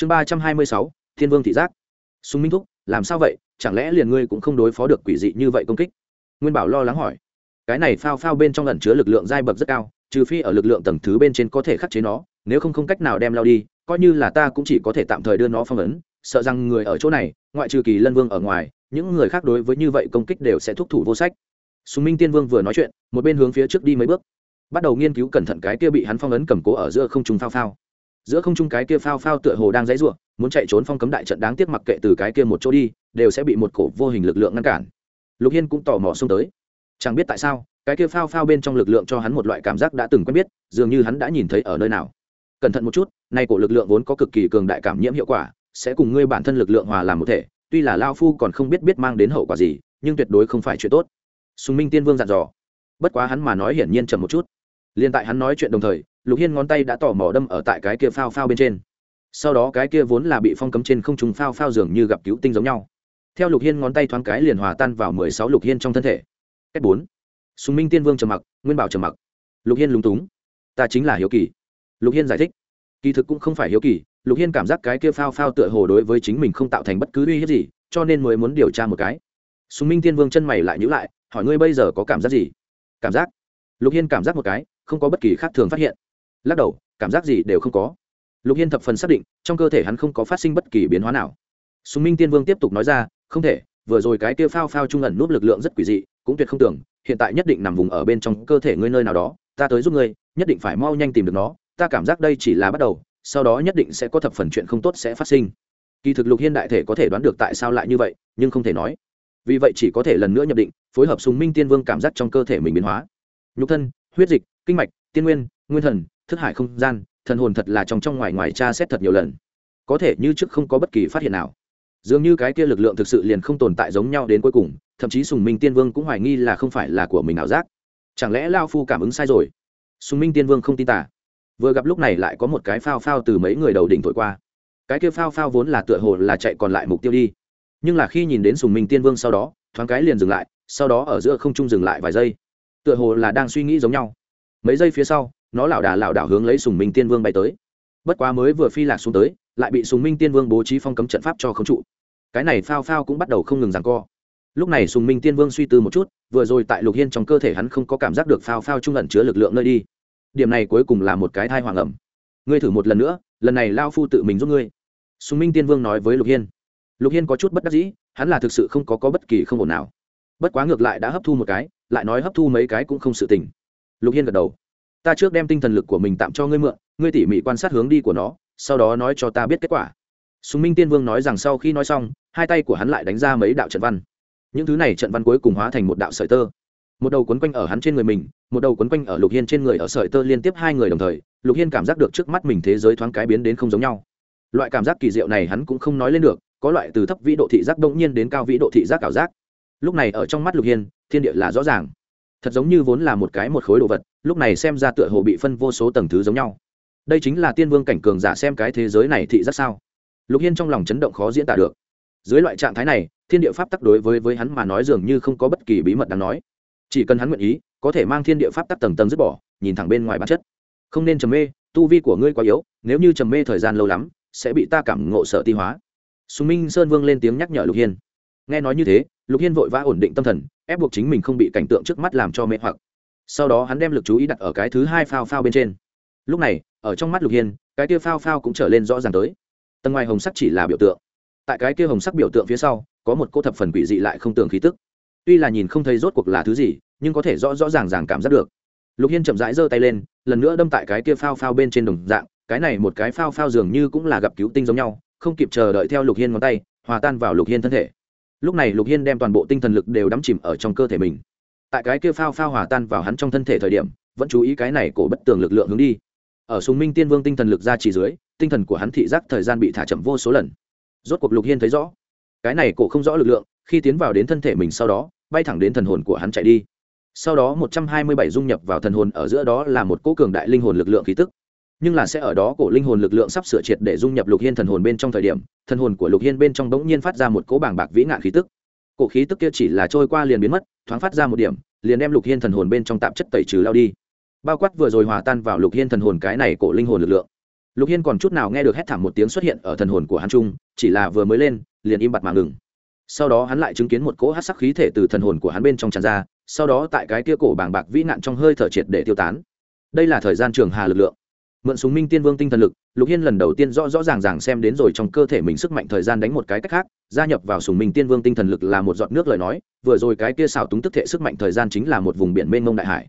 chương ba trăm hai mươi sáu, thiên vương thị giác. Sùng minh thúc, làm sao vậy? Chẳng lẽ liền ngươi cũng không đối phó được quỷ dị như vậy công kích? Nguyên bảo lo lắng hỏi. Cái này phao phao bên trong lẩn chứa lực lượng giai bậc rất cao, trừ phi ở lực lượng tầng thứ bên trên có thể khắc chế nó, nếu không không cách nào đem lao đi, coi như là ta cũng chỉ có thể tạm thời đưa nó phong ấn, sợ rằng người ở chỗ này, ngoại trừ kỳ lân vương ở ngoài, những người khác đối với như vậy công kích đều sẽ thúc thủ vô sách. Sùng minh tiên vương vừa nói chuyện, một bên hướng phía trước đi mấy bước, bắt đầu nghiên cứu cẩn thận cái kia bị hắn phong ấn cầm cố ở giữa không trung phao phao giữa không trung cái kia phao phao tựa hồ đang dãy rủa, muốn chạy trốn phong cấm đại trận đáng tiếc mặc kệ từ cái kia một chỗ đi đều sẽ bị một cổ vô hình lực lượng ngăn cản. Lục hiên cũng tò mò xông tới. Chẳng biết tại sao cái kia phao phao bên trong lực lượng cho hắn một loại cảm giác đã từng quen biết dường như hắn đã nhìn thấy ở nơi nào. Cẩn thận một chút nay cổ lực lượng vốn có cực kỳ cường đại cảm nhiễm hiệu quả sẽ cùng ngươi bản thân lực lượng hòa làm một thể tuy là lao phu còn không biết biết mang đến hậu quả gì nhưng tuyệt đối không phải chuyện tốt. Sùng minh tiên vương dặn dò. Bất quá hắn mà nói hiển nhiên chậm một chút. Liên tại hắn nói chuyện đồng thời lục hiên ngón tay đã tỏ mỏ đâm ở tại cái kia phao phao bên trên. Sau đó cái kia vốn là bị phong cấm trên không trùng phao phao dường như gặp cứu tinh giống nhau. Theo lục hiên ngón tay thoáng cái liền hòa tan vào mười sáu lục hiên trong thân thể. Cách bốn. Sùng minh tiên vương trầm mặc, nguyên bảo trầm mặc. Lục hiên lúng túng. Ta chính là hiếu kỳ. Lục hiên giải thích. Kỳ thực cũng không phải hiếu kỳ, lục hiên cảm giác cái kia phao phao tựa hồ đối với chính mình không tạo thành bất cứ uy hiếp gì, cho nên mới muốn điều tra một cái. Sùng minh tiên vương chân mày lại nhữ lại, hỏi ngươi bây giờ có cảm giác gì? Cảm giác. Lục hiên cảm giác một cái, không có bất kỳ khác thường phát hiện lắc đầu, cảm giác gì đều không có. Lục hiên thập phần xác định, trong cơ thể hắn không có phát sinh bất kỳ biến hóa nào. Sùng minh tiên vương tiếp tục nói ra, không thể, vừa rồi cái kia phao phao trung ẩn núp lực lượng rất quỷ dị, cũng tuyệt không tưởng, hiện tại nhất định nằm vùng ở bên trong cơ thể ngươi nơi nào đó, ta tới giúp ngươi, nhất định phải mau nhanh tìm được nó, ta cảm giác đây chỉ là bắt đầu, sau đó nhất định sẽ có thập phần chuyện không tốt sẽ phát sinh. Kỳ thực lục hiên đại thể có thể đoán được tại sao lại như vậy, nhưng không thể nói. Vì vậy chỉ có thể lần nữa nhập định, phối hợp sùng minh tiên vương cảm giác trong cơ thể mình biến hóa. Nhục thân, huyết dịch, kinh mạch, tiên nguyên nguyên thần thức hải không gian, thần hồn thật là trong trong ngoài ngoài tra xét thật nhiều lần. Có thể như trước không có bất kỳ phát hiện nào. Dường như cái kia lực lượng thực sự liền không tồn tại giống nhau đến cuối cùng, thậm chí sùng minh tiên vương cũng hoài nghi là không phải là của mình ảo giác. Chẳng lẽ lao phu cảm ứng sai rồi? Sùng minh tiên vương không tin tả vừa gặp lúc này lại có một cái phao phao từ mấy người đầu đỉnh thổi qua. Cái kia phao phao vốn là tựa hồ là chạy còn lại mục tiêu đi. Nhưng là khi nhìn đến sùng minh tiên vương sau đó, thoáng cái liền dừng lại, sau đó ở giữa không trung dừng lại vài giây. Tựa hồ là đang suy nghĩ giống nhau. Mấy giây phía sau nó lảo đà lảo đảo hướng lấy sùng minh tiên vương bay tới. Bất quá mới vừa phi lạc xuống tới, lại bị sùng minh tiên vương bố trí phong cấm trận pháp cho khống trụ. Cái này phao phao cũng bắt đầu không ngừng rằng co. Lúc này sùng minh tiên vương suy tư một chút, vừa rồi tại lục hiên trong cơ thể hắn không có cảm giác được phao phao trung ẩn chứa lực lượng nơi đi. Điểm này cuối cùng là một cái thai hoàng ẩm. Ngươi thử một lần nữa, lần này lao phu tự mình giúp ngươi. Sùng minh tiên vương nói với lục hiên. Lục hiên có chút bất đắc dĩ, hắn là thực sự không có có bất kỳ không ổn nào. Bất quá ngược lại đã hấp thu một cái, lại nói hấp thu mấy cái cũng không sự tình. Lục hiên gật đầu ta trước đem tinh thần lực của mình tạm cho ngươi mượn, ngươi tỉ mỉ quan sát hướng đi của nó, sau đó nói cho ta biết kết quả. Sùng minh tiên vương nói rằng sau khi nói xong, hai tay của hắn lại đánh ra mấy đạo trận văn. Những thứ này trận văn cuối cùng hóa thành một đạo sợi tơ. Một đầu quấn quanh ở hắn trên người mình, một đầu quấn quanh ở lục hiên trên người ở sợi tơ liên tiếp hai người đồng thời, lục hiên cảm giác được trước mắt mình thế giới thoáng cái biến đến không giống nhau. Loại cảm giác kỳ diệu này hắn cũng không nói lên được, có loại từ thấp vĩ độ thị giác đông nhiên đến cao vĩ độ thị giác ảo giác. Lúc này ở trong mắt lục hiên, thiên địa là rõ ràng thật giống như vốn là một cái một khối đồ vật, lúc này xem ra tựa hồ bị phân vô số tầng thứ giống nhau. Đây chính là tiên vương cảnh cường giả xem cái thế giới này thị rất sao? Lục hiên trong lòng chấn động khó diễn tả được. Dưới loại trạng thái này, thiên địa pháp tắc đối với với hắn mà nói dường như không có bất kỳ bí mật đáng nói. Chỉ cần hắn nguyện ý, có thể mang thiên địa pháp tắc tầng tầng dứt bỏ, nhìn thẳng bên ngoài bản chất. Không nên trầm mê, tu vi của ngươi quá yếu, nếu như trầm mê thời gian lâu lắm, sẽ bị ta cảm ngộ sợ ti hóa. Sùng minh sơn vương lên tiếng nhắc nhở lục hiên. Nghe nói như thế, lục hiên vội vã ổn định tâm thần ép buộc chính mình không bị cảnh tượng trước mắt làm cho mê hoặc. Sau đó hắn đem lực chú ý đặt ở cái thứ hai phao phao bên trên. Lúc này, ở trong mắt lục hiên, cái kia phao phao cũng trở lên rõ ràng tới. Tầng ngoài hồng sắc chỉ là biểu tượng. Tại cái kia hồng sắc biểu tượng phía sau, có một cô thập phần quỷ dị lại không tường khí tức. Tuy là nhìn không thấy rốt cuộc là thứ gì, nhưng có thể rõ rõ ràng ràng cảm giác được. Lục hiên chậm rãi giơ tay lên, lần nữa đâm tại cái kia phao phao bên trên đồng dạng, cái này một cái phao phao dường như cũng là gặp cứu tinh giống nhau, không kịp chờ đợi theo lục hiên ngón tay, hòa tan vào lục hiên thân thể lúc này lục hiên đem toàn bộ tinh thần lực đều đắm chìm ở trong cơ thể mình. Tại cái kia phao phao hòa tan vào hắn trong thân thể thời điểm, vẫn chú ý cái này cổ bất tường lực lượng hướng đi. Ở sùng minh tiên vương tinh thần lực ra chỉ dưới, tinh thần của hắn thị giác thời gian bị thả chậm vô số lần. Rốt cuộc lục hiên thấy rõ, cái này cổ không rõ lực lượng, khi tiến vào đến thân thể mình sau đó, bay thẳng đến thần hồn của hắn chạy đi. Sau đó một trăm hai mươi bảy dung nhập vào thần hồn, ở giữa đó là một cỗ cường đại linh hồn lực lượng khí tức nhưng là sẽ ở đó cổ linh hồn lực lượng sắp sửa triệt để dung nhập lục hiên thần hồn bên trong thời điểm, thần hồn của lục hiên bên trong bỗng nhiên phát ra một cỗ bảng bạc vĩ ngạn khí tức. Cổ khí tức kia chỉ là trôi qua liền biến mất, thoáng phát ra một điểm, liền đem lục hiên thần hồn bên trong tạp chất tẩy trừ lao đi. Bao quát vừa rồi hòa tan vào lục hiên thần hồn cái này cổ linh hồn lực lượng. Lục hiên còn chút nào nghe được hét thảm một tiếng xuất hiện ở thần hồn của hắn trung chỉ là vừa mới lên, liền im bặt mà ngừng. Sau đó hắn lại chứng kiến một cỗ hát sắc khí thể từ thần hồn của hắn bên trong tràn ra, sau đó tại cái kia cổ bảng bạc vĩ nạn trong hơi thở triệt để tiêu tán. Đây là thời gian trường hà lực lượng mượn súng minh tiên vương tinh thần lực, lục hiên lần đầu tiên rõ rõ ràng ràng xem đến rồi trong cơ thể mình sức mạnh thời gian đánh một cái cách khác, gia nhập vào sùng minh tiên vương tinh thần lực là một giọt nước lời nói, vừa rồi cái kia xào túng tức thể sức mạnh thời gian chính là một vùng biển mênh mông đại hải.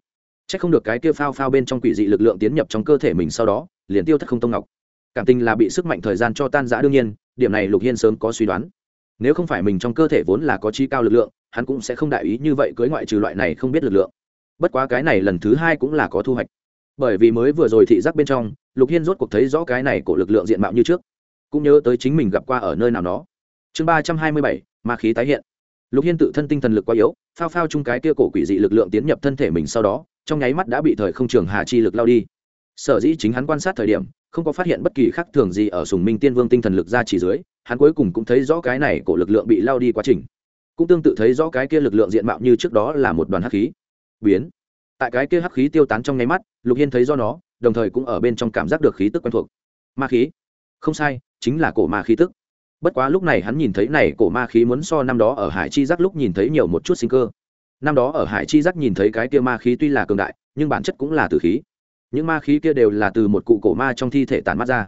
C h ắ c không được cái kia phao phao bên trong quỷ dị lực lượng tiến nhập trong cơ thể mình sau đó, liền tiêu thất không tông ngọc. Cảm tình là bị sức mạnh thời gian cho tan giã đương nhiên, điểm này lục hiên sớm có suy đoán. Nếu không phải mình trong cơ thể vốn là có chi cao lực lượng, hắn cũng sẽ không đại ý như vậy cưới ngoại trừ loại này không biết lực lượng. Bất quá cái này lần thứ hai cũng là có thu hoạch bởi vì mới vừa rồi thị giác bên trong, lục hiên rốt cuộc thấy rõ cái này của lực lượng diện mạo như trước, cũng nhớ tới chính mình gặp qua ở nơi nào đó chương ba trăm hai mươi bảy, ma khí tái hiện. Lục hiên tự thân tinh thần lực quá yếu, phao phao chung cái kia cổ quỷ dị lực lượng tiến nhập thân thể mình sau đó, trong nháy mắt đã bị thời không trường hà chi lực lao đi. Sở dĩ chính hắn quan sát thời điểm, không có phát hiện bất kỳ khác thường gì ở sùng minh tiên vương tinh thần lực ra chỉ dưới, hắn cuối cùng cũng thấy rõ cái này của lực lượng bị lao đi quá trình. Cũng tương tự thấy rõ cái kia lực lượng diện mạo như trước đó là một đoàn hắc khí. Biến tại cái kia hắc khí tiêu tán trong nháy mắt, lục hiên thấy do nó, đồng thời cũng ở bên trong cảm giác được khí tức quen thuộc. Ma khí? Không sai, chính là cổ ma khí tức. Bất quá lúc này hắn nhìn thấy này cổ ma khí muốn so năm đó ở hải chi giác lúc nhìn thấy nhiều một chút sinh cơ. Năm đó ở hải chi giác nhìn thấy cái kia ma khí tuy là cường đại, nhưng bản chất cũng là từ khí. Những ma khí kia đều là từ một cụ cổ ma trong thi thể tàn mắt ra.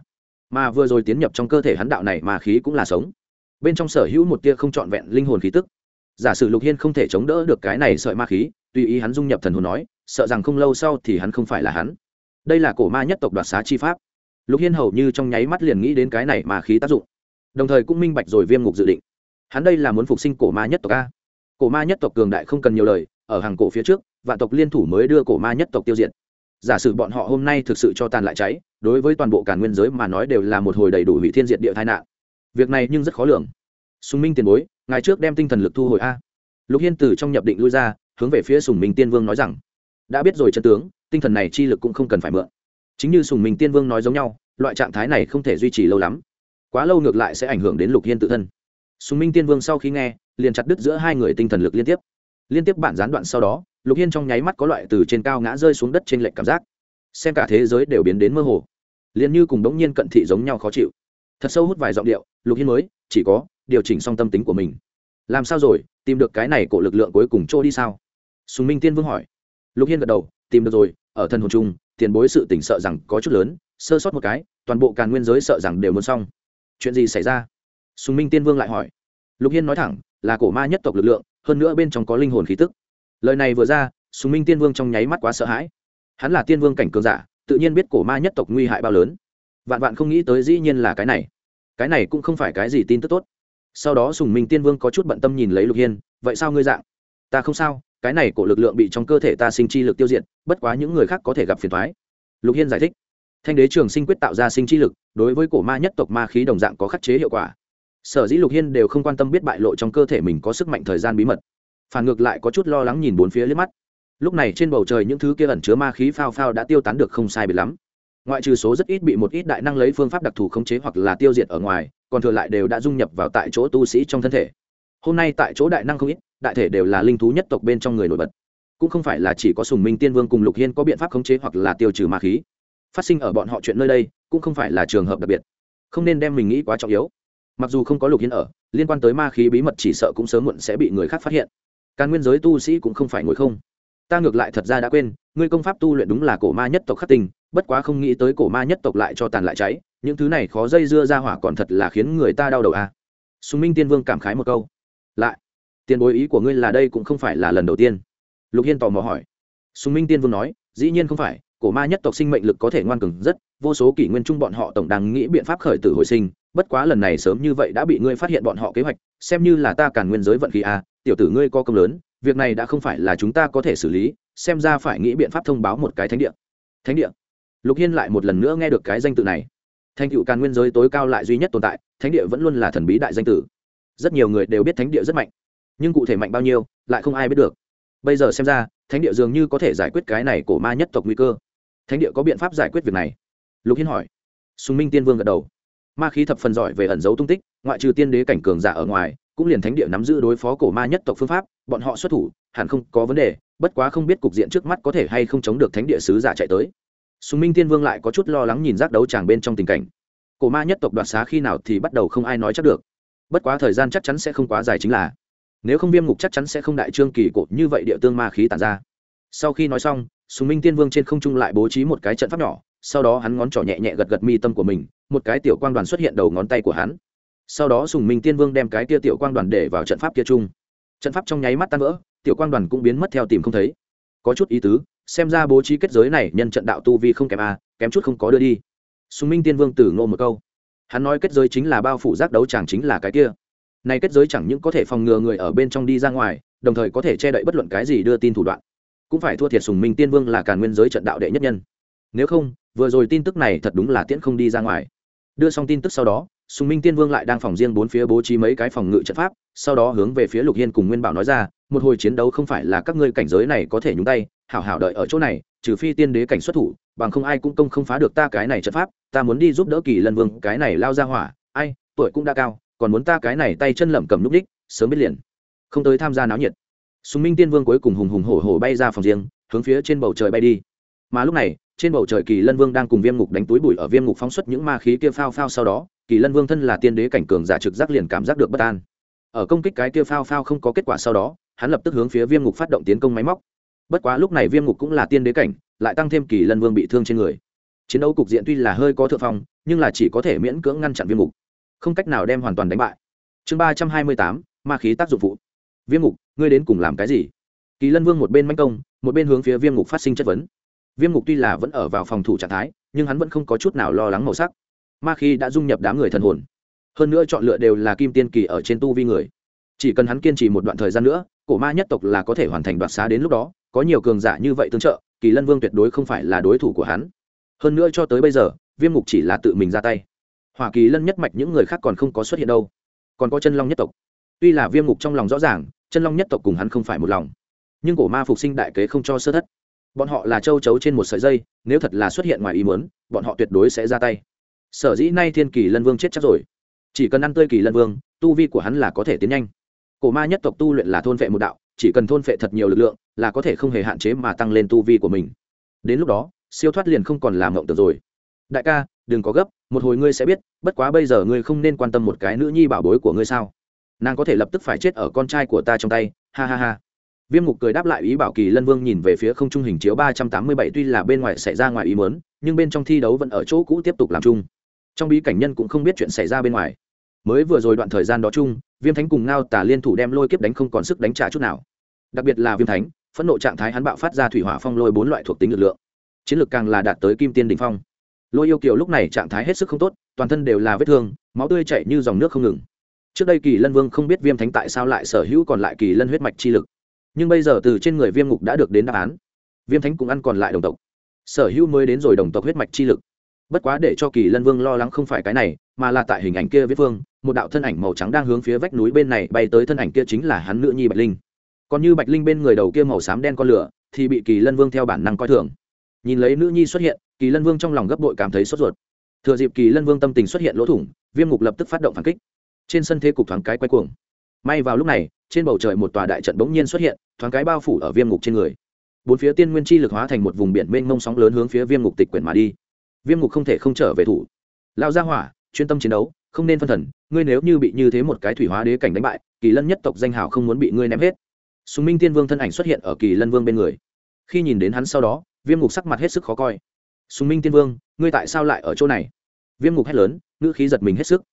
Mà vừa rồi tiến nhập trong cơ thể hắn đạo này ma khí cũng là sống. Bên trong sở hữu một tia không trọn vẹn linh hồn khí tức. Giả sử lục hiên không thể chống đỡ được cái này sợi ma khí, tùy ý hắn dung nhập thần hồn nói sợ rằng không lâu sau thì hắn không phải là hắn. Đây là cổ ma nhất tộc đoạt xá chi pháp. Lục hiên hầu như trong nháy mắt liền nghĩ đến cái này mà khí tác dụng. Đồng thời cũng minh bạch rồi viêm ngục dự định. Hắn đây là muốn phục sinh cổ ma nhất tộc a. Cổ ma nhất tộc cường đại không cần nhiều lời, ở hàng cổ phía trước, vạn tộc liên thủ mới đưa cổ ma nhất tộc tiêu diệt. Giả sử bọn họ hôm nay thực sự cho tàn lại cháy, đối với toàn bộ cả nguyên giới mà nói đều là một hồi đầy đủ hủy thiên diệt địa tai nạn. Việc này nhưng rất khó lường. Sùng minh tiền bối ngày trước đem tinh thần lực thu hồi a. Lục hiên từ trong nhập định lui ra, hướng về phía sùng minh tiên vương nói rằng đã biết rồi chân tướng, tinh thần này chi lực cũng không cần phải mượn. Chính như sùng minh tiên vương nói giống nhau, loại trạng thái này không thể duy trì lâu lắm. Quá lâu ngược lại sẽ ảnh hưởng đến lục hiên tự thân. Sùng minh tiên vương sau khi nghe, liền chặt đứt giữa hai người tinh thần lực liên tiếp. Liên tiếp bản gián đoạn sau đó, lục hiên trong nháy mắt có loại từ trên cao ngã rơi xuống đất trên lệnh cảm giác. Xem cả thế giới đều biến đến mơ hồ. Liền như cùng đống nhiên cận thị giống nhau khó chịu. Thật sâu hút vài giọng điệu, lục hiên mới, chỉ có, điều chỉnh xong tâm tính của mình. Làm sao rồi? Tìm được cái này cổ lực lượng cuối cùng trôi đi sao? Sùng minh tiên vương hỏi lục hiên gật đầu, tìm được rồi, ở thân hồn chung tiền bối sự tỉnh sợ rằng có chút lớn, sơ sót một cái, toàn bộ càn nguyên giới sợ rằng đều muốn xong. Chuyện gì xảy ra? Sùng minh tiên vương lại hỏi. Lục hiên nói thẳng, là cổ ma nhất tộc lực lượng, hơn nữa bên trong có linh hồn khí tức. Lời này vừa ra, sùng minh tiên vương trong nháy mắt quá sợ hãi. Hắn là tiên vương cảnh cường giả, tự nhiên biết cổ ma nhất tộc nguy hại bao lớn. Vạn vạn không nghĩ tới dĩ nhiên là cái này. Cái này cũng không phải cái gì tin tức tốt. Sau đó sùng minh tiên vương có chút bận tâm nhìn lấy lục hiên, vậy sao ngươi dạng? Ta không sao cái này cổ lực lượng bị trong cơ thể ta sinh chi lực tiêu diệt, bất quá những người khác có thể gặp phiền thoái lục hiên giải thích. Thanh đế trường sinh quyết tạo ra sinh chi lực, đối với cổ ma nhất tộc ma khí đồng dạng có khắc chế hiệu quả. Sở dĩ lục hiên đều không quan tâm biết bại lộ trong cơ thể mình có sức mạnh thời gian bí mật. Phản ngược lại có chút lo lắng nhìn bốn phía liếc mắt. Lúc này trên bầu trời những thứ kia ẩn chứa ma khí phao phao đã tiêu tán được không sai biệt lắm. Ngoại trừ số rất ít bị một ít đại năng lấy phương pháp đặc thù khống chế hoặc là tiêu diệt ở ngoài, còn thừa lại đều đã dung nhập vào tại chỗ tu sĩ trong thân thể. Hôm nay tại chỗ đại năng không ít đại thể đều là linh thú nhất tộc bên trong người nổi bật. Cũng không phải là chỉ có sùng minh tiên vương cùng lục hiên có biện pháp khống chế hoặc là tiêu trừ ma khí. Phát sinh ở bọn họ chuyện nơi đây, cũng không phải là trường hợp đặc biệt. Không nên đem mình nghĩ quá trọng yếu. Mặc dù không có lục hiên ở, liên quan tới ma khí bí mật chỉ sợ cũng sớm muộn sẽ bị người khác phát hiện. Càn nguyên giới tu sĩ cũng không phải ngồi không. Ta ngược lại thật ra đã quên, ngươi công pháp tu luyện đúng là cổ ma nhất tộc khắc tình bất quá không nghĩ tới cổ ma nhất tộc lại cho tàn lại cháy, những thứ này khó dây dưa ra hỏa còn thật là khiến người ta đau đầu à. sùng minh tiên vương cảm khái một câu. Lại tiền bối ý của ngươi là đây cũng không phải là lần đầu tiên. Lục hiên tò mò hỏi. Sùng minh tiên vương nói dĩ nhiên không phải cổ ma nhất tộc sinh mệnh lực có thể ngoan cường rất vô số kỷ nguyên chung bọn họ tổng đang nghĩ biện pháp khởi tử hồi sinh bất quá lần này sớm như vậy đã bị ngươi phát hiện bọn họ kế hoạch xem như là ta càn nguyên giới vận khí a à, tiểu tử ngươi có công lớn việc này đã không phải là chúng ta có thể xử lý xem ra phải nghĩ biện pháp thông báo một cái thánh địa. Thánh địa? Lục hiên lại một lần nữa nghe được cái danh tự này. Thành cựu càn nguyên giới tối cao lại duy nhất tồn tại thánh địa vẫn luôn là thần bí đại danh tử. Rất nhiều người đều biết thánh địa rất mạnh nhưng cụ thể mạnh bao nhiêu, lại không ai biết được. Bây giờ xem ra, thánh địa dường như có thể giải quyết cái này của ma nhất tộc nguy cơ. Thánh địa có biện pháp giải quyết việc này? Lục hiên hỏi. Sùng minh tiên vương gật đầu. Ma khí thập phần giỏi về ẩn dấu tung tích, ngoại trừ tiên đế cảnh cường giả ở ngoài, cũng liền thánh địa nắm giữ đối phó cổ ma nhất tộc phương pháp, bọn họ xuất thủ, hẳn không có vấn đề, bất quá không biết cục diện trước mắt có thể hay không chống được thánh địa sứ giả chạy tới. Sùng minh tiên vương lại có chút lo lắng nhìn giác đấu tràng bên trong tình cảnh. Cổ ma nhất tộc đoạt xá khi nào thì bắt đầu không ai nói chắc được. Bất quá thời gian chắc chắn sẽ không quá dài chính là nếu không viêm ngục chắc chắn sẽ không đại trương kỳ cột như vậy địa tương ma khí tàn ra. Sau khi nói xong, sùng minh tiên vương trên không trung lại bố trí một cái trận pháp nhỏ, sau đó hắn ngón trỏ nhẹ nhẹ gật gật mi tâm của mình, một cái tiểu quang đoàn xuất hiện đầu ngón tay của hắn. Sau đó sùng minh tiên vương đem cái kia tiểu quang đoàn để vào trận pháp kia chung. Trận pháp trong nháy mắt tan vỡ, tiểu quang đoàn cũng biến mất theo tìm không thấy. Có chút ý tứ, xem ra bố trí kết giới này nhân trận đạo tu vi không kém a, kém chút không có đưa đi. Sùng minh tiên vương tử ngộ một câu. Hắn nói kết giới chính là bao phủ giác đấu chẳng chính là cái kia này kết giới chẳng những có thể phòng ngừa người ở bên trong đi ra ngoài, đồng thời có thể che đậy bất luận cái gì đưa tin thủ đoạn. Cũng phải thua thiệt sùng minh tiên vương là càn nguyên giới trận đạo đệ nhất nhân. Nếu không, vừa rồi tin tức này thật đúng là tiễn không đi ra ngoài. Đưa xong tin tức sau đó, sùng minh tiên vương lại đang phòng riêng bốn phía bố trí mấy cái phòng ngự trận pháp, sau đó hướng về phía lục hiên cùng nguyên bảo nói ra, một hồi chiến đấu không phải là các ngươi cảnh giới này có thể nhúng tay, hảo hảo đợi ở chỗ này, trừ phi tiên đế cảnh xuất thủ, bằng không ai cũng công không phá được ta cái này trận pháp, ta muốn đi giúp đỡ kỳ lân vương, cái này lao ra hỏa, ai, tuổi cũng đã cao còn muốn ta cái này tay chân lẩm cầm núp đích, sớm biết liền. Không tới tham gia náo nhiệt. Sùng minh tiên vương cuối cùng hùng hùng hổ hổ bay ra phòng riêng, hướng phía trên bầu trời bay đi. Mà lúc này, trên bầu trời kỳ lân vương đang cùng viêm ngục đánh túi bụi ở viêm ngục phóng xuất những ma khí kia phao phao sau đó, kỳ lân vương thân là tiên đế cảnh cường giả trực giác liền cảm giác được bất an. Ở công kích cái kia phao phao không có kết quả sau đó, hắn lập tức hướng phía viêm ngục phát động tiến công máy móc. Bất quá lúc này viêm ngục cũng là tiên đế cảnh, lại tăng thêm kỳ lân vương bị thương trên người. Chiến đấu cục diện tuy là hơi có thượng phong, nhưng là chỉ có thể miễn cưỡng ngăn chặn viêm ngục không cách nào đem hoàn toàn đánh bại. Chương ba trăm hai mươi tám, ma khí tác dụng phụ. Viêm ngục, ngươi đến cùng làm cái gì? Kỳ lân vương một bên manh công, một bên hướng phía viêm ngục phát sinh chất vấn. Viêm ngục tuy là vẫn ở vào phòng thủ trạng thái, nhưng hắn vẫn không có chút nào lo lắng màu sắc. Ma khí đã dung nhập đám người thần hồn. Hơn nữa chọn lựa đều là kim tiên kỳ ở trên tu vi người. Chỉ cần hắn kiên trì một đoạn thời gian nữa, cổ ma nhất tộc là có thể hoàn thành đoạt xá đến lúc đó, có nhiều cường giả như vậy tương trợ, kỳ lân vương tuyệt đối không phải là đối thủ của hắn. Hơn nữa cho tới bây giờ, viêm ngục chỉ là tự mình ra tay hoa kỳ lân nhất mạch những người khác còn không có xuất hiện đâu. Còn có chân long nhất tộc. Tuy là viêm ngục trong lòng rõ ràng, chân long nhất tộc cùng hắn không phải một lòng. Nhưng cổ ma phục sinh đại kế không cho sơ thất. Bọn họ là châu chấu trên một sợi dây, nếu thật là xuất hiện ngoài ý muốn, bọn họ tuyệt đối sẽ ra tay. Sở dĩ nay thiên kỳ lân vương chết chắc rồi. Chỉ cần ăn tươi kỳ lân vương, tu vi của hắn là có thể tiến nhanh. Cổ ma nhất tộc tu luyện là thôn vệ một đạo, chỉ cần thôn vệ thật nhiều lực lượng, là có thể không hề hạn chế mà tăng lên tu vi của mình. Đến lúc đó, siêu thoát liền không còn làm mộng tưởng rồi. Đại ca, đừng có gấp một hồi ngươi sẽ biết, bất quá bây giờ ngươi không nên quan tâm một cái nữ nhi bảo bối của ngươi sao. Nàng có thể lập tức phải chết ở con trai của ta trong tay, ha ha ha. Viêm ngục cười đáp lại ý bảo kỳ lân vương nhìn về phía không trung hình chiếu ba trăm tám mươi bảy, tuy là bên ngoài xảy ra ngoài ý mớn nhưng bên trong thi đấu vẫn ở chỗ cũ tiếp tục làm chung. Trong bí cảnh nhân cũng không biết chuyện xảy ra bên ngoài. Mới vừa rồi đoạn thời gian đó chung, viêm thánh cùng ngao tả liên thủ đem lôi kiếp đánh không còn sức đánh trả chút nào. Đặc biệt là viêm thánh, phẫn nộ trạng thái hắn bạo phát ra thủy hỏa phong lôi bốn loại thuộc tính lực lượng. Chiến lược càng là đạt tới kim tiên đình phong lôi yêu kiều lúc này trạng thái hết sức không tốt, toàn thân đều là vết thương, máu tươi chảy như dòng nước không ngừng. Trước đây kỳ lân vương không biết viêm thánh tại sao lại sở hữu còn lại kỳ lân huyết mạch chi lực. Nhưng bây giờ từ trên người viêm ngục đã được đến đáp án. Viêm thánh cũng ăn còn lại đồng tộc. Sở hữu mới đến rồi đồng tộc huyết mạch chi lực. Bất quá để cho kỳ lân vương lo lắng không phải cái này, mà là tại hình ảnh kia viết vương một đạo thân ảnh màu trắng đang hướng phía vách núi bên này bay tới thân ảnh kia chính là hắn nữ nhi bạch linh. Còn như bạch linh bên người đầu kia màu xám đen con lửa, thì bị kỳ lân vương theo bản năng coi thường. Nhìn lấy nữ nhi xuất hiện kỳ lân vương trong lòng gấp bội cảm thấy sốt ruột. Thừa dịp kỳ lân vương tâm tình xuất hiện lỗ thủng, viêm ngục lập tức phát động phản kích. Trên sân thế cục thoáng cái quay cuồng. May vào lúc này, trên bầu trời một tòa đại trận bỗng nhiên xuất hiện, thoáng cái bao phủ ở viêm ngục trên người. Bốn phía tiên nguyên chi lực hóa thành một vùng biển mênh mông sóng lớn hướng phía viêm ngục tịch quyển mà đi. Viêm ngục không thể không trở về thủ. Lao ra hỏa, chuyên tâm chiến đấu, không nên phân thần, ngươi nếu như bị như thế một cái thủy hóa đế cảnh đánh bại, kỳ lân nhất tộc danh hào không muốn bị ngươi ném hết. Sùng minh tiên vương thân ảnh xuất hiện ở kỳ lân vương bên người. Khi nhìn đến hắn sau đó, viêm ngục sắc mặt hết sức khó coi sùng minh tiên vương, ngươi tại sao lại ở chỗ này? Viêm ngục hét lớn, ngữ khí giật mình hết sức.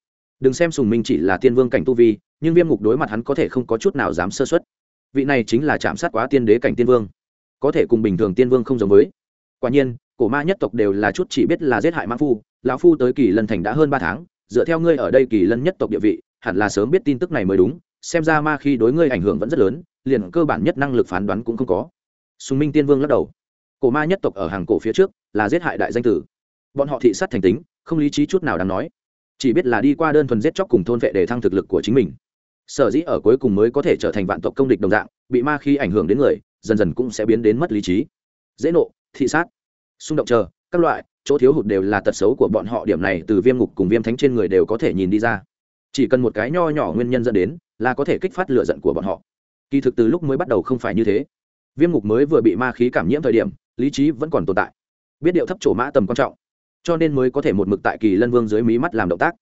Đừng xem sùng minh chỉ là tiên vương cảnh tu vi, nhưng viêm ngục đối mặt hắn có thể không có chút nào dám sơ xuất vị này chính là chạm sát quá tiên đế cảnh tiên vương. Có thể cùng bình thường tiên vương không giống với. Quả nhiên, cổ ma nhất tộc đều là chút chỉ biết là giết hại mãn phu, lão phu tới kỳ lân thành đã hơn ba tháng, dựa theo ngươi ở đây kỳ lân nhất tộc địa vị, hẳn là sớm biết tin tức này mới đúng, xem ra ma khi đối ngươi ảnh hưởng vẫn rất lớn, liền cơ bản nhất năng lực phán đoán cũng không có. Sùng minh tiên vương lắc đầu cổ ma nhất tộc ở hàng cổ phía trước là giết hại đại danh tử. Bọn họ thị sát thành tính, không lý trí chút nào đáng nói. Chỉ biết là đi qua đơn thuần giết chóc cùng thôn vệ để thăng thực lực của chính mình. Sở dĩ ở cuối cùng mới có thể trở thành vạn tộc công địch đồng dạng, bị ma khi ảnh hưởng đến người, dần dần cũng sẽ biến đến mất lý trí. Dễ nộ, thị sát, xung động chờ, các loại, chỗ thiếu hụt đều là tật xấu của bọn họ, điểm này từ viêm ngục cùng viêm thánh trên người đều có thể nhìn đi ra. Chỉ cần một cái nho nhỏ nguyên nhân dẫn đến, là có thể kích phát lựa giận của bọn họ. Kỳ thực từ lúc mới bắt đầu không phải như thế viêm ngục mới vừa bị ma khí cảm nhiễm thời điểm, lý trí vẫn còn tồn tại. Biết điệu thấp chỗ mã tầm quan trọng, cho nên mới có thể một mực tại kỳ lân vương dưới mí mắt làm động tác.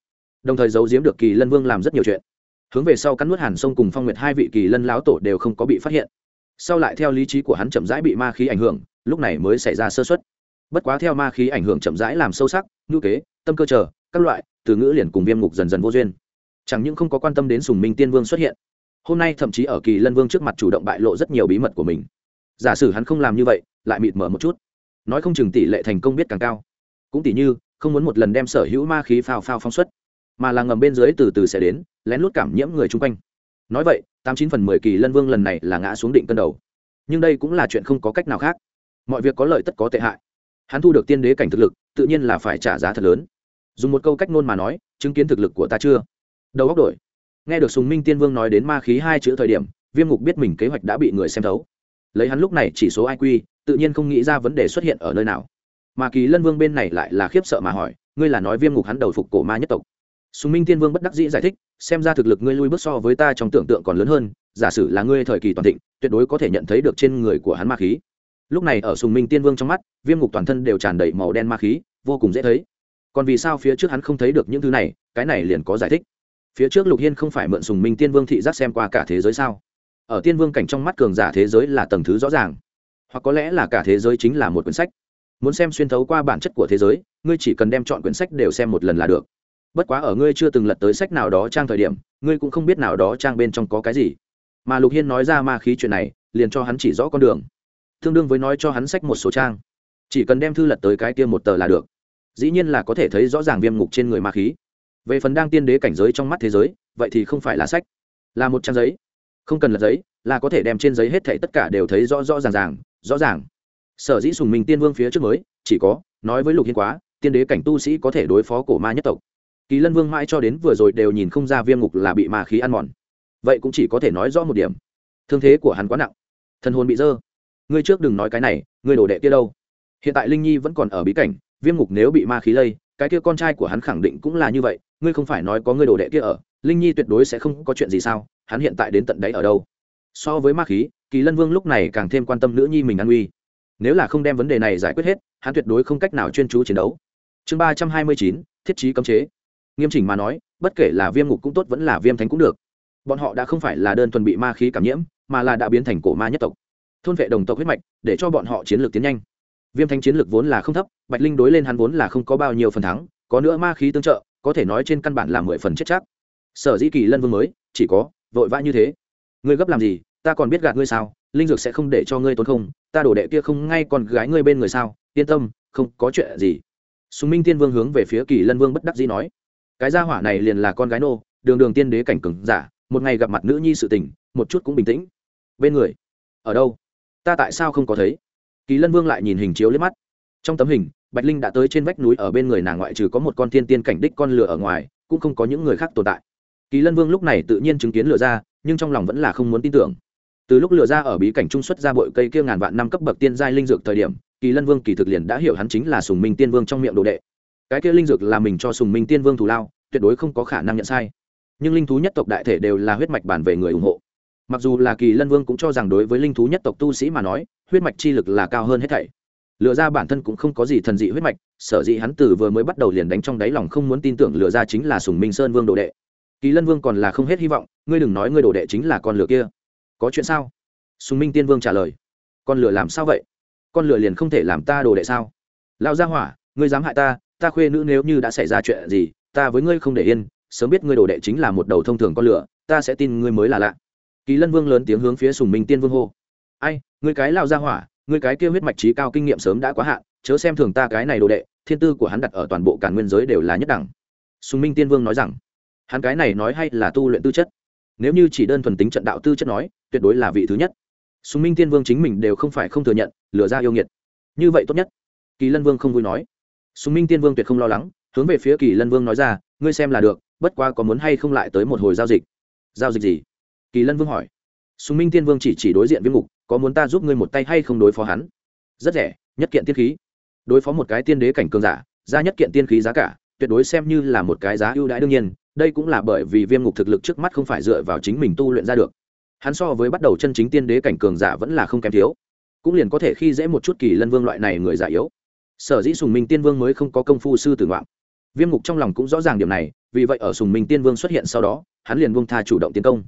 Đồng thời giấu giếm được kỳ lân vương làm rất nhiều chuyện. Hướng về sau cắn nuốt hàn sông cùng phong nguyệt hai vị kỳ lân lão tổ đều không có bị phát hiện. Sau lại theo lý trí của hắn chậm rãi bị ma khí ảnh hưởng, lúc này mới xảy ra sơ xuất bất quá theo ma khí ảnh hưởng chậm rãi làm sâu sắc, ngữ kế, tâm cơ chờ, các loại, từ ngữ liền cùng viêm ngục dần dần vô duyên. Chẳng những không có quan tâm đến sùng minh tiên vương xuất hiện, hôm nay thậm chí ở kỳ lân vương trước mặt chủ động bại lộ rất nhiều bí mật của mình giả sử hắn không làm như vậy, lại mịt mở một chút. Nói không chừng tỷ lệ thành công biết càng cao. Cũng tỷ như, không muốn một lần đem sở hữu ma khí phao phao phóng xuất, mà là ngầm bên dưới từ từ sẽ đến, lén lút cảm nhiễm người chung quanh. Nói vậy, tám chín phần mười kỳ lân vương lần này là ngã xuống định cân đầu. Nhưng đây cũng là chuyện không có cách nào khác. Mọi việc có lợi tất có tệ hại. Hắn thu được tiên đế cảnh thực lực, tự nhiên là phải trả giá thật lớn. Dùng một câu cách ngôn mà nói, chứng kiến thực lực của ta chưa? Đầu góc đổi. Nghe được sùng minh tiên vương nói đến ma khí hai chữ thời điểm, viêm ngục biết mình kế hoạch đã bị người xem thấu lấy hắn lúc này chỉ số iq tự nhiên không nghĩ ra vấn đề xuất hiện ở nơi nào. Mà kỳ lân vương bên này lại là khiếp sợ mà hỏi, ngươi là nói viêm ngục hắn đầu phục cổ ma nhất tộc? Sùng minh tiên vương bất đắc dĩ giải thích, xem ra thực lực ngươi lui bước so với ta trong tưởng tượng còn lớn hơn, giả sử là ngươi thời kỳ toàn thịnh, tuyệt đối có thể nhận thấy được trên người của hắn ma khí. Lúc này ở sùng minh tiên vương trong mắt, viêm ngục toàn thân đều tràn đầy màu đen ma khí, vô cùng dễ thấy. Còn vì sao phía trước hắn không thấy được những thứ này, cái này liền có giải thích. Phía trước lục hiên không phải mượn sùng minh tiên vương thị giác xem qua cả thế giới sao? Ở tiên vương cảnh trong mắt cường giả thế giới là tầng thứ rõ ràng. Hoặc có lẽ là cả thế giới chính là một quyển sách. Muốn xem xuyên thấu qua bản chất của thế giới, ngươi chỉ cần đem chọn quyển sách đều xem một lần là được. Bất quá ở ngươi chưa từng lật tới sách nào đó trang thời điểm, ngươi cũng không biết nào đó trang bên trong có cái gì. Mà lục hiên nói ra ma khí chuyện này, liền cho hắn chỉ rõ con đường. Tương đương với nói cho hắn sách một số trang. Chỉ cần đem thư lật tới cái kia một tờ là được. Dĩ nhiên là có thể thấy rõ ràng viêm ngục trên người ma khí. Về phần đang tiên đế cảnh giới trong mắt thế giới, vậy thì không phải là sách, là một trang giấy không cần lật giấy, là có thể đem trên giấy hết thảy tất cả đều thấy rõ rõ ràng ràng, rõ ràng. Sở dĩ sùng minh tiên vương phía trước mới, chỉ có, nói với lục hiên quá, tiên đế cảnh tu sĩ có thể đối phó cổ ma nhất tộc. Kỳ lân vương mãi cho đến vừa rồi đều nhìn không ra viêm ngục là bị ma khí ăn mòn. Vậy cũng chỉ có thể nói rõ một điểm. Thương thế của hắn quá nặng. Thân hồn bị dơ. Ngươi trước đừng nói cái này, ngươi đổ đệ kia đâu? Hiện tại linh nhi vẫn còn ở bí cảnh, viêm ngục nếu bị ma khí lây, cái kia con trai của hắn khẳng định cũng là như vậy, ngươi không phải nói có ngươi đồ đệ kia ở linh nhi tuyệt đối sẽ không có chuyện gì sao, hắn hiện tại đến tận đấy ở đâu? So với ma khí, kỳ lân vương lúc này càng thêm quan tâm nữ nhi mình an uy. Nếu là không đem vấn đề này giải quyết hết, hắn tuyệt đối không cách nào chuyên chú chiến đấu. Chương ba trăm hai mươi chín, thiết chí cấm chế. Nghiêm chỉnh mà nói, bất kể là viêm ngục cũng tốt vẫn là viêm thánh cũng được. Bọn họ đã không phải là đơn thuần bị ma khí cảm nhiễm, mà là đã biến thành cổ ma nhất tộc. Thôn vệ đồng tộc huyết mạch, để cho bọn họ chiến lược tiến nhanh. Viêm thánh chiến lược vốn là không thấp, bạch linh đối lên hắn vốn là không có bao nhiêu phần thắng, có nữa ma khí tương trợ, có thể nói trên căn bản là mười phần chết chắc sở dĩ kỳ lân vương mới, chỉ có, vội vã như thế. Ngươi gấp làm gì, ta còn biết gạt ngươi sao, linh dược sẽ không để cho ngươi tốn không, ta đổ đệ kia không ngay còn gái ngươi bên người sao, yên tâm, không có chuyện gì. Sùng minh tiên vương hướng về phía kỳ lân vương bất đắc dĩ nói, cái gia hỏa này liền là con gái nô, đường đường tiên đế cảnh cừng giả, một ngày gặp mặt nữ nhi sự tình, một chút cũng bình tĩnh. Bên người, ở đâu? Ta tại sao không có thấy? Kỳ lân vương lại nhìn hình chiếu lên mắt. Trong tấm hình, bạch linh đã tới trên vách núi, ở bên người nàng ngoại trừ có một con thiên tiên cảnh đích con lửa ở ngoài, cũng không có những người khác tồn tại kỳ lân vương lúc này tự nhiên chứng kiến lựa ra, nhưng trong lòng vẫn là không muốn tin tưởng. Từ lúc lựa ra ở bí cảnh trung xuất ra bội cây kia ngàn vạn năm cấp bậc tiên giai linh dược thời điểm, kỳ lân vương kỳ thực liền đã hiểu hắn chính là sùng minh tiên vương trong miệng đồ đệ. Cái kia linh dược là mình cho sùng minh tiên vương thù lao, tuyệt đối không có khả năng nhận sai. Nhưng linh thú nhất tộc đại thể đều là huyết mạch bản về người ủng hộ. Mặc dù là kỳ lân vương cũng cho rằng đối với linh thú nhất tộc tu sĩ mà nói, huyết mạch chi lực là cao hơn hết thảy. Lựa ra bản thân cũng không có gì thần dị huyết mạch, sở dĩ hắn từ vừa mới bắt đầu liền đánh trong đáy lòng không muốn tin tưởng lựa ra chính là sùng minh sơn vương đồ đệ kỳ lân vương còn là không hết hy vọng, ngươi đừng nói ngươi đồ đệ chính là con lửa kia. Có chuyện sao? Sùng minh tiên vương trả lời. Con lửa làm sao vậy? Con lửa liền không thể làm ta đồ đệ sao? Lao gia hỏa, ngươi dám hại ta ta khuê nữ nếu như đã xảy ra chuyện gì, ta với ngươi không để yên, sớm biết ngươi đồ đệ chính là một đầu thông thường con lửa, ta sẽ tin ngươi mới là lạ. Kỳ lân vương lớn tiếng hướng phía sùng minh tiên vương hô. Ai, ngươi cái lao gia hỏa, ngươi cái kia huyết mạch trí cao kinh nghiệm sớm đã quá hạn, chớ xem thường ta cái này đồ đệ, thiên tư của hắn đặt ở toàn bộ cả nguyên giới đều là nhất đẳng. Sùng minh tiên vương nói rằng hắn cái này nói hay là tu luyện tư chất? Nếu như chỉ đơn thuần tính trận đạo tư chất nói, tuyệt đối là vị thứ nhất. Sùng minh tiên vương chính mình đều không phải không thừa nhận, lừa ra yêu nghiệt. Như vậy tốt nhất. Kỳ lân vương không vui nói. Sùng minh tiên vương tuyệt không lo lắng, hướng về phía kỳ lân vương nói ra, ngươi xem là được, bất qua có muốn hay không lại tới một hồi giao dịch. Giao dịch gì? Kỳ lân vương hỏi. Sùng minh tiên vương chỉ chỉ đối diện viêm ngục, có muốn ta giúp ngươi một tay hay không đối phó hắn? Rất rẻ, nhất kiện tiên khí. Đối phó một cái tiên đế cảnh cường giả, ra nhất kiện tiên khí giá cả tuyệt đối xem như là một cái giá ưu đãi đương nhiên, đây cũng là bởi vì viêm ngục thực lực trước mắt không phải dựa vào chính mình tu luyện ra được. Hắn so với bắt đầu chân chính tiên đế cảnh cường giả vẫn là không kém thiếu. Cũng liền có thể khi dễ một chút kỳ lân vương loại này người giả yếu. Sở dĩ sùng minh tiên vương mới không có công phu sư tử ngoạn. Viêm ngục trong lòng cũng rõ ràng điểm này, vì vậy ở sùng minh tiên vương xuất hiện sau đó, hắn liền buông tha chủ động tiến công.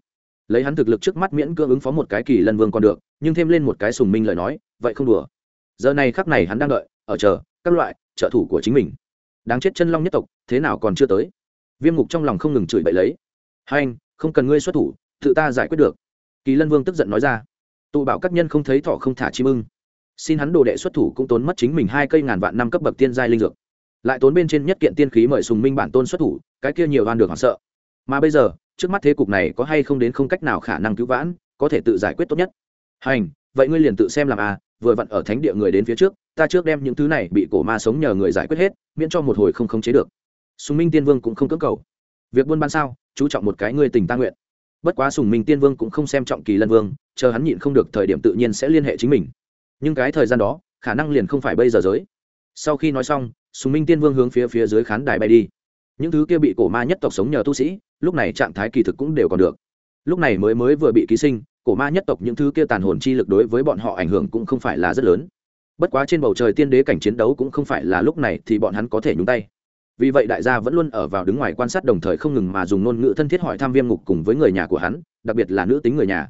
Lấy hắn thực lực trước mắt miễn cưỡng ứng phó một cái kỳ lân vương còn được, nhưng thêm lên một cái sùng minh lời nói, vậy không đùa. Giờ này khắc này hắn đang đợi, ở chờ các loại trợ thủ của chính mình đáng chết chân long nhất tộc, thế nào còn chưa tới? Viêm ngục trong lòng không ngừng chửi bậy lấy. Hai anh, không cần ngươi xuất thủ, tự ta giải quyết được. Kỳ lân vương tức giận nói ra. Tụ bảo các nhân không thấy thọ không thả chim ưng. Xin hắn đồ đệ xuất thủ cũng tốn mất chính mình hai cây ngàn vạn năm cấp bậc tiên giai linh dược. Lại tốn bên trên nhất kiện tiên khí mời sùng minh bản tôn xuất thủ, cái kia nhiều oan được hoảng sợ. Mà bây giờ, trước mắt thế cục này có hay không đến không cách nào khả năng cứu vãn, có thể tự giải quyết tốt nhất. Hành, vậy ngươi liền tự xem làm à vừa vặn ở thánh địa người đến phía trước, ta trước đem những thứ này bị cổ ma sống nhờ người giải quyết hết, miễn cho một hồi không khống chế được. Sùng minh tiên vương cũng không cưỡng cầu. Việc buôn bán sao? Chú trọng một cái ngươi tình ta nguyện. Bất quá sùng minh tiên vương cũng không xem trọng kỳ lân vương, chờ hắn nhịn không được thời điểm tự nhiên sẽ liên hệ chính mình. Nhưng cái thời gian đó, khả năng liền không phải bây giờ giới. Sau khi nói xong, sùng minh tiên vương hướng phía phía dưới khán đài bay đi. Những thứ kia bị cổ ma nhất tộc sống nhờ tu sĩ, lúc này trạng thái kỳ thực cũng đều còn được. Lúc này mới mới vừa bị ký sinh cổ ma nhất tộc những thứ kia tàn hồn chi lực đối với bọn họ ảnh hưởng cũng không phải là rất lớn. Bất quá trên bầu trời tiên đế cảnh chiến đấu cũng không phải là lúc này thì bọn hắn có thể nhúng tay. Vì vậy đại gia vẫn luôn ở vào đứng ngoài quan sát đồng thời không ngừng mà dùng ngôn ngữ thân thiết hỏi thăm viêm ngục cùng với người nhà của hắn, đặc biệt là nữ tính người nhà.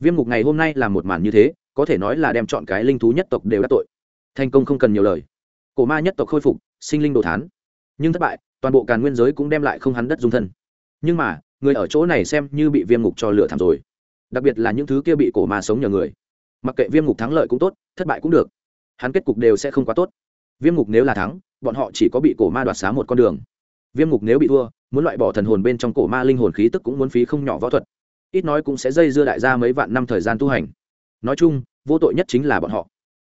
Viêm ngục ngày hôm nay là một màn như thế, có thể nói là đem chọn cái linh thú nhất tộc đều đã tội. Thành công không cần nhiều lời. Cổ ma nhất tộc khôi phục, sinh linh đồ thán. Nhưng thất bại, toàn bộ càn nguyên giới cũng đem lại không hắn đất dung thân. Nhưng mà, người ở chỗ này xem như bị viêm ngục cho lửa thảm rồi đặc biệt là những thứ kia bị cổ ma sống nhờ người. Mặc kệ viêm ngục thắng lợi cũng tốt, thất bại cũng được. Hắn kết cục đều sẽ không quá tốt. Viêm ngục nếu là thắng, bọn họ chỉ có bị cổ ma đoạt xá một con đường. Viêm ngục nếu bị thua, muốn loại bỏ thần hồn bên trong cổ ma linh hồn khí tức cũng muốn phí không nhỏ võ thuật. Ít nói cũng sẽ dây dưa đại gia mấy vạn năm thời gian tu hành. Nói chung, vô tội nhất chính là bọn họ.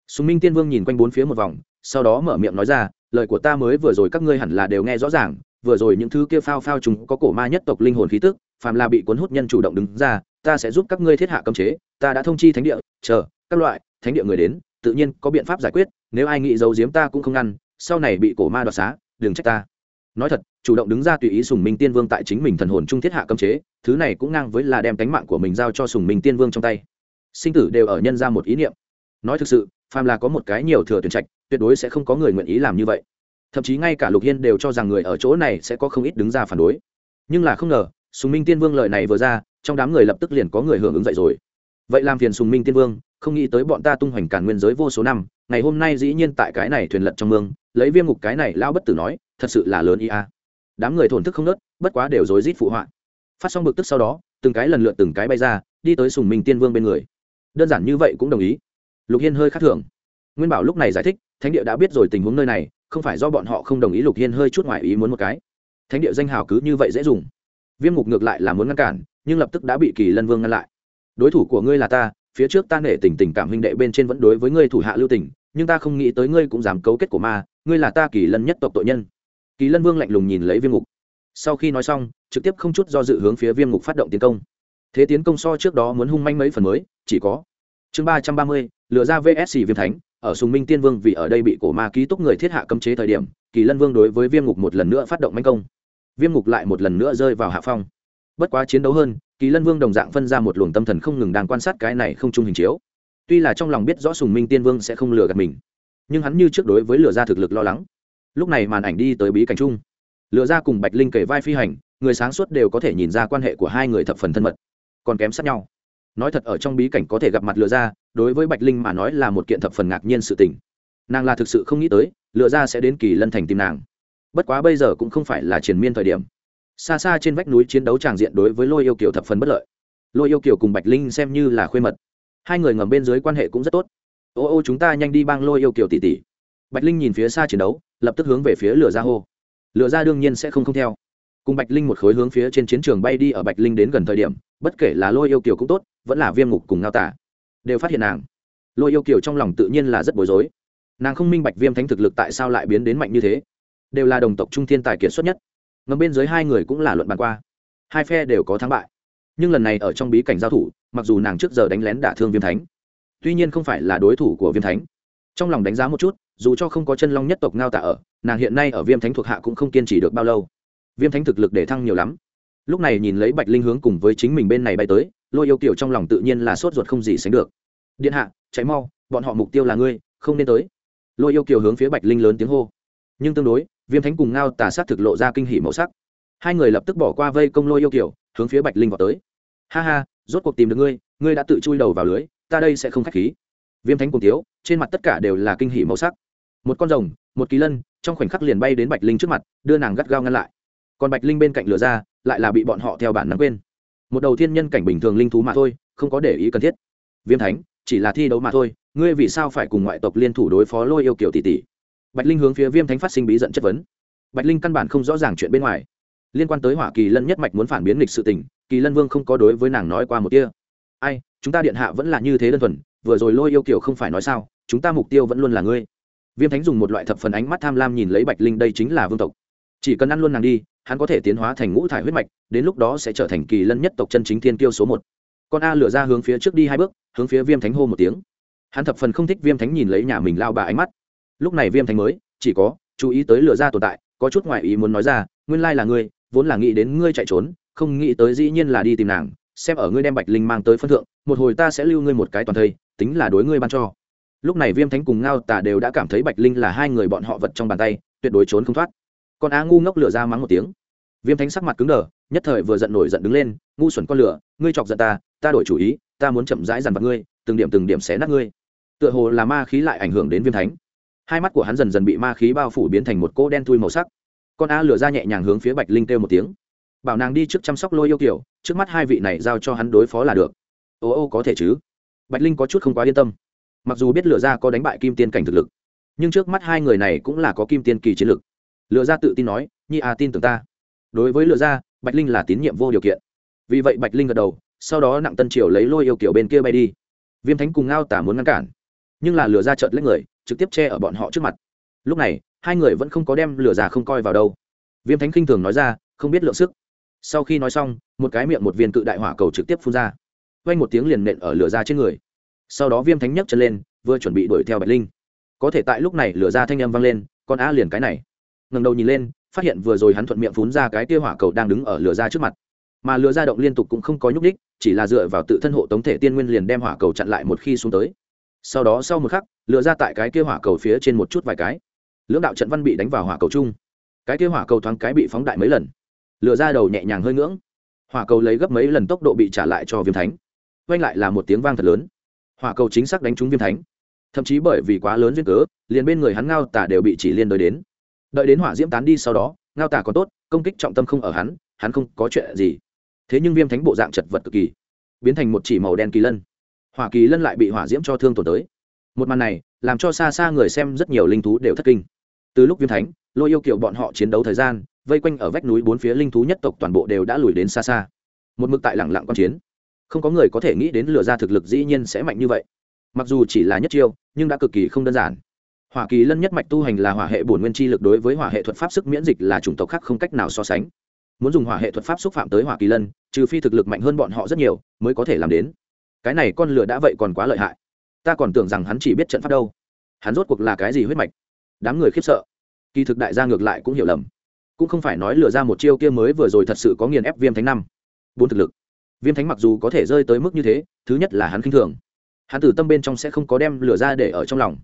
Sùng minh tiên vương nhìn quanh bốn phía một vòng, sau đó mở miệng nói ra, lời của ta mới vừa rồi các ngươi hẳn là đều nghe rõ ràng, vừa rồi những thứ kia phao phao chúng có cổ ma nhất tộc linh hồn khí tức, phàm là bị cuốn hút nhân chủ động đứng ra ta sẽ giúp các ngươi thiết hạ cấm chế, ta đã thông chi thánh địa, chờ, các loại, thánh địa người đến, tự nhiên có biện pháp giải quyết, nếu ai nghĩ giấu giếm ta cũng không ngăn, sau này bị cổ ma đoạt xá, đừng trách ta. Nói thật, chủ động đứng ra tùy ý sùng minh tiên vương tại chính mình thần hồn trung thiết hạ cấm chế, thứ này cũng ngang với là đem tánh mạng của mình giao cho sùng minh tiên vương trong tay. Sinh tử đều ở nhân ra một ý niệm. Nói thực sự, phàm là có một cái nhiều thừa tuyển trạch, tuyệt đối sẽ không có người nguyện ý làm như vậy. Thậm chí ngay cả lục hiên đều cho rằng người ở chỗ này sẽ có không ít đứng ra phản đối. Nhưng là không ngờ, sùng minh tiên vương lời này vừa ra trong đám người lập tức liền có người hưởng ứng dậy rồi. Vậy làm phiền sùng minh tiên vương, không nghĩ tới bọn ta tung hoành cả nguyên giới vô số năm, ngày hôm nay dĩ nhiên tại cái này thuyền lật trong mương, lấy viêm ngục cái này lao bất tử nói, thật sự là lớn ý a. Đám người thổn thức không nớt, bất quá đều rối rít phụ họa. Phát xong bực tức sau đó, từng cái lần lượt từng cái bay ra, đi tới sùng minh tiên vương bên người. Đơn giản như vậy cũng đồng ý. Lục hiên hơi khát thường. Nguyên bảo lúc này giải thích, thánh địa đã biết rồi tình huống nơi này, không phải do bọn họ không đồng ý lục hiên hơi chút ngoài ý muốn một cái. Thánh địa danh hào cứ như vậy dễ dùng. Viêm ngục ngược lại là muốn ngăn cản nhưng lập tức đã bị kỳ lân vương ngăn lại. Đối thủ của ngươi là ta, phía trước ta nể tình tình cảm huynh đệ bên trên vẫn đối với ngươi thủ hạ lưu tình, nhưng ta không nghĩ tới ngươi cũng dám cấu kết của ma, ngươi là ta kỳ lân nhất tộc tội nhân. Kỳ lân vương lạnh lùng nhìn lấy viêm ngục. Sau khi nói xong, trực tiếp không chút do dự hướng phía viêm ngục phát động tiến công. Thế tiến công so trước đó muốn hung manh mấy phần mới, chỉ có chương ba trăm ba mươi lựa ra vsc viêm thánh, ở sùng minh tiên vương vì ở đây bị cổ ma ký túc người thiết hạ cấm chế thời điểm, kỳ lân vương đối với viêm ngục một lần nữa phát động manh công. Viêm ngục lại một lần nữa rơi vào hạ phong bất quá chiến đấu hơn, kỳ lân vương đồng dạng phân ra một luồng tâm thần không ngừng đang quan sát cái này không chung hình chiếu. Tuy là trong lòng biết rõ sùng minh tiên vương sẽ không lừa gạt mình, nhưng hắn như trước đối với lừa ra thực lực lo lắng. Lúc này màn ảnh đi tới bí cảnh chung. Lừa ra cùng bạch linh kể vai phi hành, người sáng suốt đều có thể nhìn ra quan hệ của hai người thập phần thân mật, còn kém sát nhau. Nói thật, ở trong bí cảnh có thể gặp mặt lừa ra, đối với bạch linh mà nói là một kiện thập phần ngạc nhiên sự tình. Nàng là thực sự không nghĩ tới, lừa ra sẽ đến kỳ lân thành tìm nàng. Bất quá bây giờ cũng không phải là triền miên thời điểm xa xa trên vách núi chiến đấu tràng diện đối với lôi yêu kiều thập phần bất lợi. Lôi yêu kiều cùng bạch linh xem như là khuê mật. Hai người ngầm bên dưới quan hệ cũng rất tốt. Ô ô, chúng ta nhanh đi bang lôi yêu kiều tỉ tỉ bạch linh nhìn phía xa chiến đấu, lập tức hướng về phía lửa ra hô. Lửa ra đương nhiên sẽ không không theo. Cùng bạch linh một khối hướng phía trên chiến trường bay đi ở bạch linh đến gần thời điểm, bất kể là lôi yêu kiều cũng tốt, vẫn là viêm ngục cùng ngao tả, đều phát hiện nàng. Lôi yêu kiều trong lòng tự nhiên là rất bối rối. Nàng không minh bạch viêm thánh thực lực tại sao lại biến đến mạnh như thế. Đều là đồng tộc trung thiên tài kiệt xuất nhất ngầm bên dưới hai người cũng là luận bàn qua. Hai phe đều có thắng bại. Nhưng lần này ở trong bí cảnh giao thủ, mặc dù nàng trước giờ đánh lén đả thương viêm thánh, tuy nhiên không phải là đối thủ của viêm thánh. Trong lòng đánh giá một chút, dù cho không có chân long nhất tộc ngao tạ ở, nàng hiện nay ở viêm thánh thuộc hạ cũng không kiên trì được bao lâu. Viêm thánh thực lực để thăng nhiều lắm. Lúc này nhìn lấy bạch linh hướng cùng với chính mình bên này bay tới, lôi yêu kiểu trong lòng tự nhiên là sốt ruột không gì sánh được. Điện hạ cháy mau, bọn họ mục tiêu là ngươi, không nên tới. Lôi yêu kiều hướng phía bạch linh lớn tiếng hô. Nhưng tương đối viêm thánh cùng ngao tà sát thực lộ ra kinh hỉ màu sắc. Hai người lập tức bỏ qua vây công lôi yêu kiều, hướng phía bạch linh vào tới. Ha ha, rốt cuộc tìm được ngươi ngươi đã tự chui đầu vào lưới, ta đây sẽ không k h á c h khí. Viêm thánh cùng tiếu, trên mặt tất cả đều là kinh hỉ màu sắc. Một con rồng, một kỳ lân, trong khoảnh khắc liền bay đến bạch linh trước mặt, đưa nàng gắt gao ngăn lại. Còn bạch linh bên cạnh lửa ra, lại là bị bọn họ theo bản nắm quên. Một đầu thiên nhân cảnh bình thường linh thú mà thôi, không có để ý cần thiết. Viêm thánh, chỉ là thi đấu mà thôi, ngươi vì sao phải cùng ngoại tộc liên thủ đối phó lôi yêu kiểu tỷ tỷ? Bạch linh hướng phía viêm thánh phát sinh bí giận chất vấn. Bạch linh căn bản không rõ ràng chuyện bên ngoài. Liên quan tới hỏa kỳ lân nhất mạch muốn phản biến lịch sự tình, kỳ lân vương không có đối với nàng nói qua một tia. Ai, chúng ta điện hạ vẫn là như thế đơn thuần, vừa rồi lôi yêu kiểu không phải nói sao, chúng ta mục tiêu vẫn luôn là ngươi. Viêm thánh dùng một loại thập phần ánh mắt tham lam nhìn lấy bạch linh, đây chính là vương tộc. Chỉ cần ăn luôn nàng đi, hắn có thể tiến hóa thành ngũ thải huyết mạch, đến lúc đó sẽ trở thành kỳ lân nhất tộc chân chính thiên kiêu số một. Con a lửa ra hướng phía trước đi hai bước, hướng phía viêm thánh hô một tiếng. Hắn thập phần không thích viêm thánh nhìn lấy nhà mình lao bà ánh mắt lúc này viêm thánh mới, chỉ có, chú ý tới lửa ra tồn tại, có chút ngoại ý muốn nói ra, nguyên lai là ngươi, vốn là nghĩ đến ngươi chạy trốn, không nghĩ tới dĩ nhiên là đi tìm nàng, xem ở ngươi đem bạch linh mang tới phân thượng, một hồi ta sẽ lưu ngươi một cái toàn thây, tính là đối ngươi ban cho. Lúc này viêm thánh cùng ngao tả đều đã cảm thấy bạch linh là hai người bọn họ vật trong bàn tay, tuyệt đối trốn không thoát. Con á ngu ngốc lửa ra mắng một tiếng. Viêm thánh sắc mặt cứng đờ, nhất thời vừa giận nổi giận đứng lên, ngu xuẩn con lửa, ngươi chọc giận ta ta đổi chủ ý, ta muốn chậm rãi dằn vặt ngươi, từng điểm từng điểm xé nát ngươi. Tựa hồ là ma khí lại ảnh hưởng đến viêm thánh hai mắt của hắn dần dần bị ma khí bao phủ biến thành một cỗ đen thui màu sắc. Con a lửa ra nhẹ nhàng hướng phía bạch linh kêu một tiếng. Bảo nàng đi trước chăm sóc lôi yêu kiểu, trước mắt hai vị này giao cho hắn đối phó là được. Ô ô có thể chứ? Bạch linh có chút không quá yên tâm. Mặc dù biết lửa ra có đánh bại kim tiên cảnh thực lực, nhưng trước mắt hai người này cũng là có kim tiên kỳ chiến lực. Lửa ra tự tin nói, nhi a tin tưởng ta. Đối với lửa ra, bạch linh là tín nhiệm vô điều kiện. Vì vậy bạch linh gật đầu, sau đó nặng tân triều lấy lôi yêu kiểu bên kia bay đi. Viêm thánh cùng ngao tả muốn ngăn cản nhưng là lửa ra trợt lấy người, trực tiếp che ở bọn họ trước mặt. Lúc này, hai người vẫn không có đem lửa già không coi vào đâu. Viêm thánh khinh thường nói ra, không biết lượng sức. Sau khi nói xong, một cái miệng một viên cự đại hỏa cầu trực tiếp phun ra. Quanh một tiếng liền nện ở lửa ra trên người. Sau đó viêm thánh nhấc chân lên, vừa chuẩn bị đuổi theo bạch linh. Có thể tại lúc này lửa ra thanh âm vang lên, con á liền cái này. Ngầm đầu nhìn lên, phát hiện vừa rồi hắn thuận miệng phun ra cái tia hỏa cầu đang đứng ở lửa ra trước mặt. Mà lửa ra động liên tục cũng không có nhúc đích chỉ là dựa vào tự thân hộ tống thể tiên nguyên liền đem hỏa cầu chặn lại một khi xuống tới sau đó sau một khắc, lựa ra tại cái kia hỏa cầu phía trên một chút vài cái. Lưỡng đạo trận văn bị đánh vào hỏa cầu chung. Cái kia hỏa cầu thoáng cái bị phóng đại mấy lần. Lựa ra đầu nhẹ nhàng hơi ngưỡng. Hỏa cầu lấy gấp mấy lần tốc độ bị trả lại cho viêm thánh. Quanh lại là một tiếng vang thật lớn. Hỏa cầu chính xác đánh trúng viêm thánh. Thậm chí bởi vì quá lớn duyên cớ, liền bên người hắn ngao tả đều bị chỉ liên đới đến. Đợi đến hỏa diễm tán đi sau đó, ngao tả còn tốt, công kích trọng tâm không ở hắn hắn không có chuyện gì. Thế nhưng viêm thánh bộ dạng chật vật cực kỳ, biến thành một chỉ màu đen kỳ lân hỏa kỳ lân lại bị hỏa diễm cho thương tổn tới. Một màn này, làm cho xa xa người xem rất nhiều linh thú đều thất kinh. Từ lúc viêm thánh, lôi yêu kiệu bọn họ chiến đấu thời gian, vây quanh ở vách núi bốn phía linh thú nhất tộc toàn bộ đều đã lùi đến xa xa. Một mực tại lẳng lặng quan chiến. Không có người có thể nghĩ đến lừa ra thực lực dĩ nhiên sẽ mạnh như vậy. Mặc dù chỉ là nhất chiêu, nhưng đã cực kỳ không đơn giản. Hỏa kỳ lân nhất mạch tu hành là hỏa hệ bổn nguyên chi lực đối với hỏa hệ thuật pháp sức miễn dịch là chủng tộc khác không cách nào so sánh. Muốn dùng hỏa hệ thuật pháp xúc phạm tới hỏa kỳ lân, trừ phi thực lực mạnh hơn bọn họ rất nhiều, mới có thể làm đến cái này con lửa đã vậy còn quá lợi hại. Ta còn tưởng rằng hắn chỉ biết trận pháp đâu. Hắn rốt cuộc là cái gì huyết mạch? Đám người khiếp sợ. Kỳ thực đại gia ngược lại cũng hiểu lầm. Cũng không phải nói lừa ra một chiêu kia mới vừa rồi thật sự có nghiền ép viêm thánh năm. Bốn thực lực. Viêm thánh mặc dù có thể rơi tới mức như thế, thứ nhất là hắn khinh thường. Hắn từ tâm bên trong sẽ không có đem lửa ra để ở trong lòng.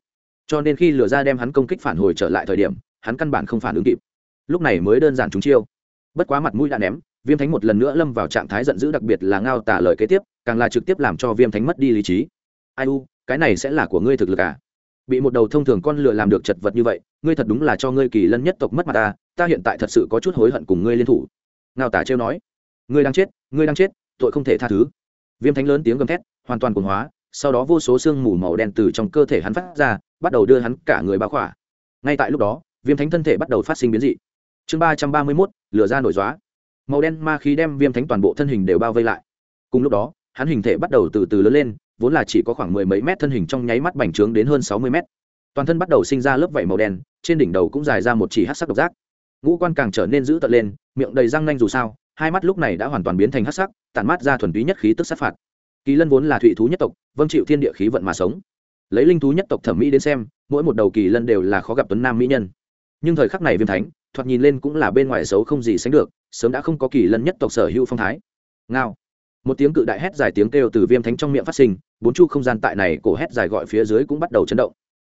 Cho nên khi lửa ra đem hắn công kích phản hồi trở lại thời điểm, hắn căn bản không phản ứng kịp. Lúc này mới đơn giản chúng chiêu. Bất quá mặt mũi đã ném, viêm thánh một lần nữa lâm vào trạng thái giận dữ đặc biệt là ngao tả lời kế tiếp càng là trực tiếp làm cho viêm thánh mất đi lý trí. Ai u, cái này sẽ là của ngươi thực lực à? Bị một đầu thông thường con lừa làm được chật vật như vậy, ngươi thật đúng là cho ngươi kỳ lân nhất tộc mất mặt ta ta hiện tại thật sự có chút hối hận cùng ngươi liên thủ. Ngao tả trêu nói, ngươi đang chết, ngươi đang chết, tội không thể tha thứ. Viêm thánh lớn tiếng gầm thét, hoàn toàn cuồng hóa, sau đó vô số sương mù màu đen từ trong cơ thể hắn phát ra, bắt đầu đưa hắn cả người bao khỏa. Ngay tại lúc đó, viêm thánh thân thể bắt đầu phát sinh biến dị. Chương ba trăm ba mươi mốt, lửa ra nổi dóa màu đen ma khí đem viêm thánh toàn bộ thân hình đều bao vây lại. Cùng lúc đó hắn hình thể bắt đầu từ từ lớn lên, vốn là chỉ có khoảng mười mấy mét thân hình trong nháy mắt bành trướng đến hơn sáu mươi mét. Toàn thân bắt đầu sinh ra lớp vảy màu đen, trên đỉnh đầu cũng dài ra một chỉ hát sắc độc giác. Ngũ quan càng trở nên dữ tợn lên, miệng đầy răng nanh dù sao, hai mắt lúc này đã hoàn toàn biến thành hát sắc, tản mát ra thuần túy nhất khí tức sát phạt. Kỳ lân vốn là thụy thú nhất tộc vâng chịu thiên địa khí vận mà sống. Lấy linh thú nhất tộc thẩm mỹ đến xem, mỗi một đầu kỳ lân đều là khó gặp tuấn nam mỹ nhân. Nhưng thời khắc này viêm thánh, thoạt nhìn lên cũng là bên ngoài xấu không gì sánh được, sớm đã không có kỳ lân nhất tộc sở hữu phong thái. Ngao một tiếng cự đại hét dài tiếng kêu từ viêm thánh trong miệng phát sinh, bốn chu không gian tại này cổ hét dài gọi phía dưới cũng bắt đầu chấn động.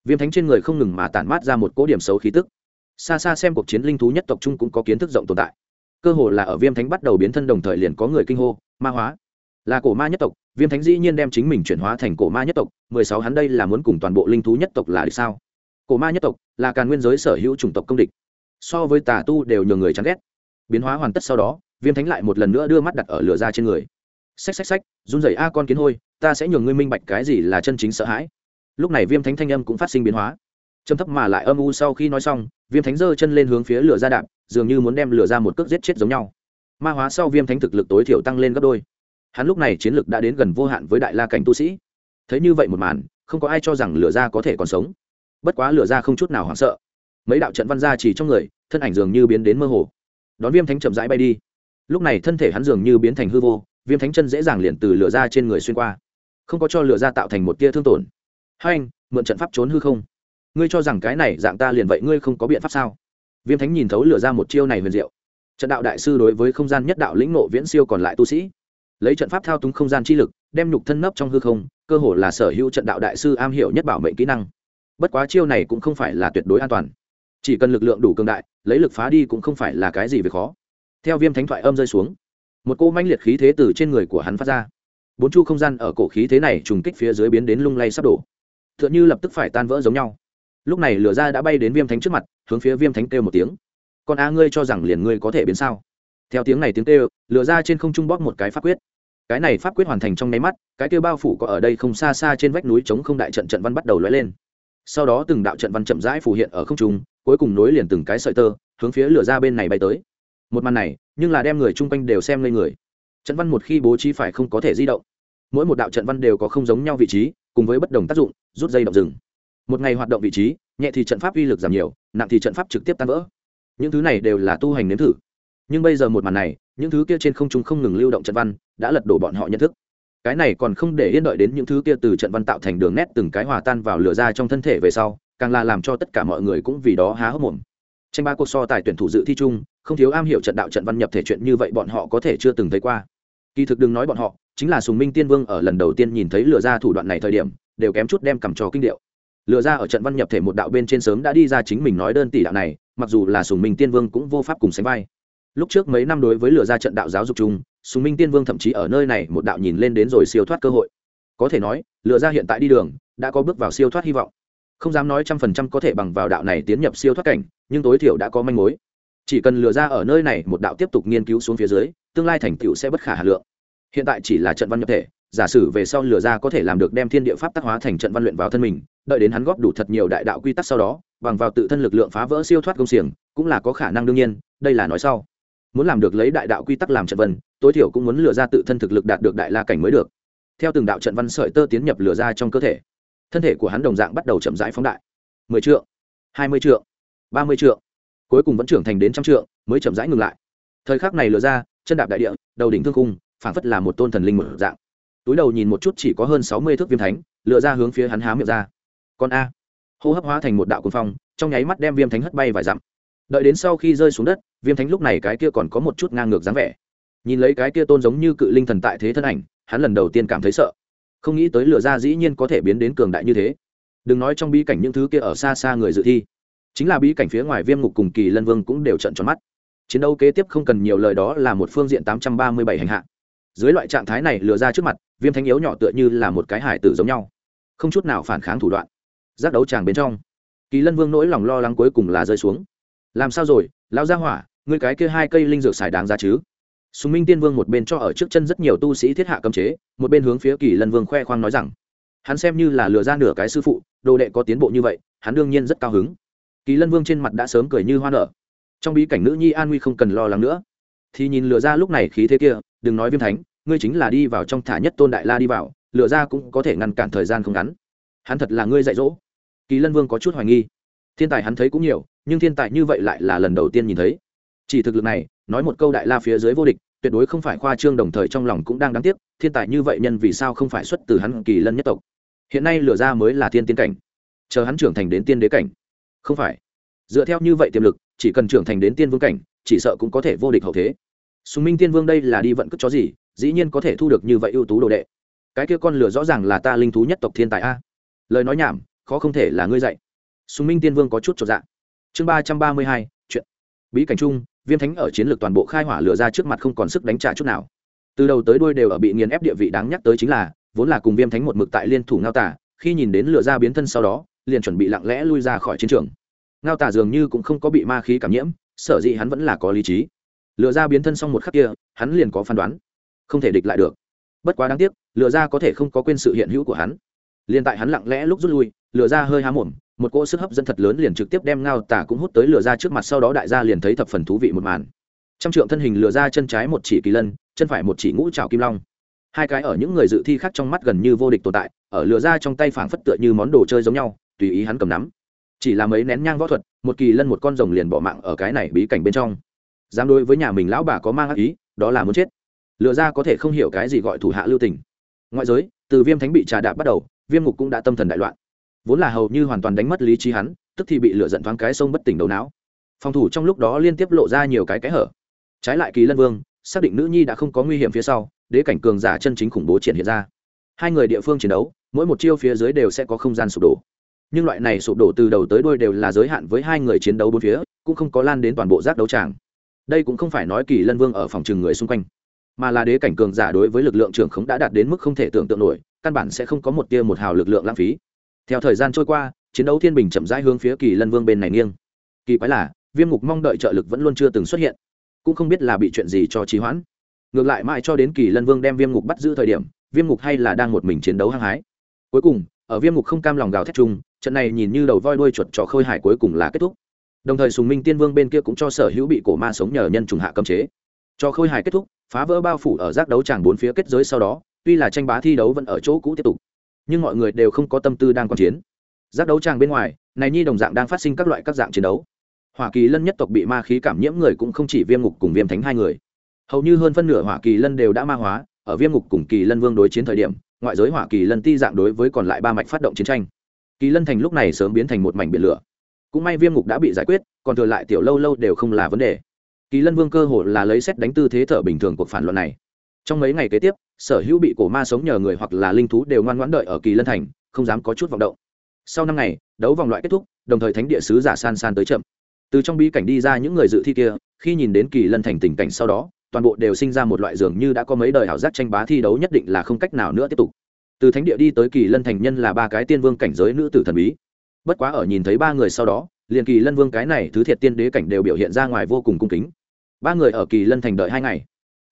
Viêm thánh trên người không ngừng mà tản mát ra một cỗ điểm xấu khí tức. Xa xa xem cuộc chiến linh thú nhất tộc trung cũng có kiến thức rộng tồn tại. Cơ hồ là ở viêm thánh bắt đầu biến thân đồng thời liền có người kinh hô, ma hóa! Là cổ ma nhất tộc, viêm thánh dĩ nhiên đem chính mình chuyển hóa thành cổ ma nhất tộc, mười sáu hắn đây là muốn cùng toàn bộ linh thú nhất tộc là địch sao? Cổ ma nhất tộc là càn nguyên giới sở hữu chủng tộc công địch. So với tà tu đều nhường người chán ghét. Biến hóa hoàn tất sau đó, viêm thánh lại một lần nữa đưa mắt đặt ở lửa ra trên người xách xách xách, run rẩy, a, con kiến hôi, ta sẽ nhường ngươi minh bạch cái gì là chân chính sợ hãi. Lúc này viêm thánh thanh âm cũng phát sinh biến hóa. Trầm thấp mà lại âm u sau khi nói xong, viêm thánh giơ chân lên hướng phía lửa ra đạp, dường như muốn đem lửa ra một cước giết chết giống nhau. Ma hóa sau viêm thánh thực lực tối thiểu tăng lên gấp đôi. Hắn lúc này chiến lực đã đến gần vô hạn với đại la cảnh tu sĩ. Thấy như vậy một màn, không có ai cho rằng lửa ra có thể còn sống. Bất quá lửa ra không chút nào hoảng sợ. Mấy đạo trận văn ra chỉ trong người, thân ảnh dường như biến đến mơ hồ. Đón viêm thánh chậm rãi bay đi. Lúc này thân thể hắn dường như biến thành hư vô viêm thánh chân dễ dàng liền từ lửa ra trên người xuyên qua, không có cho lửa ra tạo thành một tia thương tổn. Hai anh, mượn trận pháp trốn hư không? Ngươi cho rằng cái này dạng ta liền vậy ngươi không có biện pháp sao? Viêm thánh nhìn thấu lửa ra một chiêu này huyền diệu. Trận đạo đại sư đối với không gian nhất đạo lĩnh nộ viễn siêu còn lại tu sĩ. Lấy trận pháp thao túng không gian chi lực, đem nhục thân nấp trong hư không, cơ hồ là sở hữu trận đạo đại sư am hiểu nhất bảo mệnh kỹ năng. Bất quá chiêu này cũng không phải là tuyệt đối an toàn. Chỉ cần lực lượng đủ cường đại, lấy lực phá đi cũng không phải là cái gì về khó. Theo viêm thánh thoại âm rơi xuống một cô manh liệt khí thế từ trên người của hắn phát ra. Bốn chu không gian ở cổ khí thế này trùng kích phía dưới biến đến lung lay sắp đổ. T h ư ợ n h ư lập tức phải tan vỡ giống nhau. Lúc này lửa ra đã bay đến viêm thánh trước mặt, hướng phía viêm thánh kêu một tiếng. Còn a ngươi cho rằng liền ngươi có thể biến sao? Theo tiếng này tiếng kêu, lửa ra trên không trung bóp một cái pháp quyết. Cái này pháp quyết hoàn thành trong nháy mắt, cái kêu bao phủ có ở đây không xa xa trên vách núi chống không đại trận trận văn bắt đầu lóe lên. Sau đó từng đạo trận văn chậm rãi phủ hiện ở không trung, cuối cùng nối liền từng cái sợi tơ, hướng phía lửa ra bên này bay tới một màn này, nhưng là đem người chung quanh đều xem lên người. Trận văn một khi bố trí phải không có thể di động. Mỗi một đạo trận văn đều có không giống nhau vị trí, cùng với bất đồng tác dụng, rút dây động rừng một ngày hoạt động vị trí, nhẹ thì trận pháp uy lực giảm nhiều, nặng thì trận pháp trực tiếp tan vỡ. Những thứ này đều là tu hành nếm thử. Nhưng bây giờ một màn này, những thứ kia trên không trung không ngừng lưu động trận văn, đã lật đổ bọn họ nhận thức. Cái này còn không để yên đợi đến những thứ kia từ trận văn tạo thành đường nét từng cái hòa tan vào lửa ra trong thân thể về sau, càng là làm cho tất cả mọi người cũng vì đó há hốc mồm. Tranh ba cuộc so tài tuyển thủ dự thi chung không thiếu am hiểu trận đạo trận văn nhập thể chuyện như vậy bọn họ có thể chưa từng thấy qua. Kỳ thực đừng nói bọn họ, chính là sùng minh tiên vương ở lần đầu tiên nhìn thấy lừa ra thủ đoạn này thời điểm, đều kém chút đem cầm trò kinh điệu. Lừa ra ở trận văn nhập thể một đạo bên trên sớm đã đi ra chính mình nói đơn tỷ đạo này, mặc dù là sùng minh tiên vương cũng vô pháp cùng sánh vai. Lúc trước mấy năm đối với lừa ra trận đạo giáo dục chung, sùng minh tiên vương thậm chí ở nơi này một đạo nhìn lên đến rồi siêu thoát cơ hội. Có thể nói, lừa ra hiện tại đi đường, đã có bước vào siêu thoát hy vọng. Không dám nói trăm phần trăm có thể bằng vào đạo này tiến nhập siêu thoát cảnh, nhưng tối thiểu đã có manh mối chỉ cần lừa ra ở nơi này, một đạo tiếp tục nghiên cứu xuống phía dưới, tương lai thành tựu sẽ bất khả hà lượng. Hiện tại chỉ là trận văn nhập thể, giả sử về sau lừa ra có thể làm được đem thiên địa pháp tác hóa thành trận văn luyện vào thân mình, đợi đến hắn góp đủ thật nhiều đại đạo quy tắc sau đó, bằng vào tự thân lực lượng phá vỡ siêu thoát công xiềng, cũng là có khả năng đương nhiên, đây là nói sau. Muốn làm được lấy đại đạo quy tắc làm trận văn, tối thiểu cũng muốn lừa ra tự thân thực lực đạt được đại la cảnh mới được. Theo từng đạo trận văn sợi tơ tiến nhập lừa ra trong cơ thể, thân thể của hắn đồng dạng bắt đầu chậm rãi phóng đại. Mười triệu hai mươi triệu ba mươi triệu cuối cùng vẫn trưởng thành đến trăm trượng, mới chậm rãi ngừng lại. Thời khắc này lừa ra, chân đạp đại địa, đầu đỉnh thương cung phảng phất là một tôn thần linh mở dạng. Túi đầu nhìn một chút chỉ có hơn sáu mươi thước viêm thánh lựa ra hướng phía hắn há miệng ra. Còn a. Hô hấp hóa thành một đạo cuồng phong, trong nháy mắt đem viêm thánh hất bay vài dặm. Đợi đến sau khi rơi xuống đất, viêm thánh lúc này cái kia còn có một chút ngang ngược dáng vẻ. Nhìn lấy cái kia tôn giống như cự linh thần tại thế thân ảnh, hắn lần đầu tiên cảm thấy sợ. Không nghĩ tới lựa ra dĩ nhiên có thể biến đến cường đại như thế. Đừng nói trong bí cảnh những thứ kia ở xa xa người dự thi chính là bí cảnh phía ngoài viêm ngục cùng kỳ lân vương cũng đều trận tròn mắt. Chiến đấu kế tiếp không cần nhiều lời đó là một phương diện tám trăm ba mươi bảy hành hạ. Dưới loại trạng thái này lừa ra trước mặt, viêm thanh yếu nhỏ tựa như là một cái hải tử giống nhau. Không chút nào phản kháng thủ đoạn. Giác đấu tràng bên trong, kỳ lân vương nỗi lòng lo lắng cuối cùng là rơi xuống. Làm sao rồi, lão gia hỏa, ngươi cái kia hai cây linh dược xài đáng ra chứ? Sùng minh tiên vương một bên cho ở trước chân rất nhiều tu sĩ thiết hạ cấm chế, một bên hướng phía kỳ lân vương khoe khoang nói rằng, hắn xem như là lừa ra nửa cái sư phụ, đồ đệ có tiến bộ như vậy, hắn đương nhiên rất cao hứng kỳ lân vương trên mặt đã sớm cười như hoa nở. Trong bí cảnh nữ nhi an nguy không cần lo lắng nữa. Thì nhìn lừa ra lúc này khí thế kia, đừng nói viêm thánh, ngươi chính là đi vào trong thả nhất tôn đại la đi vào lừa ra cũng có thể ngăn cản thời gian không ngắn. Hắn thật là ngươi dạy dỗ. Kỳ lân vương có chút hoài nghi. Thiên tài hắn thấy cũng nhiều, nhưng thiên tài như vậy lại là lần đầu tiên nhìn thấy. Chỉ thực lực này, nói một câu đại la phía dưới vô địch, tuyệt đối không phải khoa trương đồng thời trong lòng cũng đang đáng tiếc, thiên tài như vậy nhân vì sao không phải xuất từ hắn kỳ lân nhất tộc. Hiện nay lừa ra mới là thiên tiên cảnh. Chờ hắn trưởng thành đến tiên đế cảnh không phải. Dựa theo như vậy tiềm lực, chỉ cần trưởng thành đến tiên vương cảnh, chỉ sợ cũng có thể vô địch hậu thế. Sùng minh tiên vương đây là đi vận cất chó gì, dĩ nhiên có thể thu được như vậy ưu tú đồ đệ. Cái kia con lửa rõ ràng là ta linh thú nhất tộc thiên tài a. Lời nói nhảm, khó không thể là ngươi dạy. Sùng minh tiên vương có chút trọn dạng chương ba trăm ba mươi hai, chuyện. Bí cảnh chung, viêm thánh ở chiến lược toàn bộ khai hỏa lửa ra trước mặt không còn sức đánh trả chút nào. Từ đầu tới đuôi đều ở bị nghiền ép địa vị đáng nhắc tới chính là, vốn là cùng viêm thánh một mực tại liên thủ ngao tả khi nhìn đến lửa ra biến thân sau đó liền chuẩn bị lặng lẽ lui ra khỏi chiến trường. Ngao tả dường như cũng không có bị ma khí cảm nhiễm, sở dĩ hắn vẫn là có lý trí. Lựa ra biến thân xong một khắc kia, hắn liền có phán đoán. Không thể địch lại được. Bất quá đáng tiếc lựa ra có thể không có quên sự hiện hữu của hắn. Liền tại hắn lặng lẽ lúc rút lui lựa ra hơi há mồm, một cỗ sức hấp dẫn thật lớn liền trực tiếp đem ngao tả cũng hút tới lửa ra trước mặt, sau đó đại gia liền thấy thập phần thú vị một màn. Trăm trượng thân hình lửa ra chân trái một chỉ kỳ lân, chân phải một chỉ ngũ trào kim long. Hai cái ở những người dự thi khác trong mắt gần như vô địch tồn tại, ở lửa ra trong tay phảng phất tựa như món đồ chơi giống nhau tùy ý hắn cầm nắm. Chỉ là mấy nén nhang võ thuật, một kỳ lân một con rồng liền bỏ mạng ở cái này bí cảnh bên trong. Dám đối với nhà mình lão bà có mang ác ý, đó là muốn chết. Lựa ra có thể không hiểu cái gì gọi thủ hạ lưu tình. Ngoại giới, từ viêm thánh bị trà đạp bắt đầu, viêm ngục cũng đã tâm thần đại loạn. Vốn là hầu như hoàn toàn đánh mất lý trí hắn, tức thì bị lựa giận thoáng cái sông bất tỉnh đầu não. Phòng thủ trong lúc đó liên tiếp lộ ra nhiều cái cái hở. Trái lại kỳ lân vương, xác định nữ nhi đã không có nguy hiểm phía sau, đế cảnh cường giả chân chính khủng bố triển hiện ra. Hai người địa phương chiến đấu, mỗi một chiêu phía dưới đều sẽ có không gian sụp đổ nhưng loại này sụp đổ từ đầu tới đuôi đều là giới hạn với hai người chiến đấu bốn phía, cũng không có lan đến toàn bộ giác đấu tràng. Đây cũng không phải nói kỳ lân vương ở phòng trừng người xung quanh, mà là đế cảnh cường giả đối với lực lượng trưởng khống đã đạt đến mức không thể tưởng tượng nổi, căn bản sẽ không có một tia một hào lực lượng lãng phí. Theo thời gian trôi qua, chiến đấu thiên bình chậm rãi hướng phía kỳ lân vương bên này nghiêng. Kỳ quái là, viêm ngục mong đợi trợ lực vẫn luôn chưa từng xuất hiện, cũng không biết là bị chuyện gì cho trì hoãn. Ngược lại mãi cho đến kỳ lân vương đem viêm ngục bắt giữ thời điểm, viêm ngục hay là đang một mình chiến đấu hăng hái. Cuối cùng, ở viêm ngục không cam lòng gào thét chung trận này nhìn như đầu voi đuôi chuột trò khôi hài cuối cùng là kết thúc. Đồng thời sùng minh tiên vương bên kia cũng cho sở hữu bị cổ ma sống nhờ nhân trùng hạ cấm chế. Cho khôi hài kết thúc, phá vỡ bao phủ ở giác đấu tràng bốn phía kết giới sau đó, tuy là tranh bá thi đấu vẫn ở chỗ cũ tiếp tục, nhưng mọi người đều không có tâm tư đang quan chiến. Giác đấu tràng bên ngoài, này nhi đồng dạng đang phát sinh các loại các dạng chiến đấu. Hoa kỳ lân nhất tộc bị ma khí cảm nhiễm người cũng không chỉ viêm ngục cùng viêm thánh hai người. Hầu như hơn phân nửa hoa kỳ lân đều đã ma hóa, ở viêm ngục cùng kỳ lân vương đối chiến thời điểm, ngoại giới hỏa kỳ lân ti dạng đối với còn lại ba mạch phát động chiến tranh kỳ lân thành lúc này sớm biến thành một mảnh biển lửa. Cũng may viêm ngục đã bị giải quyết, còn thừa lại tiểu lâu lâu đều không là vấn đề. Kỳ lân vương cơ hồ là lấy xét đánh tư thế thở bình thường cuộc phản luận này. Trong mấy ngày kế tiếp, sở hữu bị cổ ma sống nhờ người hoặc là linh thú đều ngoan ngoãn đợi ở kỳ lân thành, không dám có chút vọng động. Sau năm ngày, đấu vòng loại kết thúc, đồng thời thánh địa sứ giả san san tới chậm. Từ trong bí cảnh đi ra những người dự thi kia, khi nhìn đến kỳ lân thành tình cảnh sau đó, toàn bộ đều sinh ra một loại dường như đã có mấy đời ảo giác tranh bá thi đấu nhất định là không cách nào nữa tiếp tục từ thánh địa đi tới kỳ lân thành nhân là ba cái tiên vương cảnh giới nữ tử thần bí. Bất quá ở nhìn thấy ba người sau đó, liền kỳ lân vương cái này thứ thiệt tiên đế cảnh đều biểu hiện ra ngoài vô cùng cung kính. Ba người ở kỳ lân thành đợi hai ngày.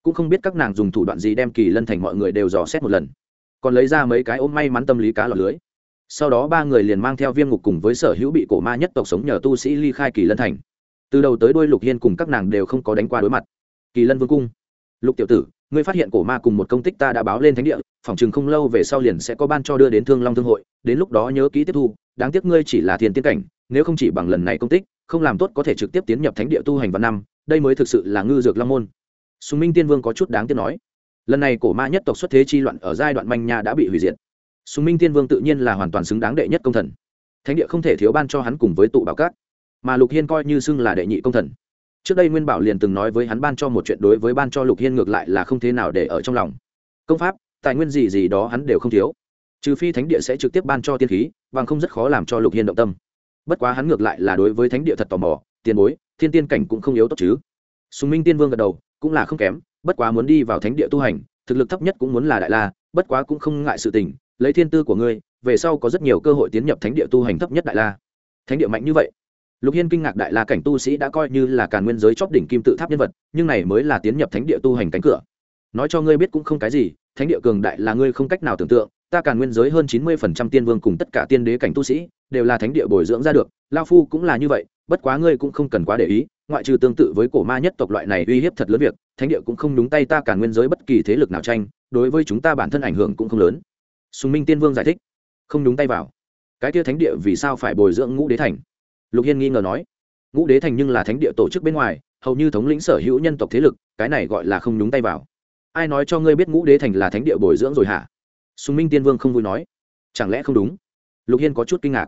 Cũng không biết các nàng dùng thủ đoạn gì đem kỳ lân thành mọi người đều dò xét một lần. Còn lấy ra mấy cái ôm may mắn tâm lý cá lọc lưới. Sau đó ba người liền mang theo viêm ngục cùng với sở hữu bị cổ ma nhất tộc sống nhờ tu sĩ ly khai kỳ lân thành. Từ đầu tới đuôi lục hiên cùng các nàng đều không có đánh qua đối mặt. Kỳ lân vương cung. Lục tiểu tử ngươi phát hiện cổ ma cùng một công tích ta đã báo lên thánh địa phòng chừng không lâu về sau liền sẽ có ban cho đưa đến thương long thương hội, đến lúc đó nhớ kỹ tiếp thu, đáng tiếc ngươi chỉ là thiên tiên cảnh, nếu không chỉ bằng lần này công tích, không làm tốt có thể trực tiếp tiến nhập thánh địa tu hành vào năm, đây mới thực sự là ngư dược long môn. Sùng minh tiên vương có chút đáng tiếc nói. Lần này cổ ma nhất tộc xuất thế chi loạn ở giai đoạn manh nha đã bị hủy diệt. Sùng minh tiên vương tự nhiên là hoàn toàn xứng đáng đệ nhất công thần. Thánh địa không thể thiếu ban cho hắn cùng với tụ bảo cát mà lục hiên coi như xưng là đệ nhị công thần trước đây nguyên bảo liền từng nói với hắn ban cho một chuyện đối với ban cho lục hiên ngược lại là không thế nào để ở trong lòng. Công pháp, tài nguyên gì gì đó hắn đều không thiếu. Trừ phi thánh địa sẽ trực tiếp ban cho tiên khí, bằng không rất khó làm cho lục hiên động tâm. Bất quá hắn ngược lại là đối với thánh địa thật tò mò, tiền bối, thiên tiên cảnh cũng không yếu tốt chứ. Sùng minh tiên vương gật đầu, cũng là không kém, bất quá muốn đi vào thánh địa tu hành, thực lực thấp nhất cũng muốn là đại la, bất quá cũng không ngại sự tình, lấy thiên tư của ngươi, về sau có rất nhiều cơ hội tiến nhập thánh địa tu hành thấp nhất đại la. Thánh địa mạnh như vậy lục hiên kinh ngạc đại la cảnh tu sĩ đã coi như là càn nguyên giới chóp đỉnh kim tự tháp nhân vật, nhưng này mới là tiến nhập thánh địa tu hành cánh cửa. Nói cho ngươi biết cũng không cái gì, thánh địa cường đại là ngươi không cách nào tưởng tượng, ta càn nguyên giới hơn chín mươi phần trăm tiên vương cùng tất cả tiên đế cảnh tu sĩ, đều là thánh địa bồi dưỡng ra được, lao phu cũng là như vậy, bất quá ngươi cũng không cần quá để ý, ngoại trừ tương tự với cổ ma nhất tộc loại này uy hiếp thật lớn việc, thánh địa cũng không đúng tay ta càn nguyên giới bất kỳ thế lực nào tranh, đối với chúng ta bản thân ảnh hưởng cũng không lớn. Sùng minh tiên vương giải thích. Không đúng tay vào. Cái kia thánh địa vì sao phải bồi dưỡng ngũ đế thành? Lục hiên nghi ngờ nói, ngũ đế thành nhưng là thánh địa tổ chức bên ngoài, hầu như thống lĩnh sở hữu nhân tộc thế lực, cái này gọi là không nhúng tay vào. Ai nói cho ngươi biết ngũ đế thành là thánh địa bồi dưỡng rồi hả? Sùng minh tiên vương không vui nói, chẳng lẽ không đúng? Lục hiên có chút kinh ngạc,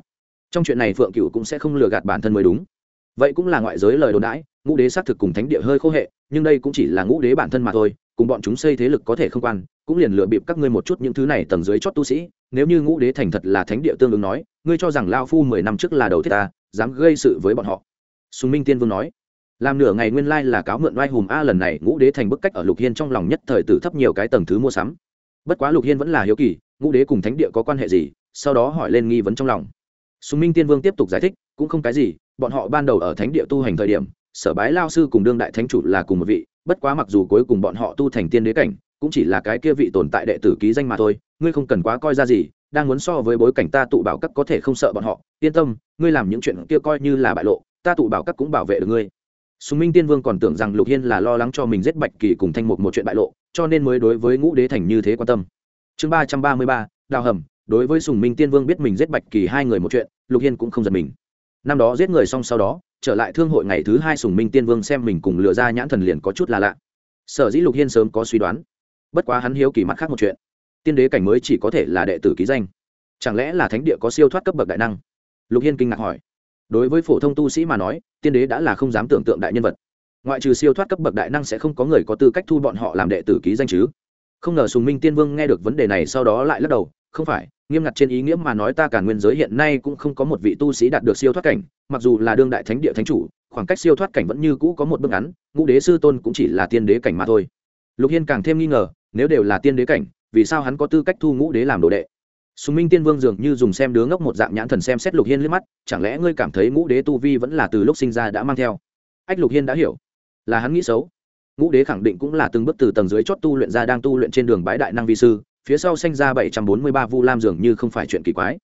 trong chuyện này phượng cựu cũng sẽ không lừa gạt bản thân mới đúng. Vậy cũng là ngoại giới lời đồn đãi, ngũ đế xác thực cùng thánh địa hơi khô hệ, nhưng đây cũng chỉ là ngũ đế bản thân mà thôi, cùng bọn chúng xây thế lực có thể không quan, cũng liền lừa bịp các ngươi một chút những thứ này tầng dưới chót tu sĩ. Nếu như ngũ đế thành thật là thánh địa tương ứng nói, ngươi cho rằng lao phu mười năm trước là đầu thiết ta dám gây sự với bọn họ. Sùng minh tiên vương nói, làm nửa ngày nguyên lai là cáo mượn oai hùm a lần này ngũ đế thành bức cách ở lục hiên trong lòng nhất thời tử thấp nhiều cái tầng thứ mua sắm. Bất quá lục hiên vẫn là hiếu kỳ, ngũ đế cùng thánh địa có quan hệ gì? Sau đó hỏi lên nghi vấn trong lòng. Sùng minh tiên vương tiếp tục giải thích, cũng không cái gì, bọn họ ban đầu ở thánh địa tu hành thời điểm, sở bái lao sư cùng đương đại thánh chủ là cùng một vị, bất quá mặc dù cuối cùng bọn họ tu thành tiên đế cảnh, cũng chỉ là cái kia vị tồn tại đệ tử ký danh mà thôi, ngươi không cần quá coi ra gì đang muốn so với bối cảnh ta tụ bảo các có thể không sợ bọn họ. Yên tâm, ngươi làm những chuyện kia coi như là bại lộ, ta tụ bảo các cũng bảo vệ được ngươi. Sùng minh tiên vương còn tưởng rằng lục hiên là lo lắng cho mình giết bạch kỳ cùng thanh mục một chuyện bại lộ, cho nên mới đối với ngũ đế thành như thế quan tâm. Chương ba trăm ba mươi ba, đào hầm, đối với sùng minh tiên vương biết mình giết bạch kỳ hai người một chuyện, lục hiên cũng không giật mình. Năm đó giết người xong sau đó, trở lại thương hội ngày thứ hai sùng minh tiên vương xem mình cùng lựa ra nhãn thần liền có chút là lạ. Sở dĩ lục hiên sớm có suy đoán, bất quá hắn hiếu kỳ mặt khác một chuyện tiên đế cảnh mới chỉ có thể là đệ tử ký danh. Chẳng lẽ là thánh địa có siêu thoát cấp bậc đại năng? Lục hiên kinh ngạc hỏi. Đối với phổ thông tu sĩ mà nói, tiên đế đã là không dám tưởng tượng đại nhân vật. Ngoại trừ siêu thoát cấp bậc đại năng sẽ không có người có tư cách thu bọn họ làm đệ tử ký danh chứ? Không ngờ sùng minh tiên vương nghe được vấn đề này sau đó lại lắc đầu, không phải, nghiêm ngặt trên ý nghĩa mà nói ta cả nguyên giới hiện nay cũng không có một vị tu sĩ đạt được siêu thoát cảnh, mặc dù là đương đại thánh địa thánh chủ, khoảng cách siêu thoát cảnh vẫn như cũ có một bước ngắn, ngũ đế sư tôn cũng chỉ là tiên đế cảnh mà thôi. Lục hiên càng thêm nghi ngờ, nếu đều là tiên đế cảnh vì sao hắn có tư cách thu ngũ đế làm đồ đệ? Sùng minh tiên vương dường như dùng xem đứa ngốc một dạng nhãn thần xem xét lục hiên liếc mắt, chẳng lẽ ngươi cảm thấy ngũ đế tu vi vẫn là từ lúc sinh ra đã mang theo? Ách, lục hiên đã hiểu. Là hắn nghĩ xấu. Ngũ đế khẳng định cũng là từng bước từ tầng dưới chót tu luyện ra đang tu luyện trên đường bái đại năng vi sư, phía sau sanh ra bảy trăm bốn mươi ba vu lam dường như không phải chuyện kỳ quái.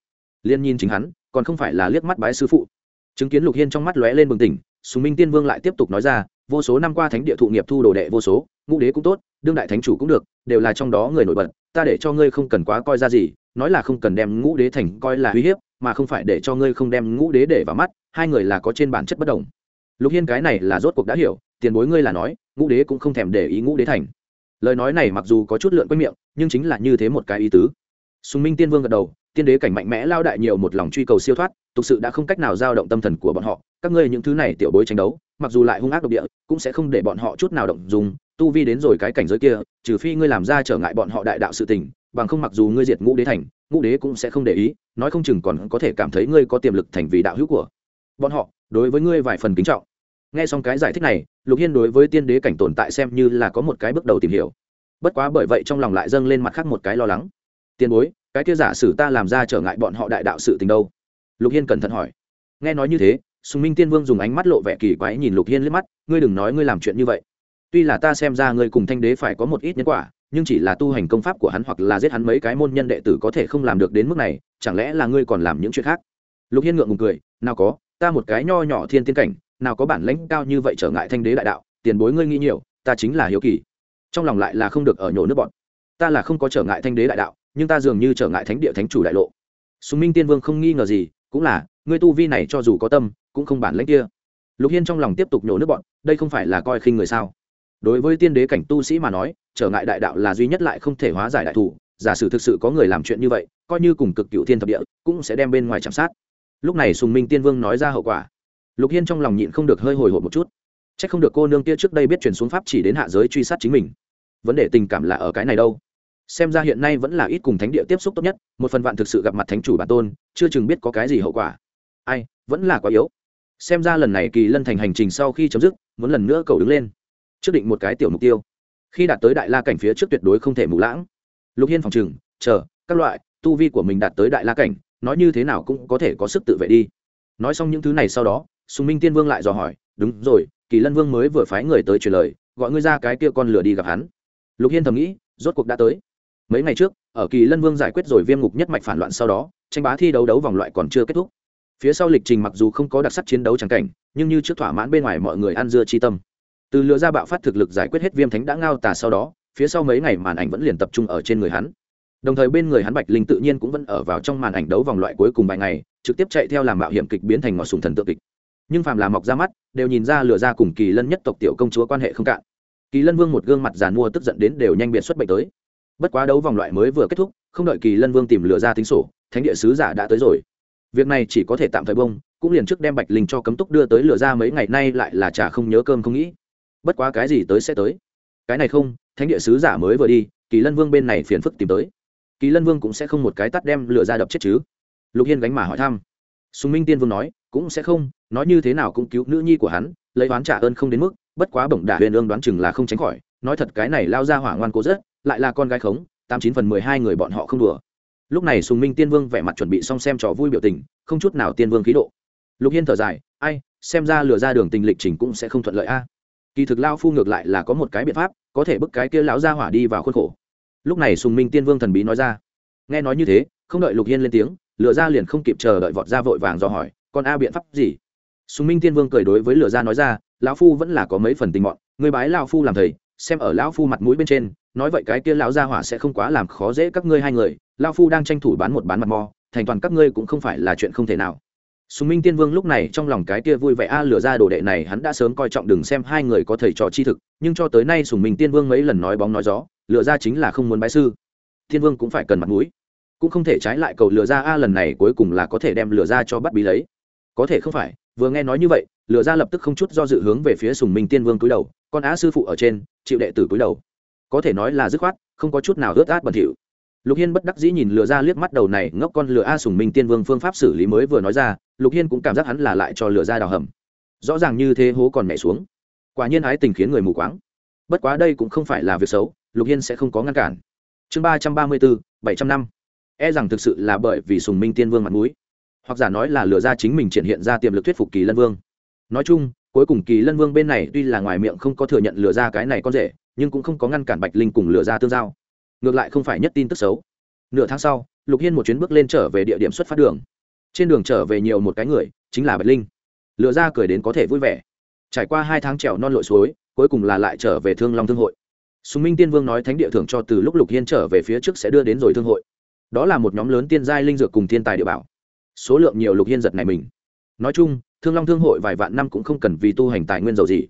Liên nhìn chính hắn, còn không phải là liếc mắt bái sư phụ. Chứng kiến lục hiên trong mắt lóe lên bừng tỉnh, sùng minh tiên vương lại tiếp tục nói ra vô số năm qua thánh địa thụ nghiệp thu đồ đệ vô số, ngũ đế cũng tốt, đương đại thánh chủ cũng được, đều là trong đó người nổi bật, ta để cho ngươi không cần quá coi ra gì, nói là không cần đem ngũ đế thành coi là uy hiếp, mà không phải để cho ngươi không đem ngũ đế để vào mắt, hai người là có trên bản chất bất đồng. Lục hiên cái này là rốt cuộc đã hiểu, tiền bối ngươi là nói, ngũ đế cũng không thèm để ý ngũ đế thành. Lời nói này mặc dù có chút lượn quanh miệng, nhưng chính là như thế một cái ý tứ. Sùng minh tiên vương gật đầu tiên đế cảnh mạnh mẽ lao đại nhiều một lòng truy cầu siêu thoát thực sự đã không cách nào giao động tâm thần của bọn họ. Các ngươi những thứ này tiểu bối tranh đấu, mặc dù lại hung ác độc địa, cũng sẽ không để bọn họ chút nào động dùng tu vi đến rồi cái cảnh giới kia, trừ phi ngươi làm ra trở ngại bọn họ đại đạo sự tình, bằng không mặc dù ngươi diệt ngũ đế thành, ngũ đế cũng sẽ không để ý, nói không chừng còn có thể cảm thấy ngươi có tiềm lực thành vì đạo hữu của bọn họ. Đối với ngươi vài phần kính trọng. Nghe xong cái giải thích này, lục hiên đối với tiên đế cảnh tồn tại xem như là có một cái bước đầu tìm hiểu. Bất quá bởi vậy trong lòng lại dâng lên mặt khác một cái lo lắng. Tiền bối cái kia giả sử ta làm ra trở ngại bọn họ đại đạo sự tình đâu? Lục hiên cẩn thận hỏi. Nghe nói như thế, sùng minh tiên vương dùng ánh mắt lộ vẻ kỳ quái nhìn lục hiên liếc mắt, ngươi đừng nói ngươi làm chuyện như vậy. Tuy là ta xem ra ngươi cùng thanh đế phải có một ít nhân quả, nhưng chỉ là tu hành công pháp của hắn hoặc là giết hắn mấy cái môn nhân đệ tử có thể không làm được đến mức này, chẳng lẽ là ngươi còn làm những chuyện khác? Lục hiên ngượng ngùng cười, nào có, ta một cái nho nhỏ thiên tiên cảnh, nào có bản lãnh cao như vậy trở ngại thanh đế đại đạo, tiền bối ngươi nghĩ nhiều, ta chính là hiếu kỳ. Trong lòng lại là không được ở nhổ nước bọn ta là không có trở ngại thanh đế đại đạo nhưng ta dường như trở ngại thánh địa thánh chủ đại lộ. Sùng minh tiên vương không nghi ngờ gì, cũng là, ngươi tu vi này cho dù có tâm, cũng không bản lãnh kia. Lục hiên trong lòng tiếp tục nhổ nước bọn, đây không phải là coi khinh người sao? Đối với tiên đế cảnh tu sĩ mà nói, trở ngại đại đạo là duy nhất lại không thể hóa giải đại thủ, giả sử thực sự có người làm chuyện như vậy, coi như cùng cực cựu thiên thập địa, cũng sẽ đem bên ngoài chạm sát. Lúc này sùng minh tiên vương nói ra hậu quả. Lục hiên trong lòng nhịn không được hơi hồi hộp một chút. C h ắ c không được cô nương kia trước đây biết chuyển xuống pháp chỉ đến hạ giới truy sát chính mình. Vấn đề tình cảm là ở cái này đâu? Xem ra hiện nay vẫn là ít cùng thánh địa tiếp xúc tốt nhất, một phần vạn thực sự gặp mặt thánh chủ bản tôn, chưa chừng biết có cái gì hậu quả. Ai, vẫn là quá yếu. Xem ra lần này kỳ lân thành hành trình sau khi chấm dứt, muốn lần nữa cầu đứng lên. Trước định một cái tiểu mục tiêu. Khi đạt tới đại la cảnh phía trước tuyệt đối không thể mù lãng. Lục hiên phòng trừng chờ, các loại, tu vi của mình đạt tới đại la cảnh, nói như thế nào cũng có thể có sức tự vệ đi. Nói xong những thứ này sau đó, sùng minh tiên vương lại dò hỏi, đúng rồi, kỳ lân vương mới vừa phái người tới truyền lời, gọi ngươi ra cái kia con lửa đi gặp hắn. Lục hiên thầm nghĩ, rốt cuộc đã tới mấy ngày trước, ở kỳ lân vương giải quyết rồi viêm ngục nhất mạch phản loạn sau đó, tranh bá thi đấu đấu vòng loại còn chưa kết thúc. Phía sau lịch trình mặc dù không có đặc sắc chiến đấu trắng cảnh, nhưng như trước thỏa mãn bên ngoài mọi người ăn dưa chi tâm. Từ lựa ra bạo phát thực lực giải quyết hết viêm thánh đã ngao tà sau đó, phía sau mấy ngày màn ảnh vẫn liền tập trung ở trên người hắn. Đồng thời bên người hắn bạch linh tự nhiên cũng vẫn ở vào trong màn ảnh đấu vòng loại cuối cùng vài ngày, trực tiếp chạy theo làm mạo hiểm kịch biến thành ngọn sùng thần tượng kịch. Nhưng phàm là mọc ra mắt, đều nhìn ra lừa ra cùng kỳ lân nhất tộc tiểu công chúa quan hệ không cạn. Kỳ lân vương một gương mặt giàn mua tức giận đến đều nhanh biệt xuất bệnh tới bất quá đấu vòng loại mới vừa kết thúc, không đợi kỳ lân vương tìm lựa ra tính sổ, thánh địa sứ giả đã tới rồi. Việc này chỉ có thể tạm thời bông, cũng liền trước đem bạch linh cho cấm túc đưa tới lựa ra mấy ngày nay lại là chả không nhớ cơm không nghĩ. Bất quá cái gì tới sẽ tới. Cái này không, thánh địa sứ giả mới vừa đi, kỳ lân vương bên này phiền phức tìm tới. Kỳ lân vương cũng sẽ không một cái tắt đem lựa ra đập chết chứ. Lục hiên gánh mà hỏi thăm. Sùng minh tiên vương nói, cũng sẽ không, nói như thế nào cũng cứu nữ nhi của hắn, lấy oán trả ơn không đến mức, bất quá bổng đả huyền ương đoán chừng là không tránh khỏi, nói thật cái này lao ra hỏa ngoan cố rất lại là con gái khống, tám chín phần mười hai người bọn họ không đùa. Lúc này sùng minh tiên vương vẻ mặt chuẩn bị xong xem trò vui biểu tình, không chút nào tiên vương khí độ. Lục hiên thở dài, ai, xem ra lừa ra đường tình lịch trình cũng sẽ không thuận lợi a. Kỳ thực lao phu ngược lại là có một cái biện pháp, có thể bức cái kia lão ra hỏa đi vào khuôn khổ. Lúc này sùng minh tiên vương thần bí nói ra, nghe nói như thế, không đợi lục hiên lên tiếng, lừa ra liền không kịp chờ đợi vọt ra vội vàng do hỏi, còn a biện pháp gì? Sùng minh tiên vương cười đối với lừa ra nói ra, lão phu vẫn là có mấy phần tình mọn, người bái lão phu làm thầy xem ở lão phu mặt mũi bên trên, nói vậy cái kia lão gia hỏa sẽ không quá làm khó dễ các ngươi hai người, lão phu đang tranh thủ bán một bán mặt mò, thành toàn các ngươi cũng không phải là chuyện không thể nào. Sùng minh tiên vương lúc này trong lòng cái kia vui vẻ a lửa ra đồ đệ này, hắn đã sớm coi trọng đừng xem hai người có thầy trò chi thực, nhưng cho tới nay sùng minh tiên vương mấy lần nói bóng nói gió lửa ra chính là không muốn bái sư. Tiên vương cũng phải cần mặt mũi, cũng không thể trái lại cầu lửa ra a, lần này cuối cùng là có thể đem lửa ra cho bắt bí lấy có thể không phải, vừa nghe nói như vậy lừa ra lập tức không chút do dự hướng về phía sùng minh tiên vương cúi đầu, con á sư phụ ở trên, chịu đệ tử cúi đầu. Có thể nói là dứt khoát, không có chút nào ướt át bẩn thỉu. Lục hiên bất đắc dĩ nhìn lừa ra liếc mắt đầu này, ngốc con lừa a sùng minh tiên vương phương pháp xử lý mới vừa nói ra, lục hiên cũng cảm giác hắn là lại cho lừa ra đào hầm. Rõ ràng như thế hố còn mẹ xuống. Quả nhiên ái tình khiến người mù quáng. Bất quá đây cũng không phải là việc xấu, lục hiên sẽ không có ngăn cản. Chương ba trăm ba mươi bốn, bảy trăm năm. E rằng thực sự là bởi vì sùng minh tiên vương mặt mũi hoặc giả nói là lừa ra chính mình triển hiện ra tiềm lực thuyết phục kỳ lân vương. Nói chung, cuối cùng kỳ lân vương bên này tuy là ngoài miệng không có thừa nhận lừa ra cái này con rể, nhưng cũng không có ngăn cản bạch linh cùng lừa ra tương giao. Ngược lại không phải nhất tin tức xấu. Nửa tháng sau, lục hiên một chuyến bước lên trở về địa điểm xuất phát đường. Trên đường trở về nhiều một cái người, chính là bạch linh. Lừa ra cười đến có thể vui vẻ. Trải qua hai tháng trèo non lội suối, cuối cùng là lại trở về thương long thương hội. Sùng minh tiên vương nói thánh địa thưởng cho từ lúc lục hiên trở về phía trước sẽ đưa đến rồi thương hội. Đó là một nhóm lớn tiên giai linh dược cùng thiên tài địa bảo số lượng nhiều lục hiên giật này mình. Nói chung, thương long thương hội vài vạn năm cũng không cần vì tu hành tài nguyên dầu gì.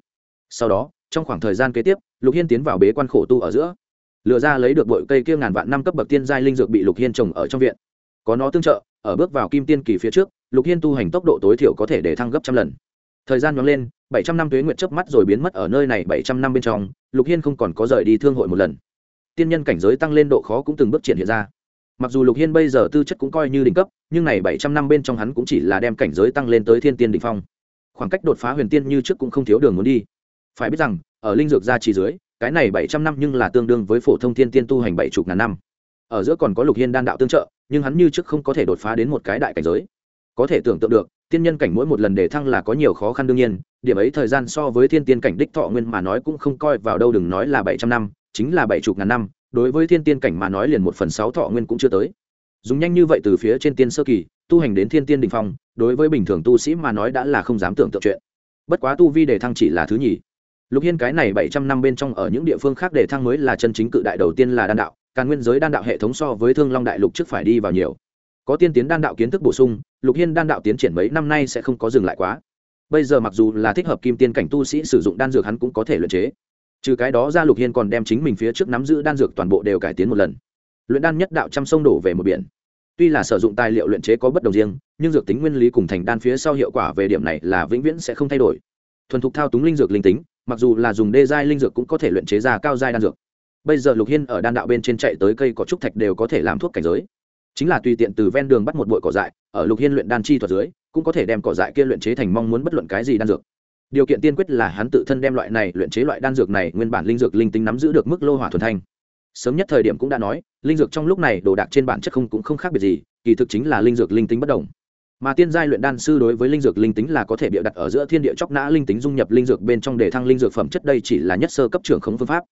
Sau đó, trong khoảng thời gian kế tiếp, lục hiên tiến vào bế quan khổ tu ở giữa. Lựa ra lấy được bội cây kia ngàn vạn năm cấp bậc tiên giai linh dược bị lục hiên trồng ở trong viện. Có nó tương trợ, ở bước vào kim tiên kỳ phía trước, lục hiên tu hành tốc độ tối thiểu có thể để thăng gấp trăm lần. Thời gian nhóng lên, bảy trăm năm tuế nguyệt chớp mắt rồi biến mất ở nơi này bảy trăm năm bên trong, lục hiên không còn có rời đi thương hội một lần. Tiên nhân cảnh giới tăng lên độ khó cũng từng bước triển hiện ra mặc dù lục hiên bây giờ tư chất cũng coi như đỉnh cấp, nhưng này bảy trăm năm bên trong hắn cũng chỉ là đem cảnh giới tăng lên tới thiên tiên đ ỉ n h phong. Khoảng cách đột phá huyền tiên như trước cũng không thiếu đường muốn đi. Phải biết rằng, ở linh dược gia trì dưới, cái này bảy trăm năm nhưng là tương đương với phổ thông thiên tiên tu hành bảy chục ngàn năm. Ở giữa còn có lục hiên đan đạo tương trợ, nhưng hắn như trước không có thể đột phá đến một cái đại cảnh giới. Có thể tưởng tượng được, tiên nhân cảnh mỗi một lần để thăng là có nhiều khó khăn đương nhiên, điểm ấy thời gian so với thiên tiên cảnh đích thọ nguyên mà nói cũng không coi vào đâu đừng nói là bảy trăm năm, chính là bảy chục ngàn năm đối với thiên tiên cảnh mà nói liền một phần sáu thọ nguyên cũng chưa tới. Dùng nhanh như vậy từ phía trên tiên sơ kỳ, tu hành đến thiên tiên đình phong, đối với bình thường tu sĩ mà nói đã là không dám tưởng tượng chuyện. Bất quá tu vi đề thăng chỉ là thứ nhì. Lục hiên cái này bảy trăm năm bên trong ở những địa phương khác đề thăng mới là chân chính cự đại đầu tiên là đan đạo, càn nguyên giới đan đạo hệ thống so với thương long đại lục trước phải đi vào nhiều. Có tiên tiến đan đạo kiến thức bổ sung, lục hiên đan đạo tiến triển mấy năm nay sẽ không có dừng lại quá. Bây giờ mặc dù là thích hợp kim tiên cảnh tu sĩ sử dụng đan dược hắn cũng có thể luyện chế trừ cái đó ra lục hiên còn đem chính mình phía trước nắm giữ đan dược toàn bộ đều cải tiến một lần. Luyện đan nhất đạo trăm sông đổ về một biển. Tuy là sử dụng tài liệu luyện chế có bất đồng riêng, nhưng dược tính nguyên lý cùng thành đan phía sau hiệu quả về điểm này là vĩnh viễn sẽ không thay đổi. Thuần thục thao túng linh dược linh tính, mặc dù là dùng đê giai linh dược cũng có thể luyện chế ra cao giai đan dược. Bây giờ lục hiên ở đan đạo bên trên chạy tới cây có trúc thạch đều có thể làm thuốc cảnh giới. Chính là tùy tiện từ ven đường bắt một bụi cỏ dại, ở lục hiên luyện đan chi thuật dưới, cũng có thể đem cỏ dại kia luyện chế thành mong muốn bất luận cái gì đan dược điều kiện tiên quyết là hắn tự thân đem loại này luyện chế loại đan dược này, nguyên bản linh dược linh tính nắm giữ được mức lô hỏa thuần thanh. Sớm nhất thời điểm cũng đã nói, linh dược trong lúc này đồ đạc trên bản chất không cũng không khác biệt gì, kỳ thực chính là linh dược linh tính bất đồng. Mà tiên giai luyện đan sư đối với linh dược linh tính là có thể bịa đặt ở giữa thiên địa chóc nã linh tính dung nhập linh dược bên trong để thăng linh dược phẩm chất đây chỉ là nhất sơ cấp trưởng khống phương pháp.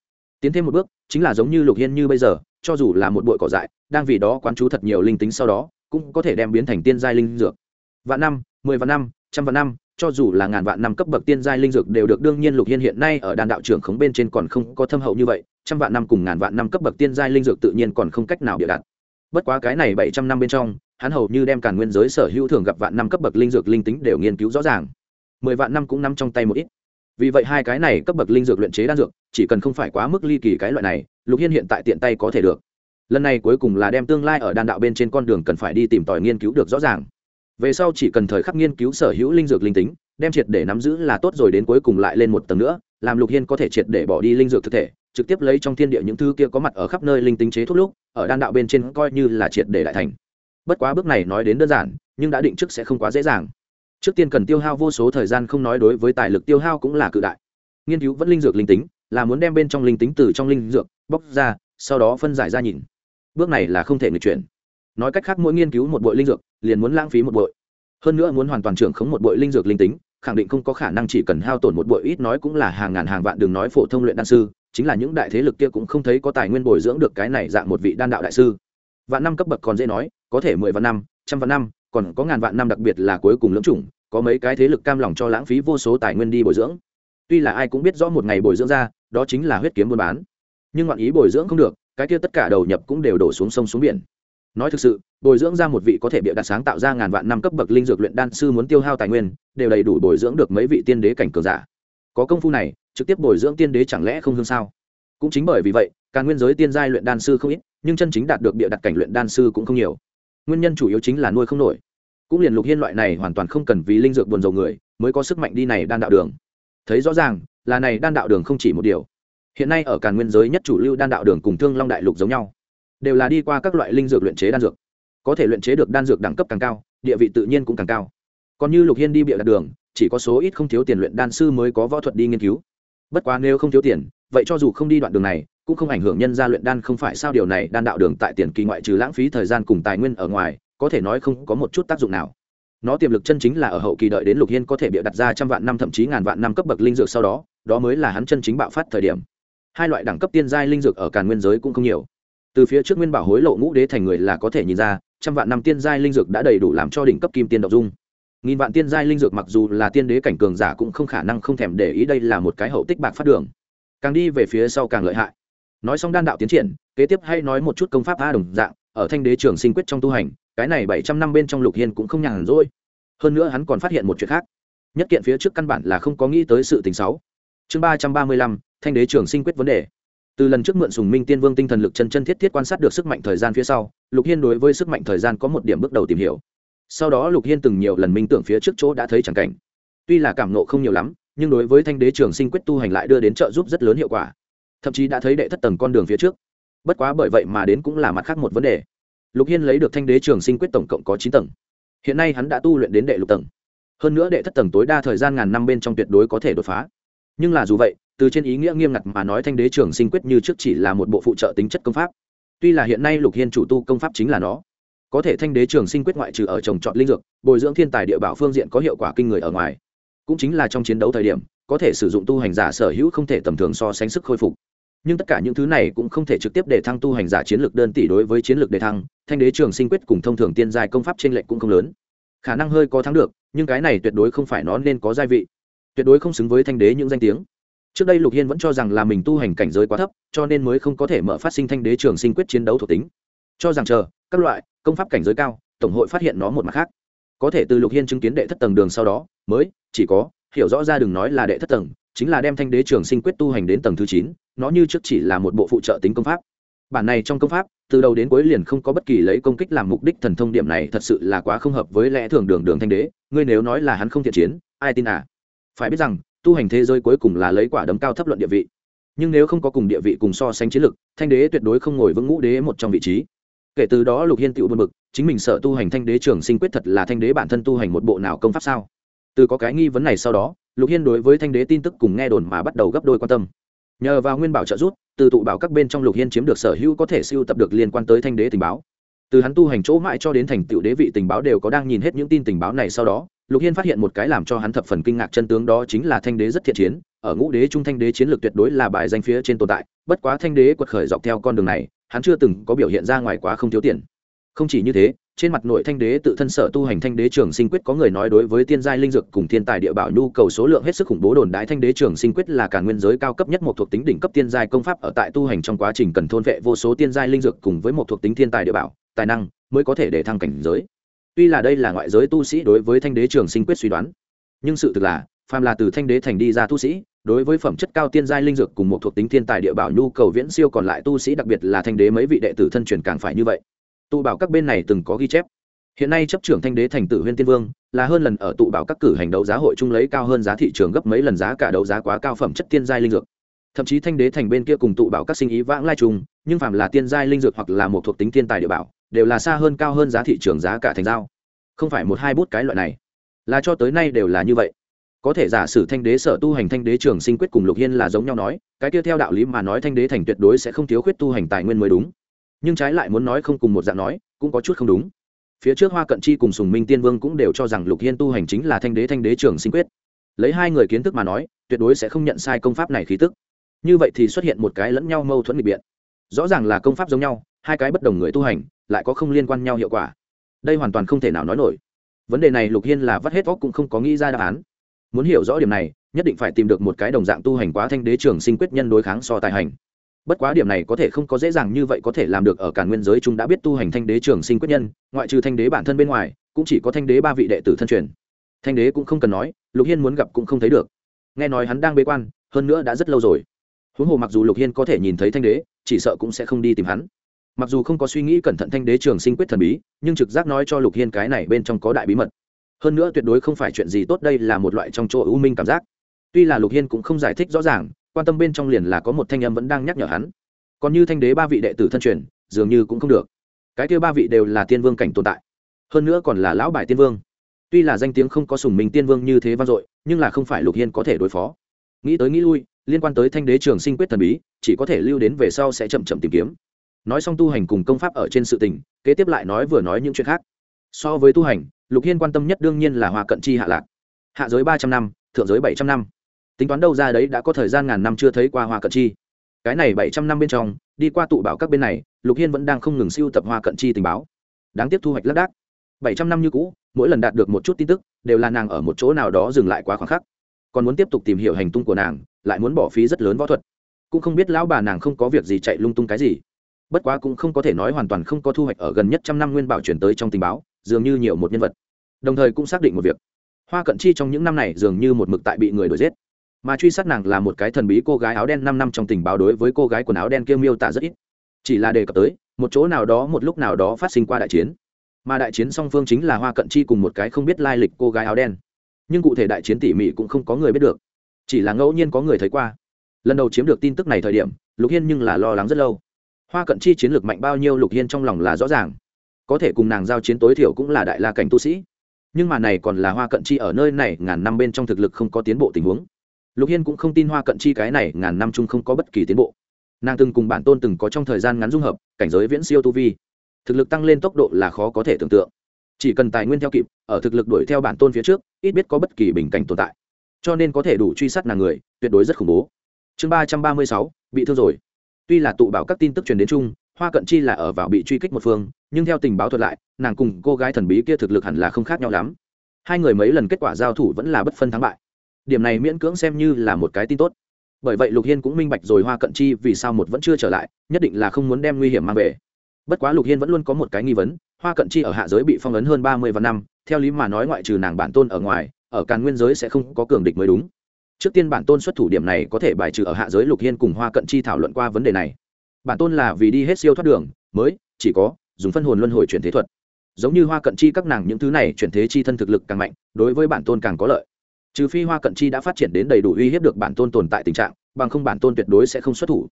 Tiến thêm một bước, chính là giống như lục hiên như bây giờ, cho dù là một bụi cỏ dại, đang vì đó quán chú thật nhiều linh tính sau đó, cũng có thể đem biến thành tiên giai linh dược. Vạn năm, mười vạn năm, trăm vạn năm cho dù là ngàn vạn năm cấp bậc tiên giai linh dược đều được đương nhiên lục hiên hiện nay ở đan đạo trưởng khống bên trên còn không có thâm hậu như vậy, trăm vạn năm cùng ngàn vạn năm cấp bậc tiên giai linh dược tự nhiên còn không cách nào bịa đặt. Bất quá cái này bảy trăm năm bên trong, hắn hầu như đem cả nguyên giới sở hữu thường gặp vạn năm cấp bậc linh dược linh tính đều nghiên cứu rõ ràng. Mười vạn năm cũng nắm trong tay một ít. Vì vậy hai cái này cấp bậc linh dược luyện chế đan dược, chỉ cần không phải quá mức ly kỳ cái loại này, lục hiên hiện tại tiện tay có thể được. Lần này cuối cùng là đem tương lai ở đan đạo bên trên con đường cần phải đi tìm tòi nghiên cứu được rõ ràng về sau chỉ cần thời khắc nghiên cứu sở hữu linh dược linh tính, đem triệt để nắm giữ là tốt rồi đến cuối cùng lại lên một tầng nữa, làm lục hiên có thể triệt để bỏ đi linh dược thực thể, trực tiếp lấy trong thiên địa những thứ kia có mặt ở khắp nơi linh tính chế thuốc lúc, ở đan đạo bên trên coi như là triệt để đại thành. Bất quá bước này nói đến đơn giản, nhưng đã định trước sẽ không quá dễ dàng. Trước tiên cần tiêu hao vô số thời gian không nói đối với tài lực tiêu hao cũng là cự đại. Nghiên cứu vẫn linh dược linh tính, là muốn đem bên trong linh tính từ trong linh dược bóc ra, sau đó phân giải ra nhìn. Bước này là không thể người chuyển. Nói cách khác mỗi nghiên cứu một bội linh dược liền muốn lãng phí một bội. Hơn nữa muốn hoàn toàn trưởng khống một bội linh dược linh tính, khẳng định không có khả năng chỉ cần hao tổn một bội ít nói cũng là hàng ngàn hàng vạn đường nói phổ thông luyện đan sư, chính là những đại thế lực kia cũng không thấy có tài nguyên bồi dưỡng được cái này dạng một vị đan đạo đại sư. Vạn năm cấp bậc còn dễ nói, có thể mười vạn năm, trăm vạn năm, còn có ngàn vạn năm đặc biệt là cuối cùng lưỡng chủng, có mấy cái thế lực cam lòng cho lãng phí vô số tài nguyên đi bồi dưỡng. Tuy là ai cũng biết rõ một ngày bồi dưỡng ra, đó chính là huyết kiếm buôn bán. Nhưng ngoạn ý bồi dưỡng không được, cái kia tất cả đầu nhập cũng đều đổ xuống sông xuống biển nói thực sự, bồi dưỡng ra một vị có thể bịa đặt sáng tạo ra ngàn vạn năm cấp bậc linh dược luyện đan sư muốn tiêu hao tài nguyên, đều đầy đủ bồi dưỡng được mấy vị tiên đế cảnh cường giả. Có công phu này, trực tiếp bồi dưỡng tiên đế chẳng lẽ không hương sao? Cũng chính bởi vì vậy càng nguyên giới tiên giai luyện đan sư không ít, nhưng chân chính đạt được bịa đặt cảnh luyện đan sư cũng không nhiều. Nguyên nhân chủ yếu chính là nuôi không nổi. Cũng liền lục hiên loại này hoàn toàn không cần vì linh dược buồn dầu người, mới có sức mạnh đi này đan đạo đường. Thấy rõ ràng, là này đan đạo đường không chỉ một điều. Hiện nay ở càn nguyên giới nhất chủ lưu đan đạo đường cùng thương long đại lục giống nhau đều là đi qua các loại linh dược luyện chế đan dược. Có thể luyện chế được đan dược đẳng cấp càng cao, địa vị tự nhiên cũng càng cao. Còn như lục hiên đi bịa đặt đường, chỉ có số ít không thiếu tiền luyện đan sư mới có võ thuật đi nghiên cứu. Bất quá nếu không thiếu tiền, vậy cho dù không đi đoạn đường này, cũng không ảnh hưởng nhân gia luyện đan không phải sao điều này, đan đạo đường tại tiền kỳ ngoại trừ lãng phí thời gian cùng tài nguyên ở ngoài, có thể nói không có một chút tác dụng nào. Nó tiềm lực chân chính là ở hậu kỳ đợi đến lục hiên có thể bịa đặt ra trăm vạn năm thậm chí ngàn vạn năm cấp bậc linh dược sau đó đó mới là hắn chân chính bạo phát thời điểm. Hai loại đẳng cấp tiên giai linh dược ở càn nguyên giới cũng không nhiều từ phía trước nguyên bảo hối lộ ngũ đế thành người là có thể nhìn ra, trăm vạn năm tiên giai linh dược đã đầy đủ làm cho đỉnh cấp kim tiên độc dung. Nghìn vạn tiên giai linh dược mặc dù là tiên đế cảnh cường giả cũng không khả năng không thèm để ý đây là một cái hậu tích bạc phát đường. Càng đi về phía sau càng lợi hại. Nói xong đan đạo tiến triển, kế tiếp hay nói một chút công pháp a đồng dạng, ở thanh đế trường sinh quyết trong tu hành, cái này bảy trăm năm bên trong lục hiên cũng không nhàn rỗi. Hơn nữa hắn còn phát hiện một chuyện khác. Nhất kiện phía trước căn bản là không có nghĩ tới sự tình xấu. Chương ba trăm ba mươi lăm, thanh đế trường sinh quyết vấn đề từ lần trước mượn sùng minh tiên vương tinh thần lực chân chân thiết thiết quan sát được sức mạnh thời gian phía sau, lục hiên đối với sức mạnh thời gian có một điểm bước đầu tìm hiểu. Sau đó lục hiên từng nhiều lần minh tưởng phía trước chỗ đã thấy chẳng cảnh. Tuy là cảm nộ không nhiều lắm, nhưng đối với thanh đế trường sinh quyết tu hành lại đưa đến trợ giúp rất lớn hiệu quả. Thậm chí đã thấy đệ thất tầng con đường phía trước. Bất quá bởi vậy mà đến cũng là mặt khác một vấn đề. Lục hiên lấy được thanh đế trường sinh quyết tổng cộng có chín tầng. Hiện nay hắn đã tu luyện đến đệ lục tầng. Hơn nữa đệ thất tầng tối đa thời gian ngàn năm bên trong tuyệt đối có thể đột phá. Nhưng là dù vậy từ trên ý nghĩa nghiêm ngặt mà nói thanh đế trường sinh quyết như trước chỉ là một bộ phụ trợ tính chất công pháp. Tuy là hiện nay lục hiên chủ tu công pháp chính là nó, có thể thanh đế trường sinh quyết ngoại trừ ở trồng trọt linh dược, bồi dưỡng thiên tài địa bảo phương diện có hiệu quả kinh người ở ngoài, cũng chính là trong chiến đấu thời điểm, có thể sử dụng tu hành giả sở hữu không thể tầm thường so sánh sức khôi phục. Nhưng tất cả những thứ này cũng không thể trực tiếp để thăng tu hành giả chiến lược đơn tỷ đối với chiến lược đề thăng, thanh đế trường sinh quyết cùng thông thường tiên giai công pháp trên lệnh cũng không lớn. Khả năng hơi có thắng được, nhưng cái này tuyệt đối không phải nó nên có gia vị. Tuyệt đối không xứng với thanh đế những danh tiếng trước đây lục hiên vẫn cho rằng là mình tu hành cảnh giới quá thấp, cho nên mới không có thể mở phát sinh thanh đế trường sinh quyết chiến đấu thuộc tính. Cho rằng chờ, các loại, công pháp cảnh giới cao, tổng hội phát hiện nó một mặt khác. Có thể từ lục hiên chứng kiến đệ thất tầng đường sau đó, mới, chỉ có, hiểu rõ ra đừng nói là đệ thất tầng, chính là đem thanh đế trường sinh quyết tu hành đến tầng thứ chín, nó như trước chỉ là một bộ phụ trợ tính công pháp. Bản này trong công pháp, từ đầu đến cuối liền không có bất kỳ lấy công kích làm mục đích thần thông điểm này thật sự là quá không hợp với lẽ thường đường đường thanh đế, ngươi nếu nói là hắn không thiện chiến, ai tin à? Phải biết rằng tu hành thế giới cuối cùng là lấy quả đấm cao thấp luận địa vị. Nhưng nếu không có cùng địa vị cùng so sánh chiến lực thanh đế tuyệt đối không ngồi vững ngũ đế một trong vị trí. Kể từ đó lục hiên tựu buồn bực chính mình sợ tu hành thanh đế trường sinh quyết thật là thanh đế bản thân tu hành một bộ nào công pháp sao? Từ có cái nghi vấn này sau đó lục hiên đối với thanh đế tin tức cùng nghe đồn mà bắt đầu gấp đôi quan tâm. Nhờ vào nguyên bảo trợ giúp, từ tụ bảo các bên trong lục hiên chiếm được sở hữu có thể siêu tập được liên quan tới thanh đế tình báo từ hắn tu hành chỗ mãi cho đến thành tựu đế vị tình báo đều có đang nhìn hết những tin tình báo này sau đó, lục hiên phát hiện một cái làm cho hắn thập phần kinh ngạc chân tướng đó chính là thanh đế rất thiện chiến, ở ngũ đế trung thanh đế chiến lược tuyệt đối là bài danh phía trên tồn tại, bất quá thanh đế quật khởi dọc theo con đường này, hắn chưa từng có biểu hiện ra ngoài quá không thiếu tiền. Không chỉ như thế, trên mặt nội thanh đế tự thân sở tu hành thanh đế trường sinh quyết có người nói đối với tiên giai linh dược cùng thiên tài địa bảo nhu cầu số lượng hết sức khủng bố đồn đại thanh đế trường sinh quyết là cả nguyên giới cao cấp nhất một thuộc tính đỉnh cấp tiên giai công pháp ở tại tu hành trong quá trình cần thôn vệ vô số tiên giai linh dược cùng với một thuộc tính thiên tài địa bảo tài năng mới có thể để thăng cảnh giới. Tuy là đây là ngoại giới tu sĩ đối với thanh đế trường sinh quyết suy đoán, nhưng sự thực là, phàm là từ thanh đế thành đi ra tu sĩ, đối với phẩm chất cao tiên giai linh dược cùng một thuộc tính thiên tài địa bảo nhu cầu viễn siêu còn lại tu sĩ, đặc biệt là thanh đế mấy vị đệ tử thân truyền càng phải như vậy. Tụ bảo các bên này từng có ghi chép. Hiện nay chấp trưởng thanh đế thành tử huyên tiên vương, là hơn lần ở tụ bảo các cử hành đấu giá hội chung lấy cao hơn giá thị trường gấp mấy lần giá cả đấu giá quá cao phẩm chất tiên giai linh dược. Thậm chí thanh đế thành bên kia cùng tụ bảo các sinh ý vãng lai trùng, nhưng phàm là tiên giai linh dược hoặc là một thuộc tính thiên tài địa bảo đều là xa hơn cao hơn giá thị trường giá cả thành dao không phải một hai bút cái loại này. Là cho tới nay đều là như vậy. Có thể giả sử thanh đế sở tu hành thanh đế trường sinh quyết cùng lục hiên là giống nhau nói, cái kia theo đạo lý mà nói thanh đế thành tuyệt đối sẽ không thiếu khuyết tu hành tài nguyên mới đúng. Nhưng trái lại muốn nói không cùng một dạng nói, cũng có chút không đúng. Phía trước hoa cận chi cùng sùng minh tiên vương cũng đều cho rằng lục hiên tu hành chính là thanh đế thanh đế trường sinh quyết. Lấy hai người kiến thức mà nói, tuyệt đối sẽ không nhận sai công pháp này khí tức. Như vậy thì xuất hiện một cái lẫn nhau mâu thuẫn nghịch biện. Rõ ràng là công pháp giống nhau hai cái bất đồng người tu hành, lại có không liên quan nhau hiệu quả. Đây hoàn toàn không thể nào nói nổi. Vấn đề này lục hiên là vắt hết vóc cũng không có nghĩ ra đáp án. Muốn hiểu rõ điểm này, nhất định phải tìm được một cái đồng dạng tu hành quá thanh đế trường sinh quyết nhân đối kháng so tài hành. Bất quá điểm này có thể không có dễ dàng như vậy có thể làm được ở cả nguyên giới chúng đã biết tu hành thanh đế trường sinh quyết nhân, ngoại trừ thanh đế bản thân bên ngoài, cũng chỉ có thanh đế ba vị đệ tử thân truyền. Thanh đế cũng không cần nói, lục hiên muốn gặp cũng không thấy được. Nghe nói hắn đang bế quan, hơn nữa đã rất lâu rồi. Huống hồ mặc dù lục hiên có thể nhìn thấy thanh đế, chỉ sợ cũng sẽ không đi tìm hắn mặc dù không có suy nghĩ cẩn thận thanh đế trường sinh quyết thần bí, nhưng trực giác nói cho lục hiên cái này bên trong có đại bí mật. Hơn nữa tuyệt đối không phải chuyện gì tốt, đây là một loại trong chỗ ưu minh cảm giác. Tuy là lục hiên cũng không giải thích rõ ràng, quan tâm bên trong liền là có một thanh âm vẫn đang nhắc nhở hắn. Còn như thanh đế ba vị đệ tử thân truyền, dường như cũng không được. Cái kêu ba vị đều là tiên vương cảnh tồn tại. Hơn nữa còn là lão bài tiên vương. Tuy là danh tiếng không có sùng mình tiên vương như thế vang dội, nhưng là không phải lục hiên có thể đối phó. Nghĩ tới nghĩ lui, liên quan tới thanh đế trường sinh quyết thần bí, chỉ có thể lưu đến về sau sẽ chậm chậm tìm kiếm nói xong tu hành cùng công pháp ở trên sự tình, kế tiếp lại nói vừa nói những chuyện khác. So với tu hành, lục hiên quan tâm nhất đương nhiên là hoa cận chi hạ lạc. Hạ giới ba trăm năm, thượng giới bảy trăm năm. Tính toán đâu ra đấy đã có thời gian ngàn năm chưa thấy qua hoa cận chi. Cái này bảy trăm năm bên trong, đi qua tụ bảo các bên này, lục hiên vẫn đang không ngừng siêu tập hoa cận chi tình báo. Đáng tiếc thu hoạch lác đác. Bảy trăm năm như cũ, mỗi lần đạt được một chút tin tức, đều là nàng ở một chỗ nào đó dừng lại quá khoảng khắc. Còn muốn tiếp tục tìm hiểu hành tung của nàng, lại muốn bỏ phí rất lớn võ thuật. Cũng không biết lão bà nàng không có việc gì chạy lung tung cái gì bất quá cũng không có thể nói hoàn toàn không có thu hoạch ở gần nhất trăm năm nguyên bảo chuyển tới trong tình báo, dường như nhiều một nhân vật. Đồng thời cũng xác định một việc. Hoa cận chi trong những năm này dường như một mực tại bị người đuổi giết. Mà truy sát nàng là một cái thần bí cô gái áo đen năm năm trong tình báo đối với cô gái quần áo đen kia miêu tả rất ít. Chỉ là đề cập tới, một chỗ nào đó một lúc nào đó phát sinh qua đại chiến. Mà đại chiến song phương chính là hoa cận chi cùng một cái không biết lai lịch cô gái áo đen. Nhưng cụ thể đại chiến tỉ mỉ cũng không có người biết được. Chỉ là ngẫu nhiên có người thấy qua. Lần đầu chiếm được tin tức này thời điểm, lục hiên nhưng là lo lắng rất lâu hoa cận chi chiến lược mạnh bao nhiêu lục hiên trong lòng là rõ ràng. Có thể cùng nàng giao chiến tối thiểu cũng là đại la cảnh tu sĩ. Nhưng mà này còn là hoa cận chi ở nơi này ngàn năm bên trong thực lực không có tiến bộ tình huống. Lục hiên cũng không tin hoa cận chi cái này ngàn năm chung không có bất kỳ tiến bộ. Nàng từng cùng bản tôn từng có trong thời gian ngắn dung hợp, cảnh giới viễn siêu tu vi. Thực lực tăng lên tốc độ là khó có thể tưởng tượng. Chỉ cần tài nguyên theo kịp, ở thực lực đuổi theo bản tôn phía trước, ít biết có bất kỳ bình cảnh tồn tại. Cho nên có thể đủ truy sát nàng người, tuyệt đối rất khủng bố. Chương ba trăm ba mươi sáu, bị thương rồi tuy là tụ bảo các tin tức truyền đến chung, hoa cận chi là ở vào bị truy kích một phương, nhưng theo tình báo thuật lại, nàng cùng cô gái thần bí kia thực lực hẳn là không khác nhau lắm. Hai người mấy lần kết quả giao thủ vẫn là bất phân thắng bại. Điểm này miễn cưỡng xem như là một cái tin tốt. Bởi vậy lục hiên cũng minh bạch rồi hoa cận chi vì sao một vẫn chưa trở lại, nhất định là không muốn đem nguy hiểm mang về. Bất quá lục hiên vẫn luôn có một cái nghi vấn, hoa cận chi ở hạ giới bị phong ấn hơn ba mươi vạn năm, theo lý mà nói ngoại trừ nàng bản tôn ở ngoài, ở càn nguyên giới sẽ không có cường địch mới đúng trước tiên bản tôn xuất thủ điểm này có thể bài trừ ở hạ giới lục hiên cùng hoa cận chi thảo luận qua vấn đề này. Bản tôn là vì đi hết siêu thoát đường, mới, chỉ có, dùng phân hồn luân hồi chuyển thế thuật. Giống như hoa cận chi các nàng những thứ này chuyển thế chi thân thực lực càng mạnh, đối với bản tôn càng có lợi. Trừ phi hoa cận chi đã phát triển đến đầy đủ uy hiếp được bản tôn tồn tại tình trạng, bằng không bản tôn tuyệt đối sẽ không xuất thủ.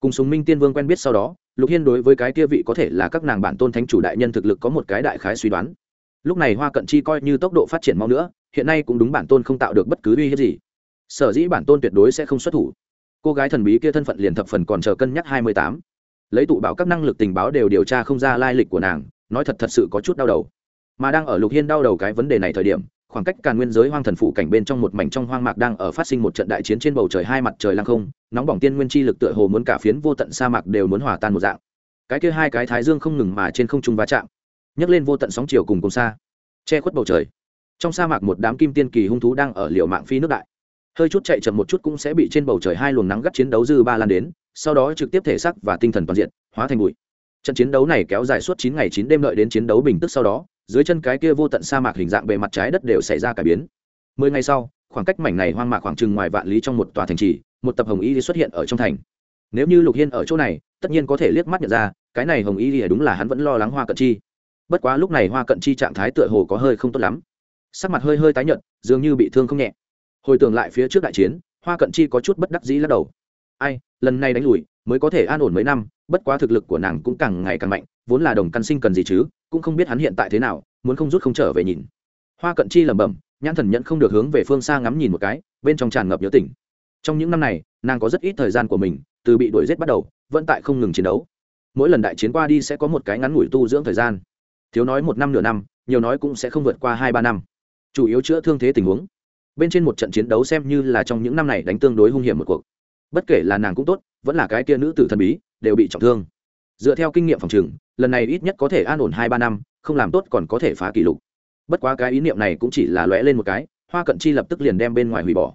Cùng súng minh tiên vương quen biết sau đó, lục hiên đối với cái kia vị có thể là các nàng bản tôn thánh chủ đại nhân thực lực có một cái đại khái suy đoán. Lúc này hoa cận chi coi như tốc độ phát triển mau nữa, hiện nay cũng đúng bản tôn không tạo được bất cứ uy hiếp gì sở dĩ bản tôn tuyệt đối sẽ không xuất thủ. Cô gái thần bí kia thân phận liền thập phần còn chờ cân nhắc hai mươi tám. Lấy tụ bảo các năng lực tình báo đều điều tra không ra lai lịch của nàng, nói thật thật sự có chút đau đầu. Mà đang ở lục hiên đau đầu cái vấn đề này thời điểm, khoảng cách càn nguyên giới hoang thần phụ cảnh bên trong một mảnh trong hoang mạc đang ở phát sinh một trận đại chiến trên bầu trời hai mặt trời lăng không, nóng bỏng tiên nguyên chi lực tựa hồ muốn cả phiến vô tận sa mạc đều muốn hòa tan một dạng. Cái kia hai cái thái dương không ngừng mà trên không trung va chạm, nhấc lên vô tận sóng chiều cùng cùng xa, che khuất bầu trời. Trong sa mạc một đám kim tiên kỳ hung thú đang ở liều mạng phi nước đại hơi chút chạy chậm một chút cũng sẽ bị trên bầu trời hai luồng nắng gắt chiến đấu dư ba lan đến, sau đó trực tiếp thể xác và tinh thần toàn diện, hóa thành bụi. Trận chiến đấu này kéo dài suốt chín ngày chín đêm đợi đến chiến đấu bình tức sau đó, dưới chân cái kia vô tận sa mạc hình dạng bề mặt trái đất đều xảy ra cải biến. Mười ngày sau, khoảng cách mảnh này hoang mạc khoảng chừng ngoài vạn lý trong một tòa thành trì, một tập hồng y xuất hiện ở trong thành. Nếu như lục hiên ở chỗ này, tất nhiên có thể liếc mắt nhận ra, cái này hồng y đúng là hắn vẫn lo lắng hoa cận chi. Bất quá lúc này hoa cận chi trạng thái tựa hồ có hơi không tốt lắm. Sắc mặt hơi hơi tái nhợt, dường như bị thương không nhẹ hồi tưởng lại phía trước đại chiến, hoa cận chi có chút bất đắc dĩ lắc đầu. Ai, lần này đánh lùi, mới có thể an ổn mấy năm, bất quá thực lực của nàng cũng càng ngày càng mạnh, vốn là đồng căn sinh cần gì chứ, cũng không biết hắn hiện tại thế nào, muốn không rút không trở về nhìn. Hoa cận chi lẩm bẩm, nhãn thần nhận không được hướng về phương xa ngắm nhìn một cái, bên trong tràn ngập nhớ tỉnh trong những năm này, nàng có rất ít thời gian của mình, từ bị đuổi g bắt đầu, vẫn tại không ngừng chiến đấu. Mỗi lần đại chiến qua đi sẽ có một cái ngắn ngủi tu dưỡng thời gian. Thiếu nói một năm nửa năm, nhiều nói cũng sẽ không vượt qua hai ba năm. Chủ yếu chữa thương thế tình huống bên trên một trận chiến đấu xem như là trong những năm này đánh tương đối hung hiểm một cuộc. Bất kể là nàng cũng tốt, vẫn là cái kia nữ tử thần bí, đều bị trọng thương. Dựa theo kinh nghiệm phòng trừng lần này ít nhất có thể an ổn hai ba năm, không làm tốt còn có thể phá kỷ lục. Bất quá cái ý niệm này cũng chỉ là lóe lên một cái, hoa cận chi lập tức liền đem bên ngoài hủy bỏ.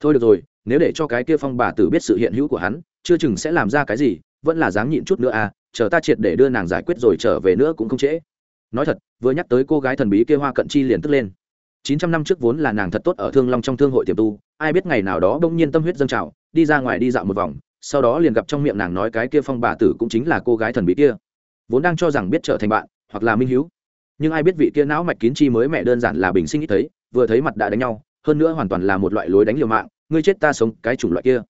Thôi được rồi, nếu để cho cái kia phong bà tử biết sự hiện hữu của hắn, chưa chừng sẽ làm ra cái gì, vẫn là dáng nhịn chút nữa à chờ ta triệt để đưa nàng giải quyết rồi trở về nữa cũng không trễ. Nói thật, vừa nhắc tới cô gái thần bí kia hoa cận chi liền tức lên chín trăm năm trước vốn là nàng thật tốt ở thương long trong thương hội tiềm tu, ai biết ngày nào đó bỗng nhiên tâm huyết dâng trào, đi ra ngoài đi dạo một vòng, sau đó liền gặp trong miệng nàng nói cái kia phong bà tử cũng chính là cô gái thần bí kia. Vốn đang cho rằng biết trở thành bạn, hoặc là minh hữu nhưng ai biết vị kia não mạch kín chi mới mẹ đơn giản là bình sinh ít thấy, vừa thấy mặt đã đánh nhau, hơn nữa hoàn toàn là một loại lối đánh liều mạng, ngươi chết ta sống, cái chủng loại kia.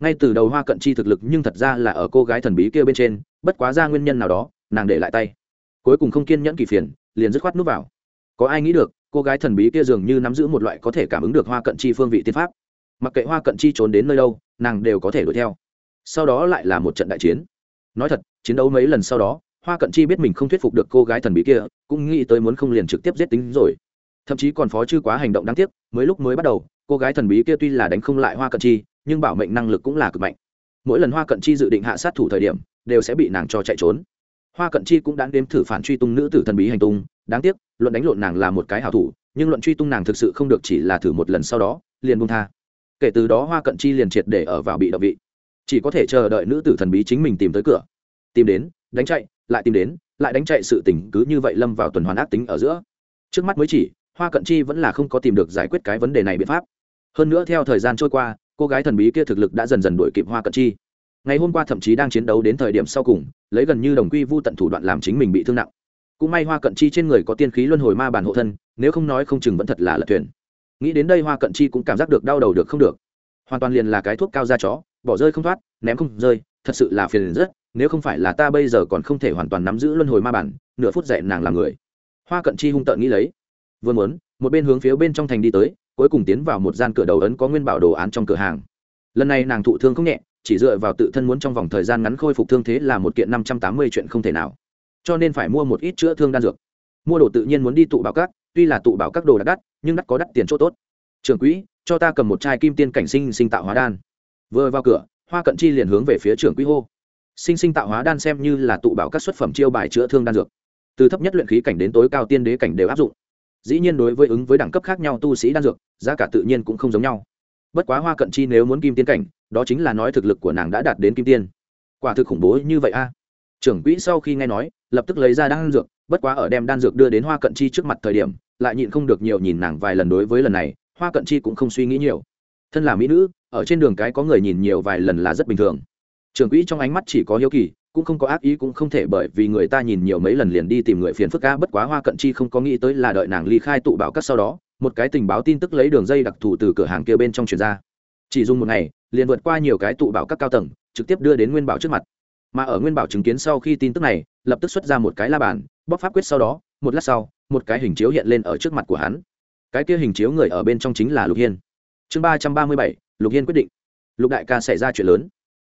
Ngay từ đầu hoa cận chi thực lực nhưng thật ra là ở cô gái thần bí kia bên trên, bất quá ra nguyên nhân nào đó, nàng để lại tay. Cuối cùng không kiên nhẫn kỳ phiền, liền dứt khoát núp vào. Có ai nghĩ được cô gái thần bí kia dường như nắm giữ một loại có thể cảm ứng được hoa cận chi phương vị tiên pháp. Mặc kệ hoa cận chi trốn đến nơi đâu, nàng đều có thể đuổi theo. Sau đó lại là một trận đại chiến. Nói thật, chiến đấu mấy lần sau đó, hoa cận chi biết mình không thuyết phục được cô gái thần bí kia, cũng nghĩ tới muốn không liền trực tiếp giết tính rồi. Thậm chí còn phó chư quá hành động đáng tiếc, mới lúc mới bắt đầu, cô gái thần bí kia tuy là đánh không lại hoa cận chi, nhưng bảo mệnh năng lực cũng là cực mạnh. Mỗi lần hoa cận chi dự định hạ sát thủ thời điểm, đều sẽ bị nàng cho chạy trốn. Hoa cận chi cũng đã đếm thử phản truy tung nữ tử thần bí hành tung đáng tiếc, luận đánh lộn nàng là một cái hảo thủ, nhưng luận truy tung nàng thực sự không được chỉ là thử một lần sau đó, liền bung tha. Kể từ đó hoa cận chi liền triệt để ở vào bị động vị. Chỉ có thể chờ đợi nữ tử thần bí chính mình tìm tới cửa. Tìm đến, đánh chạy, lại tìm đến, lại đánh chạy sự tình cứ như vậy lâm vào tuần hoàn ác tính ở giữa. Trước mắt mới chỉ, hoa cận chi vẫn là không có tìm được giải quyết cái vấn đề này biện pháp. Hơn nữa theo thời gian trôi qua, cô gái thần bí kia thực lực đã dần dần đuổi kịp hoa cận chi. Ngày hôm qua thậm chí đang chiến đấu đến thời điểm sau cùng, lấy gần như đồng quy vu tận thủ đoạn làm chính mình bị thương nặng cũng may hoa cận chi trên người có tiên khí luân hồi ma bản hộ thân, nếu không nói không chừng vẫn thật là lật thuyền. Nghĩ đến đây hoa cận chi cũng cảm giác được đau đầu được không được. Hoàn toàn liền là cái thuốc cao da chó, bỏ rơi không thoát, ném không rơi, thật sự là phiền rất, nếu không phải là ta bây giờ còn không thể hoàn toàn nắm giữ luân hồi ma bản, nửa phút dạy nàng làm người. Hoa cận chi hung tợn nghĩ lấy. Vừa muốn, một bên hướng phía bên trong thành đi tới, cuối cùng tiến vào một gian cửa đầu ấn có nguyên bảo đồ án trong cửa hàng. Lần này nàng thụ thương không nhẹ, chỉ dựa vào tự thân muốn trong vòng thời gian ngắn khôi phục thương thế là một kiện năm trăm tám mươi chuyện không thể nào cho nên phải mua một ít chữa thương đan dược. Mua đồ tự nhiên muốn đi tụ bảo các, tuy là tụ bảo các đồ đắt đắt, nhưng đắt có đắt tiền chỗ tốt. Trường quỹ, cho ta cầm một chai kim tiên cảnh sinh sinh tạo hóa đan. Vừa vào cửa, hoa cận chi liền hướng về phía trưởng quỹ hô. Sinh sinh tạo hóa đan xem như là tụ bảo các xuất phẩm chiêu bài chữa thương đan dược. Từ thấp nhất luyện khí cảnh đến tối cao tiên đế cảnh đều áp dụng. Dĩ nhiên đối với ứng với đẳng cấp khác nhau tu sĩ đan dược, giá cả tự nhiên cũng không giống nhau. Bất quá hoa cận chi nếu muốn kim tiên cảnh, đó chính là nói thực lực của nàng đã đạt đến kim tiên. Quả thực khủng bố như vậy a trưởng quỹ sau khi nghe nói, lập tức lấy ra đan dược, bất quá ở đem đan dược đưa đến hoa cận chi trước mặt thời điểm, lại nhịn không được nhiều nhìn nàng vài lần đối với lần này, hoa cận chi cũng không suy nghĩ nhiều. Thân là mỹ nữ, ở trên đường cái có người nhìn nhiều vài lần là rất bình thường. Trưởng quỹ trong ánh mắt chỉ có hiếu kỳ, cũng không có ác ý cũng không thể bởi vì người ta nhìn nhiều mấy lần liền đi tìm người phiền phức ca bất quá hoa cận chi không có nghĩ tới là đợi nàng ly khai tụ bảo các sau đó, một cái tình báo tin tức lấy đường dây đặc thù từ cửa hàng kia bên trong truyền ra. Chỉ dùng một ngày, liền vượt qua nhiều cái tụ bảo các cao tầng, trực tiếp đưa đến nguyên bảo trước mặt mà ở nguyên bảo chứng kiến sau khi tin tức này, lập tức xuất ra một cái la bàn bóc pháp quyết sau đó, một lát sau, một cái hình chiếu hiện lên ở trước mặt của hắn. Cái kia hình chiếu người ở bên trong chính là lục hiên. Chương ba trăm ba mươi bảy, lục hiên quyết định. Lục đại ca xảy ra chuyện lớn.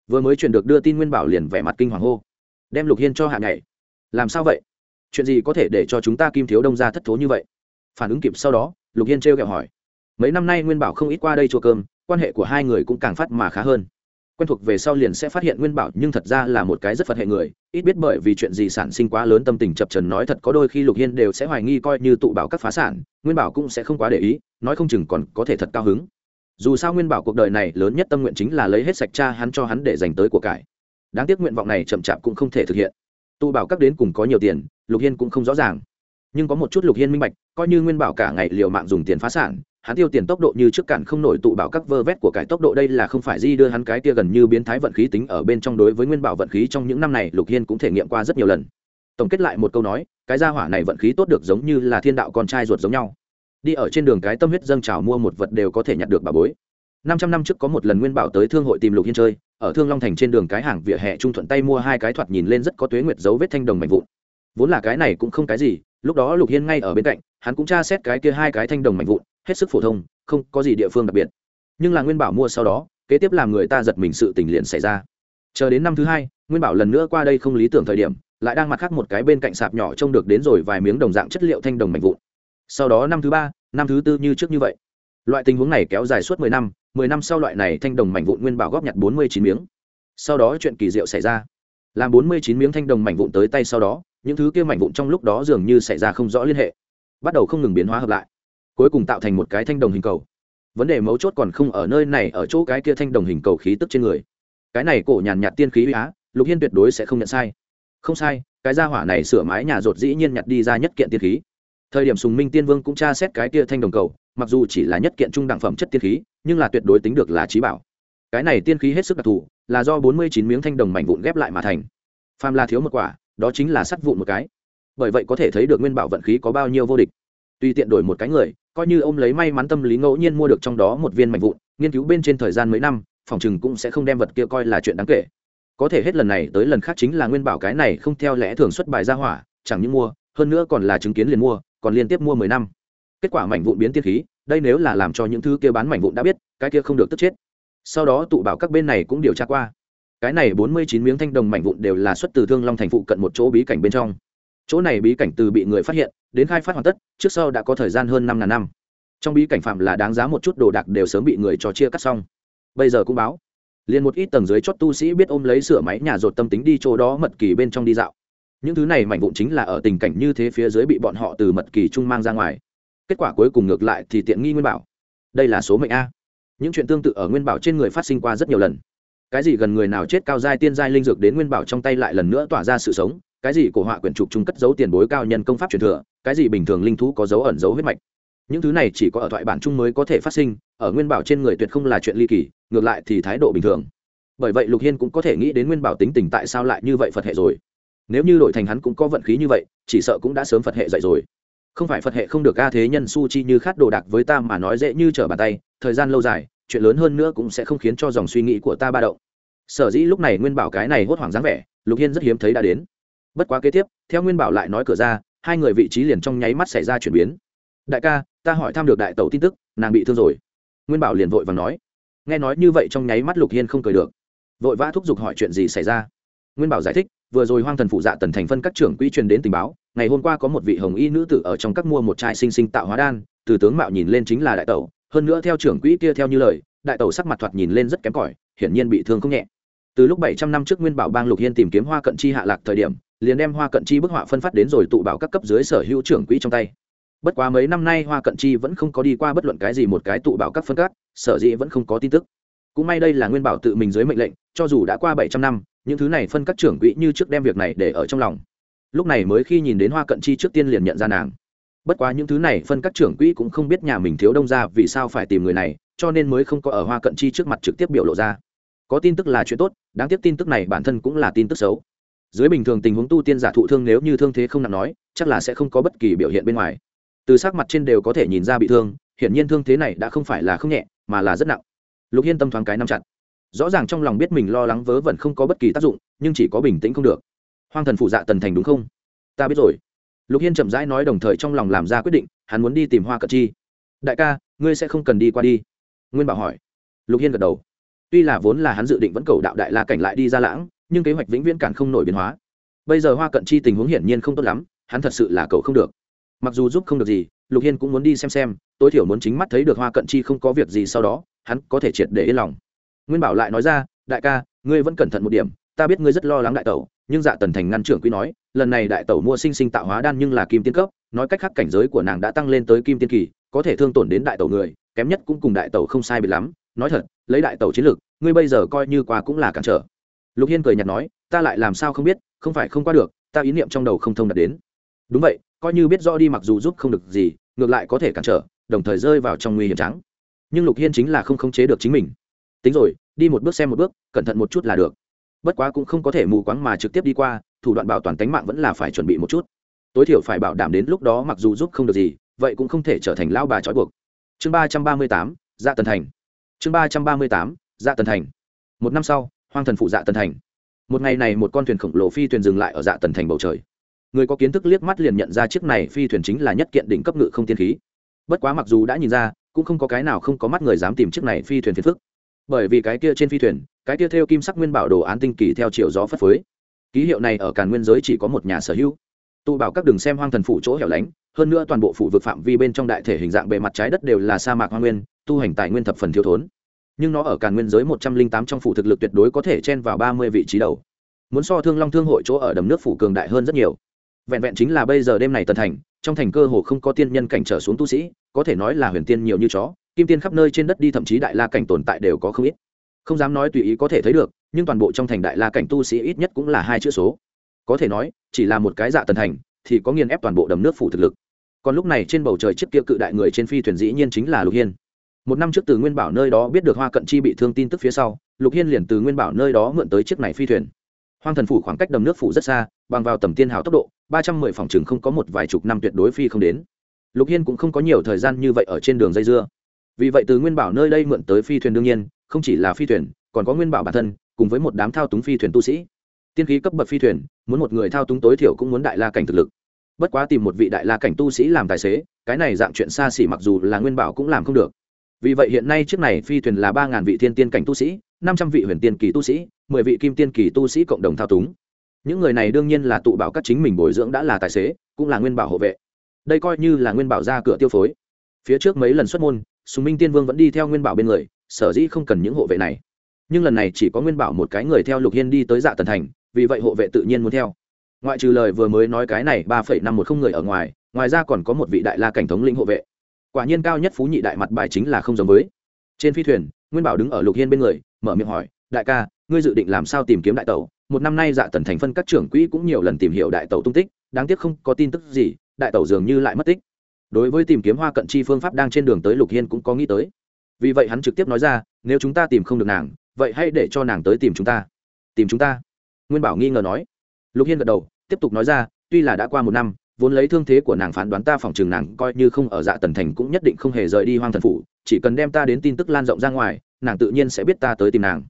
Vừa mới chuyển được đưa tin nguyên bảo liền vẻ mặt kinh hoàng hô. Đem lục hiên cho hạ nhảy. Làm sao vậy? Chuyện gì có thể để cho chúng ta kim thiếu đông ra thất thố như vậy? Phản ứng kịp sau đó, lục hiên trêu kẹo hỏi. Mấy năm nay nguyên bảo không ít qua đây chùa cơm, quan hệ của hai người cũng càng phát mà khá hơn quen thuộc về sau liền sẽ phát hiện nguyên bảo nhưng thật ra là một cái rất phật hệ người, ít biết bởi vì chuyện gì sản sinh quá lớn tâm tình chập trần nói thật có đôi khi lục hiên đều sẽ hoài nghi coi như tụ bảo các phá sản, nguyên bảo cũng sẽ không quá để ý, nói không chừng còn có thể thật cao hứng. Dù sao nguyên bảo cuộc đời này lớn nhất tâm nguyện chính là lấy hết sạch cha hắn cho hắn để dành tới của cải. Đáng tiếc nguyện vọng này chậm chạp cũng không thể thực hiện. Tụ bảo các đến cùng có nhiều tiền, lục hiên cũng không rõ ràng. Nhưng có một chút lục hiên minh bạch, coi như nguyên bảo cả ngày liều mạng dùng tiền phá sản hắn tiêu tiền tốc độ như trước cản không nổi tụ bảo các vơ vét của cải tốc độ. Đây là không phải di đưa hắn cái kia gần như biến thái vận khí tính ở bên trong đối với nguyên bảo vận khí trong những năm này, lục hiên cũng thể nghiệm qua rất nhiều lần. Tổng kết lại một câu nói, cái gia hỏa này vận khí tốt được giống như là thiên đạo con trai ruột giống nhau. Đi ở trên đường cái tâm huyết dâng trào mua một vật đều có thể nhặt được bà bối. Năm trăm năm trước có một lần nguyên bảo tới thương hội tìm lục hiên chơi, ở thương long thành trên đường cái hàng vỉa hè trung thuận tay mua hai cái thoạt nhìn lên rất có tuế nguyệt dấu vết thanh đồng mạnh vụn. Vốn là cái này cũng không cái gì, lúc đó lục hiên ngay ở bên cạnh, hắn cũng tra xét cái kia hai cái thanh đồng mạnh vụn hết sức phổ thông, không có gì địa phương đặc biệt. Nhưng là nguyên bảo mua sau đó, kế tiếp làm người ta giật mình sự tình liền xảy ra. Chờ đến năm thứ hai, nguyên bảo lần nữa qua đây không lý tưởng thời điểm, lại đang mặt khác một cái bên cạnh sạp nhỏ trông được đến rồi vài miếng đồng dạng chất liệu thanh đồng mạnh vụn. Sau đó năm thứ ba, năm thứ tư như trước như vậy. Loại tình huống này kéo dài suốt mười năm mười năm sau loại này thanh đồng mảnh vụn nguyên bảo góp nhặt bốn mươi chín miếng. Sau đó chuyện kỳ diệu xảy ra. Làm bốn mươi chín miếng thanh đồng mảnh vụn tới tay sau đó, những thứ kia mảnh vụn trong lúc đó dường như xảy ra không rõ liên hệ. Bắt đầu không ngừng biến hóa hợp lại cuối cùng tạo thành một cái thanh đồng hình cầu. Vấn đề mấu chốt còn không ở nơi này, ở chỗ cái kia thanh đồng hình cầu khí tức trên người. Cái này cổ nhàn nhạt tiên khí uy á, lục hiên tuyệt đối sẽ không nhận sai. Không sai, cái gia hỏa này sửa mái nhà rột dĩ nhiên nhặt đi ra nhất kiện tiên khí. Thời điểm sùng minh tiên vương cũng tra xét cái kia thanh đồng cầu, mặc dù chỉ là nhất kiện trung đẳng phẩm chất tiên khí, nhưng là tuyệt đối tính được là trí bảo. Cái này tiên khí hết sức đặc thù, là do bốn mươi chín miếng thanh đồng mảnh vụn ghép lại mà thành. Phàm là thiếu một quả, đó chính là sắt vụn một cái. Bởi vậy có thể thấy được nguyên bảo vận khí có bao nhiêu vô địch tùy tiện đổi một cái người, coi như ông lấy may mắn tâm lý ngẫu nhiên mua được trong đó một viên mảnh vụn, nghiên cứu bên trên thời gian mấy năm, phòng chừng cũng sẽ không đem vật kia coi là chuyện đáng kể. Có thể hết lần này tới lần khác chính là nguyên bảo cái này không theo lẽ thường xuất bài ra hỏa, chẳng những mua, hơn nữa còn là chứng kiến liền mua, còn liên tiếp mua mười năm. Kết quả mảnh vụn biến tiên khí, đây nếu là làm cho những thứ kia bán mảnh vụn đã biết, cái kia không được tức chết. Sau đó tụ bảo các bên này cũng điều tra qua. Cái này bốn mươi chín miếng thanh đồng mảnh vụn đều là xuất từ thương long thành phụ cận một chỗ bí cảnh bên trong. Chỗ này bí cảnh từ bị người phát hiện đến khai phát hoàn tất, trước sau đã có thời gian hơn năm ngàn năm. Trong bí cảnh phạm là đáng giá một chút đồ đạc đều sớm bị người trò chia cắt xong. Bây giờ cũng báo, liền một ít tầng dưới chót tu sĩ biết ôm lấy sửa máy nhà rột tâm tính đi chỗ đó mật kỳ bên trong đi dạo. Những thứ này mảnh vụn chính là ở tình cảnh như thế phía dưới bị bọn họ từ mật kỳ trung mang ra ngoài. Kết quả cuối cùng ngược lại thì tiện nghi nguyên bảo. Đây là số mệnh a. Những chuyện tương tự ở nguyên bảo trên người phát sinh qua rất nhiều lần. Cái gì gần người nào chết cao giai tiên giai linh dược đến nguyên bảo trong tay lại lần nữa tỏa ra sự sống cái gì cổ họa quyển trục trung cất dấu tiền bối cao nhân công pháp truyền thừa, cái gì bình thường linh thú có dấu ẩn dấu huyết mạch. Những thứ này chỉ có ở thoại bản chung mới có thể phát sinh, ở nguyên bảo trên người tuyệt không là chuyện ly kỳ, ngược lại thì thái độ bình thường. Bởi vậy lục hiên cũng có thể nghĩ đến nguyên bảo tính tình tại sao lại như vậy phật hệ rồi. Nếu như đổi thành hắn cũng có vận khí như vậy, chỉ sợ cũng đã sớm phật hệ dậy rồi. Không phải phật hệ không được ca thế nhân su chi như khát đồ đạc với ta mà nói dễ như trở bàn tay, thời gian lâu dài, chuyện lớn hơn nữa cũng sẽ không khiến cho dòng suy nghĩ của ta ba động. Sở dĩ lúc này nguyên bảo cái này hốt hoảng dáng vẻ, lục hiên rất hiếm thấy đã đến bất quá kế tiếp, theo nguyên bảo lại nói cửa ra, hai người vị trí liền trong nháy mắt xảy ra chuyển biến. Đại ca, ta hỏi thăm được đại tẩu tin tức, nàng bị thương rồi. Nguyên bảo liền vội và nói. Nghe nói như vậy trong nháy mắt lục hiên không cười được. Vội vã thúc giục hỏi chuyện gì xảy ra. Nguyên bảo giải thích, vừa rồi hoang thần phụ dạ tần thành phân các trưởng quỹ truyền đến tình báo, ngày hôm qua có một vị hồng y nữ tử ở trong các mua một chai sinh sinh tạo hóa đan, từ tướng mạo nhìn lên chính là đại tẩu, hơn nữa theo trưởng quỹ kia theo như lời, đại tẩu sắc mặt thoạt nhìn lên rất kém cỏi, hiển nhiên bị thương không nhẹ. Từ lúc bảy trăm năm trước nguyên bảo bang lục hiên tìm kiếm hoa cận chi hạ lạc thời điểm liền đem hoa cận chi bức họa phân phát đến rồi tụ bảo các cấp dưới sở hữu trưởng quỹ trong tay. Bất quá mấy năm nay hoa cận chi vẫn không có đi qua bất luận cái gì một cái tụ bảo các phân các, sở dĩ vẫn không có tin tức. Cũng may đây là nguyên bảo tự mình dưới mệnh lệnh, cho dù đã qua bảy trăm năm, những thứ này phân các trưởng quỹ như trước đem việc này để ở trong lòng. Lúc này mới khi nhìn đến hoa cận chi trước tiên liền nhận ra nàng. Bất quá những thứ này phân các trưởng quỹ cũng không biết nhà mình thiếu đông ra vì sao phải tìm người này, cho nên mới không có ở hoa cận chi trước mặt trực tiếp biểu lộ ra. Có tin tức là chuyện tốt, đáng tiếc tin tức này bản thân cũng là tin tức xấu dưới bình thường tình huống tu tiên giả thụ thương nếu như thương thế không nặng nói, chắc là sẽ không có bất kỳ biểu hiện bên ngoài. Từ sắc mặt trên đều có thể nhìn ra bị thương, hiển nhiên thương thế này đã không phải là không nhẹ, mà là rất nặng. Lục hiên tâm thoáng cái nắm chặt. Rõ ràng trong lòng biết mình lo lắng vớ vẩn không có bất kỳ tác dụng, nhưng chỉ có bình tĩnh không được. Hoang thần phụ dạ tần thành đúng không? Ta biết rồi. Lục hiên chậm rãi nói đồng thời trong lòng làm ra quyết định, hắn muốn đi tìm hoa cận chi. Đại ca, ngươi sẽ không cần đi qua đi. Nguyên bảo hỏi. Lục hiên gật đầu. Tuy là vốn là hắn dự định vẫn cầu đạo đại la cảnh lại đi ra lãng nhưng kế hoạch vĩnh viễn cản không nổi biến hóa. Bây giờ hoa cận chi tình huống hiển nhiên không tốt lắm, hắn thật sự là cậu không được. Mặc dù giúp không được gì, lục hiên cũng muốn đi xem xem, tối thiểu muốn chính mắt thấy được hoa cận chi không có việc gì sau đó, hắn có thể triệt để yên lòng. Nguyên bảo lại nói ra, đại ca, ngươi vẫn cẩn thận một điểm, ta biết ngươi rất lo lắng đại tẩu, nhưng dạ tần thành ngăn trưởng quý nói, lần này đại tẩu mua sinh sinh tạo hóa đan nhưng là kim tiên cấp, nói cách khác cảnh giới của nàng đã tăng lên tới kim tiên kỳ, có thể thương tổn đến đại tẩu người, kém nhất cũng cùng đại tẩu không sai biệt lắm. Nói thật, lấy đại tẩu chiến lược, ngươi bây giờ coi như qua cũng là cản trở lục hiên cười nhạt nói, ta lại làm sao không biết, không phải không qua được, ta ý niệm trong đầu không thông đạt đến. Đúng vậy, coi như biết rõ đi mặc dù giúp không được gì, ngược lại có thể cản trở, đồng thời rơi vào trong nguy hiểm trắng. Nhưng lục hiên chính là không khống chế được chính mình. Tính rồi, đi một bước xem một bước, cẩn thận một chút là được. Bất quá cũng không có thể mù quáng mà trực tiếp đi qua, thủ đoạn bảo toàn tính mạng vẫn là phải chuẩn bị một chút. Tối thiểu phải bảo đảm đến lúc đó mặc dù giúp không được gì, vậy cũng không thể trở thành lao bà trói buộc. Chương ba trăm ba mươi tám dạ tần thành. Chương ba trăm ba mươi tám dạ tần thành. Một năm sau hoang thần phụ dạ tần thành. Một ngày này một con thuyền khổng lồ phi thuyền dừng lại ở dạ tần thành bầu trời. Người có kiến thức liếc mắt liền nhận ra chiếc này phi thuyền chính là nhất kiện đỉnh cấp ngự không tiên khí. Bất quá mặc dù đã nhìn ra, cũng không có cái nào không có mắt người dám tìm chiếc này phi thuyền phiền phức. Bởi vì cái kia trên phi thuyền, cái kia theo kim sắc nguyên bảo đồ án tinh kỳ theo chiều gió phất phới. Ký hiệu này ở càn nguyên giới chỉ có một nhà sở hữu. Tụ bảo các đường xem hoang thần phủ chỗ hẻo lánh, hơn nữa toàn bộ phủ vực phạm vi bên trong đại thể hình dạng bề mặt trái đất đều là sa mạc hoa nguyên, tu hành tài nguyên thập phần thiếu thốn nhưng nó ở càn nguyên giới một trăm linh tám trong phủ thực lực tuyệt đối có thể chen vào ba mươi vị trí đầu. Muốn so thương long thương hội chỗ ở đầm nước phủ cường đại hơn rất nhiều. Vẹn vẹn chính là bây giờ đêm này tần thành, trong thành cơ hồ không có tiên nhân cảnh trở xuống tu sĩ, có thể nói là huyền tiên nhiều như chó, kim tiên khắp nơi trên đất đi thậm chí đại la cảnh tồn tại đều có không ít. Không dám nói tùy ý có thể thấy được, nhưng toàn bộ trong thành đại la cảnh tu sĩ ít nhất cũng là hai chữ số. Có thể nói, chỉ là một cái dạ tần thành, thì có nghiền ép toàn bộ đầm nước phủ thực lực. Còn lúc này trên bầu trời chiếc kia cự đại người trên phi thuyền dĩ nhiên chính là lục hiên một năm trước từ nguyên bảo nơi đó biết được hoa cận chi bị thương tin tức phía sau, lục hiên liền từ nguyên bảo nơi đó mượn tới chiếc này phi thuyền. Hoang thần phủ khoảng cách đầm nước phủ rất xa, bằng vào tầm tiên hào tốc độ, ba trăm mười phòng chừng không có một vài chục năm tuyệt đối phi không đến. Lục hiên cũng không có nhiều thời gian như vậy ở trên đường dây dưa. Vì vậy từ nguyên bảo nơi đây mượn tới phi thuyền đương nhiên, không chỉ là phi thuyền, còn có nguyên bảo bản thân, cùng với một đám thao túng phi thuyền tu sĩ. Tiên khí cấp bậc phi thuyền, muốn một người thao túng tối thiểu cũng muốn đại la cảnh thực lực. Bất quá tìm một vị đại la cảnh tu sĩ làm tài xế, cái này dạng chuyện xa xỉ mặc dù là nguyên bảo cũng làm không được vì vậy hiện nay chiếc này phi thuyền là ba ngàn vị thiên tiên cảnh tu sĩ, năm trăm vị huyền tiên kỳ tu sĩ, mười vị kim tiên kỳ tu sĩ cộng đồng thao túng. Những người này đương nhiên là tụ bảo các chính mình bồi dưỡng đã là tài xế, cũng là nguyên bảo hộ vệ. Đây coi như là nguyên bảo ra cửa tiêu phối. Phía trước mấy lần xuất môn, sùng minh tiên vương vẫn đi theo nguyên bảo bên người, sở dĩ không cần những hộ vệ này. Nhưng lần này chỉ có nguyên bảo một cái người theo lục hiên đi tới dạ tần thành, vì vậy hộ vệ tự nhiên muốn theo. Ngoại trừ lời vừa mới nói cái này ba phẩy năm một không người ở ngoài ngoài ra còn có một vị đại la cảnh thống lĩnh hộ vệ quả nhiên cao nhất phú nhị đại mặt bài chính là không giống với. Trên phi thuyền, nguyên bảo đứng ở lục hiên bên người, mở miệng hỏi, đại ca, ngươi dự định làm sao tìm kiếm đại tẩu? Một năm nay dạ tần thành phân các trưởng quỹ cũng nhiều lần tìm hiểu đại tẩu tung tích, đáng tiếc không có tin tức gì, đại tẩu dường như lại mất tích. Đối với tìm kiếm hoa cận chi phương pháp đang trên đường tới lục hiên cũng có nghĩ tới. Vì vậy hắn trực tiếp nói ra, nếu chúng ta tìm không được nàng, vậy hãy để cho nàng tới tìm chúng ta. Tìm chúng ta? Nguyên bảo nghi ngờ nói. Lục hiên gật đầu, tiếp tục nói ra, tuy là đã qua một năm vốn lấy thương thế của nàng phán đoán ta phòng trường nàng coi như không ở dạ tần thành cũng nhất định không hề rời đi hoang thần phủ, chỉ cần đem ta đến tin tức lan rộng ra ngoài, nàng tự nhiên sẽ biết ta tới tìm nàng.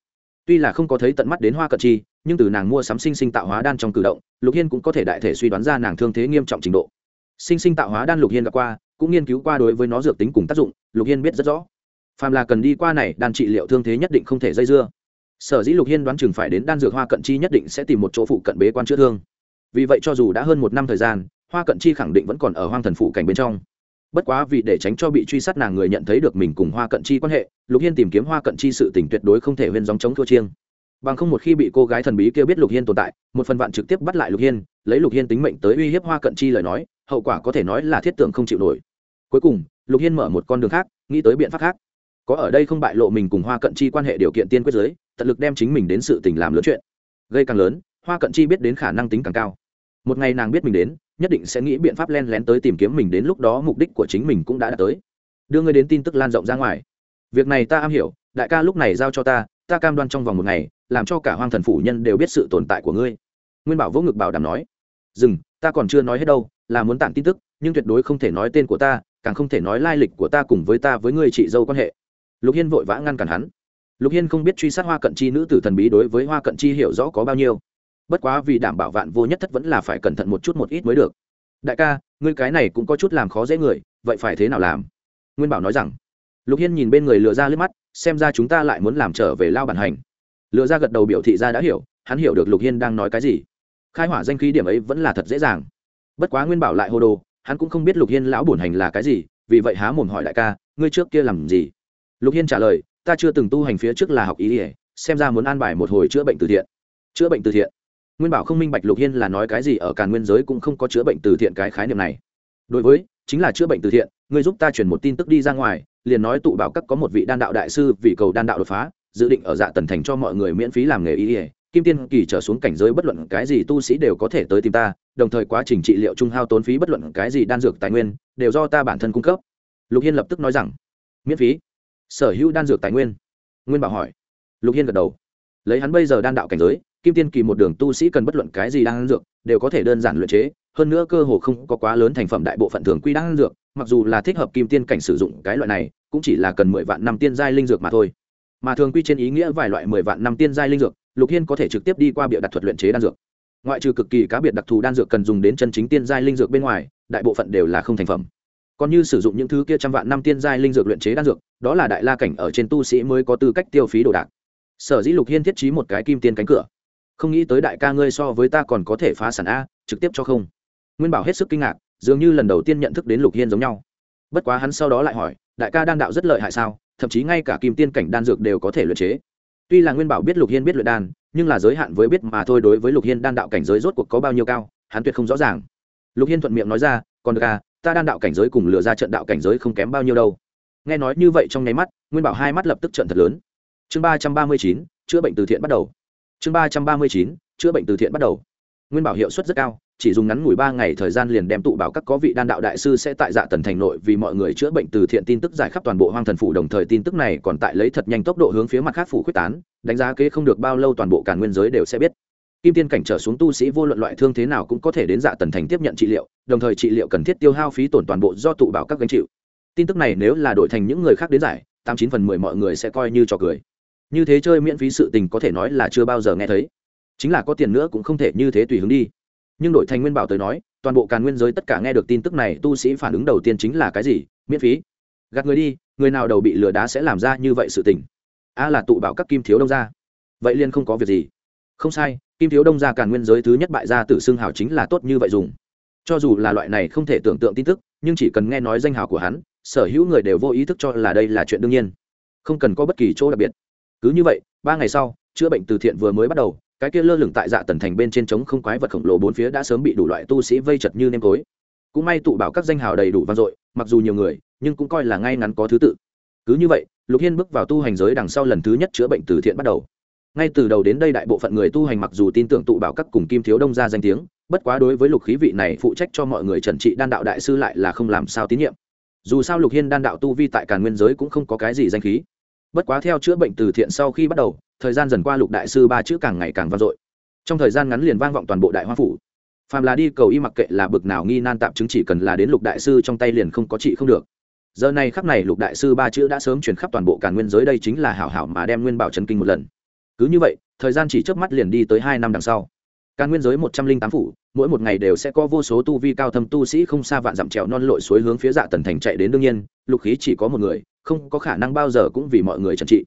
Tuy là không có thấy tận mắt đến hoa cận chi, nhưng từ nàng mua sắm sinh sinh tạo hóa đan trong cử động, lục hiên cũng có thể đại thể suy đoán ra nàng thương thế nghiêm trọng trình độ. Sinh sinh tạo hóa đan lục hiên đã qua, cũng nghiên cứu qua đối với nó dược tính cùng tác dụng, lục hiên biết rất rõ. Phàm là cần đi qua này, đan trị liệu thương thế nhất định không thể dây dưa. Sở dĩ lục hiên đoán chừng phải đến đan dược hoa cận chi nhất định sẽ tìm một chỗ phụ cận bế quan chữa thương. Vì vậy cho dù đã hơn một năm thời gian hoa cận chi khẳng định vẫn còn ở hoang thần phủ cảnh bên trong. Bất quá vì để tránh cho bị truy sát nàng người nhận thấy được mình cùng hoa cận chi quan hệ, lục hiên tìm kiếm hoa cận chi sự tình tuyệt đối không thể huyên dòng chống thua chiêng. Bằng không một khi bị cô gái thần bí kia biết lục hiên tồn tại, một phần vạn trực tiếp bắt lại lục hiên, lấy lục hiên tính mệnh tới uy hiếp hoa cận chi lời nói, hậu quả có thể nói là thiết tưởng không chịu nổi. Cuối cùng, lục hiên mở một con đường khác, nghĩ tới biện pháp khác. Có ở đây không bại lộ mình cùng hoa cận chi quan hệ điều kiện tiên quyết giới, tận lực đem chính mình đến sự tình làm lớn chuyện. Gây càng lớn, hoa cận chi biết đến khả năng tính càng cao một ngày nàng biết mình đến, nhất định sẽ nghĩ biện pháp len lén tới tìm kiếm mình đến lúc đó mục đích của chính mình cũng đã đạt tới. Đưa ngươi đến tin tức lan rộng ra ngoài. Việc này ta am hiểu, đại ca lúc này giao cho ta ta cam đoan trong vòng một ngày, làm cho cả hoang thần phủ nhân đều biết sự tồn tại của ngươi. Nguyên bảo vỗ ngực bảo đảm nói, dừng, ta còn chưa nói hết đâu, là muốn tặng tin tức, nhưng tuyệt đối không thể nói tên của ta, càng không thể nói lai lịch của ta cùng với ta với ngươi chị dâu quan hệ. Lục hiên vội vã ngăn cản hắn. Lục hiên không biết truy sát hoa cận chi nữ tử thần bí đối với hoa cận chi hiểu rõ có bao nhiêu bất quá vì đảm bảo vạn vô nhất thất vẫn là phải cẩn thận một chút một ít mới được. Đại ca, ngươi cái này cũng có chút làm khó dễ người, vậy phải thế nào làm? Nguyên bảo nói rằng. Lục hiên nhìn bên người lừa ra liếc mắt, xem ra chúng ta lại muốn làm trở về lao bản hành. Lừa ra gật đầu biểu thị ra đã hiểu, hắn hiểu được lục hiên đang nói cái gì. Khai hỏa danh khí điểm ấy vẫn là thật dễ dàng. Bất quá nguyên bảo lại hô đồ, hắn cũng không biết lục hiên lão bổn hành là cái gì, vì vậy há mồm hỏi đại ca, ngươi trước kia làm gì? Lục hiên trả lời, ta chưa từng tu hành phía trước là học ý ỉa xem ra muốn an bài một hồi chữa bệnh từ thiện. Chữa bệnh từ thiện nguyên bảo không minh bạch lục hiên là nói cái gì ở càn nguyên giới cũng không có chữa bệnh từ thiện cái khái niệm này. Đối với, chính là chữa bệnh từ thiện, ngươi giúp ta chuyển một tin tức đi ra ngoài, liền nói tụ bảo các có một vị đan đạo đại sư vì cầu đan đạo đột phá, dự định ở dạ tần thành cho mọi người miễn phí làm nghề y ỉa kim tiên kỳ trở xuống cảnh giới bất luận cái gì tu sĩ đều có thể tới tìm ta, đồng thời quá trình trị liệu trung hao tốn phí bất luận cái gì đan dược tài nguyên, đều do ta bản thân cung cấp. Lục hiên lập tức nói rằng, miễn phí. Sở hữu đan dược tài nguyên? Nguyên bảo hỏi. Lục hiên gật đầu. Lấy hắn bây giờ đan đạo cảnh giới kim tiên kỳ một đường tu sĩ cần bất luận cái gì đang ăn dược, đều có thể đơn giản luyện chế, hơn nữa cơ hồ không có quá lớn thành phẩm đại bộ phận thường quy đang ăn dược, mặc dù là thích hợp kim tiên cảnh sử dụng cái loại này, cũng chỉ là cần mười vạn năm tiên giai linh dược mà thôi. Mà thường quy trên ý nghĩa vài loại mười vạn năm tiên giai linh dược, lục hiên có thể trực tiếp đi qua bịa đặt thuật luyện chế đan dược. Ngoại trừ cực kỳ cá biệt đặc thù đan dược cần dùng đến chân chính tiên giai linh dược bên ngoài, đại bộ phận đều là không thành phẩm. Còn như sử dụng những thứ kia trăm vạn năm tiên giai linh dược luyện chế đan dược, đó là đại la cảnh ở trên tu sĩ mới có tư cách tiêu phí đồ đạc. Sở dĩ lục hiên thiết trí một cái kim tiên cánh cửa không nghĩ tới đại ca ngươi so với ta còn có thể phá sản a, trực tiếp cho không. Nguyên bảo hết sức kinh ngạc, dường như lần đầu tiên nhận thức đến lục hiên giống nhau. Bất quá hắn sau đó lại hỏi, đại ca đan đạo rất lợi hại sao, thậm chí ngay cả kim tiên cảnh đan dược đều có thể luyện chế. Tuy là nguyên bảo biết lục hiên biết luyện đan, nhưng là giới hạn với biết mà thôi đối với lục hiên đan đạo cảnh giới rốt cuộc có bao nhiêu cao, hắn tuyệt không rõ ràng. Lục hiên thuận miệng nói ra, còn được à ta đan đạo cảnh giới cùng lựa ra trận đạo cảnh giới không kém bao nhiêu đâu. Nghe nói như vậy trong nháy mắt, nguyên bảo hai mắt lập tức trận thật lớn. Chương ba trăm ba mươi chín, chữa bệnh từ thiện bắt đầu chương ba trăm ba mươi chín, chữa bệnh từ thiện bắt đầu. Nguyên bảo hiệu suất rất cao, chỉ dùng ngắn ngủi ba ngày thời gian liền đem tụ bảo các có vị đan đạo đại sư sẽ tại dạ tần thành nội vì mọi người chữa bệnh từ thiện tin tức giải khắp toàn bộ hoang thần phủ, đồng thời tin tức này còn tại lấy thật nhanh tốc độ hướng phía mặt khác phủ quyết tán, đánh giá kế không được bao lâu toàn bộ cả nguyên giới đều sẽ biết. Kim tiên cảnh trở xuống tu sĩ vô luận loại thương thế nào cũng có thể đến dạ tần thành tiếp nhận trị liệu, đồng thời trị liệu cần thiết tiêu hao phí tổn toàn bộ do tụ bảo các gánh chịu. Tin tức này nếu là đổi thành những người khác đến giải, tám chín phần mười mọi người sẽ coi như trò cười như thế chơi miễn phí sự tình có thể nói là chưa bao giờ nghe thấy. Chính là có tiền nữa cũng không thể như thế tùy hứng đi. Nhưng đội thành nguyên bảo tới nói, toàn bộ càn nguyên giới tất cả nghe được tin tức này, tu sĩ phản ứng đầu tiên chính là cái gì? Miễn phí. Gạt người đi, người nào đầu bị lừa đá sẽ làm ra như vậy sự tình. A là tụ bảo các kim thiếu đông gia. Vậy liên không có việc gì. Không sai, kim thiếu đông gia càn nguyên giới thứ nhất bại gia tử xưng hào chính là tốt như vậy dùng. Cho dù là loại này không thể tưởng tượng tin tức, nhưng chỉ cần nghe nói danh hào của hắn, sở hữu người đều vô ý thức cho là đây là chuyện đương nhiên. Không cần có bất kỳ chỗ đặc biệt cứ như vậy, ba ngày sau, chữa bệnh từ thiện vừa mới bắt đầu, cái kia lơ lửng tại dạ tần thành bên trên trống không quái vật khổng lồ bốn phía đã sớm bị đủ loại tu sĩ vây chật như nêm tối. Cũng may tụ bảo các danh hào đầy đủ vang dội, mặc dù nhiều người, nhưng cũng coi là ngay ngắn có thứ tự. Cứ như vậy, lục hiên bước vào tu hành giới đằng sau lần thứ nhất chữa bệnh từ thiện bắt đầu. Ngay từ đầu đến đây đại bộ phận người tu hành mặc dù tin tưởng tụ bảo các cùng kim thiếu đông ra danh tiếng, bất quá đối với lục khí vị này phụ trách cho mọi người trần trị đan đạo đại sư lại là không làm sao tín nhiệm. Dù sao lục hiên đan đạo tu vi tại càn nguyên giới cũng không có cái gì danh khí bất quá theo chữa bệnh từ thiện sau khi bắt đầu, thời gian dần qua lục đại sư ba chữ càng ngày càng vang dội. Trong thời gian ngắn liền vang vọng toàn bộ đại hoa phủ. Phàm là đi cầu y mặc kệ là bực nào nghi nan tạm chứng chỉ cần là đến lục đại sư trong tay liền không có trị không được. Giờ này khắp này lục đại sư ba chữ đã sớm chuyển khắp toàn bộ càn nguyên giới đây chính là hảo hảo mà đem nguyên bảo trấn kinh một lần. Cứ như vậy, thời gian chỉ trước mắt liền đi tới hai năm đằng sau. Càn nguyên giới một trăm linh tám phủ, mỗi một ngày đều sẽ có vô số tu vi cao thâm tu sĩ không xa vạn dặm trèo non lội suối hướng phía dạ tần thành chạy đến đương nhiên, lục khí chỉ có một người không có khả năng bao giờ cũng vì mọi người trần trị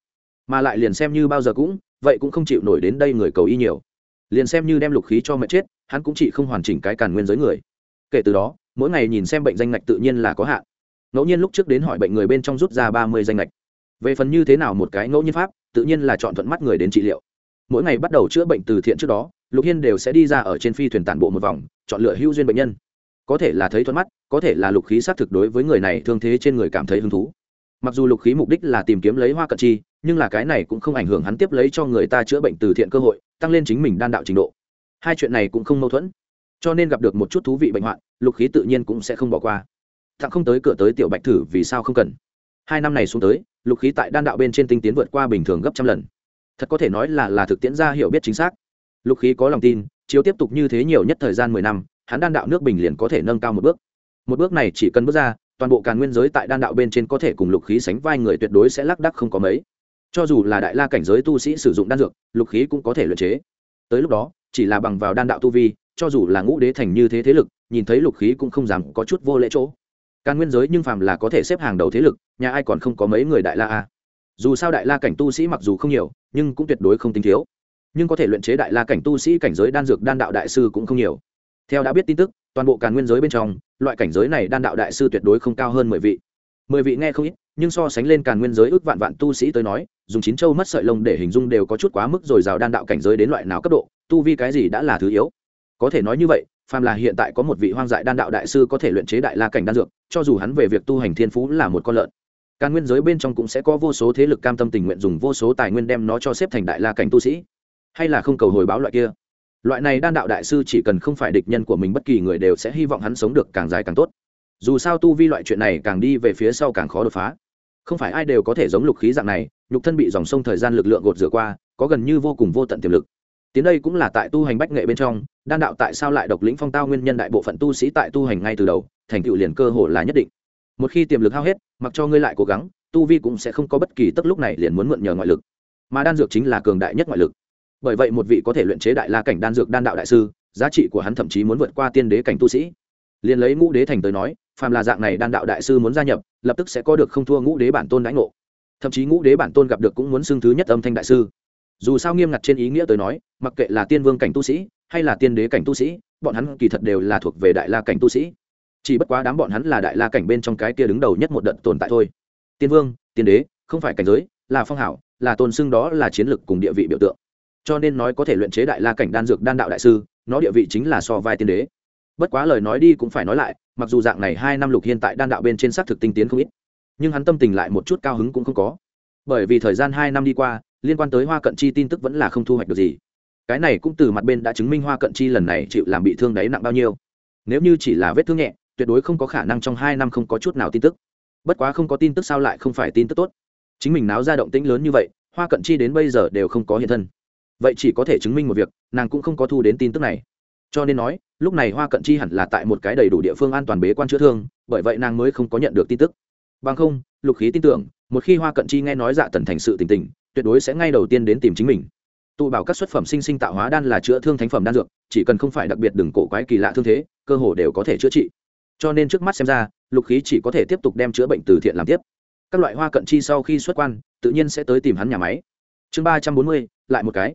mà lại liền xem như bao giờ cũng, vậy cũng không chịu nổi đến đây người cầu y nhiều. Liền xem như đem lục khí cho mẹ chết, hắn cũng chỉ không hoàn chỉnh cái càn nguyên giới người. Kể từ đó, mỗi ngày nhìn xem bệnh danh ngạch tự nhiên là có hạn. Ngẫu nhiên lúc trước đến hỏi bệnh người bên trong rút ra ba mươi danh ngạch. Về phần như thế nào một cái ngẫu nhiên pháp, tự nhiên là chọn thuận mắt người đến trị liệu. Mỗi ngày bắt đầu chữa bệnh từ thiện trước đó, lục hiên đều sẽ đi ra ở trên phi thuyền tản bộ một vòng, chọn lựa hữu duyên bệnh nhân. Có thể là thấy thuận mắt, có thể là lục khí xác thực đối với người này thương thế trên người cảm thấy hứng thú mặc dù lục khí mục đích là tìm kiếm lấy hoa cận chi, nhưng là cái này cũng không ảnh hưởng hắn tiếp lấy cho người ta chữa bệnh từ thiện cơ hội, tăng lên chính mình đan đạo trình độ. Hai chuyện này cũng không mâu thuẫn. Cho nên gặp được một chút thú vị bệnh hoạn, lục khí tự nhiên cũng sẽ không bỏ qua. Thặng không tới cửa tới tiểu bạch thử vì sao không cần? Hai năm này xuống tới, lục khí tại đan đạo bên trên tinh tiến vượt qua bình thường gấp trăm lần. Thật có thể nói là là thực tiễn ra hiểu biết chính xác. Lục khí có lòng tin, chiếu tiếp tục như thế nhiều nhất thời gian mười năm, hắn đan đạo nước bình liền có thể nâng cao một bước. Một bước này chỉ cần bước ra toàn bộ càn nguyên giới tại đan đạo bên trên có thể cùng lục khí sánh vai người tuyệt đối sẽ lác đắc không có mấy. Cho dù là đại la cảnh giới tu sĩ sử dụng đan dược, lục khí cũng có thể luyện chế. Tới lúc đó, chỉ là bằng vào đan đạo tu vi, cho dù là ngũ đế thành như thế thế lực, nhìn thấy lục khí cũng không dám có chút vô lễ chỗ. Càn nguyên giới nhưng phàm là có thể xếp hàng đầu thế lực, nhà ai còn không có mấy người đại la a. Dù sao đại la cảnh tu sĩ mặc dù không nhiều, nhưng cũng tuyệt đối không tính thiếu. Nhưng có thể luyện chế đại la cảnh tu sĩ cảnh giới đan dược đan đạo đại sư cũng không nhiều. Theo đã biết tin tức, toàn bộ càn nguyên giới bên trong loại cảnh giới này đan đạo đại sư tuyệt đối không cao hơn mười vị. Mười vị nghe không ít, nhưng so sánh lên càn nguyên giới ước vạn vạn tu sĩ tới nói, dùng chín châu mất sợi lông để hình dung đều có chút quá mức rồi rào đan đạo cảnh giới đến loại nào cấp độ, tu vi cái gì đã là thứ yếu. Có thể nói như vậy, phàm là hiện tại có một vị hoang dại đan đạo đại sư có thể luyện chế đại la cảnh đan dược, cho dù hắn về việc tu hành thiên phú là một con lợn. Càn nguyên giới bên trong cũng sẽ có vô số thế lực cam tâm tình nguyện dùng vô số tài nguyên đem nó cho xếp thành đại la cảnh tu sĩ. Hay là không cầu hồi báo loại kia loại này đan đạo đại sư chỉ cần không phải địch nhân của mình bất kỳ người đều sẽ hy vọng hắn sống được càng dài càng tốt. Dù sao tu vi loại chuyện này càng đi về phía sau càng khó đột phá. Không phải ai đều có thể giống lục khí dạng này, nhục thân bị dòng sông thời gian lực lượng gột rửa qua, có gần như vô cùng vô tận tiềm lực. Tiến đây cũng là tại tu hành bách nghệ bên trong, đan đạo tại sao lại độc lĩnh phong tao nguyên nhân đại bộ phận tu sĩ tại tu hành ngay từ đầu, thành tựu liền cơ hồ là nhất định. Một khi tiềm lực hao hết, mặc cho ngươi lại cố gắng, tu vi cũng sẽ không có bất kỳ tức lúc này liền muốn mượn nhờ ngoại lực. Mà đan dược chính là cường đại nhất ngoại lực bởi vậy một vị có thể luyện chế đại la cảnh đan dược đan đạo đại sư, giá trị của hắn thậm chí muốn vượt qua tiên đế cảnh tu sĩ. Liền lấy ngũ đế thành tới nói, phàm là dạng này đan đạo đại sư muốn gia nhập, lập tức sẽ có được không thua ngũ đế bản tôn đãi ngộ. Thậm chí ngũ đế bản tôn gặp được cũng muốn xưng thứ nhất âm thanh đại sư. Dù sao nghiêm ngặt trên ý nghĩa tới nói, mặc kệ là tiên vương cảnh tu sĩ, hay là tiên đế cảnh tu sĩ, bọn hắn kỳ thật đều là thuộc về đại la cảnh tu sĩ. Chỉ bất quá đám bọn hắn là đại la cảnh bên trong cái kia đứng đầu nhất một đợt tồn tại thôi. Tiên vương, tiên đế, không phải cảnh giới, là phong hảo, là tôn xưng đó là chiến lược cùng địa vị biểu tượng cho nên nói có thể luyện chế đại la cảnh đan dược đan đạo đại sư, nó địa vị chính là so vai tiên đế. Bất quá lời nói đi cũng phải nói lại, mặc dù dạng này hai năm lục hiên tại đan đạo bên trên xác thực tinh tiến không ít, nhưng hắn tâm tình lại một chút cao hứng cũng không có. Bởi vì thời gian hai năm đi qua, liên quan tới hoa cận chi tin tức vẫn là không thu hoạch được gì. Cái này cũng từ mặt bên đã chứng minh hoa cận chi lần này chịu làm bị thương đấy nặng bao nhiêu. Nếu như chỉ là vết thương nhẹ, tuyệt đối không có khả năng trong hai năm không có chút nào tin tức. Bất quá không có tin tức sao lại không phải tin tức tốt? Chính mình náo ra động tĩnh lớn như vậy, hoa cận chi đến bây giờ đều không có hiện thân vậy chỉ có thể chứng minh một việc, nàng cũng không có thu đến tin tức này. Cho nên nói, lúc này hoa cận chi hẳn là tại một cái đầy đủ địa phương an toàn bế quan chữa thương, bởi vậy nàng mới không có nhận được tin tức. Bằng không, lục khí tin tưởng, một khi hoa cận chi nghe nói dạ tần thành sự tình tình, tuyệt đối sẽ ngay đầu tiên đến tìm chính mình. Tụ bảo các xuất phẩm sinh sinh tạo hóa đan là chữa thương thánh phẩm đan dược, chỉ cần không phải đặc biệt đừng cổ quái kỳ lạ thương thế, cơ hồ đều có thể chữa trị. Cho nên trước mắt xem ra, lục khí chỉ có thể tiếp tục đem chữa bệnh từ thiện làm tiếp. Các loại hoa cận chi sau khi xuất quan, tự nhiên sẽ tới tìm hắn nhà máy. Chương ba trăm bốn mươi, lại một cái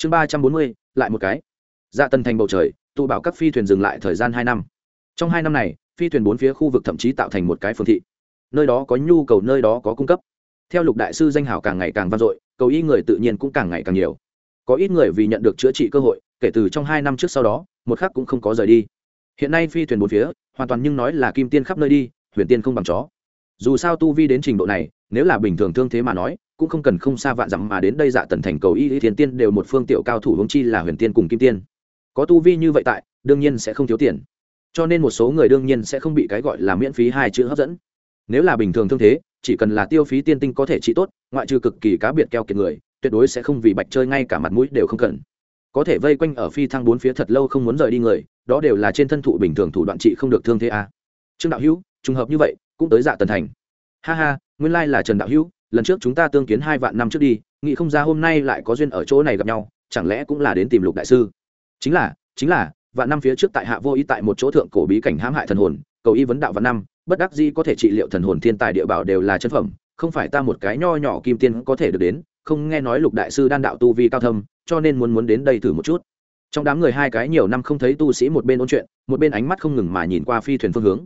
chương ba trăm bốn mươi, lại một cái. Dạ tần thành bầu trời, tụ bảo các phi thuyền dừng lại thời gian hai năm. Trong hai năm này, phi thuyền bốn phía khu vực thậm chí tạo thành một cái phương thị. Nơi đó có nhu cầu, nơi đó có cung cấp. Theo lục đại sư danh hảo càng ngày càng vang dội, cầu y người tự nhiên cũng càng ngày càng nhiều. Có ít người vì nhận được chữa trị cơ hội, kể từ trong hai năm trước sau đó, một khắc cũng không có rời đi. Hiện nay phi thuyền bốn phía, hoàn toàn nhưng nói là kim tiên khắp nơi đi, huyền tiên không bằng chó. Dù sao tu vi đến trình độ này, nếu là bình thường thương thế mà nói cũng không cần không xa vạn dặm mà đến đây dạ tần thành cầu y thiên tiên đều một phương tiểu cao thủ hướng chi là huyền tiên cùng kim tiên. Có tu vi như vậy tại, đương nhiên sẽ không thiếu tiền. Cho nên một số người đương nhiên sẽ không bị cái gọi là miễn phí hai chữ hấp dẫn. Nếu là bình thường thương thế, chỉ cần là tiêu phí tiên tinh có thể trị tốt, ngoại trừ cực kỳ cá biệt keo kiệt người, tuyệt đối sẽ không vì bạch chơi ngay cả mặt mũi đều không cần. Có thể vây quanh ở phi thăng bốn phía thật lâu không muốn rời đi người, đó đều là trên thân thụ bình thường thủ đoạn trị không được thương thế a. À. trương đạo hữu, trùng hợp như vậy, cũng tới dạ tần thành. Ha ha, nguyên lai là trần đạo hữu lần trước chúng ta tương kiến hai vạn năm trước đi, nghĩ không ra hôm nay lại có duyên ở chỗ này gặp nhau, chẳng lẽ cũng là đến tìm lục đại sư? Chính là chính là, vạn năm phía trước tại hạ vô ý tại một chỗ thượng cổ bí cảnh hãm hại thần hồn, cầu y vấn đạo vạn năm, bất đắc dĩ có thể trị liệu thần hồn thiên tài địa bảo đều là chân phẩm, không phải ta một cái nho nhỏ kim tiên có thể được đến, không nghe nói lục đại sư đan đạo tu vi cao thâm, cho nên muốn muốn đến đây thử một chút. Trong đám người hai cái nhiều năm không thấy tu sĩ một bên ôn chuyện, một bên ánh mắt không ngừng mà nhìn qua phi thuyền phương hướng.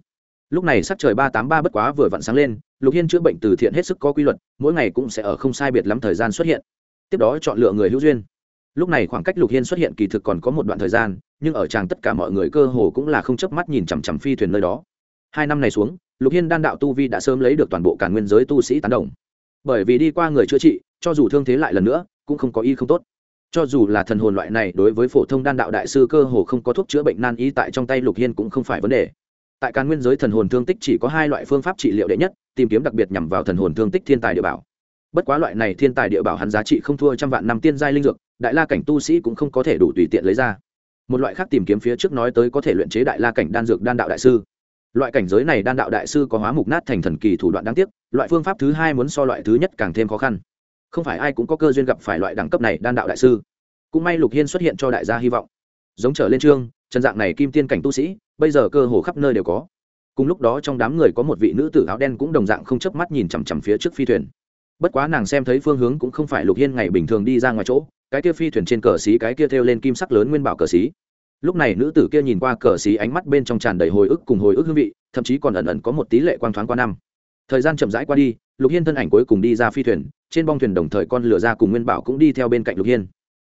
Lúc này sắc trời ba tám ba bất quá vừa vặn sáng lên lục hiên chữa bệnh từ thiện hết sức có quy luật, mỗi ngày cũng sẽ ở không sai biệt lắm thời gian xuất hiện. Tiếp đó chọn lựa người hữu duyên. Lúc này khoảng cách lục hiên xuất hiện kỳ thực còn có một đoạn thời gian, nhưng ở tràng tất cả mọi người cơ hồ cũng là không chớp mắt nhìn chằm chằm phi thuyền nơi đó. Hai năm này xuống, lục hiên đan đạo tu vi đã sớm lấy được toàn bộ cả nguyên giới tu sĩ tán đồng. Bởi vì đi qua người chữa trị, cho dù thương thế lại lần nữa, cũng không có y không tốt. Cho dù là thần hồn loại này đối với phổ thông đan đạo đại sư cơ hồ không có thuốc chữa bệnh nan y tại trong tay lục hiên cũng không phải vấn đề tại càn nguyên giới thần hồn thương tích chỉ có hai loại phương pháp trị liệu đệ nhất, tìm kiếm đặc biệt nhằm vào thần hồn thương tích thiên tài địa bảo. Bất quá loại này thiên tài địa bảo hắn giá trị không thua trăm vạn năm tiên giai linh dược, đại la cảnh tu sĩ cũng không có thể đủ tùy tiện lấy ra. Một loại khác tìm kiếm phía trước nói tới có thể luyện chế đại la cảnh đan dược đan đạo đại sư. Loại cảnh giới này đan đạo đại sư có hóa mục nát thành thần kỳ thủ đoạn đáng tiếc, loại phương pháp thứ hai muốn so loại thứ nhất càng thêm khó khăn. Không phải ai cũng có cơ duyên gặp phải loại đẳng cấp này đan đạo đại sư. Cũng may lục hiên xuất hiện cho đại gia hy vọng giống trở lên trương, trần dạng này kim tiên cảnh tu sĩ, bây giờ cơ hồ khắp nơi đều có. Cùng lúc đó trong đám người có một vị nữ tử áo đen cũng đồng dạng không chớp mắt nhìn chằm chằm phía trước phi thuyền. Bất quá nàng xem thấy phương hướng cũng không phải lục hiên ngày bình thường đi ra ngoài chỗ, cái kia phi thuyền trên cờ xí, cái kia thêu lên kim sắc lớn nguyên bảo cờ xí. Lúc này nữ tử kia nhìn qua cờ xí ánh mắt bên trong tràn đầy hồi ức cùng hồi ức hương vị, thậm chí còn ẩn ẩn có một tí lệ quang thoáng qua năm. Thời gian chậm rãi qua đi, lục hiên thân ảnh cuối cùng đi ra phi thuyền, trên bong thuyền đồng thời con lửa ra cùng nguyên bảo cũng đi theo bên cạnh lục hiên.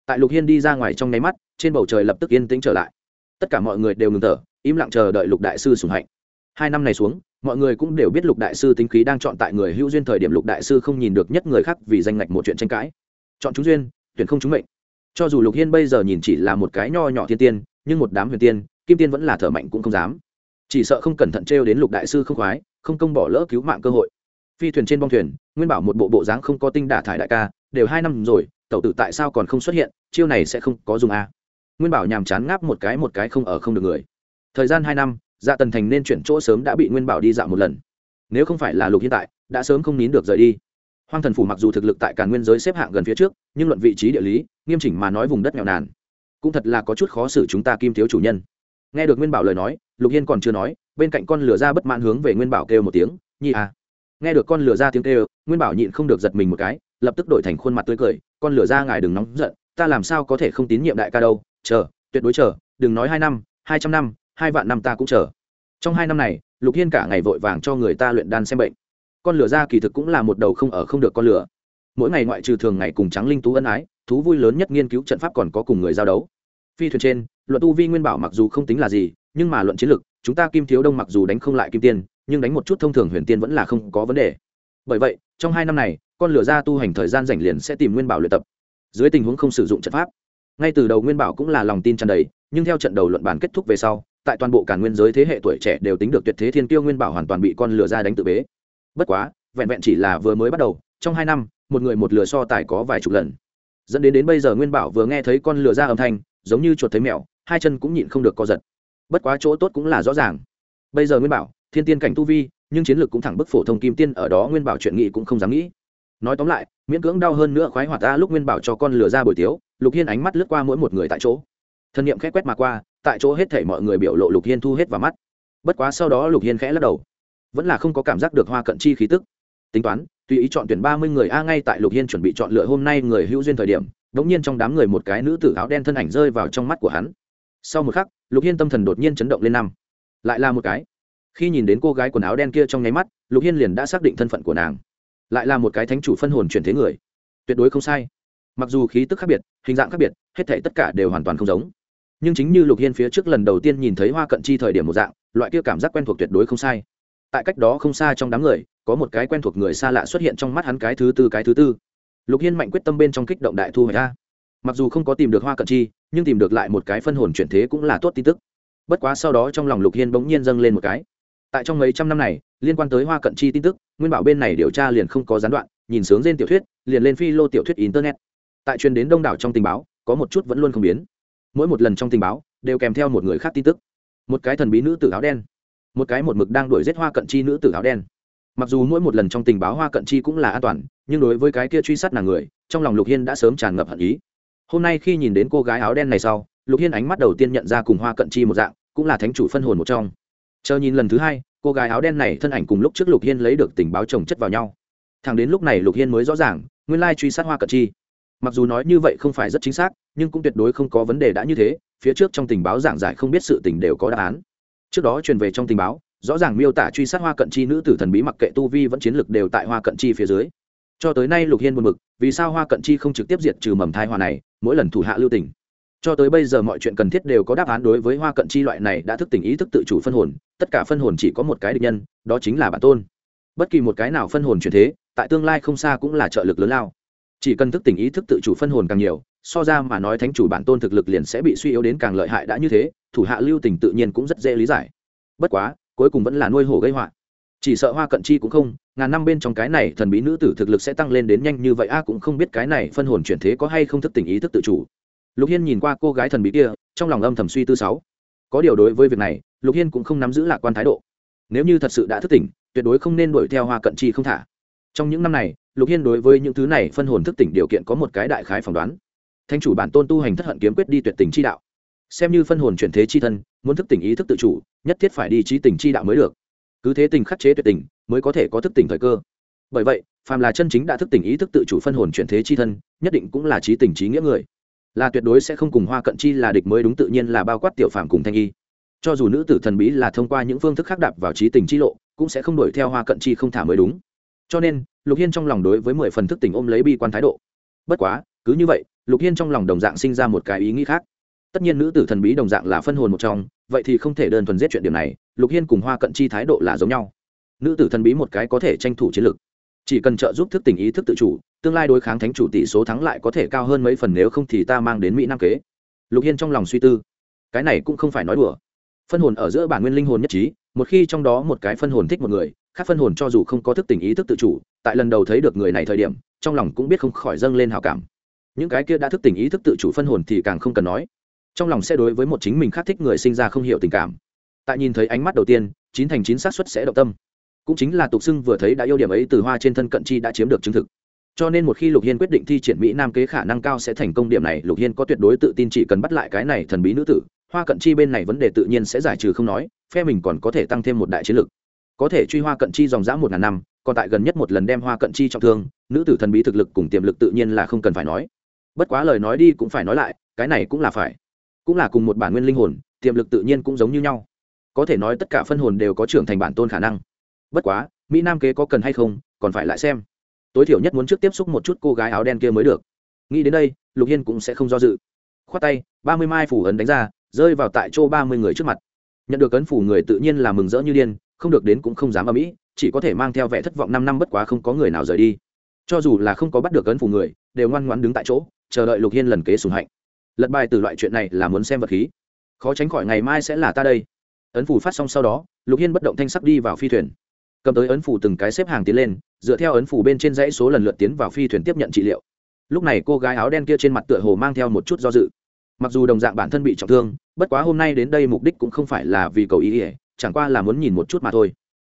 Tại lục hiên đi ra ngoài trong nháy mắt trên bầu trời lập tức yên tĩnh trở lại. Tất cả mọi người đều ngừng thở, im lặng chờ đợi lục đại sư sùng hạnh. Hai năm này xuống, mọi người cũng đều biết lục đại sư tính khí đang chọn tại người hữu duyên thời điểm lục đại sư không nhìn được nhất người khác vì danh ngạch một chuyện tranh cãi. Chọn chúng duyên, tuyển không chúng mệnh. Cho dù lục hiên bây giờ nhìn chỉ là một cái nho nhỏ thiên tiên, nhưng một đám huyền tiên, kim tiên vẫn là thở mạnh cũng không dám. Chỉ sợ không cẩn thận trêu đến lục đại sư không khoái, không công bỏ lỡ cứu mạng cơ hội. Phi thuyền trên bong thuyền, nguyên bảo một bộ bộ dáng không có tinh đả thải đại ca, đều hai năm rồi, tẩu tử tại sao còn không xuất hiện, chiêu này sẽ không có dùng a nguyên bảo nhàm chán ngáp một cái một cái không ở không được người. Thời gian hai năm dạ tần thành nên chuyển chỗ sớm đã bị nguyên bảo đi dạo một lần. Nếu không phải là lục hiện tại, đã sớm không nín được rời đi. Hoang thần phủ mặc dù thực lực tại cả nguyên giới xếp hạng gần phía trước, nhưng luận vị trí địa lý, nghiêm chỉnh mà nói vùng đất nghèo nàn. Cũng thật là có chút khó xử chúng ta kim thiếu chủ nhân. Nghe được nguyên bảo lời nói, lục hiên còn chưa nói, bên cạnh con lửa ra bất mãn hướng về nguyên bảo kêu một tiếng, nhi à. Nghe được con lửa ra tiếng kêu, nguyên bảo nhịn không được giật mình một cái, lập tức đổi thành khuôn mặt tươi cười, con lửa ra ngài đừng nóng giận, ta làm sao có thể không tín nhiệm đại ca đâu chờ, tuyệt đối chờ, đừng nói hai năm, hai trăm năm, hai vạn năm ta cũng chờ. Trong hai năm này, lục hiên cả ngày vội vàng cho người ta luyện đan xem bệnh. Con lửa ra kỳ thực cũng là một đầu không ở không được con lửa. Mỗi ngày ngoại trừ thường ngày cùng trắng linh tú ân ái, thú vui lớn nhất nghiên cứu trận pháp còn có cùng người giao đấu. Phi thuyền trên, luận tu vi nguyên bảo mặc dù không tính là gì, nhưng mà luận chiến lược chúng ta kim thiếu đông mặc dù đánh không lại kim tiên, nhưng đánh một chút thông thường huyền tiên vẫn là không có vấn đề. Bởi vậy, trong hai năm này, con lửa ra tu hành thời gian rảnh liền sẽ tìm nguyên bảo luyện tập. Dưới tình huống không sử dụng trận pháp ngay từ đầu nguyên bảo cũng là lòng tin tràn đầy, nhưng theo trận đầu luận bàn kết thúc về sau, tại toàn bộ cả nguyên giới thế hệ tuổi trẻ đều tính được tuyệt thế thiên tiêu nguyên bảo hoàn toàn bị con lừa ra đánh tự bế. Bất quá, vẹn vẹn chỉ là vừa mới bắt đầu, trong hai năm, một người một lừa so tài có vài chục lần. Dẫn đến đến bây giờ nguyên bảo vừa nghe thấy con lừa ra âm thanh, giống như chuột thấy mèo, hai chân cũng nhịn không được co giật. Bất quá chỗ tốt cũng là rõ ràng. Bây giờ nguyên bảo, thiên tiên cảnh tu vi, nhưng chiến lược cũng thẳng bức phổ thông kim tiên, ở đó nguyên bảo chuyện nghị cũng không dám nghĩ. Nói tóm lại, miễn cưỡng đau hơn nữa khoái hoạt ta lúc nguyên bảo cho con lừa ra buổi tiếu lục hiên ánh mắt lướt qua mỗi một người tại chỗ. Thân nhiệm khẽ quét mà qua, tại chỗ hết thể mọi người biểu lộ lục hiên thu hết vào mắt. Bất quá sau đó lục hiên khẽ lắc đầu. Vẫn là không có cảm giác được hoa cận chi khí tức. Tính toán, tùy ý chọn tuyển ba mươi người, a, ngay tại lục hiên chuẩn bị chọn lựa hôm nay người hữu duyên thời điểm đ ỗ n g nhiên trong đám người một cái nữ tử áo đen thân ảnh rơi vào trong mắt của hắn. Sau một khắc, lục hiên tâm thần đột nhiên chấn động lên năm. Lại là một cái. Khi nhìn đến cô gái quần áo đen kia trong nháy mắt, lục hiên liền đã xác định thân phận của nàng. Lại là một cái thánh chủ phân hồn chuyển thế người. Tuyệt đối không sai mặc dù khí tức khác biệt, hình dạng khác biệt, hết thể tất cả đều hoàn toàn không giống. Nhưng chính như lục hiên phía trước lần đầu tiên nhìn thấy hoa cận chi thời điểm một dạng, loại kia cảm giác quen thuộc tuyệt đối không sai. Tại cách đó không xa trong đám người, có một cái quen thuộc người xa lạ xuất hiện trong mắt hắn cái thứ tư cái thứ tư. Lục hiên mạnh quyết tâm bên trong kích động đại thu hoạch ra. Mặc dù không có tìm được hoa cận chi, nhưng tìm được lại một cái phân hồn chuyển thế cũng là tốt tin tức. Bất quá sau đó trong lòng lục hiên bỗng nhiên dâng lên một cái. Tại trong mấy trăm năm này, liên quan tới hoa cận chi tin tức, nguyên bảo bên này điều tra liền không có gián đoạn, nhìn sướng trên tiểu thuyết, liền lên phi lô tiểu thuyết internet tại truyền đến đông đảo trong tình báo, có một chút vẫn luôn không biến. Mỗi một lần trong tình báo, đều kèm theo một người khác tin tức. Một cái thần bí nữ tử áo đen. Một cái một mực đang đuổi giết hoa cận chi nữ tử áo đen. Mặc dù mỗi một lần trong tình báo hoa cận chi cũng là an toàn, nhưng đối với cái kia truy sát nàng người, trong lòng lục hiên đã sớm tràn ngập hận ý. Hôm nay khi nhìn đến cô gái áo đen này sau, lục hiên ánh mắt đầu tiên nhận ra cùng hoa cận chi một dạng, cũng là thánh chủ phân hồn một trong. Chờ nhìn lần thứ hai, cô gái áo đen này thân ảnh cùng lúc trước lục hiên lấy được tình báo chồng chất vào nhau. Thẳng đến lúc này lục hiên mới rõ ràng, nguyên lai truy sát hoa cận chi mặc dù nói như vậy không phải rất chính xác, nhưng cũng tuyệt đối không có vấn đề đã như thế, phía trước trong tình báo giảng giải không biết sự tình đều có đáp án. Trước đó truyền về trong tình báo, rõ ràng miêu tả truy sát hoa cận chi nữ tử thần bí mặc kệ tu vi vẫn chiến lực đều tại hoa cận chi phía dưới. Cho tới nay lục hiên buồn mực vì sao hoa cận chi không trực tiếp diệt trừ mầm thai hoa này, mỗi lần thủ hạ lưu tỉnh cho tới bây giờ mọi chuyện cần thiết đều có đáp án đối với hoa cận chi loại này đã thức tỉnh ý thức tự chủ phân hồn, tất cả phân hồn chỉ có một cái định nhân, đó chính là bản tôn. Bất kỳ một cái nào phân hồn chuyển thế, tại tương lai không xa cũng là trợ lực lớn lao chỉ cần thức tỉnh ý thức tự chủ phân hồn càng nhiều, so ra mà nói thánh chủ bản tôn thực lực liền sẽ bị suy yếu đến càng lợi hại đã như thế, thủ hạ lưu tình tự nhiên cũng rất dễ lý giải. Bất quá, cuối cùng vẫn là nuôi hổ gây họa. Chỉ sợ hoa cận chi cũng không, ngàn năm bên trong cái này thần bí nữ tử thực lực sẽ tăng lên đến nhanh như vậy, a cũng không biết cái này phân hồn chuyển thế có hay không thức tỉnh ý thức tự chủ. Lục hiên nhìn qua cô gái thần bí kia, trong lòng âm thầm suy tư sáu. Có điều đối với việc này, lục hiên cũng không nắm giữ lạc quan thái độ. Nếu như thật sự đã thức tỉnh, tuyệt đối không nên đuổi theo hoa cận chi không thả. Trong những năm này lục hiên đối với những thứ này phân hồn thức tỉnh điều kiện có một cái đại khái phỏng đoán. Thanh chủ bản tôn tu hành thất hận kiếm quyết đi tuyệt tình chi đạo. Xem như phân hồn chuyển thế chi thân, muốn thức tỉnh ý thức tự chủ, nhất thiết phải đi trí tình chi đạo mới được. Cứ thế tình khắc chế tuyệt tình, mới có thể có thức tỉnh thời cơ. Bởi vậy, phàm là chân chính đã thức tỉnh ý thức tự chủ phân hồn chuyển thế chi thân, nhất định cũng là trí tình trí nghĩa người. Là tuyệt đối sẽ không cùng hoa cận chi là địch mới đúng tự nhiên là bao quát tiểu phàm cùng thanh y. Cho dù nữ tử thần bí là thông qua những phương thức khác đạp vào trí tình chi lộ, cũng sẽ không đuổi theo hoa cận chi không thả mới đúng cho nên, lục hiên trong lòng đối với mười phần thức tỉnh ôm lấy bi quan thái độ. Bất quá, cứ như vậy, lục hiên trong lòng đồng dạng sinh ra một cái ý nghĩ khác. Tất nhiên nữ tử thần bí đồng dạng là phân hồn một trong, vậy thì không thể đơn thuần giết chuyện điểm này, lục hiên cùng hoa cận chi thái độ là giống nhau. Nữ tử thần bí một cái có thể tranh thủ chiến lược chỉ cần trợ giúp thức tỉnh ý thức tự chủ, tương lai đối kháng thánh chủ tỷ số thắng lại có thể cao hơn mấy phần nếu không thì ta mang đến mỹ nam kế. Lục hiên trong lòng suy tư, cái này cũng không phải nói đùa. Phân hồn ở giữa bản nguyên linh hồn nhất trí, một khi trong đó một cái phân hồn thích một người khác phân hồn cho dù không có thức tỉnh ý thức tự chủ, tại lần đầu thấy được người này thời điểm, trong lòng cũng biết không khỏi dâng lên hào cảm. Những cái kia đã thức tỉnh ý thức tự chủ phân hồn thì càng không cần nói. Trong lòng sẽ đối với một chính mình khác thích người sinh ra không hiểu tình cảm. Tại nhìn thấy ánh mắt đầu tiên, chín thành chín xác suất sẽ động tâm. Cũng chính là tục xưng vừa thấy đã yêu điểm ấy từ hoa trên thân cận chi đã chiếm được chứng thực. Cho nên một khi lục hiên quyết định thi triển mỹ nam kế khả năng cao sẽ thành công điểm này, lục hiên có tuyệt đối tự tin chỉ cần bắt lại cái này thần bí nữ tử, hoa cận chi bên này vấn đề tự nhiên sẽ giải trừ không nói, phe mình còn có thể tăng thêm một đại chiến lực có thể truy hoa cận chi dòng dã một ngàn năm, còn tại gần nhất một lần đem hoa cận chi trọng thương, nữ tử thần bí thực lực cùng tiềm lực tự nhiên là không cần phải nói. Bất quá lời nói đi cũng phải nói lại, cái này cũng là phải. Cũng là cùng một bản nguyên linh hồn, tiềm lực tự nhiên cũng giống như nhau. Có thể nói tất cả phân hồn đều có trưởng thành bản tôn khả năng. Bất quá, mỹ nam kế có cần hay không, còn phải lại xem. Tối thiểu nhất muốn trước tiếp xúc một chút cô gái áo đen kia mới được. Nghĩ đến đây, lục hiên cũng sẽ không do dự. Khoát tay, ba mươi mai phủ ấn đánh ra, rơi vào tại chỗ ba mươi người trước mặt. Nhận được ấn phủ người tự nhiên là mừng rỡ như điên không được đến cũng không dám ở mỹ, chỉ có thể mang theo vẻ thất vọng năm năm bất quá không có người nào rời đi. Cho dù là không có bắt được ấn phủ người, đều ngoan ngoãn đứng tại chỗ, chờ đợi lục hiên lần kế sùng hạnh. Lật bài từ loại chuyện này là muốn xem vật khí. Khó tránh khỏi ngày mai sẽ là ta đây. Ấn phủ phát xong sau đó, lục hiên bất động thanh sắc đi vào phi thuyền. Cầm tới ấn phủ từng cái xếp hàng tiến lên, dựa theo ấn phủ bên trên dãy số lần lượt tiến vào phi thuyền tiếp nhận trị liệu. Lúc này cô gái áo đen kia trên mặt tựa hồ mang theo một chút do dự. Mặc dù đồng dạng bản thân bị trọng thương, bất quá hôm nay đến đây mục đích cũng không phải là vì cầu ý ỉa chẳng qua là muốn nhìn một chút mà thôi.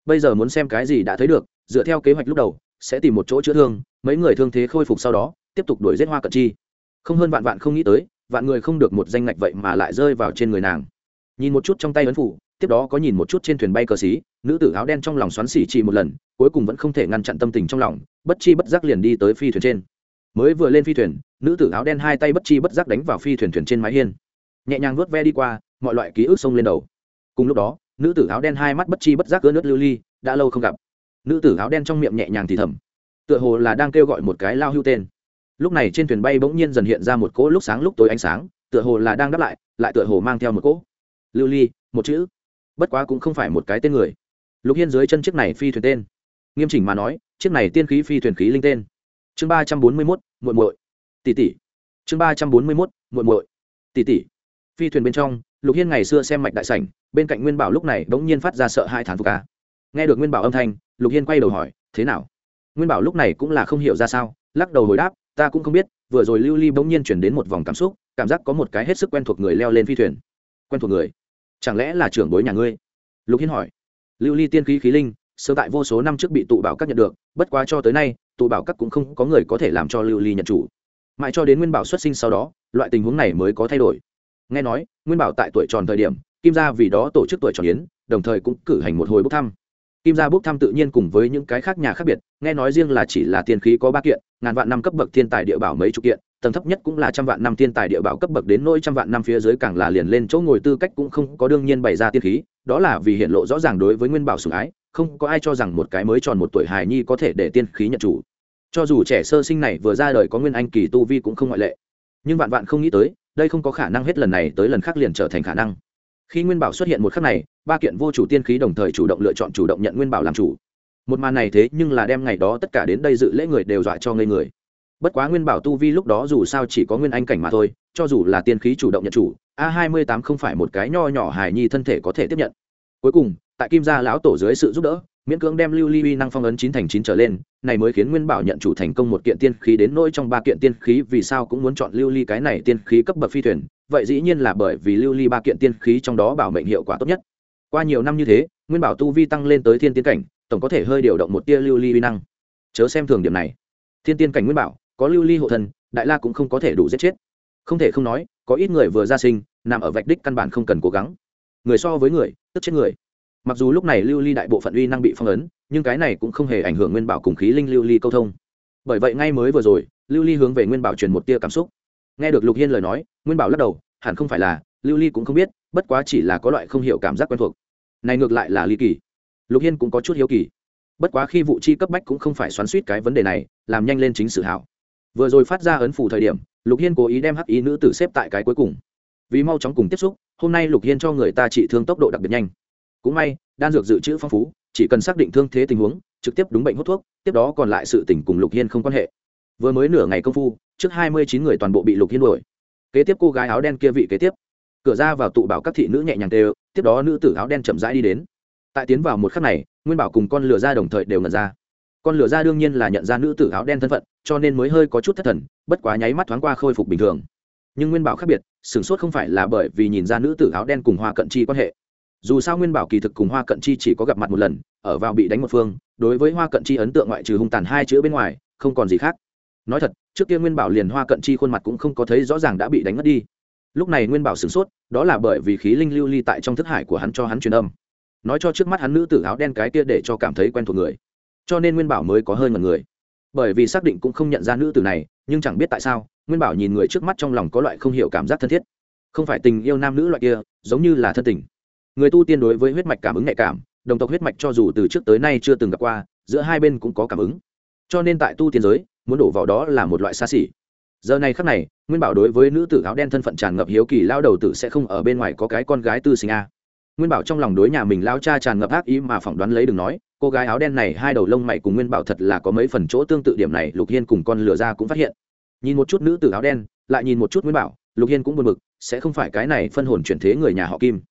Bây giờ muốn xem cái gì đã thấy được, dựa theo kế hoạch lúc đầu, sẽ tìm một chỗ chữa thương, mấy người thương thế khôi phục sau đó, tiếp tục đuổi giết hoa cận chi. Không hơn vạn vạn không nghĩ tới, vạn người không được một danh ngạch vậy mà lại rơi vào trên người nàng. Nhìn một chút trong tay ấn phủ, tiếp đó có nhìn một chút trên thuyền bay cờ xí, nữ tử áo đen trong lòng xoắn xỉ chỉ một lần, cuối cùng vẫn không thể ngăn chặn tâm tình trong lòng, bất chi bất giác liền đi tới phi thuyền trên. Mới vừa lên phi thuyền, nữ tử áo đen hai tay bất chi bất giác đánh vào phi thuyền thuyền trên mái hiên. Nhẹ nhàng vuốt ve đi qua, mọi loại ký ức xông lên đầu. Cùng lúc đó nữ tử áo đen hai mắt bất chi bất giác ướt nước lưu ly, đã lâu không gặp. Nữ tử áo đen trong miệng nhẹ nhàng thì thầm, tựa hồ là đang kêu gọi một cái lao hưu tên. Lúc này trên thuyền bay bỗng nhiên dần hiện ra một cỗ lúc sáng lúc tối ánh sáng, tựa hồ là đang đáp lại lại tựa hồ mang theo một cỗ. Lưu ly, một chữ. Bất quá cũng không phải một cái tên người. Lục hiên dưới chân chiếc này phi thuyền tên. Nghiêm chỉnh mà nói, chiếc này tiên khí phi thuyền khí linh tên. Chương ba trăm bốn mươi mốt, muội muội. Tỷ tỷ. Chương ba trăm bốn mươi mốt, muội muội. Tỷ tỷ. Phi thuyền bên trong lục hiên ngày xưa xem mạch đại sảnh, bên cạnh nguyên bảo lúc này bỗng nhiên phát ra sợ hai thán phục ca. Nghe được nguyên bảo âm thanh, lục hiên quay đầu hỏi, thế nào? Nguyên bảo lúc này cũng là không hiểu ra sao, lắc đầu hồi đáp, ta cũng không biết, vừa rồi lưu ly bỗng nhiên chuyển đến một vòng cảm xúc, cảm giác có một cái hết sức quen thuộc người leo lên phi thuyền. Quen thuộc người? Chẳng lẽ là trưởng bối nhà ngươi? Lục hiên hỏi. Lưu ly tiên khí khí linh, sơ tại vô số năm trước bị tụ bảo các nhận được, bất quá cho tới nay, tụ bảo các cũng không có người có thể làm cho lưu ly nhận chủ. Mãi cho đến nguyên bảo xuất sinh sau đó, loại tình huống này mới có thay đổi nghe nói, nguyên bảo tại tuổi tròn thời điểm, kim gia vì đó tổ chức tuổi tròn yến, đồng thời cũng cử hành một hồi bốc thăm. Kim gia bốc thăm tự nhiên cùng với những cái khác nhà khác biệt, nghe nói riêng là chỉ là tiên khí có ba kiện, ngàn vạn năm cấp bậc thiên tài địa bảo mấy chục kiện, tầng thấp nhất cũng là trăm vạn năm thiên tài địa bảo cấp bậc đến nỗi trăm vạn năm phía dưới càng là liền lên chỗ ngồi tư cách cũng không có đương nhiên bày ra tiên khí, đó là vì hiện lộ rõ ràng đối với nguyên bảo sủng ái, không có ai cho rằng một cái mới tròn một tuổi hài nhi có thể để tiên khí nhận chủ. Cho dù trẻ sơ sinh này vừa ra đời có nguyên anh kỳ tu vi cũng không ngoại lệ nhưng vạn vạn không nghĩ tới, đây không có khả năng hết lần này tới lần khác liền trở thành khả năng. Khi nguyên bảo xuất hiện một khắc này, ba kiện vô chủ tiên khí đồng thời chủ động lựa chọn chủ động nhận nguyên bảo làm chủ. Một màn này thế nhưng là đem ngày đó tất cả đến đây dự lễ người đều dọa cho ngây người. Bất quá nguyên bảo tu vi lúc đó dù sao chỉ có nguyên anh cảnh mà thôi, cho dù là tiên khí chủ động nhận chủ, a hai mươi tám không phải một cái nho nhỏ hài nhi thân thể có thể tiếp nhận. Cuối cùng, tại kim gia lão tổ dưới sự giúp đỡ miễn cưỡng đem lưu ly uy năng phong ấn chín thành chín trở lên này mới khiến nguyên bảo nhận chủ thành công một kiện tiên khí đến nỗi trong ba kiện tiên khí vì sao cũng muốn chọn lưu ly cái này tiên khí cấp bậc phi thuyền vậy dĩ nhiên là bởi vì lưu ly ba kiện tiên khí trong đó bảo mệnh hiệu quả tốt nhất. Qua nhiều năm như thế nguyên bảo tu vi tăng lên tới thiên tiến cảnh tổng có thể hơi điều động một tia lưu ly uy năng. Chớ xem thường điểm này. Thiên tiên cảnh nguyên bảo có lưu ly hộ thân, đại la cũng không có thể đủ giết chết. Không thể không nói có ít người vừa ra sinh nằm ở vạch đích căn bản không cần cố gắng. Người so với người tức chết người mặc dù lúc này lưu ly đại bộ phận uy năng bị phong ấn, nhưng cái này cũng không hề ảnh hưởng nguyên bảo cùng khí linh lưu ly câu thông. Bởi vậy ngay mới vừa rồi, lưu ly hướng về nguyên bảo truyền một tia cảm xúc. Nghe được lục hiên lời nói, nguyên bảo lắc đầu, hẳn không phải là, lưu ly cũng không biết, bất quá chỉ là có loại không hiểu cảm giác quen thuộc. Này ngược lại là ly kỳ. Lục hiên cũng có chút hiếu kỳ. Bất quá khi vụ chi cấp bách cũng không phải xoắn suýt cái vấn đề này, làm nhanh lên chính sự hảo. Vừa rồi phát ra ấn phủ thời điểm, lục hiên cố ý đem hắc ý nữ tử xếp tại cái cuối cùng. Vì mau chóng cùng tiếp xúc, hôm nay lục hiên cho người ta trị thương tốc độ đặc biệt nhanh cũng may, đan dược dự trữ phong phú, chỉ cần xác định thương thế tình huống, trực tiếp đúng bệnh hút thuốc, tiếp đó còn lại sự tỉnh cùng lục hiên không quan hệ. Vừa mới nửa ngày công phu, trước hai mươi chín người toàn bộ bị lục hiên đuổi. Kế tiếp cô gái áo đen kia vị kế tiếp. Cửa ra vào tụ bảo các thị nữ nhẹ nhàng tê tiếp đó nữ tử áo đen chậm rãi đi đến. Tại tiến vào một khắc này, nguyên bảo cùng con lửa ra đồng thời đều ngẩn ra. Con lửa ra đương nhiên là nhận ra nữ tử áo đen thân phận, cho nên mới hơi có chút thất thần, bất quá nháy mắt thoáng qua khôi phục bình thường. Nhưng nguyên bảo khác biệt, sửng sốt không phải là bởi vì nhìn ra nữ tử áo đen cùng hoa cận chi quan hệ dù sao nguyên bảo kỳ thực cùng hoa cận chi chỉ có gặp mặt một lần, ở vào bị đánh một phương, đối với hoa cận chi ấn tượng ngoại trừ hung tàn hai chữ bên ngoài, không còn gì khác. Nói thật, trước kia nguyên bảo liền hoa cận chi khuôn mặt cũng không có thấy rõ ràng đã bị đánh mất đi. Lúc này nguyên bảo sửng sốt, đó là bởi vì khí linh lưu ly tại trong thức hải của hắn cho hắn truyền âm. Nói cho trước mắt hắn nữ tử áo đen cái kia để cho cảm thấy quen thuộc người. Cho nên nguyên bảo mới có hơi ngần người. Bởi vì xác định cũng không nhận ra nữ tử này, nhưng chẳng biết tại sao, nguyên bảo nhìn người trước mắt trong lòng có loại không hiểu cảm giác thân thiết. Không phải tình yêu nam nữ loại kia, giống như là thân tình người tu tiên đối với huyết mạch cảm ứng nhạy cảm, đồng tộc huyết mạch cho dù từ trước tới nay chưa từng gặp qua, giữa hai bên cũng có cảm ứng. Cho nên tại tu tiên giới, muốn đổ vào đó là một loại xa xỉ. Giờ này khắc này, nguyên bảo đối với nữ tử áo đen thân phận tràn ngập hiếu kỳ, lao đầu tử sẽ không ở bên ngoài có cái con gái tư sinh a. Nguyên bảo trong lòng đối nhà mình lao cha tràn ngập ác ý mà phỏng đoán lấy đừng nói, cô gái áo đen này hai đầu lông mày cùng nguyên bảo thật là có mấy phần chỗ tương tự điểm này, lục hiên cùng con lửa ra cũng phát hiện. Nhìn một chút nữ tử áo đen, lại nhìn một chút nguyên bảo, lục hiên cũng buồn bực, sẽ không phải cái này phân hồn chuyển thế người nhà họ kim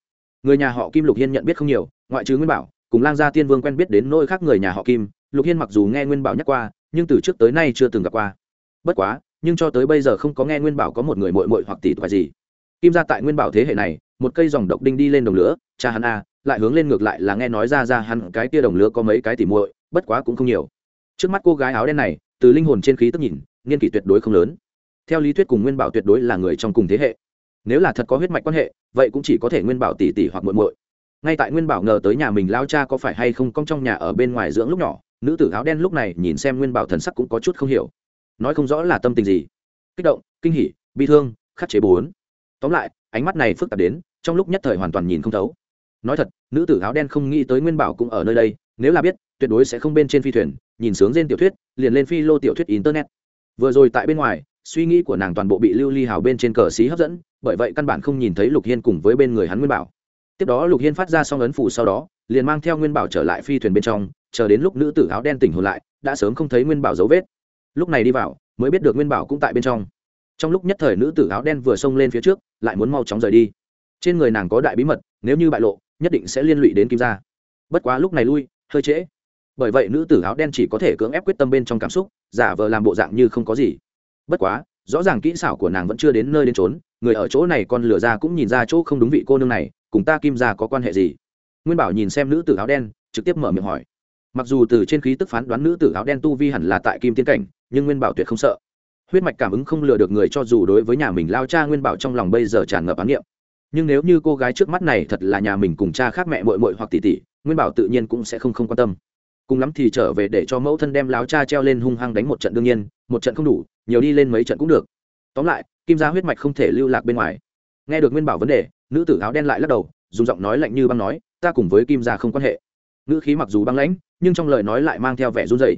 người nhà họ kim lục hiên nhận biết không nhiều, ngoại trừ nguyên bảo, cùng lang gia tiên vương quen biết đến nỗi khác người nhà họ kim, lục hiên mặc dù nghe nguyên bảo nhắc qua, nhưng từ trước tới nay chưa từng gặp qua. Bất quá, nhưng cho tới bây giờ không có nghe nguyên bảo có một người mội mội hoặc tỷ thoại gì. Kim ra tại nguyên bảo thế hệ này, một cây dòng độc đinh đi lên đồng lửa, cha hắn a, lại hướng lên ngược lại là nghe nói ra ra hắn cái kia đồng lửa có mấy cái tỉ muội, bất quá cũng không nhiều. Trước mắt cô gái áo đen này, từ linh hồn trên khí tức nhìn nghiên kỷ tuyệt đối không lớn. Theo lý thuyết cùng nguyên bảo tuyệt đối là người trong cùng thế hệ nếu là thật có huyết mạch quan hệ, vậy cũng chỉ có thể nguyên bảo tỷ tỷ hoặc muội muội. Ngay tại nguyên bảo ngờ tới nhà mình lao cha có phải hay không cong trong nhà ở bên ngoài dưỡng lúc nhỏ, nữ tử áo đen lúc này nhìn xem nguyên bảo thần sắc cũng có chút không hiểu. Nói không rõ là tâm tình gì. Kích động, kinh hỉ, bi thương, khắc chế bốn. Tóm lại, ánh mắt này phức tạp đến, trong lúc nhất thời hoàn toàn nhìn không thấu. Nói thật, nữ tử áo đen không nghĩ tới nguyên bảo cũng ở nơi đây, nếu là biết, tuyệt đối sẽ không bên trên phi thuyền, nhìn sướng trên tiểu thuyết, liền lên phi lô tiểu thuyết internet. Vừa rồi tại bên ngoài, suy nghĩ của nàng toàn bộ bị lưu ly hào bên trên cờ xí hấp dẫn bởi vậy căn bản không nhìn thấy lục hiên cùng với bên người hắn nguyên bảo. Tiếp đó lục hiên phát ra xong ấn phủ sau đó, liền mang theo nguyên bảo trở lại phi thuyền bên trong, chờ đến lúc nữ tử áo đen tỉnh hồn lại, đã sớm không thấy nguyên bảo dấu vết. Lúc này đi vào, mới biết được nguyên bảo cũng tại bên trong. Trong lúc nhất thời nữ tử áo đen vừa xông lên phía trước, lại muốn mau chóng rời đi. Trên người nàng có đại bí mật, nếu như bại lộ, nhất định sẽ liên lụy đến kim gia. Bất quá lúc này lui, hơi trễ. Bởi vậy nữ tử áo đen chỉ có thể cưỡng ép quyết tâm bên trong cảm xúc, giả vờ làm bộ dạng như không có gì. Bất quá, rõ ràng kỹ xảo của nàng vẫn chưa đến nơi đến trốn người ở chỗ này còn lừa ra cũng nhìn ra chỗ không đúng vị cô nương này, cùng ta kim gia có quan hệ gì? Nguyên bảo nhìn xem nữ tử áo đen, trực tiếp mở miệng hỏi. Mặc dù từ trên khí tức phán đoán nữ tử áo đen tu vi hẳn là tại kim tiến cảnh, nhưng nguyên bảo tuyệt không sợ. Huyết mạch cảm ứng không lừa được người cho dù đối với nhà mình lao cha nguyên bảo trong lòng bây giờ tràn ngập án niệm. Nhưng nếu như cô gái trước mắt này thật là nhà mình cùng cha khác mẹ mội mội hoặc tỷ tỷ, nguyên bảo tự nhiên cũng sẽ không không quan tâm. Cùng lắm thì trở về để cho mẫu thân đem láo cha treo lên hung hăng đánh một trận đương nhiên, một trận không đủ, nhiều đi lên mấy trận cũng được tóm lại, kim gia huyết mạch không thể lưu lạc bên ngoài. Nghe được nguyên bảo vấn đề, nữ tử áo đen lại lắc đầu, dùng giọng nói lạnh như băng nói, ta cùng với kim gia không quan hệ. Nữ khí mặc dù băng lãnh, nhưng trong lời nói lại mang theo vẻ run rẩy.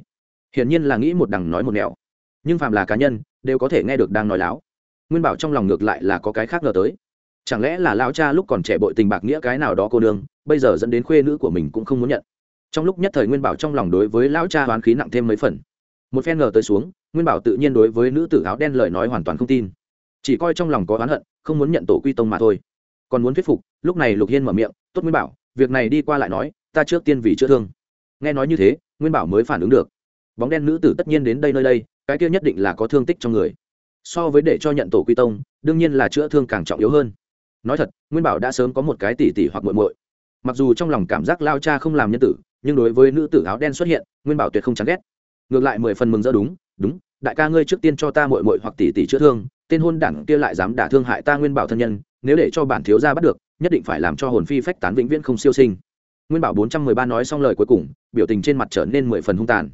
Hiển nhiên là nghĩ một đằng nói một nẻo. Nhưng phàm là cá nhân, đều có thể nghe được đang nói láo. Nguyên bảo trong lòng ngược lại là có cái khác ngờ tới. Chẳng lẽ là lão cha lúc còn trẻ bội tình bạc nghĩa cái nào đó cô nương, bây giờ dẫn đến khuê nữ của mình cũng không muốn nhận. Trong lúc nhất thời nguyên bảo trong lòng đối với lão cha đoán khí nặng thêm mấy phần một phen ngờ tới xuống, nguyên bảo tự nhiên đối với nữ tử áo đen lời nói hoàn toàn không tin. Chỉ coi trong lòng có oán hận, không muốn nhận tổ quy tông mà thôi. Còn muốn thuyết phục, lúc này lục hiên mở miệng, tốt nguyên bảo, việc này đi qua lại nói, ta trước tiên vì chữa thương. Nghe nói như thế, nguyên bảo mới phản ứng được. Bóng đen nữ tử tất nhiên đến đây nơi đây, cái kia nhất định là có thương tích trong người. So với để cho nhận tổ quy tông, đương nhiên là chữa thương càng trọng yếu hơn. Nói thật, nguyên bảo đã sớm có một cái tỷ tỷ hoặc muội muội. Mặc dù trong lòng cảm giác lao cha không làm nhân tử, nhưng đối với nữ tử áo đen xuất hiện, nguyên bảo tuyệt không chán ghét ngược lại mười phần mừng rỡ đúng đúng, đại ca ngươi trước tiên cho ta muội muội hoặc tỷ tỷ chữa thương, tên hôn đảng kia lại dám đả thương hại ta nguyên bảo thân nhân, nếu để cho bản thiếu gia bắt được, nhất định phải làm cho hồn phi phách tán vĩnh viễn không siêu sinh. Nguyên bảo bốn trăm mười ba nói xong lời cuối cùng, biểu tình trên mặt trở nên mười phần hung tàn.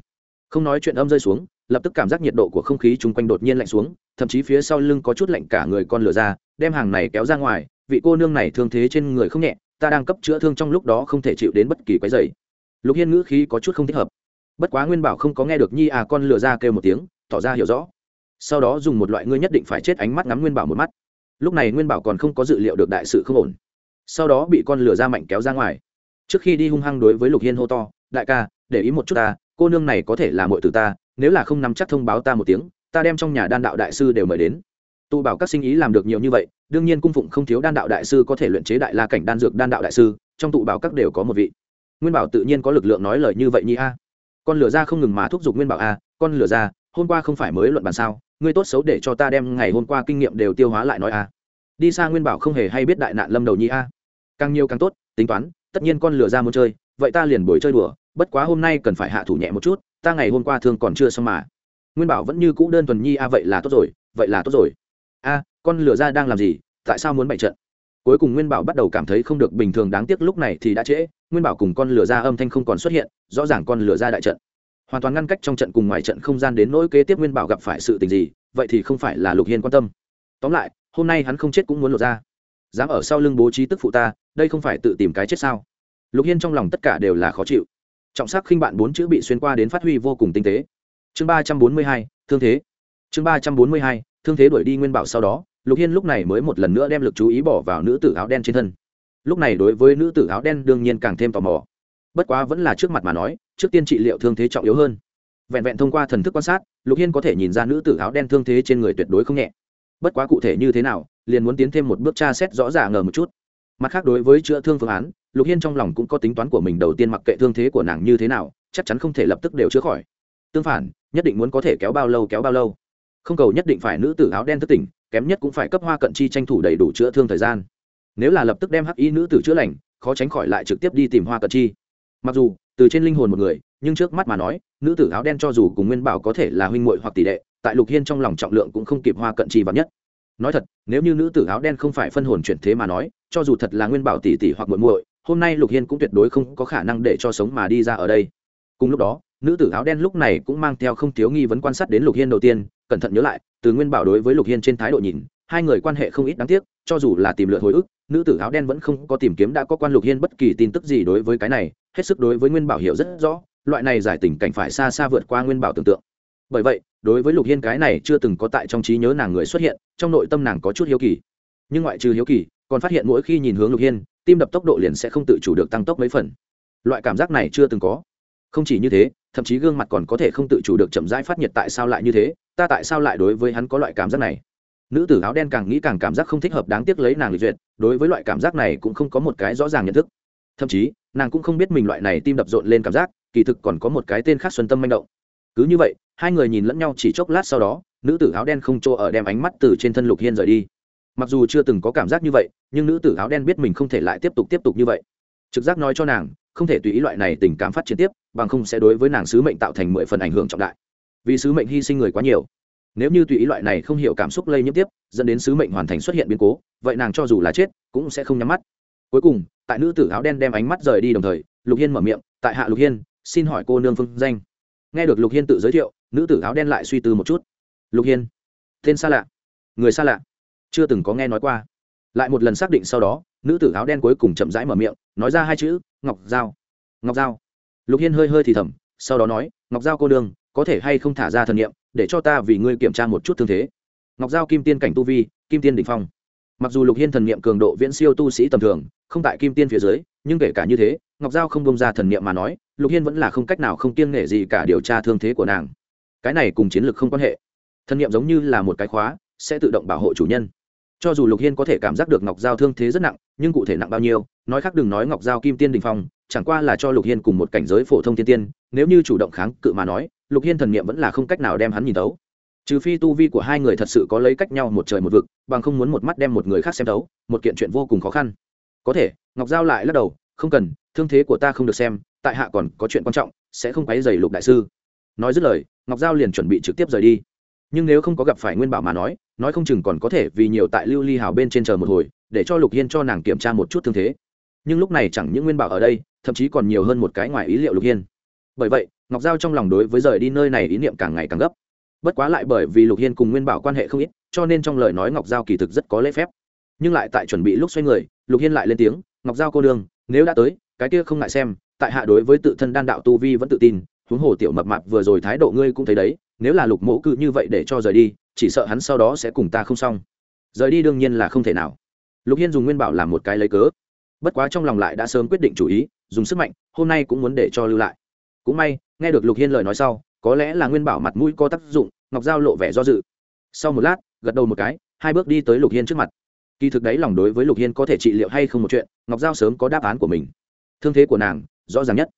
Không nói chuyện âm rơi xuống, lập tức cảm giác nhiệt độ của không khí chung quanh đột nhiên lạnh xuống, thậm chí phía sau lưng có chút lạnh cả người con lửa ra, đem hàng này kéo ra ngoài, vị cô nương này thương thế trên người không nhẹ, ta đang cấp chữa thương trong lúc đó không thể chịu đến bất kỳ quái dày lục hiên ngữ khí có chút không thích hợp bất quá nguyên bảo không có nghe được nhi à con lừa ra kêu một tiếng, tỏ ra hiểu rõ. Sau đó dùng một loại ngươi nhất định phải chết ánh mắt ngắm nguyên bảo một mắt. Lúc này nguyên bảo còn không có dự liệu được đại sự không ổn. Sau đó bị con lửa ra mạnh kéo ra ngoài. Trước khi đi hung hăng đối với lục hiên hô to, đại ca, để ý một chút ta, cô nương này có thể là mọi từ ta, nếu là không nắm chắc thông báo ta một tiếng, ta đem trong nhà đan đạo đại sư đều mời đến. Tụ bảo các sinh ý làm được nhiều như vậy, đương nhiên cung phụng không thiếu đan đạo đại sư có thể luyện chế đại la cảnh đan dược đan đạo đại sư, trong tụ bảo các đều có một vị. Nguyên bảo tự nhiên có lực lượng nói lời như vậy nhi a con lửa ra không ngừng mà thúc giục nguyên bảo a, con lửa ra, hôm qua không phải mới luận bàn sao, ngươi tốt xấu để cho ta đem ngày hôm qua kinh nghiệm đều tiêu hóa lại nói a. Đi xa nguyên bảo không hề hay biết đại nạn lâm đầu nhi a. Càng nhiều càng tốt, tính toán, tất nhiên con lửa ra muốn chơi, vậy ta liền bồi chơi đùa, bất quá hôm nay cần phải hạ thủ nhẹ một chút, ta ngày hôm qua thường còn chưa xong mà. Nguyên bảo vẫn như cũ đơn thuần nhi a, vậy là tốt rồi, vậy là tốt rồi. A, con lửa ra đang làm gì, tại sao muốn bày trận? Cuối cùng nguyên bảo bắt đầu cảm thấy không được bình thường đáng tiếc lúc này thì đã trễ, nguyên bảo cùng con lửa ra âm thanh không còn xuất hiện, rõ ràng con lửa ra đại trận. Hoàn toàn ngăn cách trong trận cùng ngoài trận không gian đến nỗi kế tiếp nguyên bảo gặp phải sự tình gì, vậy thì không phải là lục hiên quan tâm. Tóm lại, hôm nay hắn không chết cũng muốn lột ra. Dám ở sau lưng bố trí tức phụ ta, đây không phải tự tìm cái chết sao? Lục hiên trong lòng tất cả đều là khó chịu. Trọng sắc khinh bạn bốn chữ bị xuyên qua đến phát huy vô cùng tinh tế. Chương ba trăm bốn mươi hai, thương thế. Chương ba trăm bốn mươi hai, thương thế đuổi đi nguyên bảo sau đó lục hiên lúc này mới một lần nữa đem l ự c chú ý bỏ vào nữ tử áo đen trên thân. Lúc này đối với nữ tử áo đen đương nhiên càng thêm tò mò. Bất quá vẫn là trước mặt mà nói, trước tiên trị liệu thương thế trọng yếu hơn. Vẹn vẹn thông qua thần thức quan sát, lục hiên có thể nhìn ra nữ tử áo đen thương thế trên người tuyệt đối không nhẹ. Bất quá cụ thể như thế nào, liền muốn tiến thêm một bước tra xét rõ ràng ngờ một chút. Mặt khác đối với chữa thương phương án, lục hiên trong lòng cũng có tính toán của mình đầu tiên mặc kệ thương thế của nàng như thế nào, chắc chắn không thể lập tức đều chữa khỏi. Tương phản, nhất định muốn có thể kéo bao lâu kéo bao lâu. Không cầu nhất định phải nữ tử áo đen thất tỉnh kém nhất cũng phải cấp hoa cận chi tranh thủ đầy đủ chữa thương thời gian. Nếu là lập tức đem hắc y nữ tử chữa lành, khó tránh khỏi lại trực tiếp đi tìm hoa cận chi. Mặc dù, từ trên linh hồn một người, nhưng trước mắt mà nói, nữ tử áo đen cho dù cùng nguyên bảo có thể là huynh muội hoặc tỷ đệ tại lục hiên trong lòng trọng lượng cũng không kịp hoa cận chi vắng nhất. Nói thật, nếu như nữ tử áo đen không phải phân hồn chuyển thế mà nói, cho dù thật là nguyên bảo tỷ tỷ hoặc muội muội, hôm nay lục hiên cũng tuyệt đối không có khả năng để cho sống mà đi ra ở đây. Cùng lúc đó, nữ tử áo đen lúc này cũng mang theo không thiếu nghi vấn quan sát đến lục hiên đầu tiên cẩn thận nhớ lại, từ nguyên bảo đối với lục hiên trên thái độ nhìn, hai người quan hệ không ít đáng tiếc, cho dù là tìm lượt hồi ức, nữ tử áo đen vẫn không có tìm kiếm đã có quan lục hiên bất kỳ tin tức gì đối với cái này, hết sức đối với nguyên bảo hiểu rất rõ, loại này giải tình cảnh phải xa xa vượt qua nguyên bảo tưởng tượng. Bởi vậy, đối với lục hiên cái này chưa từng có tại trong trí nhớ nàng người xuất hiện, trong nội tâm nàng có chút hiếu kỳ. Nhưng ngoại trừ hiếu kỳ, còn phát hiện mỗi khi nhìn hướng lục hiên, tim đập tốc độ liền sẽ không tự chủ được tăng tốc mấy phần. Loại cảm giác này chưa từng có. Không chỉ như thế thậm chí gương mặt còn có thể không tự chủ được chậm rãi phát nhiệt tại sao lại như thế, ta tại sao lại đối với hắn có loại cảm giác này? Nữ tử áo đen càng nghĩ càng cảm giác không thích hợp đáng tiếc lấy nàng lịch duyệt, đối với loại cảm giác này cũng không có một cái rõ ràng nhận thức. Thậm chí, nàng cũng không biết mình loại này tim đập rộn lên cảm giác, kỳ thực còn có một cái tên khác xuân tâm manh động. Cứ như vậy, hai người nhìn lẫn nhau chỉ chốc lát sau đó, nữ tử áo đen không chỗ ở đem ánh mắt từ trên thân lục hiên rời đi. Mặc dù chưa từng có cảm giác như vậy, nhưng nữ tử áo đen biết mình không thể lại tiếp tục tiếp tục như vậy. Trực giác nói cho nàng không thể tùy ý loại này tình cảm phát triển tiếp, bằng không sẽ đối với nàng sứ mệnh tạo thành mười phần ảnh hưởng trọng đại. Vì sứ mệnh hy sinh người quá nhiều. Nếu như tùy ý loại này không hiểu cảm xúc lây nhiễm tiếp, dẫn đến sứ mệnh hoàn thành xuất hiện biến cố, vậy nàng cho dù là chết, cũng sẽ không nhắm mắt. Cuối cùng, tại nữ tử áo đen đem ánh mắt rời đi đồng thời, lục hiên mở miệng, tại hạ lục hiên, xin hỏi cô nương phương danh. Nghe được lục hiên tự giới thiệu, nữ tử áo đen lại suy tư một chút. Lục hiên, tên xa lạ. Người xa lạ. Chưa từng có nghe nói qua lại một lần xác định sau đó, nữ tử áo đen cuối cùng chậm rãi mở miệng, nói ra hai chữ, ngọc giao. Ngọc giao? Lục hiên hơi hơi thì thầm, sau đó nói, ngọc giao cô đương có thể hay không thả ra thần nghiệm để cho ta vì ngươi kiểm tra một chút thương thế? Ngọc giao kim tiên cảnh tu vi, kim tiên đình phong. Mặc dù lục hiên thần nghiệm cường độ viễn siêu tu sĩ tầm thường, không tại kim tiên phía dưới, nhưng kể cả như thế, ngọc giao không bông ra thần nghiệm mà nói, lục hiên vẫn là không cách nào không kiêng nể gì cả điều tra thương thế của nàng. Cái này cùng chiến lược không quan hệ. Thần nghiệm giống như là một cái khóa, sẽ tự động bảo hộ chủ nhân cho dù lục hiên có thể cảm giác được ngọc giao thương thế rất nặng, nhưng cụ thể nặng bao nhiêu, nói khác đừng nói ngọc giao kim tiên đình phong, chẳng qua là cho lục hiên cùng một cảnh giới phổ thông thiên tiên, nếu như chủ động kháng cự mà nói, lục hiên thần niệm vẫn là không cách nào đem hắn nhìn tấu trừ phi tu vi của hai người thật sự có lấy cách nhau một trời một vực, bằng không muốn một mắt đem một người khác xem tấu một kiện chuyện vô cùng khó khăn. Có thể, ngọc giao lại lắc đầu, không cần, thương thế của ta không được xem, tại hạ còn có chuyện quan trọng, sẽ không quấy dày lục đại sư. Nói dứt lời, ngọc giao liền chuẩn bị trực tiếp rời đi nhưng nếu không có gặp phải nguyên bảo mà nói nói không chừng còn có thể vì nhiều tại lưu ly hào bên trên chờ một hồi, để cho lục hiên cho nàng kiểm tra một chút thương thế. Nhưng lúc này chẳng những nguyên bảo ở đây, thậm chí còn nhiều hơn một cái ngoài ý liệu lục hiên. Bởi vậy, ngọc giao trong lòng đối với rời đi nơi này ý niệm càng ngày càng gấp. Bất quá lại bởi vì lục hiên cùng nguyên bảo quan hệ không ít, cho nên trong lời nói ngọc giao kỳ thực rất có lễ phép. Nhưng lại tại chuẩn bị lúc xoay người, lục hiên lại lên tiếng, ngọc giao cô đương nếu đã tới, cái kia không ngại xem, tại hạ đối với tự thân đan đạo tu vi vẫn tự tin, huống hồ tiểu mập mạp vừa rồi thái độ ngươi cũng thấy đấy nếu là lục mẫu cự như vậy để cho rời đi, chỉ sợ hắn sau đó sẽ cùng ta không xong. Rời đi đương nhiên là không thể nào. Lục hiên dùng nguyên bảo làm một cái lấy cớ. Bất quá trong lòng lại đã sớm quyết định chủ ý, dùng sức mạnh, hôm nay cũng muốn để cho lưu lại. Cũng may, nghe được lục hiên lời nói sau, có lẽ là nguyên bảo mặt mũi có tác dụng, ngọc giao lộ vẻ do dự. Sau một lát, gật đầu một cái, hai bước đi tới lục hiên trước mặt. Kỳ thực đấy lòng đối với lục hiên có thể trị liệu hay không một chuyện, ngọc giao sớm có đáp án của mình. Thương thế của nàng, rõ ràng nhất.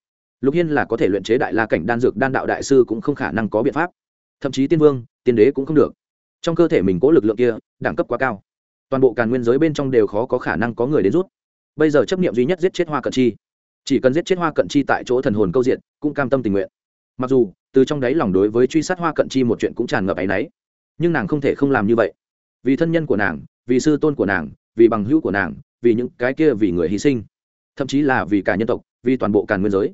Lục hiên là có thể luyện chế đại la cảnh đan dược đan đạo đại sư cũng không khả năng có biện pháp thậm chí tiên vương, tiên đế cũng không được. Trong cơ thể mình cố lực lượng kia, đẳng cấp quá cao. Toàn bộ càn nguyên giới bên trong đều khó có khả năng có người đến rút. Bây giờ chấp nghiệm duy nhất giết chết hoa cận chi. Chỉ cần giết chết hoa cận chi tại chỗ thần hồn câu diện, cũng cam tâm tình nguyện. Mặc dù, từ trong đáy lòng đối với truy sát hoa cận chi một chuyện cũng tràn ngập áy náy, nhưng nàng không thể không làm như vậy. Vì thân nhân của nàng, vì sư tôn của nàng, vì bằng hữu của nàng, vì những cái kia vì người hy sinh, thậm chí là vì cả nhân tộc, vì toàn bộ càn nguyên giới.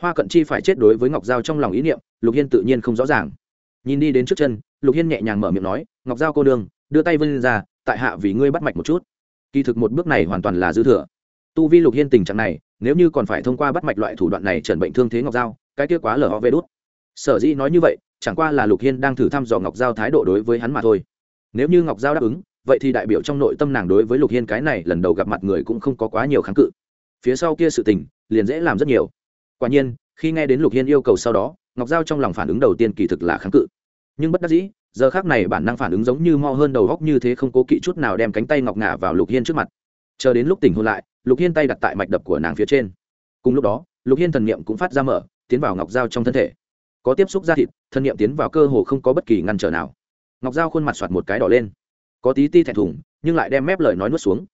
Hoa cận chi phải chết đối với ngọc giao trong lòng ý niệm, lục hiên tự nhiên không rõ ràng nhìn đi đến trước chân lục hiên nhẹ nhàng mở miệng nói ngọc giao cô đường, đưa tay vươn ra tại hạ vì ngươi bắt mạch một chút. Kỳ thực một bước này hoàn toàn là dư thừa. Tu vi lục hiên tình trạng này nếu như còn phải thông qua bắt mạch loại thủ đoạn này chẩn bệnh thương thế ngọc giao cái kia quá lở ho vê đốt sở dĩ nói như vậy chẳng qua là lục hiên đang thử thăm dò ngọc giao thái độ đối với hắn mà thôi. Nếu như ngọc giao đáp ứng vậy thì đại biểu trong nội tâm nàng đối với lục hiên cái này lần đầu gặp mặt người cũng không có quá nhiều kháng cự. Phía sau kia sự tình liền dễ làm rất nhiều. Quả nhiên khi nghe đến lục hiên yêu cầu sau đó ngọc giao trong lòng phản ứng đầu tiên kỳ thực là kháng cự. Nhưng bất đắc dĩ, giờ khác này bản năng phản ứng giống như mo hơn đầu góc như thế không cố kỵ chút nào đem cánh tay ngọc ngả vào lục hiên trước mặt. Chờ đến lúc tỉnh hôn lại, lục hiên tay đặt tại mạch đập của nàng phía trên. Cùng lúc đó, lục hiên thần niệm cũng phát ra mở, tiến vào ngọc giao trong thân thể. Có tiếp xúc da thịt, thần niệm tiến vào cơ hồ không có bất kỳ ngăn trở nào. Ngọc giao khuôn mặt soạt một cái đỏ lên. Có tí ti thẹn thùng, nhưng lại đem mép lời nói nuốt xuống.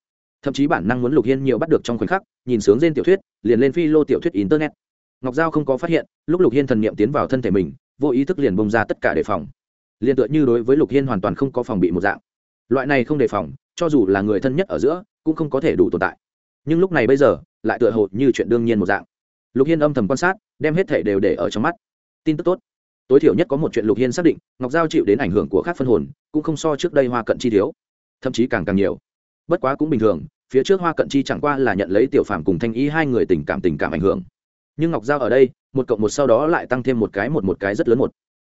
Thậm chí bản năng muốn lục hiên nhiều bắt được trong khoảnh khắc, nhìn sướng trên tiểu thuyết, liền lên phi lô tiểu thuyết internet ngọc giao không có phát hiện, lúc lục hiên thần niệm tiến vào thân thể mình, vô ý thức liền bông ra tất cả đề phòng. Liền tựa như đối với lục hiên hoàn toàn không có phòng bị một dạng. Loại này không đề phòng, cho dù là người thân nhất ở giữa, cũng không có thể đủ tồn tại. Nhưng lúc này bây giờ, lại tựa hồ như chuyện đương nhiên một dạng. Lục hiên âm thầm quan sát, đem hết thể đều để ở trong mắt. Tin tức tốt. Tối thiểu nhất có một chuyện lục hiên xác định, ngọc giao chịu đến ảnh hưởng của khác phân hồn, cũng không so trước đây hoa cận chi thiếu. Thậm chí càng càng nhiều. Bất quá cũng bình thường, phía trước hoa cận chi chẳng qua là nhận lấy tiểu phàm cùng thanh ý hai người tình cảm tình cảm ảnh hưởng nhưng ngọc giao ở đây, một cộng một sau đó lại tăng thêm một cái một một cái rất lớn một.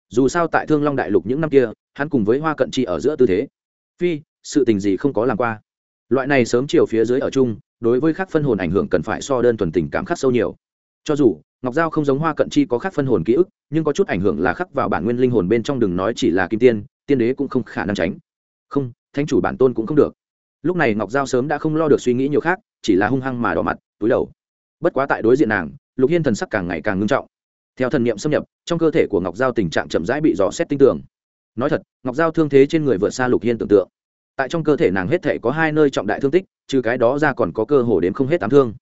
Dù sao tại thương long đại lục những năm kia, hắn cùng với hoa cận chi ở giữa tư thế. Phi, sự tình gì không có làm qua? Loại này sớm chiều phía dưới ở chung, đối với khác phân hồn ảnh hưởng cần phải so đơn thuần tình cảm khắc sâu nhiều. Cho dù, ngọc giao không giống hoa cận chi có khác phân hồn ký ức, nhưng có chút ảnh hưởng là khắc vào bản nguyên linh hồn bên trong đừng nói chỉ là kim tiên tiên đế cũng không khả năng tránh. Không thanh chủ bản tôn cũng không được. Lúc này ngọc giao sớm đã không lo được suy nghĩ nhiều khác, chỉ là hung hăng mà đỏ mặt, túi đầu. Bất quá tại đối diện nàng lục hiên thần sắc càng ngày càng ngưng trọng. Theo thần niệm xâm nhập, trong cơ thể của ngọc giao tình trạng chậm rãi bị dò xét tinh tường. Nói thật, ngọc giao thương thế trên người vượt xa lục hiên tưởng tượng. Tại trong cơ thể nàng hết thể có hai nơi trọng đại thương tích, trừ cái đó ra còn có cơ hồ đến không hết ám thương.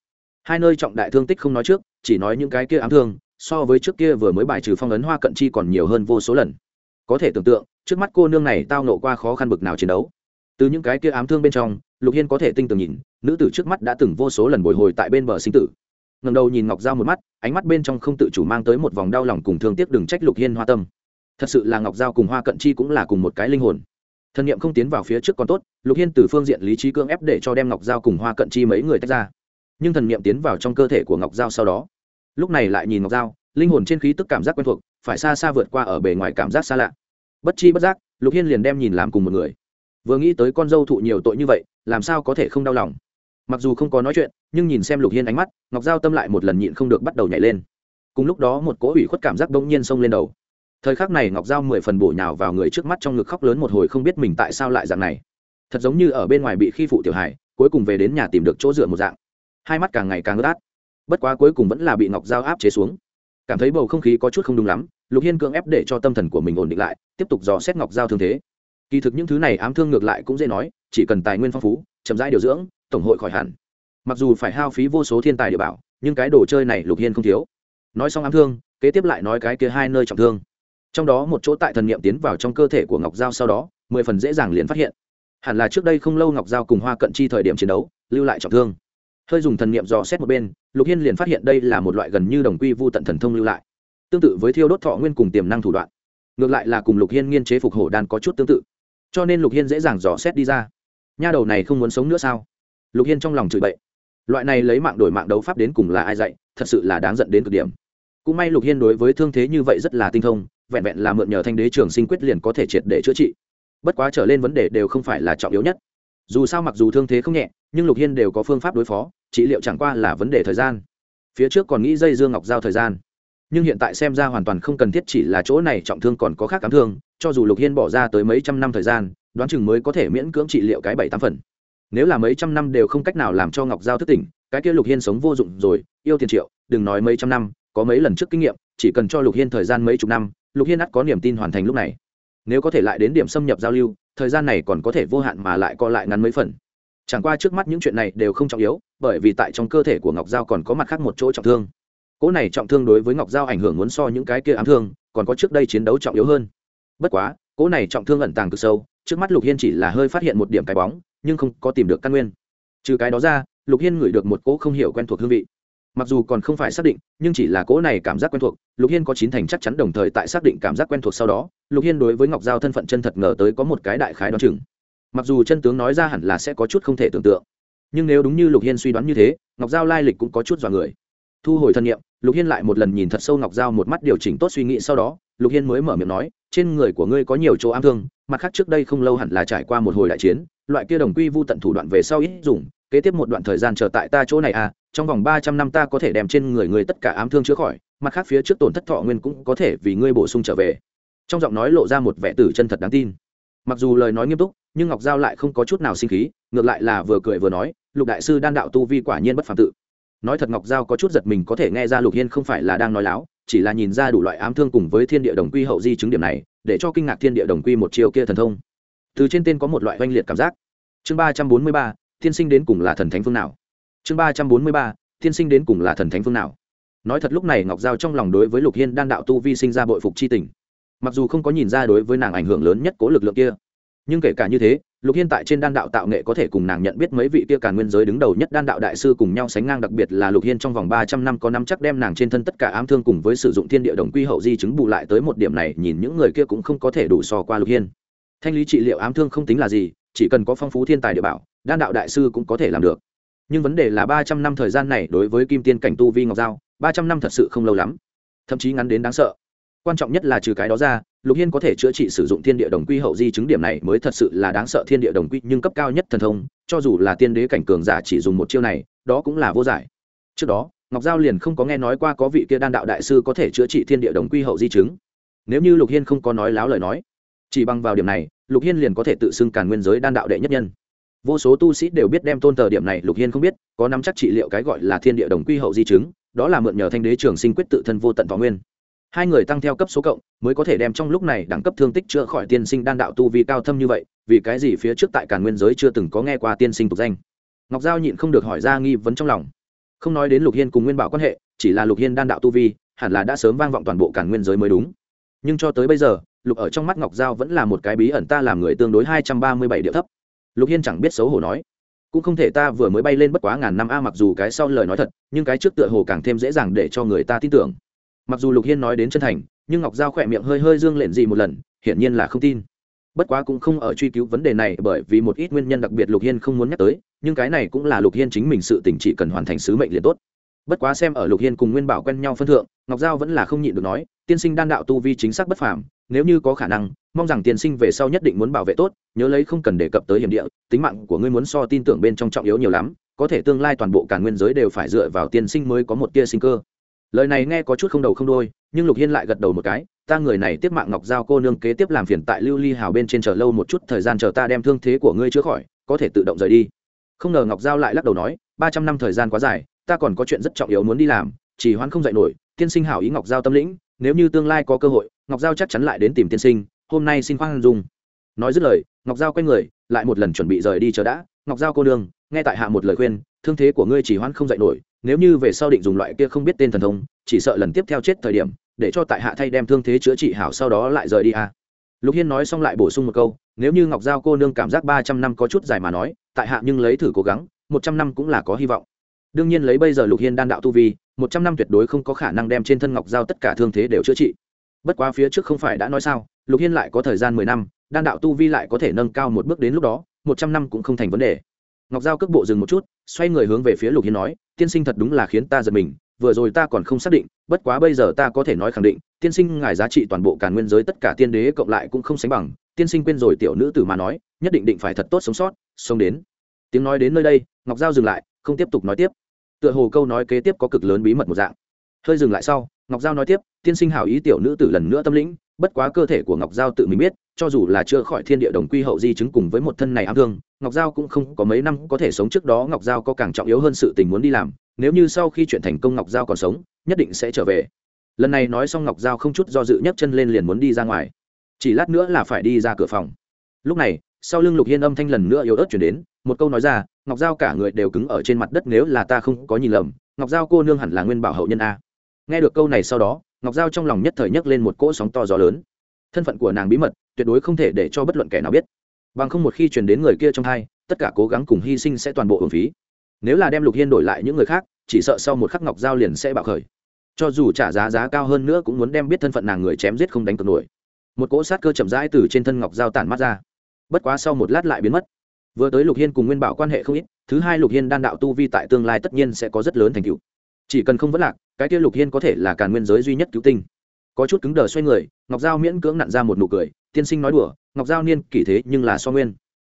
Hai nơi trọng đại thương tích không nói trước, chỉ nói những cái kia ám thương, so với trước kia vừa mới bài trừ phong ấn hoa cận chi còn nhiều hơn vô số lần. Có thể tưởng tượng, trước mắt cô nương này tao nộ qua khó khăn bực nào chiến đấu. Từ những cái kia ám thương bên trong, lục hiên có thể tinh tường nhìn, nữ tử trước mắt đã từng vô số lần bồi hồi tại bên bờ sinh tử ngầm đầu nhìn ngọc giao một mắt, ánh mắt bên trong không tự chủ mang tới một vòng đau lòng cùng thương tiếc đừng trách lục hiên hoa tâm. Thật sự là ngọc giao cùng hoa cận chi cũng là cùng một cái linh hồn. Thần niệm không tiến vào phía trước còn tốt, lục hiên từ phương diện lý trí cưỡng ép để cho đem ngọc giao cùng hoa cận chi mấy người tách ra. Nhưng thần niệm tiến vào trong cơ thể của ngọc giao sau đó, lúc này lại nhìn ngọc giao, linh hồn trên khí tức cảm giác quen thuộc, phải xa xa vượt qua ở bề ngoài cảm giác xa lạ. Bất chi bất giác, lục hiên liền đem nhìn làm cùng một người. Vừa nghĩ tới con dâu thụ nhiều tội như vậy, làm sao có thể không đau lòng? Mặc dù không có nói chuyện, nhưng nhìn xem lục hiên ánh mắt, ngọc giao tâm lại một lần nhịn không được bắt đầu nhảy lên. Cùng lúc đó một cỗ ủy khuất cảm giác bỗng nhiên xông lên đầu. Thời khắc này ngọc giao mười phần bổ nhào vào người trước mắt trong ngực khóc lớn một hồi không biết mình tại sao lại dạng này. Thật giống như ở bên ngoài bị khi phụ tiểu hải cuối cùng về đến nhà tìm được chỗ dựa một dạng. Hai mắt càng ngày càng ướt át. Bất quá cuối cùng vẫn là bị ngọc giao áp chế xuống. Cảm thấy bầu không khí có chút không đúng lắm, lục hiên cưỡng ép để cho tâm thần của mình ổn định lại, tiếp tục dò xét ngọc giao thương thế. Kỳ thực những thứ này ám thương ngược lại cũng dễ nói, chỉ cần tài nguyên phong phú, chậm rãi điều dưỡng tổng hội khỏi hẳn. Mặc dù phải hao phí vô số thiên tài địa bảo, nhưng cái đồ chơi này lục hiên không thiếu. Nói xong ám thương, kế tiếp lại nói cái kia hai nơi trọng thương. Trong đó một chỗ tại thần niệm tiến vào trong cơ thể của ngọc giao sau đó, mười phần dễ dàng liền phát hiện. Hẳn là trước đây không lâu ngọc giao cùng hoa cận chi thời điểm chiến đấu, lưu lại trọng thương. Hơi dùng thần niệm dò xét một bên, lục hiên liền phát hiện đây là một loại gần như đồng quy vô tận thần thông lưu lại. Tương tự với thiêu đốt thọ nguyên cùng tiềm năng thủ đoạn. Ngược lại là cùng lục hiên nghiên chế phục hổ đan có chút tương tự. Cho nên lục hiên dễ dàng dò xét đi ra. Nha đầu này không muốn sống nữa sao? Lục hiên trong lòng chửi bậy. Loại này lấy mạng đổi mạng đấu pháp đến cùng là ai dạy, thật sự là đáng giận đến cực điểm. Cũng may lục hiên đối với thương thế như vậy rất là tinh thông, vẹn vẹn là mượn nhờ thanh đế trường sinh quyết liền có thể triệt để chữa trị. Bất quá trở lên vấn đề đều không phải là trọng yếu nhất. Dù sao mặc dù thương thế không nhẹ, nhưng lục hiên đều có phương pháp đối phó, trị liệu chẳng qua là vấn đề thời gian. Phía trước còn nghĩ dây dương ngọc giao thời gian. Nhưng hiện tại xem ra hoàn toàn không cần thiết chỉ là chỗ này trọng thương còn có khác cám thương, cho dù lục hiên bỏ ra tới mấy trăm năm thời gian, đoán chừng mới có thể miễn cưỡng trị liệu cái bảy tám phần nếu là mấy trăm năm đều không cách nào làm cho ngọc giao thức tỉnh, cái kia lục hiên sống vô dụng rồi, yêu tiền triệu, đừng nói mấy trăm năm, có mấy lần trước kinh nghiệm, chỉ cần cho lục hiên thời gian mấy chục năm, lục hiên ắt có niềm tin hoàn thành lúc này. Nếu có thể lại đến điểm xâm nhập giao lưu, thời gian này còn có thể vô hạn mà lại co lại ngắn mấy phần. Chẳng qua trước mắt những chuyện này đều không trọng yếu, bởi vì tại trong cơ thể của ngọc giao còn có mặt khác một chỗ trọng thương. Cỗ này trọng thương đối với ngọc giao ảnh hưởng muốn so những cái kia ám thương, còn có trước đây chiến đấu trọng yếu hơn. Bất quá, cỗ này trọng thương ẩn tàng cực sâu, trước mắt lục hiên chỉ là hơi phát hiện một điểm cái bóng nhưng không có tìm được căn nguyên. Trừ cái đó ra, lục hiên ngửi được một cỗ không hiểu quen thuộc hương vị. Mặc dù còn không phải xác định, nhưng chỉ là cỗ này cảm giác quen thuộc, lục hiên có chín thành chắc chắn đồng thời tại xác định cảm giác quen thuộc sau đó, lục hiên đối với ngọc giao thân phận chân thật ngờ tới có một cái đại khái đoán chừng. Mặc dù chân tướng nói ra hẳn là sẽ có chút không thể tưởng tượng, nhưng nếu đúng như lục hiên suy đoán như thế, ngọc giao lai lịch cũng có chút dọa người. Thu hồi thân nhiệm, lục hiên lại một lần nhìn thật sâu ngọc giao một mắt điều chỉnh tốt suy nghĩ sau đó lục hiên mới mở miệng nói, trên người của ngươi có nhiều chỗ ám thương, mặt khác trước đây không lâu hẳn là trải qua một hồi đại chiến, loại kia đồng quy vu tận thủ đoạn về sau ít dùng, kế tiếp một đoạn thời gian chờ tại ta chỗ này à trong vòng ba trăm năm ta có thể đem trên người ngươi tất cả ám thương chữa khỏi, mặt khác phía trước tổn thất thọ nguyên cũng có thể vì ngươi bổ sung trở về. Trong giọng nói lộ ra một vẻ tử chân thật đáng tin. Mặc dù lời nói nghiêm túc, nhưng ngọc giao lại không có chút nào sinh khí, ngược lại là vừa cười vừa nói, lục đại sư đan đạo tu vi quả nhiên bất phàm tự. Nói thật ngọc giao có chút giật mình có thể nghe ra lục hiên không phải là đang nói láo chỉ là nhìn ra đủ loại ám thương cùng với thiên địa đồng quy hậu di chứng điểm này, để cho kinh ngạc thiên địa đồng quy một chiều kia thần thông. Từ trên tên có một loại oanh liệt cảm giác. Chương ba trăm bốn mươi ba tiên sinh đến cùng là thần thánh phương nào? Chương ba trăm bốn mươi ba tiên sinh đến cùng là thần thánh phương nào? Nói thật lúc này ngọc giao trong lòng đối với lục hiên đan đạo tu vi sinh ra bội phục c h i tình. Mặc dù không có nhìn ra đối với nàng ảnh hưởng lớn nhất cố lực lượng kia, nhưng kể cả như thế lục hiên tại trên đan đạo tạo nghệ có thể cùng nàng nhận biết mấy vị kia càn nguyên giới đứng đầu nhất đan đạo đại sư cùng nhau sánh ngang đặc biệt là lục hiên trong vòng ba trăm năm có năm chắc đem nàng trên thân tất cả ám thương cùng với sử dụng thiên địa đồng quy hậu di chứng bù lại tới một điểm này, nhìn những người kia cũng không có thể đủ so qua lục hiên. Thanh lý trị liệu ám thương không tính là gì, chỉ cần có phong phú thiên tài địa bảo, đan đạo đại sư cũng có thể làm được. Nhưng vấn đề là ba trăm năm thời gian này đối với kim tiên cảnh tu vi ngọc giao, ba trăm năm thật sự không lâu lắm. Thậm chí ngắn đến đáng sợ. Quan trọng nhất là trừ cái đó ra lục hiên có thể chữa trị sử dụng thiên địa đồng quy hậu di chứng điểm này mới thật sự là đáng sợ thiên địa đồng quy, nhưng cấp cao nhất thần thông, cho dù là tiên đế cảnh cường giả chỉ dùng một chiêu này, đó cũng là vô giải. Trước đó, ngọc giao liền không có nghe nói qua có vị kia đan đạo đại sư có thể chữa trị thiên địa đồng quy hậu di chứng. Nếu như lục hiên không có nói láo lời nói, chỉ bằng vào điểm này, lục hiên liền có thể tự xưng càn nguyên giới đan đạo đệ nhất nhân. Vô số tu sĩ đều biết đem tôn tờ điểm này lục hiên không biết, có nắm chắc trị liệu cái gọi là thiên địa đồng quy hậu di chứng, đó là mượn nhờ thanh đế trường sinh quyết tự thân vô tận võ nguyên hai người tăng theo cấp số cộng, mới có thể đem trong lúc này đẳng cấp thương tích chữa khỏi tiên sinh đan đạo tu vi cao thâm như vậy, vì cái gì phía trước tại càn nguyên giới chưa từng có nghe qua tiên sinh tục danh? Ngọc giao nhịn không được hỏi ra nghi vấn trong lòng. Không nói đến lục hiên cùng nguyên bảo quan hệ, chỉ là lục hiên đan đạo tu vi, hẳn là đã sớm vang vọng toàn bộ càn nguyên giới mới đúng. Nhưng cho tới bây giờ, lục ở trong mắt ngọc giao vẫn là một cái bí ẩn ta làm người tương đối hai trăm ba mươi bảy điệu thấp. Lục hiên chẳng biết xấu hổ nói. Cũng không thể ta vừa mới bay lên bất quá ngàn năm a, mặc dù cái sau lời nói thật, nhưng cái trước tựa hồ càng thêm dễ dàng để cho người ta tin tưởng mặc dù lục hiên nói đến chân thành, nhưng ngọc giao khỏe miệng hơi hơi dương lện gì một lần, hiển nhiên là không tin. Bất quá cũng không ở truy cứu vấn đề này bởi vì một ít nguyên nhân đặc biệt lục hiên không muốn nhắc tới, nhưng cái này cũng là lục hiên chính mình sự tỉnh chỉ cần hoàn thành sứ mệnh liền tốt. Bất quá xem ở lục hiên cùng nguyên bảo quen nhau phân thượng, ngọc giao vẫn là không nhịn được nói, tiên sinh đan đạo tu vi chính xác bất phàm, nếu như có khả năng, mong rằng tiên sinh về sau nhất định muốn bảo vệ tốt, nhớ lấy không cần đề cập tới hiểm địa, tính mạng của ngươi muốn so tin tưởng bên trong trọng yếu nhiều lắm, có thể tương lai toàn bộ cả nguyên giới đều phải dựa vào tiên sinh mới có một tia sinh cơ lời này nghe có chút không đầu không đôi nhưng lục hiên lại gật đầu một cái, ta người này tiếp mạng ngọc giao cô nương kế tiếp làm phiền tại lưu ly hào bên trên chờ lâu một chút, thời gian chờ ta đem thương thế của ngươi chữa khỏi, có thể tự động rời đi. Không ngờ ngọc giao lại lắc đầu nói, ba trăm năm thời gian quá dài, ta còn có chuyện rất trọng yếu muốn đi làm, chỉ hoan không dạy nổi, tiên sinh hảo ý ngọc giao tâm lĩnh, nếu như tương lai có cơ hội, ngọc giao chắc chắn lại đến tìm tiên sinh, hôm nay xin khoan dung. Nói dứt lời, ngọc giao quay người, lại một lần chuẩn bị rời đi chờ đã. Ngọc giao cô nương, nghe tại hạ một lời khuyên, thương thế của ngươi chỉ hoan không dạy nổi nếu như về sau định dùng loại kia không biết tên thần thông, chỉ sợ lần tiếp theo chết thời điểm, để cho tại hạ thay đem thương thế chữa trị hảo sau đó lại rời đi à. lục hiên nói xong lại bổ sung một câu, nếu như ngọc giao cô nương cảm giác ba trăm năm có chút dài mà nói, tại hạ nhưng lấy thử cố gắng, một trăm năm cũng là có hy vọng. Đương nhiên lấy bây giờ lục hiên đan đạo tu vi, một trăm năm tuyệt đối không có khả năng đem trên thân ngọc giao tất cả thương thế đều chữa trị. Bất quá phía trước không phải đã nói sao, lục hiên lại có thời gian mười năm, đan đạo tu vi lại có thể nâng cao một bước đến lúc đó, một trăm năm cũng không thành vấn đề ngọc giao cước bộ dừng một chút, xoay người hướng về phía lục hiên nói, tiên sinh thật đúng là khiến ta giật mình, vừa rồi ta còn không xác định, bất quá bây giờ ta có thể nói khẳng định, tiên sinh ngài giá trị toàn bộ cả nguyên giới tất cả tiên đế cộng lại cũng không sánh bằng, tiên sinh quên rồi tiểu nữ tử mà nói, nhất định định phải thật tốt sống sót, sống đến. Tiếng nói đến nơi đây, ngọc giao dừng lại, không tiếp tục nói tiếp. Tựa hồ câu nói kế tiếp có cực lớn bí mật một dạng. Hơi dừng lại sau, ngọc giao nói tiếp, tiên sinh hảo ý tiểu nữ tử lần nữa tâm lĩnh, bất quá cơ thể của ngọc giao tự mình biết, cho dù là chưa khỏi thiên địa đồng quy hậu di chứng cùng với một thân này ám thương ngọc giao cũng không có mấy năm có thể sống trước đó, ngọc giao có càng trọng yếu hơn sự tình muốn đi làm. Nếu như sau khi chuyện thành công ngọc giao còn sống, nhất định sẽ trở về. Lần này nói xong, ngọc giao không chút do dự nhấc chân lên liền muốn đi ra ngoài. Chỉ lát nữa là phải đi ra cửa phòng. Lúc này, sau lưng lục hiên âm thanh lần nữa yếu ớt chuyển đến, một câu nói ra, ngọc giao cả người đều cứng ở trên mặt đất, nếu là ta không có nhìn lầm, ngọc giao cô nương hẳn là nguyên bảo hậu nhân a. Nghe được câu này sau đó, ngọc giao trong lòng nhất thời nhấc lên một cỗ sóng to gió lớn. Thân phận của nàng bí mật, tuyệt đối không thể để cho bất luận kẻ nào biết bằng không một khi truyền đến người kia trong hai tất cả cố gắng cùng hy sinh sẽ toàn bộ hưởng phí. Nếu là đem lục hiên đổi lại những người khác, chỉ sợ sau một khắc ngọc giao liền sẽ bạo khởi. Cho dù trả giá giá cao hơn nữa cũng muốn đem biết thân phận nàng người chém giết không đánh cược nổi. Một cỗ sát cơ chậm rãi từ trên thân ngọc giao tản mắt ra. Bất quá sau một lát lại biến mất. Vừa tới lục hiên cùng nguyên bảo quan hệ không ít, thứ hai lục hiên đan đạo tu vi tại tương lai tất nhiên sẽ có rất lớn thành tựu. Chỉ cần không vất lạc, cái kia lục hiên có thể là càn nguyên giới duy nhất cứu tinh. Có chút cứng đờ xoay người, ngọc giao miễn cưỡng nặn ra một nụ cười, tiên sinh nói đùa ngọc giao niên kỷ thế nhưng là so nguyên.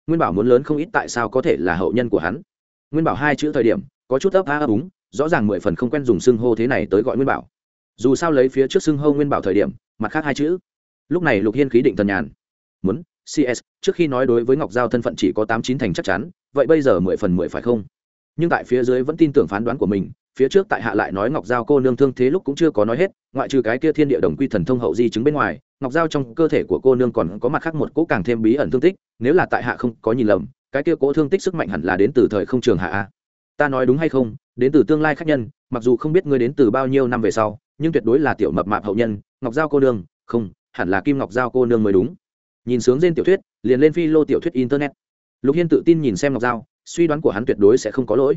Nguyên bảo muốn lớn không ít tại sao có thể là hậu nhân của hắn? Nguyên bảo hai chữ thời điểm, có chút ấp a ấp úng, rõ ràng mười phần không quen dùng xưng hô thế này tới gọi nguyên bảo. Dù sao lấy phía trước xưng hô nguyên bảo thời điểm, mặt khác hai chữ. Lúc này lục hiên khí định thần nhàn. Muốn cs trước khi nói đối với ngọc giao thân phận chỉ có tám chín thành chắc chắn, vậy bây giờ mười phần mười phải không? Nhưng tại phía dưới vẫn tin tưởng phán đoán của mình, phía trước tại hạ lại nói ngọc giao cô nương thương thế lúc cũng chưa có nói hết, ngoại trừ cái kia thiên địa đồng quy thần thông hậu di chứng bên ngoài ngọc Dao trong cơ thể của cô nương còn có mặt khác một cỗ càng thêm bí ẩn thương tích, nếu là tại hạ không có nhìn lầm, cái kia cỗ thương tích sức mạnh hẳn là đến từ thời không trường hạ a. Ta nói đúng hay không, đến từ tương lai khách nhân, mặc dù không biết ngươi đến từ bao nhiêu năm về sau, nhưng tuyệt đối là tiểu mập mạp hậu nhân, ngọc giao cô nương, không, hẳn là kim ngọc giao cô nương mới đúng. Nhìn sướng trên tiểu thuyết, liền lên phi lô tiểu thuyết internet. Lục hiên tự tin nhìn xem ngọc giao, suy đoán của hắn tuyệt đối sẽ không có lỗi.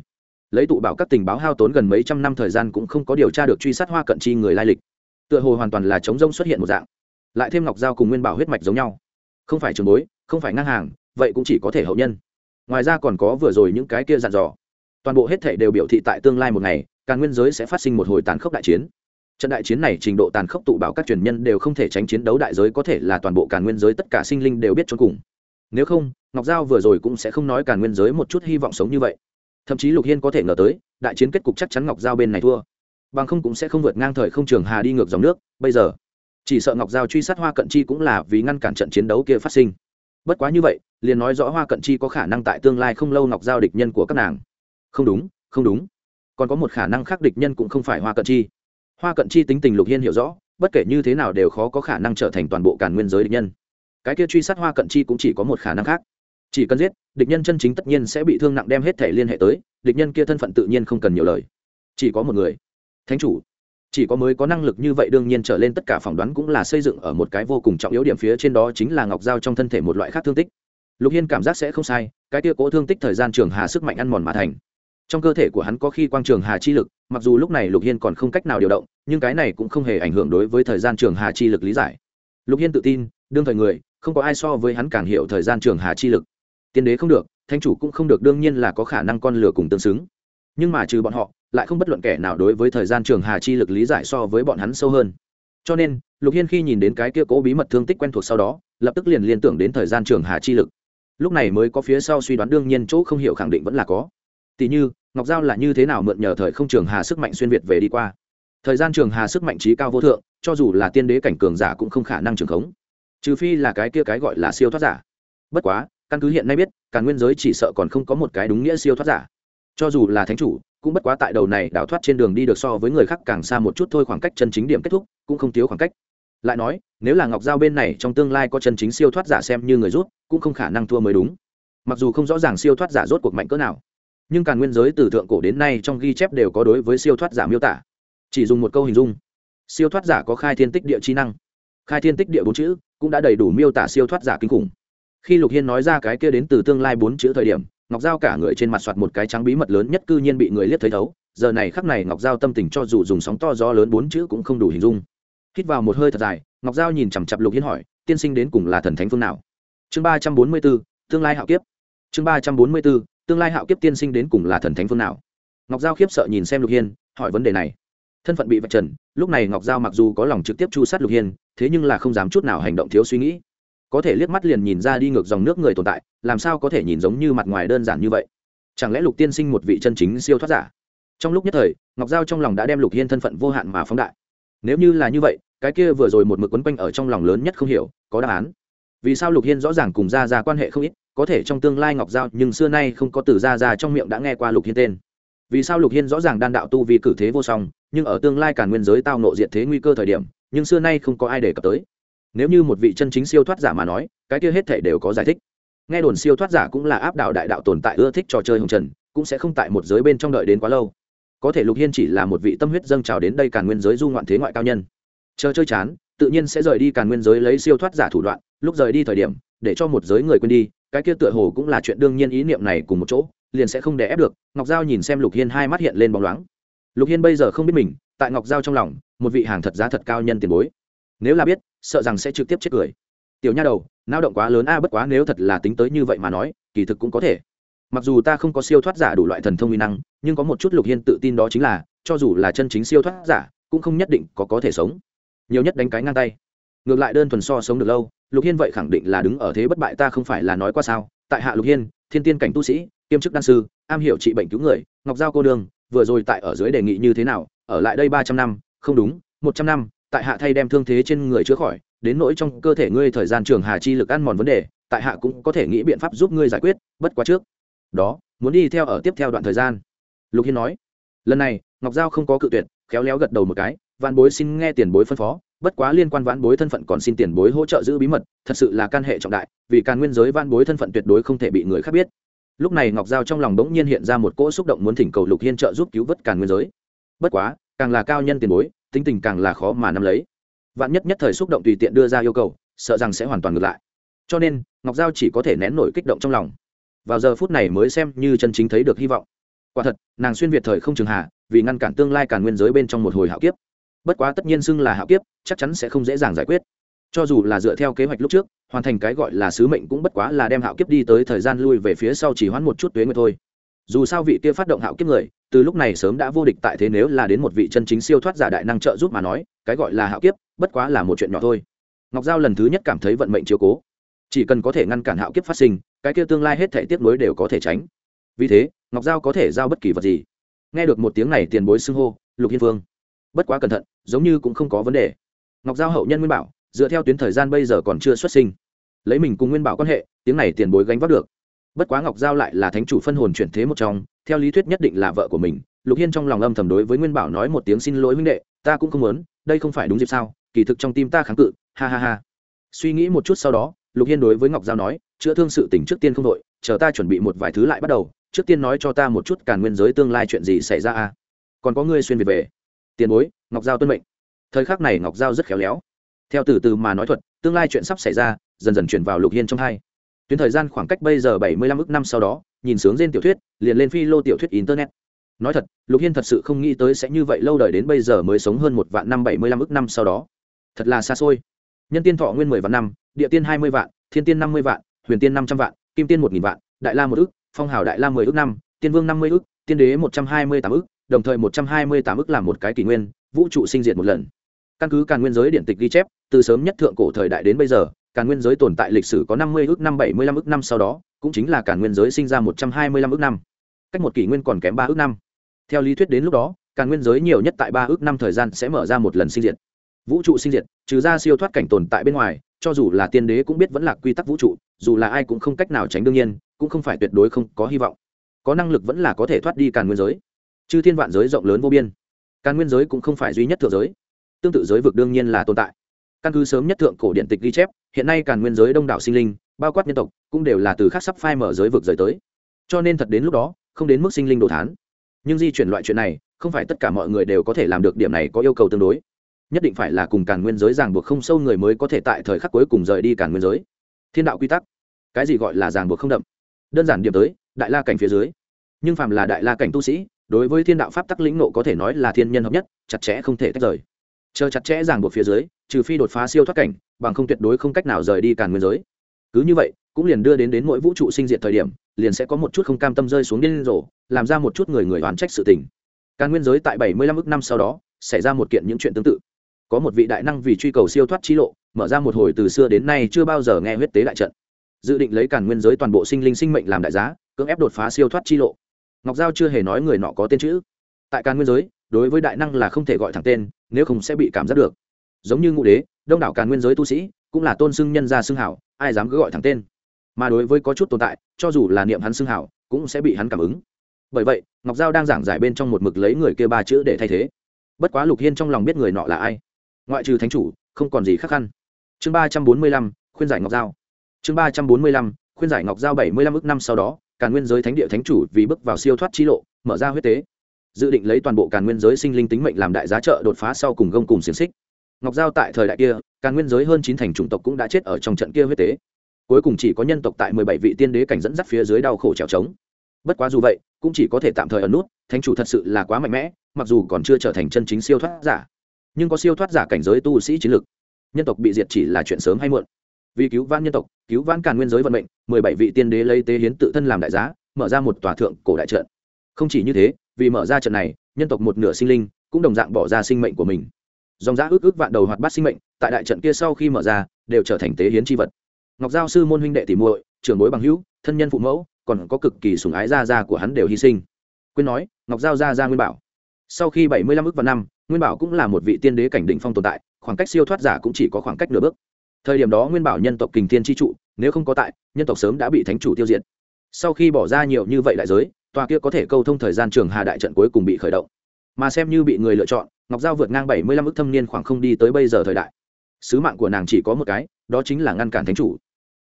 Lấy tụ bảo các tình báo hao tốn gần mấy trăm năm thời gian cũng không có điều tra được truy sát hoa cận chi người lai lịch. Tựa hồ hoàn toàn là chống rông xuất hiện một dạng lại thêm ngọc giao cùng nguyên bảo huyết mạch giống nhau. Không phải trường bối, không phải ngang hàng, vậy cũng chỉ có thể hậu nhân. Ngoài ra còn có vừa rồi những cái kia dặn dò. Toàn bộ hết thể đều biểu thị tại tương lai một ngày, càng nguyên giới sẽ phát sinh một hồi tàn khốc đại chiến. Trận đại chiến này trình độ tàn khốc tụ bảo các truyền nhân đều không thể tránh chiến đấu đại giới có thể là toàn bộ càn nguyên giới tất cả sinh linh đều biết cho cùng. Nếu không, ngọc giao vừa rồi cũng sẽ không nói càn nguyên giới một chút hy vọng sống như vậy. Thậm chí lục hiên có thể ngờ tới, đại chiến kết cục chắc chắn ngọc giao bên này thua. Bằng không cũng sẽ không vượt ngang thời không trường hà đi ngược dòng nước. Bây giờ chỉ sợ ngọc giao truy sát hoa cận chi cũng là vì ngăn cản trận chiến đấu kia phát sinh. Bất quá như vậy, liền nói rõ hoa cận chi có khả năng tại tương lai không lâu ngọc giao địch nhân của các nàng. Không đúng không đúng. Còn có một khả năng khác địch nhân cũng không phải hoa cận chi. Hoa cận chi tính tình lục hiên hiểu rõ, bất kể như thế nào đều khó có khả năng trở thành toàn bộ càn nguyên giới địch nhân. Cái kia truy sát hoa cận chi cũng chỉ có một khả năng khác. Chỉ cần giết, địch nhân chân chính tất nhiên sẽ bị thương nặng đem hết thể liên hệ tới, địch nhân kia thân phận tự nhiên không cần nhiều lời. Chỉ có một người. Thánh chủ chỉ có mới có năng lực như vậy đương nhiên trở lên tất cả phỏng đoán cũng là xây dựng ở một cái vô cùng trọng yếu điểm phía trên đó chính là ngọc dao trong thân thể một loại khác thương tích. Lục hiên cảm giác sẽ không sai, cái tia cố thương tích thời gian trường hà sức mạnh ăn mòn mà thành. Trong cơ thể của hắn có khi quang trường hà chi lực, mặc dù lúc này lục hiên còn không cách nào điều động, nhưng cái này cũng không hề ảnh hưởng đối với thời gian trường hà chi lực lý giải. Lục hiên tự tin, đương thời người, không có ai so với hắn càng hiểu thời gian trường hà chi lực. Tiên đế không được thanh chủ cũng không được, đương nhiên là có khả năng con lửa cùng tương xứng. Nhưng mà trừ bọn họ lại không bất luận kẻ nào đối với thời gian trường hà chi lực lý giải so với bọn hắn sâu hơn. Cho nên, lục hiên khi nhìn đến cái kia cố bí mật thương tích quen thuộc sau đó, lập tức liền liên tưởng đến thời gian trường hà chi lực. Lúc này mới có phía sau suy đoán đương nhiên chỗ không hiểu khẳng định vẫn là có. Tỷ như, ngọc giao là như thế nào mượn nhờ thời không trường hà sức mạnh xuyên việt về đi qua? Thời gian trường hà sức mạnh trí cao vô thượng, cho dù là tiên đế cảnh cường giả cũng không khả năng trường khống. Trừ phi là cái kia cái gọi là siêu thoát giả. Bất quá, căn cứ hiện nay biết, cả nguyên giới chỉ sợ còn không có một cái đúng nghĩa siêu thoát giả. Cho dù là thánh chủ cũng bất quá tại đầu này đào thoát trên đường đi được so với người khác càng xa một chút thôi, khoảng cách chân chính điểm kết thúc cũng không thiếu khoảng cách. Lại nói, nếu là ngọc giao bên này trong tương lai có chân chính siêu thoát giả xem như người rút, cũng không khả năng thua mới đúng. Mặc dù không rõ ràng siêu thoát giả rốt cuộc mạnh cỡ nào, nhưng càng nguyên giới từ thượng cổ đến nay trong ghi chép đều có đối với siêu thoát giả miêu tả. Chỉ dùng một câu hình dung, siêu thoát giả có khai thiên tích địa trí năng. Khai thiên tích địa bốn chữ cũng đã đầy đủ miêu tả siêu thoát giả kinh khủng. Khi lục hiên nói ra cái kia đến từ tương lai bốn chữ thời điểm ngọc giao cả người trên mặt soạt một cái trắng bí mật lớn nhất cư nhiên bị người liếc thấy thấu, giờ này khắc này ngọc giao tâm tình cho dù dùng sóng to gió lớn bốn chữ cũng không đủ hình dung. Hít vào một hơi thật dài, ngọc giao nhìn chằm chặp lục hiên hỏi, tiên sinh đến cùng là thần thánh phương nào? Chương ba trăm bốn mươi b ố tương lai hạo kiếp. Chương ba trăm bốn mươi b ố tương lai hạo kiếp tiên sinh đến cùng là thần thánh phương nào? Ngọc giao khiếp sợ nhìn xem lục hiên, hỏi vấn đề này. Thân phận bị vạch trần, lúc này ngọc giao mặc dù có lòng trực tiếp chu sát lục hiên, thế nhưng là không dám chút nào hành động thiếu suy nghĩ có thể liếc mắt liền nhìn ra đi ngược dòng nước người tồn tại, làm sao có thể nhìn giống như mặt ngoài đơn giản như vậy? Chẳng lẽ lục tiên sinh một vị chân chính siêu thoát giả? Trong lúc nhất thời, ngọc giao trong lòng đã đem lục hiên thân phận vô hạn mà phóng đại. Nếu như là như vậy, cái kia vừa rồi một mực quấn quanh ở trong lòng lớn nhất không hiểu, có đáp án. Vì sao lục hiên rõ ràng cùng ra ra quan hệ không ít, có thể trong tương lai ngọc giao, nhưng xưa nay không có từ ra ra trong miệng đã nghe qua lục hiên tên. Vì sao lục hiên rõ ràng đan đạo tu vì cử thế vô song, nhưng ở tương lai cả nguyên giới tao nộ diện thế nguy cơ thời điểm, nhưng xưa nay không có ai đề cập tới nếu như một vị chân chính siêu thoát giả mà nói, cái kia hết thể đều có giải thích. Nghe đồn siêu thoát giả cũng là áp đảo đại đạo tồn tại ưa thích trò chơi hồng trần, cũng sẽ không tại một giới bên trong đợi đến quá lâu. Có thể lục hiên chỉ là một vị tâm huyết dâng trào đến đây càn nguyên giới du ngoạn thế ngoại cao nhân. Chờ chơi chán, tự nhiên sẽ rời đi càn nguyên giới lấy siêu thoát giả thủ đoạn, lúc rời đi thời điểm, để cho một giới người quên đi, cái kia tựa hồ cũng là chuyện đương nhiên ý niệm này cùng một chỗ, liền sẽ không đè ép được. Ngọc giao nhìn xem lục hiên hai mắt hiện lên bóng loáng. Lục hiên bây giờ không biết mình, tại ngọc giao trong lòng, một vị hàng thật giá thật cao nhân tiền bối. Nếu là biết sợ rằng sẽ trực tiếp chết cười tiểu nha đầu nao động quá lớn a bất quá nếu thật là tính tới như vậy mà nói kỳ thực cũng có thể. Mặc dù ta không có siêu thoát giả đủ loại thần thông uy năng nhưng có một chút lục hiên tự tin đó chính là cho dù là chân chính siêu thoát giả cũng không nhất định có có thể sống. Nhiều nhất đánh cái ngang tay. Ngược lại đơn thuần so sống được lâu lục hiên vậy khẳng định là đứng ở thế bất bại ta không phải là nói qua sao. Tại hạ lục hiên thiên tiên cảnh tu sĩ kiêm chức đan sư am hiểu trị bệnh cứu người ngọc giao cô đường, vừa rồi tại ở dưới đề nghị như thế nào ở lại đây ba trăm năm không đúng một trăm năm tại hạ thay đem thương thế trên người chữa khỏi, đến nỗi trong cơ thể ngươi thời gian trường hà chi lực ăn mòn vấn đề, tại hạ cũng có thể nghĩ biện pháp giúp ngươi giải quyết, bất quá trước. Đó, muốn đi theo ở tiếp theo đoạn thời gian. Lục hiên nói, lần này, ngọc giao không có cự tuyệt, khéo léo gật đầu một cái vạn bối xin nghe tiền bối phân phó, bất quá liên quan vãn bối thân phận còn xin tiền bối hỗ trợ giữ bí mật, thật sự là can hệ trọng đại, vì càn nguyên giới vãn bối thân phận tuyệt đối không thể bị người khác biết. Lúc này ngọc giao trong lòng đ ố n g nhiên hiện ra một cỗ xúc động muốn thỉnh cầu lục hiên trợ giúp cứu vớt càn nguyên giới. Bất quá, càng là cao nhân tiền bối tính tình càng là khó mà nắm lấy. Vạn nhất nhất thời xúc động tùy tiện đưa ra yêu cầu, sợ rằng sẽ hoàn toàn ngược lại. Cho nên, ngọc giao chỉ có thể nén nổi kích động trong lòng. Vào giờ phút này mới xem như chân chính thấy được hy vọng. Quả thật, nàng xuyên việt thời không trường hạ, vì ngăn cản tương lai càn nguyên giới bên trong một hồi hạo kiếp. Bất quá tất nhiên xưng là hạo kiếp, chắc chắn sẽ không dễ dàng giải quyết. Cho dù là dựa theo kế hoạch lúc trước, hoàn thành cái gọi là sứ mệnh cũng bất quá là đem hạo kiếp đi tới thời gian lui về phía sau chỉ hoãn một chút tuế nguyệt thôi dù sao vị kia phát động hạo kiếp người, từ lúc này sớm đã vô địch tại thế nếu là đến một vị chân chính siêu thoát giả đại năng trợ giúp mà nói, cái gọi là hạo kiếp, bất quá là một chuyện nhỏ thôi. Ngọc giao lần thứ nhất cảm thấy vận mệnh chiếu cố. Chỉ cần có thể ngăn cản hạo kiếp phát sinh, cái kia tương lai hết thể tiếp nối đều có thể tránh. Vì thế, ngọc giao có thể giao bất kỳ vật gì. Nghe được một tiếng này tiền bối xưng hô, lục hiên phương bất quá cẩn thận, giống như cũng không có vấn đề. Ngọc giao hậu nhân nguyên bảo, dựa theo tuyến thời gian bây giờ còn chưa xuất sinh. Lấy mình cùng nguyên bảo quan hệ, tiếng này tiền bối gánh vác được bất quá ngọc giao lại là thánh chủ phân hồn chuyển thế một trong, theo lý thuyết nhất định là vợ của mình. Lục hiên trong lòng âm thầm đối với nguyên bảo nói một tiếng xin lỗi huynh đệ, ta cũng không muốn, đây không phải đúng dịp sao, kỳ thực trong tim ta kháng cự, ha ha ha. Suy nghĩ một chút sau đó, lục hiên đối với ngọc giao nói, chữa thương sự tình trước tiên không đội chờ ta chuẩn bị một vài thứ lại bắt đầu, trước tiên nói cho ta một chút càn nguyên giới tương lai chuyện gì xảy ra à còn có ngươi xuyên việt về. Tiền bối, ngọc giao tuân mệnh. Thời khắc này ngọc giao rất khéo léo. Theo từ từ mà nói thuật, tương lai chuyện sắp xảy ra, dần dần chuyển vào lục hiên trong hai tuyến thời gian khoảng cách bây giờ bảy mươi lăm ước năm sau đó, nhìn sướng trên tiểu thuyết, liền lên phi lô tiểu thuyết internet. Nói thật, lục hiên thật sự không nghĩ tới sẽ như vậy lâu đời đến bây giờ mới sống hơn một vạn năm bảy mươi lăm ước năm sau đó. Thật là xa xôi. Nhân tiên thọ nguyên mười vạn năm, địa tiên hai mươi vạn, thiên tiên năm mươi vạn, huyền tiên năm trăm vạn, kim tiên một nghìn vạn, đại la một ước phong hào đại la mười ước năm, tiên vương năm mươi ước tiên đế một trăm hai mươi tám ước đồng thời một trăm hai mươi tám ước là một cái kỷ nguyên, vũ trụ sinh diệt một lần. Căn cứ càn nguyên giới điện tịch ghi chép, từ sớm nhất thượng cổ thời đại đến bây giờ Cả nguyên giới tồn tại lịch sử có năm mươi ước năm, bảy mươi lăm ước năm sau đó, cũng chính là cả nguyên giới sinh ra một trăm hai mươi lăm ước năm. Cách một kỷ nguyên còn kém ba ước năm. Theo lý thuyết đến lúc đó cả nguyên giới nhiều nhất tại ba ước năm thời gian sẽ mở ra một lần sinh diệt. Vũ trụ sinh diệt, trừ ra siêu thoát cảnh tồn tại bên ngoài, cho dù là tiên đế cũng biết vẫn là quy tắc vũ trụ, dù là ai cũng không cách nào tránh đương nhiên, cũng không phải tuyệt đối không có hy vọng. Có năng lực vẫn là có thể thoát đi càn nguyên giới. Chư thiên vạn giới rộng lớn vô biên. Càn nguyên giới cũng không phải duy nhất thượng giới. Tương tự giới vực đương nhiên là tồn tại căn cứ sớm nhất thượng cổ điện tịch ghi chép, hiện nay càn nguyên giới đông đảo sinh linh, bao quát nhân tộc, cũng đều là từ khác sắp phai mở giới vực rời tới. Cho nên thật đến lúc đó, không đến mức sinh linh đồ thán. Nhưng di chuyển loại chuyện này, không phải tất cả mọi người đều có thể làm được điểm này có yêu cầu tương đối. Nhất định phải là cùng càn nguyên giới ràng buộc không sâu người mới có thể tại thời khắc cuối cùng rời đi càn nguyên giới. Thiên đạo quy tắc. Cái gì gọi là ràng buộc không đậm? Đơn giản điểm tới, đại la cảnh phía dưới. Nhưng phàm là đại la cảnh tu sĩ, đối với thiên đạo pháp tắc lĩnh nộ có thể nói là thiên nhân hợp nhất, chặt chẽ không thể tách rời chờ chặt chẽ ràng buộc phía dưới, trừ phi đột phá siêu thoát cảnh, bằng không tuyệt đối không cách nào rời đi càn nguyên giới. Cứ như vậy, cũng liền đưa đến đến mỗi vũ trụ sinh diệt thời điểm, liền sẽ có một chút không cam tâm rơi xuống điên rồ, làm ra một chút người người oán trách sự tình. Càn nguyên giới tại bảy mươi lăm ước năm sau đó, xảy ra một kiện những chuyện tương tự. Có một vị đại năng vì truy cầu siêu thoát chi lộ, mở ra một hồi từ xưa đến nay chưa bao giờ nghe huyết tế đại trận. Dự định lấy càn nguyên giới toàn bộ sinh linh sinh mệnh làm đại giá, cưỡng ép đột phá siêu thoát chi lộ. Ngọc giao chưa hề nói người nọ có tên chữ. Tại càn nguyên giới, đối với đại năng là không thể gọi thẳng tên nếu không sẽ bị cảm giác được. Giống như ngũ đế, đông đảo càn nguyên giới tu sĩ, cũng là tôn xưng nhân gia xưng hảo, ai dám cứ gọi thẳng tên. Mà đối với có chút tồn tại, cho dù là niệm hắn xưng hảo, cũng sẽ bị hắn cảm ứng. Bởi vậy, ngọc giao đang giảng giải bên trong một mực lấy người kia ba chữ để thay thế. Bất quá lục hiên trong lòng biết người nọ là ai. Ngoại trừ thánh chủ, không còn gì khác khăn. Chương ba trăm bốn mươi lăm, khuyên giải ngọc giao. Chương ba trăm bốn mươi lăm, khuyên giải ngọc giao bảy mươi lăm ước năm sau đó, càn nguyên giới thánh địa thánh chủ vì bước vào siêu thoát chi lộ, mở ra huyết tế dự định lấy toàn bộ càn nguyên giới sinh linh tính mệnh làm đại giá trợ đột phá sau cùng gông cùng xiềng xích. Ngọc giao tại thời đại kia, càn nguyên giới hơn chín thành chủng tộc cũng đã chết ở trong trận kia huyết tế. Cuối cùng chỉ có nhân tộc tại mười bảy vị tiên đế cảnh dẫn dắt phía dưới đau khổ trèo trống. Bất quá dù vậy, cũng chỉ có thể tạm thời ở nút, thánh chủ thật sự là quá mạnh mẽ, mặc dù còn chưa trở thành chân chính siêu thoát giả, nhưng có siêu thoát giả cảnh giới tu sĩ chiến lực. Nhân tộc bị diệt chỉ là chuyện sớm hay muộn. Vì cứu vãn nhân tộc, cứu vãn càn nguyên giới vận mệnh, mười bảy vị tiên đế lấy tế hiến tự thân làm đại giá, mở ra một tòa thượng cổ đại trận không chỉ như thế, vì mở ra trận này, nhân tộc một nửa sinh linh cũng đồng dạng bỏ ra sinh mệnh của mình. Dòng giã ước ước vạn đầu hoạt bát sinh mệnh, tại đại trận kia sau khi mở ra, đều trở thành tế hiến c h i vật. Ngọc giao sư môn huynh đệ tỷ muội, trưởng bối bằng hữu, thân nhân phụ mẫu, còn có cực kỳ sùng ái gia gia của hắn đều hy sinh. Quyên nói, ngọc giao gia gia nguyên bảo. Sau khi bảy mươi lăm ước và năm, nguyên bảo cũng là một vị tiên đế cảnh đỉnh phong tồn tại, khoảng cách siêu thoát giả cũng chỉ có khoảng cách nửa bước. Thời điểm đó nguyên bảo nhân tộc kình thiên tri trụ, nếu không có tại, nhân tộc sớm đã bị thánh chủ tiêu diệt. Sau khi bỏ ra nhiều như vậy đại giới tòa kia có thể câu thông thời gian trường hà đại trận cuối cùng bị khởi động. Mà xem như bị người lựa chọn, ngọc giao vượt ngang bảy mươi lăm ước thâm niên khoảng không đi tới bây giờ thời đại. Sứ mạng của nàng chỉ có một cái, đó chính là ngăn cản thánh chủ.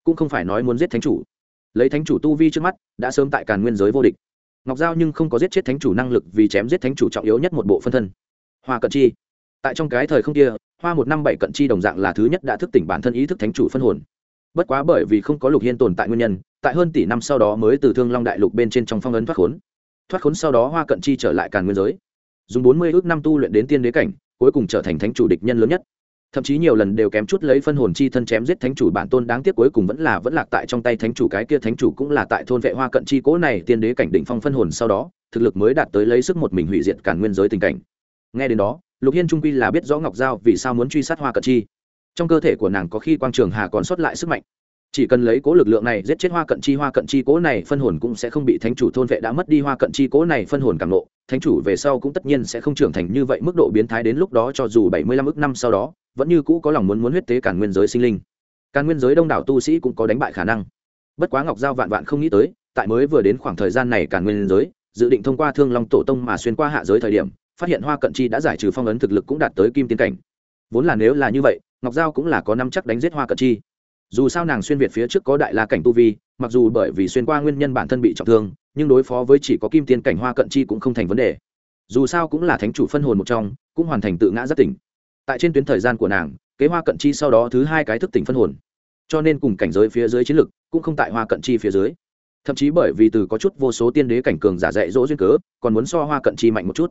Cũng không phải nói muốn giết thánh chủ. Lấy thánh chủ tu vi trước mắt, đã sớm tại càn nguyên giới vô địch. Ngọc giao nhưng không có giết chết thánh chủ năng lực vì chém giết thánh chủ trọng yếu nhất một bộ phân thân. Hoa cận chi. Tại trong cái thời không kia, hoa một năm bảy cận chi đồng dạng là thứ nhất đã thức tỉnh bản thân ý thức thánh chủ phân hồn bất quá bởi vì không có lục hiên tồn tại nguyên nhân, tại hơn tỷ năm sau đó mới từ thương long đại lục bên trên trong phong ấn thoát khốn. Thoát khốn sau đó hoa cận chi trở lại càn nguyên giới. Dùng bốn mươi ước năm tu luyện đến tiên đế cảnh, cuối cùng trở thành thánh chủ địch nhân lớn nhất. Thậm chí nhiều lần đều kém chút lấy phân hồn chi thân chém giết thánh chủ bản tôn, đáng tiếc cuối cùng vẫn là vẫn lạc tại trong tay thánh chủ, cái kia thánh chủ cũng là tại thôn vệ hoa cận chi cố này tiên đế cảnh đỉnh phong phân hồn sau đó, thực lực mới đạt tới lấy sức một mình hủy diệt càn nguyên giới tình cảnh. Nghe đến đó, lục hiên trung quy là biết rõ ngọc giao vì sao muốn truy sát hoa cận chi trong cơ thể của nàng có khi quang trường hà còn sót lại sức mạnh. Chỉ cần lấy cố lực lượng này giết chết hoa cận chi, hoa cận chi cố này phân hồn cũng sẽ không bị thánh chủ thôn vệ đã mất đi. Hoa cận chi cố này phân hồn càng lộ, thánh chủ về sau cũng tất nhiên sẽ không trưởng thành như vậy. Mức độ biến thái đến lúc đó cho dù bảy mươi lăm ước năm sau đó, vẫn như cũ có lòng muốn muốn huyết tế cản nguyên giới sinh linh. Càn nguyên giới đông đảo tu sĩ cũng có đánh bại khả năng. Bất quá ngọc giao vạn vạn không nghĩ tới, tại mới vừa đến khoảng thời gian này càn nguyên giới, dự định thông qua thương long tổ tông mà xuyên qua hạ giới thời điểm, phát hiện hoa cận chi đã giải trừ phong ấn thực lực cũng đạt tới kim tiên cảnh. Vốn là nếu là như vậy ngọc giao cũng là có năm chắc đánh giết hoa cận chi. Dù sao nàng xuyên việt phía trước có đại la cảnh tu vi, mặc dù bởi vì xuyên qua nguyên nhân bản thân bị trọng thương, nhưng đối phó với chỉ có kim tiên cảnh hoa cận chi cũng không thành vấn đề. Dù sao cũng là thánh chủ phân hồn một trong, cũng hoàn thành tự ngã rất tỉnh. Tại trên tuyến thời gian của nàng, kế hoa cận chi sau đó thứ hai cái thức tỉnh phân hồn. Cho nên cùng cảnh giới phía dưới chiến lực, cũng không tại hoa cận chi phía dưới. Thậm chí bởi vì từ có chút vô số tiên đế cảnh cường giả dạy dỗ duyên cớ, còn muốn so hoa cận chi mạnh một chút.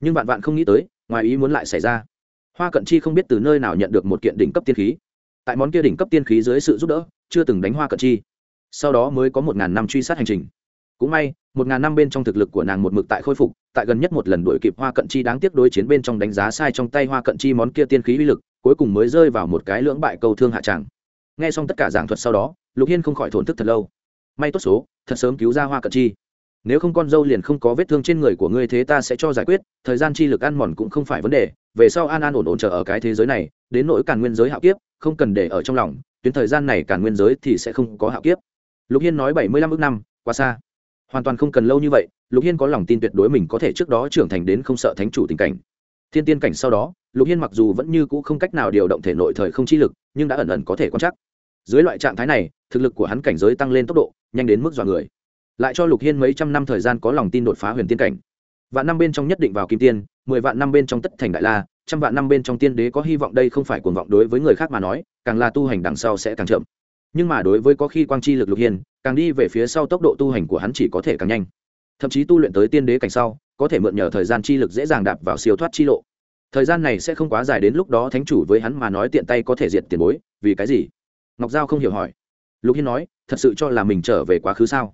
Nhưng bạn vạn không nghĩ tới, ngoài ý muốn lại xảy ra hoa cận chi không biết từ nơi nào nhận được một kiện đỉnh cấp tiên khí. Tại món kia đỉnh cấp tiên khí dưới sự giúp đỡ, chưa từng đánh hoa cận chi. Sau đó mới có một ngàn năm truy sát hành trình. Cũng may, một ngàn năm bên trong thực lực của nàng một mực tại khôi phục, tại gần nhất một lần đuổi kịp hoa cận chi đáng tiếc đối chiến bên trong đánh giá sai trong tay hoa cận chi món kia tiên khí uy lực, cuối cùng mới rơi vào một cái lưỡng bại câu thương hạ tràng. Nghe xong tất cả giảng thuật sau đó, lục hiên không khỏi thổn thức thật lâu. May tốt số, thật sớm cứu ra hoa cận chi nếu không con dâu liền không có vết thương trên người của ngươi thế ta sẽ cho giải quyết, thời gian chi lực ăn mòn cũng không phải vấn đề, về sau an an ổn ổn chờ ở cái thế giới này, đến nỗi càn nguyên giới hạo kiếp, không cần để ở trong lòng, tuyến thời gian này càn nguyên giới thì sẽ không có hạo kiếp. Lục hiên nói bảy mươi lăm ước năm, quá xa. Hoàn toàn không cần lâu như vậy, lục hiên có lòng tin tuyệt đối mình có thể trước đó trưởng thành đến không sợ thánh chủ tình cảnh. Thiên tiên cảnh sau đó, lục hiên mặc dù vẫn như cũ không cách nào điều động thể nội thời không chi lực, nhưng đã ẩn ẩn có thể quan trắc. Dưới loại trạng thái này, thực lực của hắn cảnh giới tăng lên tốc độ, nhanh đến mức dọa người lại cho lục hiên mấy trăm năm thời gian có lòng tin đột phá huyền tiên cảnh. Vạn năm bên trong nhất định vào kim tiên, mười vạn năm bên trong tất thành đại la, trăm vạn năm bên trong tiên đế có hy vọng đây không phải cuồng vọng đối với người khác mà nói, càng là tu hành đằng sau sẽ càng chậm. Nhưng mà đối với có khi quang chi lực lục hiên, càng đi về phía sau tốc độ tu hành của hắn chỉ có thể càng nhanh. Thậm chí tu luyện tới tiên đế cảnh sau, có thể mượn nhờ thời gian chi lực dễ dàng đạp vào siêu thoát chi lộ. Thời gian này sẽ không quá dài đến lúc đó thánh chủ với hắn mà nói tiện tay có thể diệt tiền bối, vì cái gì? Ngọc giao không hiểu hỏi. Lục hiên nói, thật sự cho là mình trở về quá khứ sao?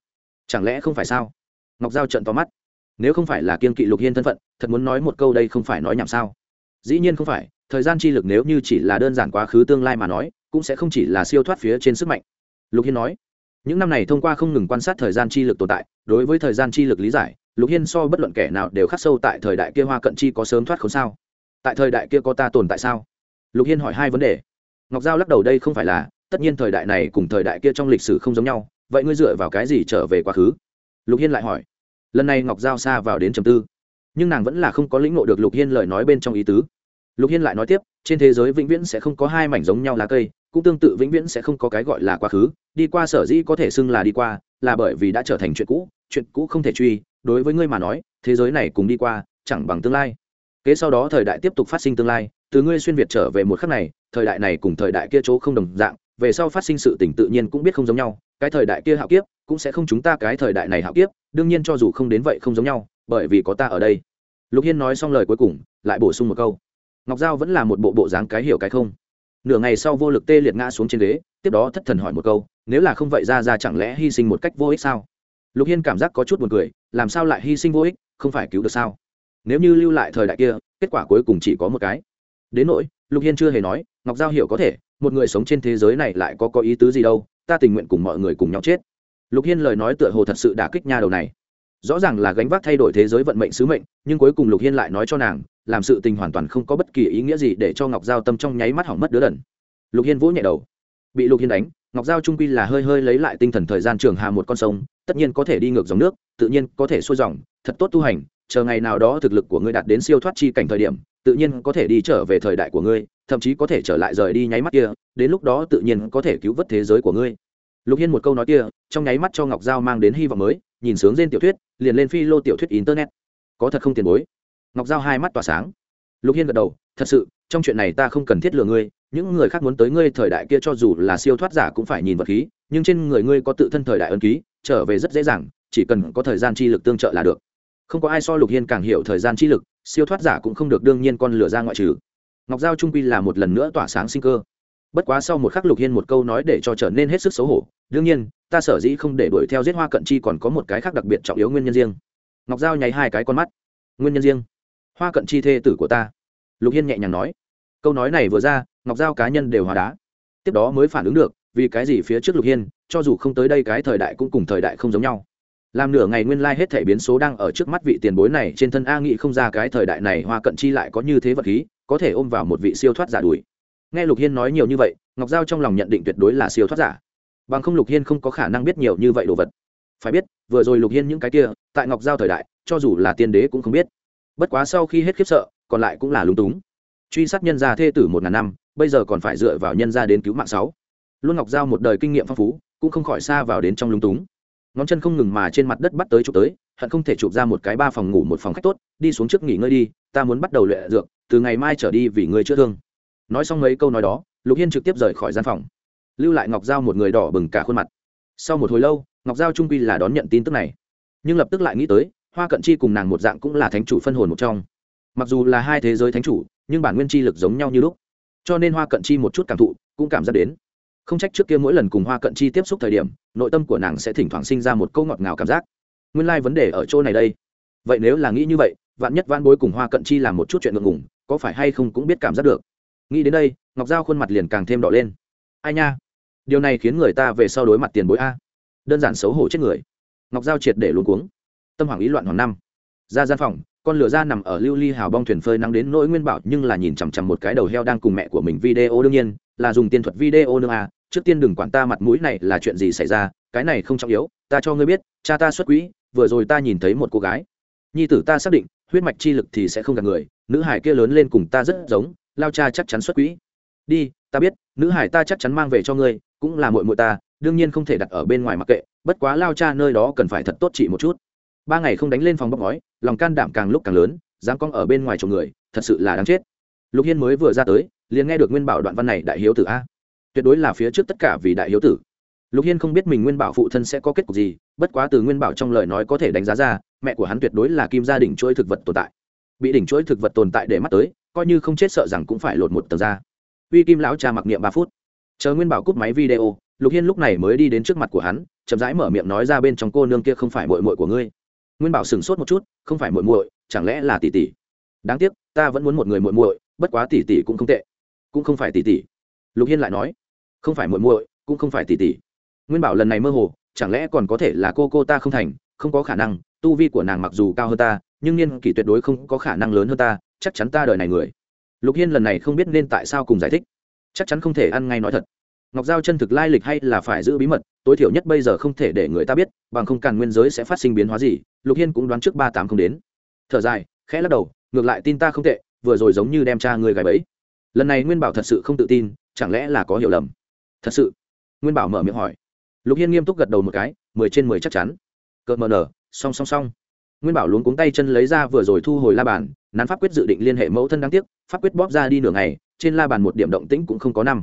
Chẳng lẽ không phải sao? Ngọc giao trận to mắt. Nếu không phải là kiên kỵ lục hiên thân phận, thật muốn nói một câu đây không phải nói nhảm sao? Dĩ nhiên không phải, thời gian chi lực nếu như chỉ là đơn giản quá khứ tương lai mà nói, cũng sẽ không chỉ là siêu thoát phía trên sức mạnh. Lục hiên nói, những năm này thông qua không ngừng quan sát thời gian chi lực tồn tại, đối với thời gian chi lực lý giải, lục hiên so bất luận kẻ nào đều khắc sâu tại thời đại kia hoa cận chi có sớm thoát khốn sao? Tại thời đại kia có ta tồn tại sao? Lục hiên hỏi hai vấn đề. Ngọc giao lắc đầu đây không phải là, tất nhiên thời đại này cùng thời đại kia trong lịch sử không giống nhau vậy ngươi dựa vào cái gì trở về quá khứ? Lục hiên lại hỏi. Lần này ngọc giao xa vào đến trầm tư, nhưng nàng vẫn là không có lĩnh ngộ được lục hiên lời nói bên trong ý tứ. Lục hiên lại nói tiếp, trên thế giới vĩnh viễn sẽ không có hai mảnh giống nhau lá cây, cũng tương tự vĩnh viễn sẽ không có cái gọi là quá khứ, đi qua sở dĩ có thể xưng là đi qua, là bởi vì đã trở thành chuyện cũ chuyện cũ không thể truy, đối với ngươi mà nói, thế giới này cùng đi qua, chẳng bằng tương lai. Kế sau đó thời đại tiếp tục phát sinh tương lai, từ ngươi xuyên việt trở về một khắc này, thời đại này cùng thời đại kia chỗ không đồng dạng, về sau phát sinh sự tình tự nhiên cũng biết không giống nhau cái thời đại kia hạo kiếp cũng sẽ không chúng ta cái thời đại này hạo kiếp, đương nhiên cho dù không đến vậy không giống nhau, bởi vì có ta ở đây. Lục hiên nói xong lời cuối cùng, lại bổ sung một câu. Ngọc giao vẫn là một bộ bộ dáng cái hiểu cái không. Nửa ngày sau vô lực tê liệt ngã xuống trên ghế, tiếp đó thất thần hỏi một câu, nếu là không vậy ra ra chẳng lẽ hy sinh một cách vô ích sao? Lục hiên cảm giác có chút buồn cười, làm sao lại hy sinh vô ích, không phải cứu được sao? Nếu như lưu lại thời đại kia, kết quả cuối cùng chỉ có một cái. Đến nỗi, lục hiên chưa hề nói, ngọc giao hiểu có thể, một người sống trên thế giới này lại có có ý tứ gì đâu ta tình nguyện cùng mọi người cùng nhau chết. Lục hiên lời nói tựa hồ thật sự đả kích nha đầu này. Rõ ràng là gánh vác thay đổi thế giới vận mệnh sứ mệnh, nhưng cuối cùng lục hiên lại nói cho nàng, làm sự tình hoàn toàn không có bất kỳ ý nghĩa gì để cho ngọc giao tâm trong nháy mắt hỏng mất đứa đần. Lục hiên vỗ nhẹ đầu. Bị lục hiên đánh, ngọc giao trung quy là hơi hơi lấy lại tinh thần thời gian trường hà một con sông, tất nhiên có thể đi ngược dòng nước, tự nhiên có thể xuôi dòng, thật tốt tu hành, chờ ngày nào đó thực lực của ngươi đạt đến siêu thoát chi cảnh thời điểm, tự nhiên có thể đi trở về thời đại của ngươi thậm chí có thể trở lại rời đi nháy mắt kia, đến lúc đó tự nhiên có thể cứu vớt thế giới của ngươi. Lục hiên một câu nói kia, trong nháy mắt cho ngọc giao mang đến hy vọng mới, nhìn sướng trên tiểu thuyết, liền lên phi lô tiểu thuyết internet. Có thật không tiền bối? Ngọc giao hai mắt tỏa sáng. Lục hiên gật đầu, thật sự, trong chuyện này ta không cần thiết lừa ngươi, những người khác muốn tới ngươi thời đại kia cho dù là siêu thoát giả cũng phải nhìn vật khí, nhưng trên người ngươi có tự thân thời đại ân ký, trở về rất dễ dàng, chỉ cần có thời gian chi lực tương trợ là được. Không có ai so lục hiên càng hiểu thời gian chi lực, siêu thoát giả cũng không được đương nhiên con lửa ra ngoại trừ ngọc giao trung quy là một lần nữa tỏa sáng sinh cơ. Bất quá sau một khắc lục hiên một câu nói để cho trở nên hết sức xấu hổ, đương nhiên, ta sở dĩ không để đuổi theo giết hoa cận chi còn có một cái khác đặc biệt trọng yếu nguyên nhân riêng. Ngọc giao nháy hai cái con mắt. Nguyên nhân riêng? Hoa cận chi thê tử của ta. Lục hiên nhẹ nhàng nói. Câu nói này vừa ra, ngọc giao cá nhân đều hòa đá. Tiếp đó mới phản ứng được, vì cái gì phía trước lục hiên, cho dù không tới đây cái thời đại cũng cùng thời đại không giống nhau. Làm nửa ngày nguyên lai、like、hết thể biến số đang ở trước mắt vị tiền bối này trên thân a nghị không ra cái thời đại này, hoa cận chi lại có như thế vật khí có thể ôm vào một vị siêu thoát giả đuổi nghe lục hiên nói nhiều như vậy, ngọc giao trong lòng nhận định tuyệt đối là siêu thoát giả. Bằng không lục hiên không có khả năng biết nhiều như vậy đồ vật. Phải biết, vừa rồi lục hiên những cái kia, tại ngọc giao thời đại, cho dù là tiên đế cũng không biết. Bất quá sau khi hết khiếp sợ, còn lại cũng là lúng túng. Truy sát nhân gia thê tử một ngàn năm, bây giờ còn phải dựa vào nhân gia đến cứu mạng sáu. Luôn ngọc giao một đời kinh nghiệm phong phú, cũng không khỏi xa vào đến trong lúng túng. Ngón chân không ngừng mà trên mặt đất bắt tới chụp tới, hận không thể chụp ra một cái ba phòng ngủ một phòng khách tốt, đi xuống trước nghỉ ngơi đi, ta muốn bắt đầu luyện dược từ ngày mai trở đi vì ngươi chữa thương. Nói xong mấy câu nói đó, lục hiên trực tiếp rời khỏi gian phòng. Lưu lại ngọc giao một người đỏ bừng cả khuôn mặt. Sau một hồi lâu, ngọc giao trung quy là đón nhận tin tức này. Nhưng lập tức lại nghĩ tới, hoa cận chi cùng nàng một dạng cũng là thánh chủ phân hồn một trong. Mặc dù là hai thế giới thánh chủ, nhưng bản nguyên chi lực giống nhau như lúc. Cho nên hoa cận chi một chút cảm thụ, cũng cảm giác đến. Không trách trước kia mỗi lần cùng hoa cận chi tiếp xúc thời điểm, nội tâm của nàng sẽ thỉnh thoảng sinh ra một câu ngọt ngào cảm giác. Nguyên lai、like、vấn đề ở chỗ này đây. Vậy nếu là nghĩ như vậy, vạn nhất van bối cùng hoa cận chi làm một chút chuyện ngượng ngùng có phải hay không cũng biết cảm giác được. Nghĩ đến đây, ngọc giao khuôn mặt liền càng thêm đỏ lên. Ai nha, điều này khiến người ta về sau đối mặt tiền bối a. Đơn giản xấu hổ chết người. Ngọc giao triệt để luôn cuống. Tâm hoàng ý loạn hoàng năm. Ra gian phòng, con lửa da nằm ở lưu ly hào bong thuyền phơi nắng đến nỗi nguyên bảo nhưng là nhìn chằm chằm một cái đầu heo đang cùng mẹ của mình video đương nhiên, là dùng tiên thuật video nữa à. Trước tiên đừng quản ta mặt mũi này là chuyện gì xảy ra, cái này không trọng yếu, ta cho ngươi biết, cha ta xuất quỹ, vừa rồi ta nhìn thấy một cô gái. Nhi tử ta xác định, huyết mạch chi lực thì sẽ không gặp người nữ hải kia lớn lên cùng ta rất giống, lao cha chắc chắn xuất quỹ. Đi, ta biết, nữ hải ta chắc chắn mang về cho ngươi, cũng là muội muội ta, đương nhiên không thể đặt ở bên ngoài mặc kệ, bất quá lao cha nơi đó cần phải thật tốt trị một chút. Ba ngày không đánh lên phòng bóc ngói, lòng can đảm càng lúc càng lớn, dám cong ở bên ngoài chồng người, thật sự là đáng chết. Lục hiên mới vừa ra tới, liền nghe được nguyên bảo đoạn văn này đại hiếu tử a. Tuyệt đối là phía trước tất cả vì đại hiếu tử. Lục hiên không biết mình nguyên bảo phụ thân sẽ có kết cục gì, bất quá từ nguyên bảo trong lời nói có thể đánh giá ra, mẹ của hắn tuyệt đối là kim gia đình chuỗi thực vật tồn tại bị đỉnh chuỗi thực vật tồn tại để mắt tới, coi như không chết sợ rằng cũng phải lột một tờ ra. Uy kim lão cha mặc niệm ba phút. Chờ nguyên bảo cúp máy video, lục hiên lúc này mới đi đến trước mặt của hắn, chậm rãi mở miệng nói ra bên trong cô nương kia không phải mội mội của ngươi. Nguyên bảo sửng sốt một chút, không phải muội muội, chẳng lẽ là tỷ tỷ? Đáng tiếc, ta vẫn muốn một người muội muội, bất quá tỷ tỷ cũng không tệ. Cũng không phải tỷ tỷ. Lục hiên lại nói, không phải muội muội, cũng không phải tỷ tỷ. Nguyên bảo lần này mơ hồ, chẳng lẽ còn có thể là cô cô ta không thành, không có khả năng, tu vi của nàng mặc dù cao hơn ta nhưng niên kỷ tuyệt đối không có khả năng lớn hơn ta, chắc chắn ta đời này người. Lục hiên lần này không biết nên tại sao cùng giải thích. Chắc chắn không thể ăn ngay nói thật. Ngọc giao chân thực lai lịch hay là phải giữ bí mật, tối thiểu nhất bây giờ không thể để người ta biết, bằng không càn nguyên giới sẽ phát sinh biến hóa gì, lục hiên cũng đoán trước ba tám không đến. Thở dài, khẽ lắc đầu, ngược lại tin ta không tệ, vừa rồi giống như đem cha người gài bẫy. Lần này nguyên bảo thật sự không tự tin, chẳng lẽ là có hiểu lầm? Thật sự? Nguyên bảo mở miệng hỏi. Lục hiên nghiêm túc gật đầu một cái, mười trên mười chắc chắn. Cợt mờ nở, song song song nguyên bảo luống cuống tay chân lấy ra vừa rồi thu hồi la bàn, nắn pháp quyết dự định liên hệ mẫu thân đáng tiếc, pháp quyết bóp ra đi nửa ngày, trên la bàn một điểm động tĩnh cũng không có năm.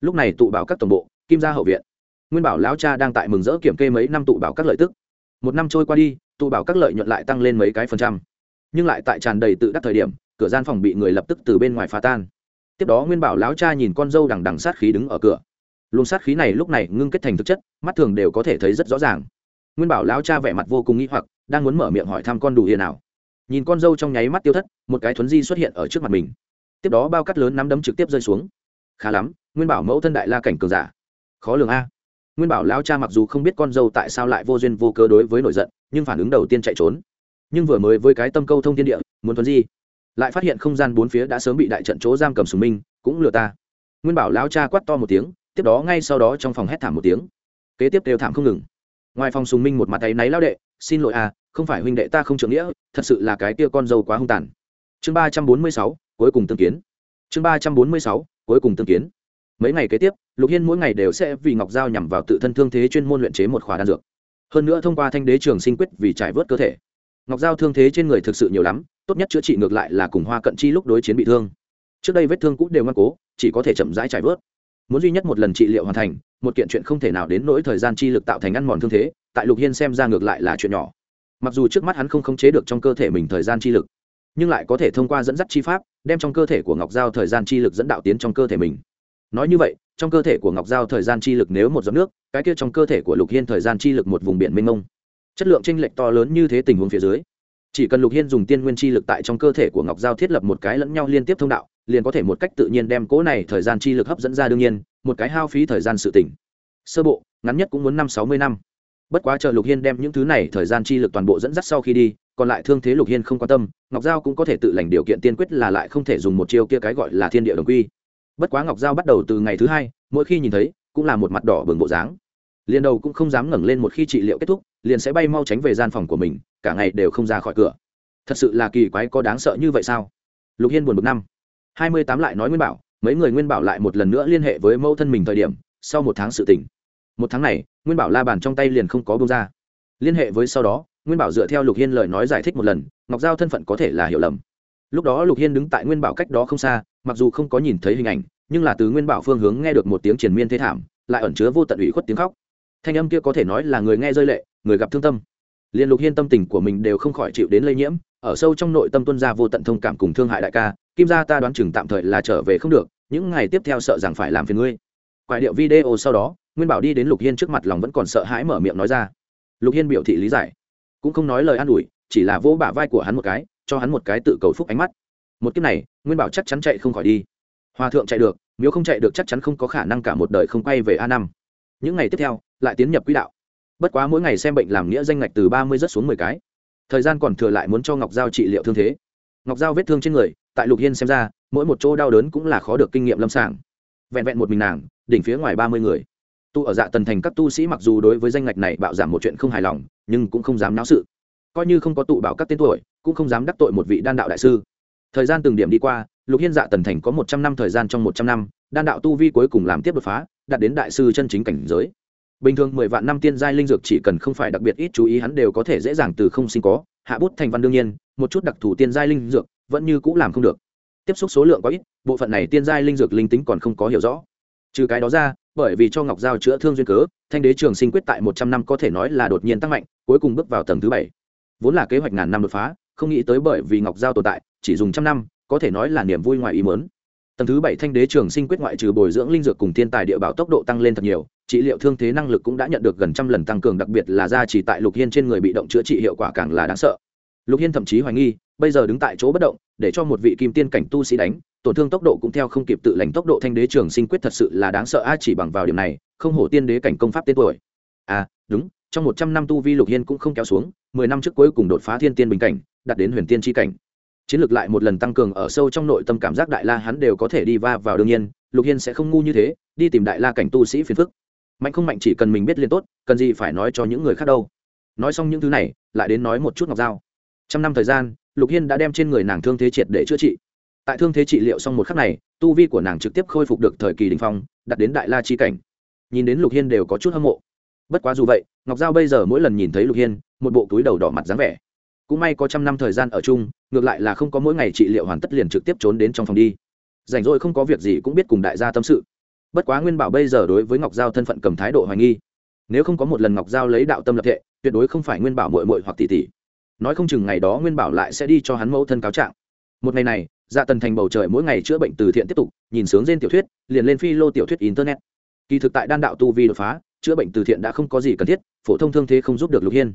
Lúc này tụ bảo các tổng bộ, kim gia hậu viện. Nguyên bảo lão cha đang tại mừng rỡ kiểm kê mấy năm tụ bảo các lợi tức. Một năm trôi qua đi, tụ bảo các lợi nhuận lại tăng lên mấy cái phần trăm. Nhưng lại tại tràn đầy tự đắc thời điểm, cửa gian phòng bị người lập tức từ bên ngoài phá tan. Tiếp đó nguyên bảo lão cha nhìn con dâu đằng đằng sát khí đứng ở cửa. Luồng sát khí này lúc này ngưng kết thành thực chất, mắt thường đều có thể thấy rất rõ ràng. Nguyên bảo lão cha vẻ mặt vô cùng nghĩ hoặc đang muốn mở miệng hỏi thăm con đủ hiền nào. Nhìn con dâu trong nháy mắt tiêu thất, một cái thuấn di xuất hiện ở trước mặt mình. Tiếp đó bao cắt lớn nắm đấm trực tiếp rơi xuống. Khá lắm, nguyên bảo mẫu thân đại la cảnh cường giả. Khó lường a. Nguyên bảo lão cha mặc dù không biết con dâu tại sao lại vô duyên vô cớ đối với nổi giận, nhưng phản ứng đầu tiên chạy trốn. Nhưng vừa mới với cái tâm câu thông thiên địa, muốn thuấn di, lại phát hiện không gian bốn phía đã sớm bị đại trận chỗ giam cầm sùng minh, cũng lừa ta. Nguyên bảo lão cha quát to một tiếng, tiếp đó ngay sau đó trong phòng hét thảm một tiếng. Kế tiếp đều thảm không ngừng. Ngoài phòng sùng minh một mặt tay náy lao đệ xin lỗi à không phải huynh đệ ta không trưởng nghĩa, thật sự là cái kia con dâu quá hung tàn. Chương ba trăm bốn mươi sáu, cuối cùng tương kiến. Chương ba trăm bốn mươi sáu, cuối cùng tương kiến. Mấy ngày kế tiếp, lục hiên mỗi ngày đều sẽ vì ngọc giao nhằm vào tự thân thương thế chuyên môn luyện chế một khóa đan dược. Hơn nữa thông qua thanh đế trường sinh quyết vì trải vớt cơ thể. Ngọc giao thương thế trên người thực sự nhiều lắm, tốt nhất chữa trị ngược lại là cùng hoa cận chi lúc đối chiến bị thương. Trước đây vết thương cũ đều ngoan cố, chỉ có thể chậm rãi trải vớt. Muốn duy nhất một lần trị liệu hoàn thành, một kiện chuyện không thể nào đến nỗi thời gian chi lực tạo thành ăn mòn thương thế tại lục hiên xem ra ngược lại là chuyện nhỏ. Mặc dù trước mắt hắn không khống chế được trong cơ thể mình thời gian chi lực, nhưng lại có thể thông qua dẫn dắt chi pháp, đem trong cơ thể của ngọc giao thời gian chi lực dẫn đạo tiến trong cơ thể mình. Nói như vậy, trong cơ thể của ngọc giao thời gian chi lực nếu một giọt nước, cái kia trong cơ thể của lục hiên thời gian chi lực một vùng biển mênh mông. Chất lượng tranh lệch to lớn như thế tình huống phía dưới, chỉ cần lục hiên dùng tiên nguyên chi lực tại trong cơ thể của ngọc giao thiết lập một cái lẫn nhau liên tiếp thông đạo, liền có thể một cách tự nhiên đem cỗ này thời gian chi lực hấp dẫn ra đương nhiên, một cái hao phí thời gian sự tỉnh. Sơ bộ, ngắn nhất cũng muốn năm sáu mươi năm bất quá chờ lục hiên đem những thứ này thời gian chi lực toàn bộ dẫn dắt sau khi đi, còn lại thương thế lục hiên không quan tâm, ngọc giao cũng có thể tự lành điều kiện tiên quyết là lại không thể dùng một chiêu kia cái gọi là thiên địa đồng quy. Bất quá ngọc giao bắt đầu từ ngày thứ hai, mỗi khi nhìn thấy, cũng là một mặt đỏ bừng bộ dáng. Liền đầu cũng không dám ngẩng lên một khi trị liệu kết thúc, liền sẽ bay mau tránh về gian phòng của mình, cả ngày đều không ra khỏi cửa. Thật sự là kỳ quái có đáng sợ như vậy sao? Lục hiên buồn một năm. Hai mươi tám lại nói nguyên bảo, mấy người nguyên bảo lại một lần nữa liên hệ với mẫu thân mình thời điểm, sau một tháng sự tỉnh một tháng này, nguyên bảo la bàn trong tay liền không có bông ra. Liên hệ với sau đó, nguyên bảo dựa theo lục hiên lời nói giải thích một lần, ngọc giao thân phận có thể là hiểu lầm. Lúc đó lục hiên đứng tại nguyên bảo cách đó không xa, mặc dù không có nhìn thấy hình ảnh, nhưng là từ nguyên bảo phương hướng nghe được một tiếng triền miên thế thảm, lại ẩn chứa vô tận ủy khuất tiếng khóc. Thanh âm kia có thể nói là người nghe rơi lệ, người gặp thương tâm. Liên lục hiên tâm tình của mình đều không khỏi chịu đến lây nhiễm, ở sâu trong nội tâm tuân Gia vô tận thông cảm cùng thương hại đại ca, kim gia ta đoán chừng tạm thời là trở về không được, những ngày tiếp theo sợ rằng phải làm phiền ngươi quại điệu video sau đó, nguyên bảo đi đến lục hiên trước mặt lòng vẫn còn sợ hãi mở miệng nói ra. Lục hiên biểu thị lý giải. Cũng không nói lời an ủi, chỉ là vỗ bả vai của hắn một cái, cho hắn một cái tự cầu phúc ánh mắt. Một kiếp này, nguyên bảo chắc chắn chạy không khỏi đi. Hòa thượng chạy được, Miếu không chạy được chắc chắn không có khả năng cả một đời không quay về a năm. Những ngày tiếp theo, lại tiến nhập quỹ đạo. Bất quá mỗi ngày xem bệnh làm nghĩa danh ngạch từ ba mươi rất xuống mười cái. Thời gian còn thừa lại muốn cho ngọc giao trị liệu thương thế. Ngọc giao vết thương trên người, tại lục hiên xem ra, mỗi một chỗ đau đớn cũng là khó được kinh nghiệm lâm sàng. Vẹn vẹn một mình nàng đỉnh phía ngoài ba mươi người. Tu ở dạ tần thành các tu sĩ mặc dù đối với danh ngạch này bạo giảm một chuyện không hài lòng, nhưng cũng không dám náo sự. Coi như không có tụ bảo các tên tuổi, cũng không dám đắc tội một vị đan đạo đại sư. Thời gian từng điểm đi qua, lục hiên dạ tần thành có một trăm năm thời gian trong một trăm năm, đan đạo tu vi cuối cùng làm tiếp đột phá, đạt đến đại sư chân chính cảnh giới. Bình thường mười vạn năm tiên giai linh dược chỉ cần không phải đặc biệt ít chú ý hắn đều có thể dễ dàng từ không sinh có, hạ bút thành văn đương nhiên, một chút đặc thù tiên giai linh dược vẫn như cũng làm không được. Tiếp xúc số lượng có ít, bộ phận này tiên giai linh dược linh tính còn không có hiểu rõ trừ cái đó ra, bởi vì cho ngọc giao chữa thương duyên cớ, thanh đế trường sinh quyết tại một trăm năm có thể nói là đột nhiên tăng mạnh, cuối cùng bước vào tầng thứ bảy. Vốn là kế hoạch ngàn năm đột phá, không nghĩ tới bởi vì ngọc giao tồn tại, chỉ dùng trăm năm, có thể nói là niềm vui ngoài ý mớn tầng thứ bảy thanh đế trường sinh quyết ngoại trừ bồi dưỡng linh dược cùng thiên tài địa bảo tốc độ tăng lên thật nhiều, trị liệu thương thế năng lực cũng đã nhận được gần trăm lần tăng cường, đặc biệt là gia chỉ tại lục hiên trên người bị động chữa trị hiệu quả càng là đáng sợ. Lục hiên thậm chí hoài nghi, bây giờ đứng tại chỗ bất động, để cho một vị kim tiên cảnh tu sĩ đánh tổn thương tốc độ cũng theo không kịp tự lành tốc độ thanh đế trường sinh quyết thật sự là đáng sợ a, chỉ bằng vào điểm này, không hổ tiên đế cảnh công pháp tên tuổi. À đúng, trong một trăm năm tu vi lục hiên cũng không kéo xuống, mười năm trước cuối cùng đột phá thiên tiên bình cảnh, đạt đến huyền tiên tri cảnh. Chiến lược lại một lần tăng cường ở sâu trong nội tâm cảm giác đại la hắn đều có thể đi va vào đương nhiên, lục hiên sẽ không ngu như thế, đi tìm đại la cảnh tu sĩ phiền phức. Mạnh không mạnh chỉ cần mình biết liền tốt, cần gì phải nói cho những người khác đâu. Nói xong những thứ này, lại đến nói một chút ngọc dao. Trăm năm thời gian, lục hiên đã đem trên người nàng thương thế triệt để chữa trị tại thương thế trị liệu xong một khắc này, tu vi của nàng trực tiếp khôi phục được thời kỳ đình phong đặt đến đại la chi cảnh. Nhìn đến lục hiên đều có chút hâm mộ. Bất quá dù vậy, ngọc giao bây giờ mỗi lần nhìn thấy lục hiên, một bộ túi đầu đỏ mặt dáng vẻ. Cũng may có trăm năm thời gian ở chung, ngược lại là không có mỗi ngày trị liệu hoàn tất liền trực tiếp trốn đến trong phòng đi. Rảnh rỗi không có việc gì cũng biết cùng đại gia tâm sự. Bất quá nguyên bảo bây giờ đối với ngọc giao thân phận cầm thái độ hoài nghi. Nếu không có một lần ngọc giao lấy đạo tâm lập thệ tuyệt đối không phải nguyên bảo mội mội hoặc tỷ tỷ. Nói không chừng ngày đó nguyên bảo lại sẽ đi cho hắn mẫu thân cáo trạng. Một ngày này dạ tần thành bầu trời mỗi ngày chữa bệnh từ thiện tiếp tục, nhìn sướng trên tiểu thuyết, liền lên phi lô tiểu thuyết internet. Kỳ thực tại đan đạo tu vi đột phá, chữa bệnh từ thiện đã không có gì cần thiết, phổ thông thương thế không giúp được lục hiên.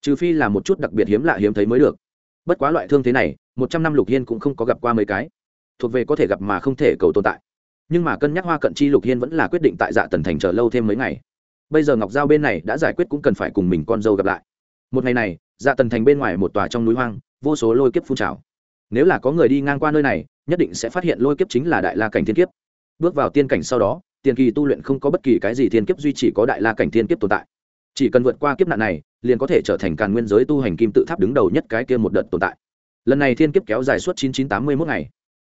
Trừ phi là một chút đặc biệt hiếm lạ hiếm thấy mới được. Bất quá loại thương thế này, một trăm năm lục hiên cũng không có gặp qua mấy cái. Thuộc về có thể gặp mà không thể cầu tồn tại. Nhưng mà cân nhắc hoa cận chi lục hiên vẫn là quyết định tại dạ tần thành chờ lâu thêm mấy ngày. Bây giờ ngọc giao bên này đã giải quyết cũng cần phải cùng mình con dâu gặp lại. Một ngày này dạ tần thành bên ngoài một tòa trong núi hoang, vô số lôi kiếp phun trào nếu là có người đi ngang qua nơi này, nhất định sẽ phát hiện lôi kiếp chính là đại la cảnh thiên kiếp. Bước vào tiên cảnh sau đó, tiền kỳ tu luyện không có bất kỳ cái gì thiên kiếp duy chỉ có đại la cảnh thiên kiếp tồn tại. Chỉ cần vượt qua kiếp nạn này, liền có thể trở thành càn nguyên giới tu hành kim tự tháp đứng đầu nhất cái kia một đợt tồn tại. Lần này thiên kiếp kéo dài suốt chín chín tám mươi mốt ngày.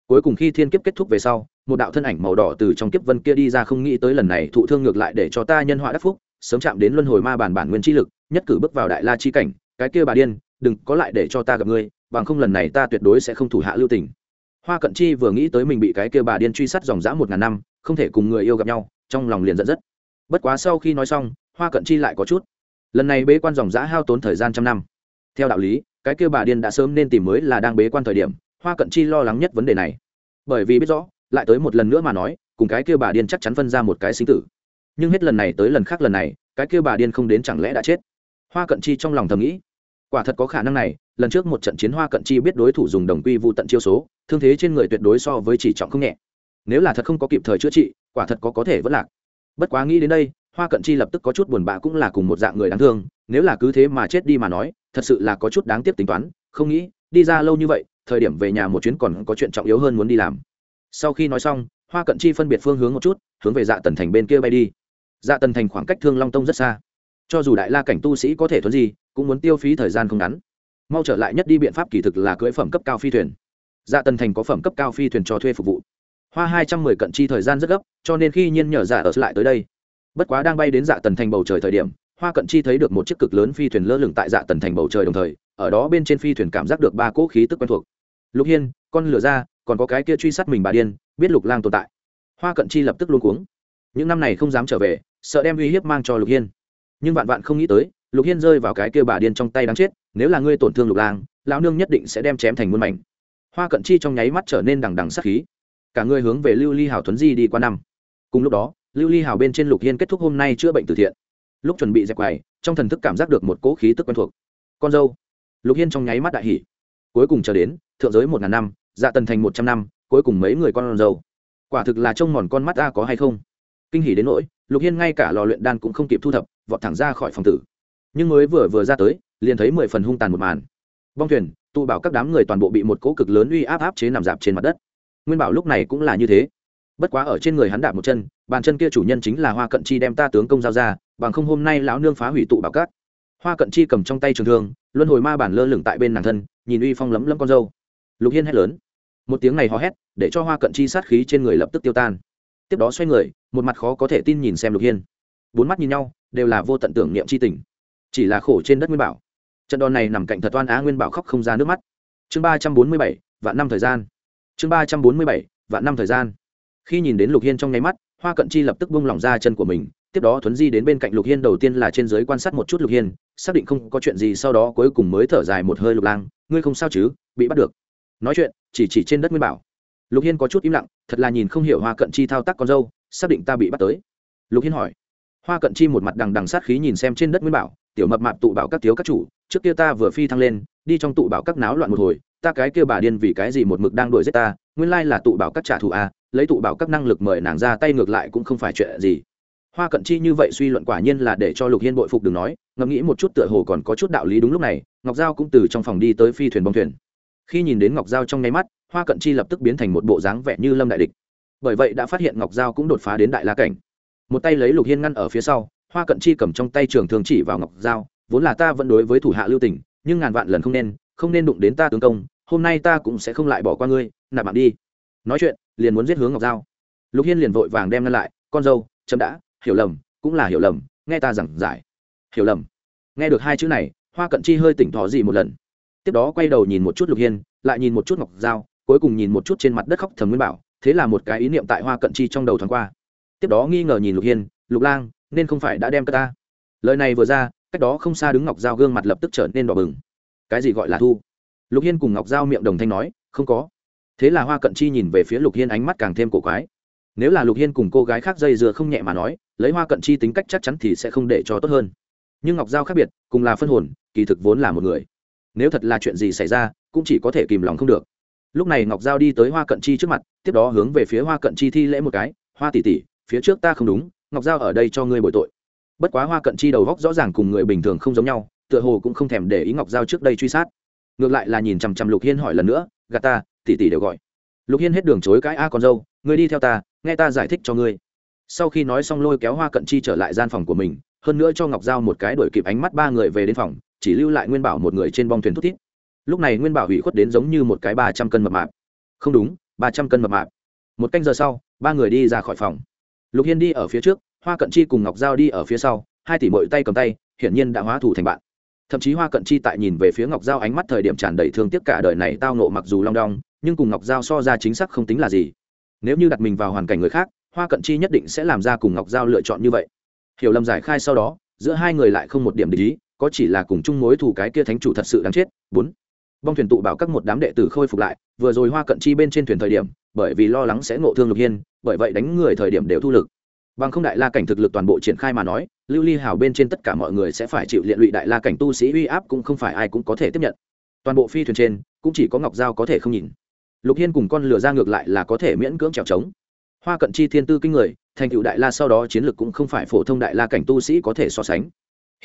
Cuối cùng khi thiên kiếp kết thúc về sau, một đạo thân ảnh màu đỏ từ trong kiếp vân kia đi ra không nghĩ tới lần này thụ thương ngược lại để cho ta nhân họa đắc phúc, sớm chạm đến luân hồi ma bản bản nguyên chi lực, nhất cử bước vào đại la chi cảnh, cái kia bà điên, đừng có lại để cho ta gặp ngươi bằng không lần này ta tuyệt đối sẽ không thủ hạ lưu tình. Hoa cận chi vừa nghĩ tới mình bị cái kia bà điên truy sát dòng dã một ngàn năm, không thể cùng người yêu gặp nhau, trong lòng liền giận dứt bất quá sau khi nói xong, hoa cận chi lại có chút. Lần này bế quan dòng dã hao tốn thời gian trăm năm. Theo đạo lý, cái kia bà điên đã sớm nên tìm mới là đang bế quan thời điểm, hoa cận chi lo lắng nhất vấn đề này. Bởi vì biết rõ, lại tới một lần nữa mà nói, cùng cái kia bà điên chắc chắn phân ra một cái sinh tử. Nhưng hết lần này tới lần khác lần này, cái kia bà điên không đến chẳng lẽ đã chết? Hoa cận chi trong lòng thầm nghĩ quả thật có khả năng này, lần trước một trận chiến hoa cận chi biết đối thủ dùng đồng quy vụ tận chiêu số, thương thế trên người tuyệt đối so với chỉ trọng không nhẹ. Nếu là thật không có kịp thời chữa trị, quả thật có có thể vẫn lạc. Bất quá nghĩ đến đây, hoa cận chi lập tức có chút buồn bã cũng là cùng một dạng người đáng thương, nếu là cứ thế mà chết đi mà nói, thật sự là có chút đáng tiếc tính toán, không nghĩ, đi ra lâu như vậy, thời điểm về nhà một chuyến còn có chuyện trọng yếu hơn muốn đi làm. Sau khi nói xong, hoa cận chi phân biệt phương hướng một chút, hướng về dạ tần thành bên kia bay đi. Dạ tần thành khoảng cách thương long tông rất xa. Cho dù đại la cảnh tu sĩ có thể thuận gì cũng muốn tiêu phí thời gian không ngắn. Mau trở lại nhất đi biện pháp kỳ thực là cưỡi phẩm cấp cao phi thuyền. Dạ tần thành có phẩm cấp cao phi thuyền cho thuê phục vụ. Hoa hai trăm mười cận chi thời gian rất gấp, cho nên khi nhiên nhờ dạ ở lại tới đây. Bất quá đang bay đến dạ tần thành bầu trời thời điểm, hoa cận chi thấy được một chiếc cực lớn phi thuyền lơ lửng tại dạ tần thành bầu trời đồng thời, ở đó bên trên phi thuyền cảm giác được ba cỗ khí tức quen thuộc. Lục hiên, con lửa ra, còn có cái kia truy sát mình bà điên, biết lục lang tồn tại. Hoa cận chi lập tức luôn cuống. Những năm này không dám trở về, sợ đem uy hiếp mang cho lục hiên. Nhưng vạn vạn không nghĩ tới lục hiên rơi vào cái kia bà điên trong tay đáng chết, nếu là ngươi tổn thương lục lang, lão nương nhất định sẽ đem chém thành muôn mảnh. Hoa cận chi trong nháy mắt trở nên đằng đằng sắc khí. Cả ngươi hướng về lưu ly hào thuấn di đi qua năm. Cùng lúc đó, lưu ly hào bên trên lục hiên kết thúc hôm nay chữa bệnh từ thiện. Lúc chuẩn bị dẹp quầy, trong thần thức cảm giác được một cỗ khí tức quen thuộc. Con dâu. Lục hiên trong nháy mắt đại hỉ. cuối cùng chờ đến, thượng giới một ngàn năm dạ tần thành một trăm năm, cuối cùng mấy người con dâu. Quả thực là trông mòn con mắt ta có hay không? Kinh hỉ đến nỗi, lục hiên ngay cả lò luyện đan cũng không kịp thu thập, vọt thẳng ra khỏi phòng tử nhưng mới vừa vừa ra tới, liền thấy mười phần hung tàn một màn. Bong thuyền, tụ bảo các đám người toàn bộ bị một cỗ cực lớn uy áp áp chế nằm dạp trên mặt đất. Nguyên bảo lúc này cũng là như thế. Bất quá ở trên người hắn đạp một chân, bàn chân kia chủ nhân chính là hoa cận chi đem ta tướng công giao ra, bằng không hôm nay lão nương phá hủy tụ bảo cát hoa cận chi cầm trong tay trường thương, luân hồi ma bản lơ lửng tại bên nàng thân, nhìn uy phong lấm lấm con dâu. Lục hiên hét lớn. Một tiếng này hò hét, để cho hoa cận chi sát khí trên người lập tức tiêu tan. Tiếp đó xoay người, một mặt khó có thể tin nhìn xem lục hiên. Bốn mắt nhìn nhau, đều là vô tận tưởng niệm c h i tình chỉ là khổ trên đất nguyên bảo. Trận đòn này nằm cạnh thật oan á nguyên bảo khóc không ra nước mắt. Chương ba trăm bốn mươi bảy, vạn năm thời gian. Chương ba trăm bốn mươi bảy, vạn năm thời gian. Khi nhìn đến lục hiên trong nháy mắt, hoa cận chi lập tức bung lỏng ra chân của mình, tiếp đó thuấn di đến bên cạnh lục hiên đầu tiên là trên giới quan sát một chút lục hiên, xác định không có chuyện gì sau đó cuối cùng mới thở dài một hơi lục lang, ngươi không sao chứ, bị bắt được. Nói chuyện, chỉ chỉ trên đất nguyên bảo. Lục hiên có chút im lặng, thật là nhìn không hiểu hoa cận chi thao tác con dâu, xác định ta bị bắt tới. Lục hiên hỏi. Hoa cận chi một mặt đằng đằng sát khí nhìn xem trên đất nguyên bảo tiểu mập mạp tụ bảo các thiếu các chủ, trước kia ta vừa phi thăng lên, đi trong tụ bảo các náo loạn một hồi, ta cái kia bà điên vì cái gì một mực đang đuổi giết ta, nguyên lai là tụ bảo các trả thù à? lấy tụ bảo các năng lực mời nàng ra tay ngược lại cũng không phải chuyện gì. Hoa cận chi như vậy suy luận quả nhiên là để cho lục hiên bội phục đừng nói, ngẫm nghĩ một chút tựa hồ còn có chút đạo lý đúng lúc này, ngọc giao cũng từ trong phòng đi tới phi thuyền bong thuyền. Khi nhìn đến ngọc giao trong nháy mắt, hoa cận chi lập tức biến thành một bộ dáng vẻ như lâm đại địch. Bởi vậy đã phát hiện ngọc giao cũng đột phá đến đại la cảnh. Một tay lấy lục hiên ngăn ở phía sau hoa cận chi cầm trong tay trường thường chỉ vào ngọc giao, vốn là ta vẫn đối với thủ hạ lưu tỉnh nhưng ngàn vạn lần không nên không nên đụng đến ta tướng công, hôm nay ta cũng sẽ không lại bỏ qua ngươi, nạp bạn đi. Nói chuyện, liền muốn giết hướng ngọc giao. Lục hiên liền vội vàng đem ngăn lại, con dâu, chậm đã, hiểu lầm, cũng là hiểu lầm, nghe ta giảng giải. Hiểu lầm. Nghe được hai chữ này, hoa cận chi hơi tỉnh thỏ gì một lần. Tiếp đó quay đầu nhìn một chút lục hiên, lại nhìn một chút ngọc dao cuối cùng nhìn một chút trên mặt đất khóc thầm nguyên bảo, thế là một cái ý niệm tại hoa cận chi trong đầu thoáng qua. Tiếp đó nghi ngờ nhìn lục hiên, lục lang nên không phải đã đem cất ta. Lời này vừa ra, cách đó không xa đứng ngọc dao gương mặt lập tức trở nên đỏ bừng. Cái gì gọi là thu? Lục hiên cùng ngọc dao miệng đồng thanh nói, không có. Thế là hoa cận chi nhìn về phía lục hiên ánh mắt càng thêm cổ quái. Nếu là lục hiên cùng cô gái khác dây dừa không nhẹ mà nói, lấy hoa cận chi tính cách chắc chắn thì sẽ không để cho tốt hơn. Nhưng ngọc giao khác biệt, cùng là phân hồn, kỳ thực vốn là một người. Nếu thật là chuyện gì xảy ra, cũng chỉ có thể kìm lòng không được. Lúc này ngọc giao đi tới hoa cận chi trước mặt, tiếp đó hướng về phía hoa cận chi thi lễ một cái, hoa tỷ tỷ, phía trước ta không đúng ngọc giao ở đây cho ngươi bồi tội. Bất quá hoa cận chi đầu góc rõ ràng cùng người bình thường không giống nhau, tựa hồ cũng không thèm để ý ngọc giao trước đây truy sát. Ngược lại là nhìn chằm chằm lục hiên hỏi lần nữa gà ta, tỷ tỷ đều gọi. Lục hiên hết đường chối cãi, a con dâu, ngươi đi theo ta, nghe ta giải thích cho ngươi. Sau khi nói xong lôi kéo hoa cận chi trở lại gian phòng của mình, hơn nữa cho ngọc giao một cái đổi kịp ánh mắt ba người về đến phòng, chỉ lưu lại nguyên bảo một người trên bong thuyền thút thít. Lúc này nguyên bảo hủy khuất đến giống như một cái ba trăm cân mập mạp. Không đúng, ba trăm cân mập mạp. Một canh giờ sau, ba người đi ra khỏi phòng lục hiên đi ở phía trước, hoa cận chi cùng ngọc giao đi ở phía sau, hai tỷ mội tay cầm tay, hiển nhiên đã hóa thủ thành bạn. Thậm chí hoa cận chi tại nhìn về phía ngọc giao ánh mắt thời điểm tràn đầy thương tiếc cả đời này tao nộ mặc dù long đong, nhưng cùng ngọc giao so ra chính xác không tính là gì. Nếu như đặt mình vào hoàn cảnh người khác, hoa cận chi nhất định sẽ làm ra cùng ngọc giao lựa chọn như vậy. Hiểu lầm giải khai sau đó, giữa hai người lại không một điểm để ý, có chỉ là cùng chung mối thủ cái kia thánh chủ thật sự đáng chết. Bốn. Bong thuyền tụ bảo các một đám đệ tử khôi phục lại, vừa rồi hoa cận chi bên trên thuyền thời điểm, bởi vì lo lắng sẽ ngộ thương lục hiên bởi vậy đánh người thời điểm đều thu lực. Bằng không đại la cảnh thực lực toàn bộ triển khai mà nói, lưu ly hào bên trên tất cả mọi người sẽ phải chịu liện lụy đại la cảnh tu sĩ uy áp cũng không phải ai cũng có thể tiếp nhận. Toàn bộ phi thuyền trên, cũng chỉ có ngọc giao có thể không nhìn. Lục hiên cùng con lửa ra ngược lại là có thể miễn cưỡng trèo trống hoa cận chi thiên tư kinh người, thành cựu đại la sau đó chiến lược cũng không phải phổ thông đại la cảnh tu sĩ có thể so sánh.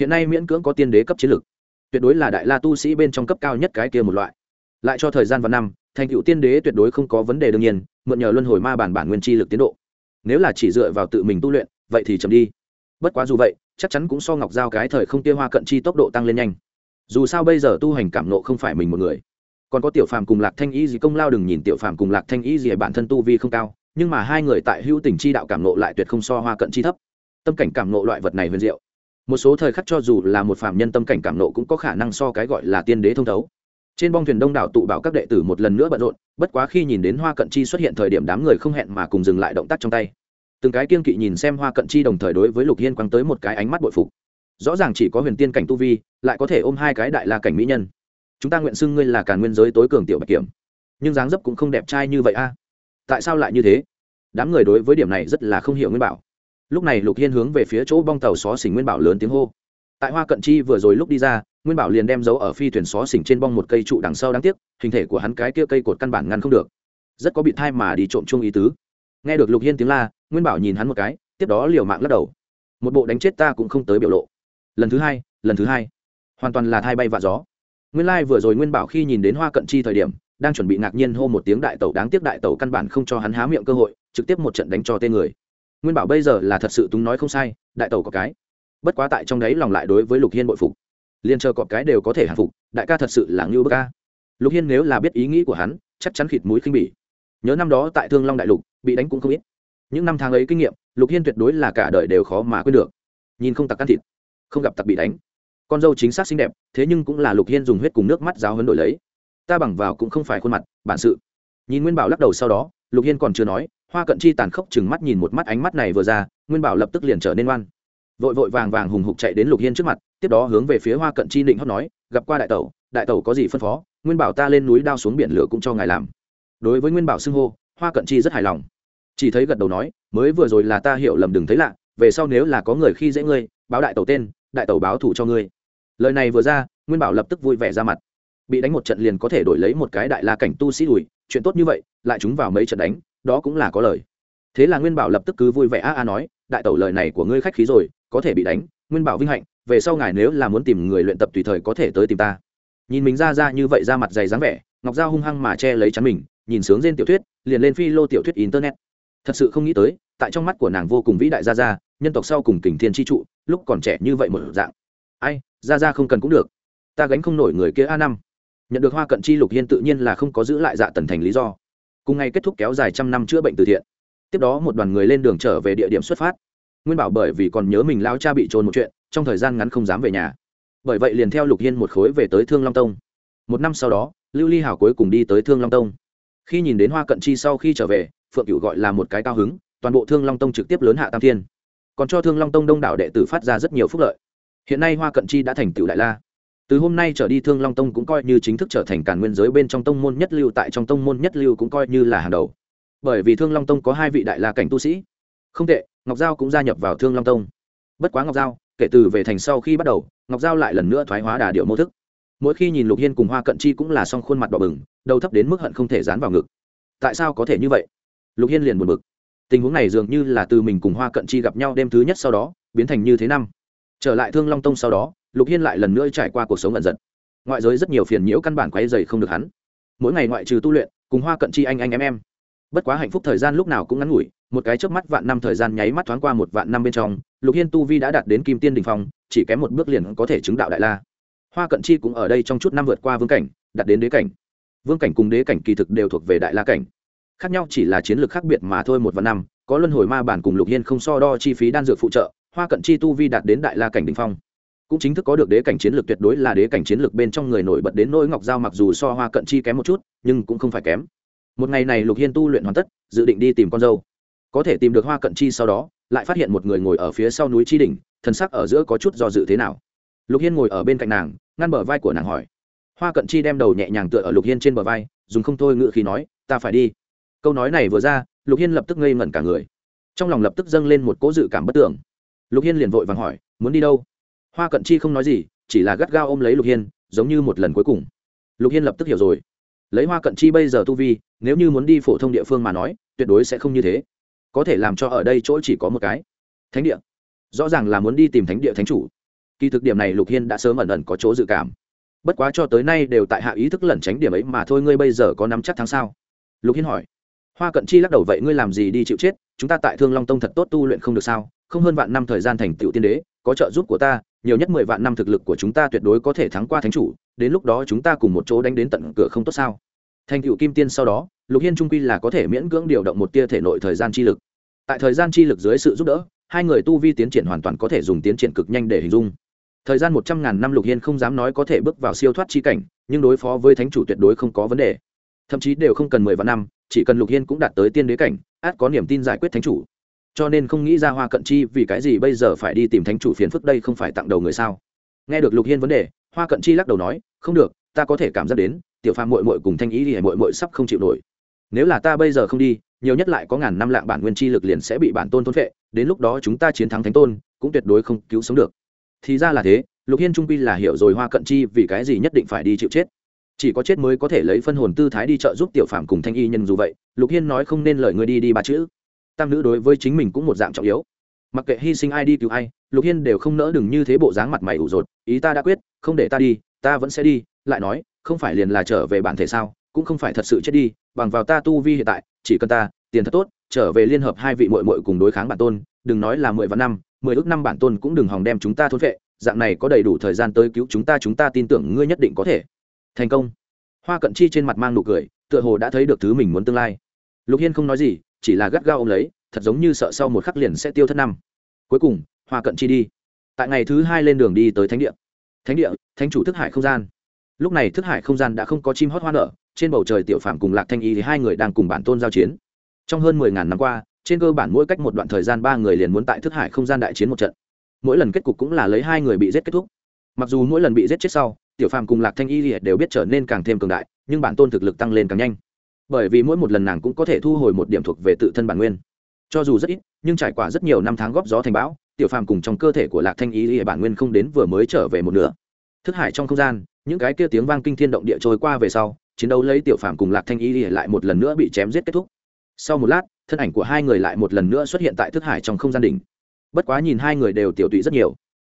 Hiện nay miễn cưỡng có tiên đế cấp chiến lược tuyệt đối là đại la tu sĩ bên trong cấp cao nhất cái kia một loại. Lại cho thời gian và năm thành cựu tiên đế tuyệt đối không có vấn đề đương nhiên, mượn nhờ luân hồi ma bản bản nguyên chi lực tiến độ. Nếu là chỉ dựa vào tự mình tu luyện, vậy thì chậm đi. Bất quá dù vậy, chắc chắn cũng so ngọc giao cái thời không kia hoa cận chi tốc độ tăng lên nhanh. Dù sao bây giờ tu hành cảm nộ không phải mình một người. Còn có tiểu phàm cùng lạc thanh y gì công lao đừng nhìn tiểu phàm cùng lạc thanh y gì bản thân tu vi không cao, nhưng mà hai người tại hữu tình chi đạo cảm nộ lại tuyệt không so hoa cận chi thấp. Tâm cảnh cảm nộ loại vật này huyền diệu. Một số thời khắc cho dù là một phàm nhân tâm cảnh cảm nộ cũng có khả năng so cái gọi là tiên đế thông thấu trên bong thuyền đông đảo tụ bảo các đệ tử một lần nữa bận rộn, bất quá khi nhìn đến hoa cận chi xuất hiện thời điểm đám người không hẹn mà cùng dừng lại động tác trong tay. Từng cái kiên kỵ nhìn xem hoa cận chi đồng thời đối với lục hiên quăng tới một cái ánh mắt bội phục. Rõ ràng chỉ có huyền tiên cảnh tu vi, lại có thể ôm hai cái đại la cảnh mỹ nhân. Chúng ta nguyện xưng ngươi là cả nguyên giới tối cường tiểu bạch kiểm. Nhưng dáng dấp cũng không đẹp trai như vậy a. À? Tại sao lại như thế? Đám người đối với điểm này rất là không hiểu nguyên bảo. Lúc này lục hiên hướng về phía chỗ bong tàu xó xỉnh nguyên bảo lớn tiếng hô. Tại hoa cận chi vừa rồi lúc đi ra nguyên bảo liền đem dấu ở phi thuyền xó xỉnh trên bong một cây trụ đằng sau đáng tiếc, hình thể của hắn cái kia cây cột căn bản ngăn không được. Rất có bị thai mà đi trộm chung ý tứ. Nghe được lục hiên tiếng la, nguyên bảo nhìn hắn một cái, tiếp đó liều mạng lắc đầu. Một bộ đánh chết ta cũng không tới biểu lộ. Lần thứ hai, lần thứ hai. Hoàn toàn là thai bay vạ gió. Nguyên lai、like、vừa rồi nguyên bảo khi nhìn đến hoa cận chi thời điểm, đang chuẩn bị ngạc nhiên hô một tiếng đại tẩu đáng tiếc đại tẩu căn bản không cho hắn há miệng cơ hội, trực tiếp một trận đánh cho tên người. Nguyên bảo bây giờ là thật sự túng nói không sai, đại tẩu có cái. Bất quá tại trong đấy lòng lại đối với lục hiên bội phục liền chờ cọp cái đều có thể hạ phục, đại ca thật sự là ngưu bức ca lục hiên nếu là biết ý nghĩ của hắn, chắc chắn khịt mũi khinh bỉ. Nhớ năm đó tại thương long đại lục, bị đánh cũng không ít. Những năm tháng ấy kinh nghiệm, lục hiên tuyệt đối là cả đời đều khó mà quên được. Nhìn không tặc ăn thịt, không gặp tặc bị đánh. Con dâu chính xác xinh đẹp, thế nhưng cũng là lục hiên dùng huyết cùng nước mắt giáo hấn đổi lấy. Ta bằng vào cũng không phải khuôn mặt, bản sự. Nhìn nguyên bảo lắc đầu sau đó, lục hiên còn chưa nói, hoa cận chi tàn khốc chừng mắt nhìn một mắt ánh mắt này vừa ra, nguyên bảo lập tức liền trở nên ngoan vội vội vàng vàng hùng hục chạy đến lục hiên trước mặt, tiếp đó hướng về phía hoa cận chi định hót nói, gặp qua đại tẩu đại tẩu có gì phân phó, nguyên bảo ta lên núi đao xuống biển lửa cũng cho ngài làm. Đối với nguyên bảo xưng hô, hoa cận chi rất hài lòng. Chỉ thấy gật đầu nói, mới vừa rồi là ta hiểu lầm đừng thấy lạ, về sau nếu là có người khi dễ ngươi, báo đại tẩu tên, đại tẩu báo thủ cho ngươi. Lời này vừa ra, nguyên bảo lập tức vui vẻ ra mặt. Bị đánh một trận liền có thể đổi lấy một cái đại la cảnh tu sĩ đùi chuyện tốt như vậy, lại chúng vào mấy trận đánh, đó cũng là có lời. Thế là nguyên bảo lập tức cứ vui vẻ a a nói, đại tẩu lời này của ngươi khách khí rồi có thể bị đánh, nguyên bảo vinh hạnh, về sau ngài nếu là muốn tìm người luyện tập tùy thời có thể tới tìm ta. Nhìn mình ra ra như vậy ra mặt dày dáng vẻ, ngọc giao hung hăng mà che lấy chắn mình, nhìn sướng trên tiểu thuyết, liền lên phi lô tiểu thuyết internet. Thật sự không nghĩ tới, tại trong mắt của nàng vô cùng vĩ đại gia gia nhân tộc sau cùng kình thiên tri trụ, lúc còn trẻ như vậy một dạng. Ai gia gia không cần cũng được. Ta gánh không nổi người kia a năm. Nhận được hoa cận chi lục hiên tự nhiên là không có giữ lại dạ tần thành lý do. Cùng ngày kết thúc kéo dài trăm năm chữa bệnh từ thiện. Tiếp đó một đoàn người lên đường trở về địa điểm xuất phát nguyên bảo bởi vì còn nhớ mình lao cha bị trôn một chuyện, trong thời gian ngắn không dám về nhà. Bởi vậy liền theo lục hiên một khối về tới thương long tông. Một năm sau đó, lưu ly hảo cuối cùng đi tới thương long tông. Khi nhìn đến hoa cận chi sau khi trở về, phượng cựu gọi là một cái cao hứng, toàn bộ thương long tông trực tiếp lớn hạ tam thiên. Còn cho thương long tông đông đảo đệ tử phát ra rất nhiều phúc lợi. Hiện nay hoa cận chi đã thành tựu đại la. Từ hôm nay trở đi thương long tông cũng coi như chính thức trở thành càn nguyên giới bên trong tông môn nhất lưu, tại trong tông môn nhất lưu cũng coi như là hàng đầu. Bởi vì thương long tông có hai vị đại la cảnh tu sĩ. Không tệ ngọc giao cũng gia nhập vào thương long tông. Bất quá ngọc giao, kể từ về thành sau khi bắt đầu, ngọc giao lại lần nữa thoái hóa đà điệu mô thức. Mỗi khi nhìn lục hiên cùng hoa cận chi cũng là s khuôn mặt đỏ bừng, đầu thấp đến mức hận không thể dán vào ngực. Tại sao có thể như vậy? Lục hiên liền buồn bực. Tình huống này dường như là từ mình cùng hoa cận chi gặp nhau đêm thứ nhất sau đó, biến thành như thế năm. Trở lại thương long tông sau đó, lục hiên lại lần nữa trải qua cuộc sống ẩn giật. Ngoại giới rất nhiều phiền nhiễu căn bản quay dày không được hắn. Mỗi ngày ngoại trừ tu luyện, cùng hoa cận chi anh anh em em. Bất quá hạnh phúc thời gian lúc nào cũng ngắn ngủi một cái trước mắt vạn năm thời gian nháy mắt thoáng qua một vạn năm bên trong, lục hiên tu vi đã đạt đến kim tiên đình phong, chỉ kém một bước liền có thể chứng đạo đại la. Hoa cận chi cũng ở đây trong chút năm vượt qua vương cảnh, đạt đến đế cảnh. Vương cảnh cùng đế cảnh kỳ thực đều thuộc về đại la cảnh. Khác nhau chỉ là chiến lược khác biệt mà thôi một vạn năm, có luân hồi ma bản cùng lục hiên không so đo chi phí đan dược phụ trợ, hoa cận chi tu vi đạt đến đại la cảnh đình phong. Cũng chính thức có được đế cảnh chiến lược tuyệt đối là đế cảnh chiến lược bên trong người nổi bật đến nỗi ngọc giao mặc dù so hoa cận chi kém một chút, nhưng cũng không phải kém. Một ngày này lục hiên tu luyện hoàn tất, dự định đi tìm con dâu có thể tìm được hoa cận chi sau đó, lại phát hiện một người ngồi ở phía sau núi chi đỉnh, thần sắc ở giữa có chút do dự thế nào. Lục hiên ngồi ở bên cạnh nàng, ngăn bờ vai của nàng hỏi. Hoa cận chi đem đầu nhẹ nhàng tựa ở lục hiên trên bờ vai, dùng không thôi ngự khi nói, ta phải đi. Câu nói này vừa ra, lục hiên lập tức ngây ngẩn cả người. Trong lòng lập tức dâng lên một cố dự cảm bất tưởng lục hiên liền vội vàng hỏi, muốn đi đâu? Hoa cận chi không nói gì, chỉ là gắt gao ôm lấy lục hiên, giống như một lần cuối cùng. Lục hiên lập tức hiểu rồi. Lấy hoa cận chi bây giờ tu vi, nếu như muốn đi phổ thông địa phương mà nói, tuyệt đối sẽ không như thế có thể làm cho ở đây chỗ chỉ có một cái. Thánh địa. Rõ ràng là muốn đi tìm thánh địa thánh chủ. Kỳ thực điểm này lục hiên đã sớm ẩn ẩn có chỗ dự cảm. Bất quá cho tới nay đều tại hạ ý thức lẩn tránh điểm ấy mà thôi, ngươi bây giờ có nắm chắc tháng sao? Lục hiên hỏi. Hoa cận chi lắc đầu, vậy ngươi làm gì đi chịu chết? Chúng ta tại thương long tông thật tốt tu luyện không được sao? Không hơn vạn năm thời gian thành tựu tiên đế, có trợ giúp của ta, nhiều nhất mười vạn năm thực lực của chúng ta tuyệt đối có thể thắng qua thánh chủ. Đến lúc đó chúng ta cùng một chỗ đánh đến tận cửa không tốt sao? Thành tựu kim tiên sau đó, lục hiên trung quy là có thể miễn cưỡng điều động một tia thể nội thời gian chi lực. Tại thời gian chi lực dưới sự giúp đỡ, hai người tu vi tiến triển hoàn toàn có thể dùng tiến triển cực nhanh để hình dung. Thời gian một trăm ngàn năm lục hiên không dám nói có thể bước vào siêu thoát chi cảnh, nhưng đối phó với thánh chủ tuyệt đối không có vấn đề. Thậm chí đều không cần mười vạn năm, chỉ cần lục hiên cũng đạt tới tiên đế cảnh, át có niềm tin giải quyết thánh chủ. Cho nên không nghĩ ra hoa cận chi vì cái gì bây giờ phải đi tìm thánh chủ phiền phức đây không phải tặng đầu người sao? Nghe được lục hiên vấn đề, hoa cận chi lắc đầu nói, không được ta có thể cảm giác đến, tiểu phàm mội mội cùng thanh ý thì mội mội sắp không chịu nổi. Nếu là ta bây giờ không đi, nhiều nhất lại có ngàn năm lạng bản nguyên chi lực liền sẽ bị bản tôn thôn phệ, đến lúc đó chúng ta chiến thắng thánh tôn, cũng tuyệt đối không cứu sống được. Thì ra là thế, lục hiên trung pi là hiểu rồi hoa cận chi vì cái gì nhất định phải đi chịu chết. Chỉ có chết mới có thể lấy phân hồn tư thái đi trợ giúp tiểu phàm cùng thanh y nhân dù vậy, lục hiên nói không nên lời người đi đi ba chữ. Tam nữ đối với chính mình cũng một dạng trọng yếu. Mặc kệ hy sinh ai đi cứu ai, lục hiên đều không nỡ đừng như thế bộ dáng mặt mày ủ rột, ý ta đã quyết, không để ta đi ta vẫn sẽ đi, lại nói, không phải liền là trở về bản thể sao, cũng không phải thật sự chết đi, bằng vào ta tu vi hiện tại, chỉ cần ta, tiền thật tốt, trở về liên hợp hai vị mội mội cùng đối kháng bản tôn, đừng nói là mười vạn năm, mười ước năm bản tôn cũng đừng hòng đem chúng ta thốt vệ, dạng này có đầy đủ thời gian tới cứu chúng ta chúng ta tin tưởng ngươi nhất định có thể. Thành công. Hoa cận chi trên mặt mang nụ cười, tựa hồ đã thấy được thứ mình muốn tương lai. Lục hiên không nói gì, chỉ là gắt gao ô m lấy, thật giống như sợ sau một khắc liền sẽ tiêu thất năm. Cuối cùng, hoa cận chi đi. Tại ngày thứ hai lên đường đi tới thánh địa thánh địa, thánh chủ thức hải không gian. Lúc này thức hải không gian đã không có chim hót hoa nở, trên bầu trời tiểu phạm cùng lạc thanh y thì hai người đang cùng bản tôn giao chiến. Trong hơn mười ngàn năm qua, trên cơ bản mỗi cách một đoạn thời gian ba người liền muốn tại thức hải không gian đại chiến một trận. Mỗi lần kết cục cũng là lấy hai người bị giết kết thúc. Mặc dù mỗi lần bị giết chết sau, tiểu phàm cùng lạc thanh y đều biết trở nên càng thêm cường đại, nhưng bản tôn thực lực tăng lên càng nhanh. Bởi vì mỗi một lần nàng cũng có thể thu hồi một điểm thuộc về tự thân bản nguyên. Cho dù rất ít, nhưng trải qua rất nhiều năm tháng góp gió thành bão tiểu phàm cùng trong cơ thể của lạc thanh y bản nguyên không đến vừa mới trở về một nửa. Thức hải trong không gian, những cái kia tiếng vang kinh thiên động địa trôi qua về sau, chiến đấu lấy tiểu phàm cùng lạc thanh y lại một lần nữa bị chém giết kết thúc. Sau một lát, thân ảnh của hai người lại một lần nữa xuất hiện tại thức hải trong không gian đỉnh. Bất quá nhìn hai người đều tiểu tụy rất nhiều.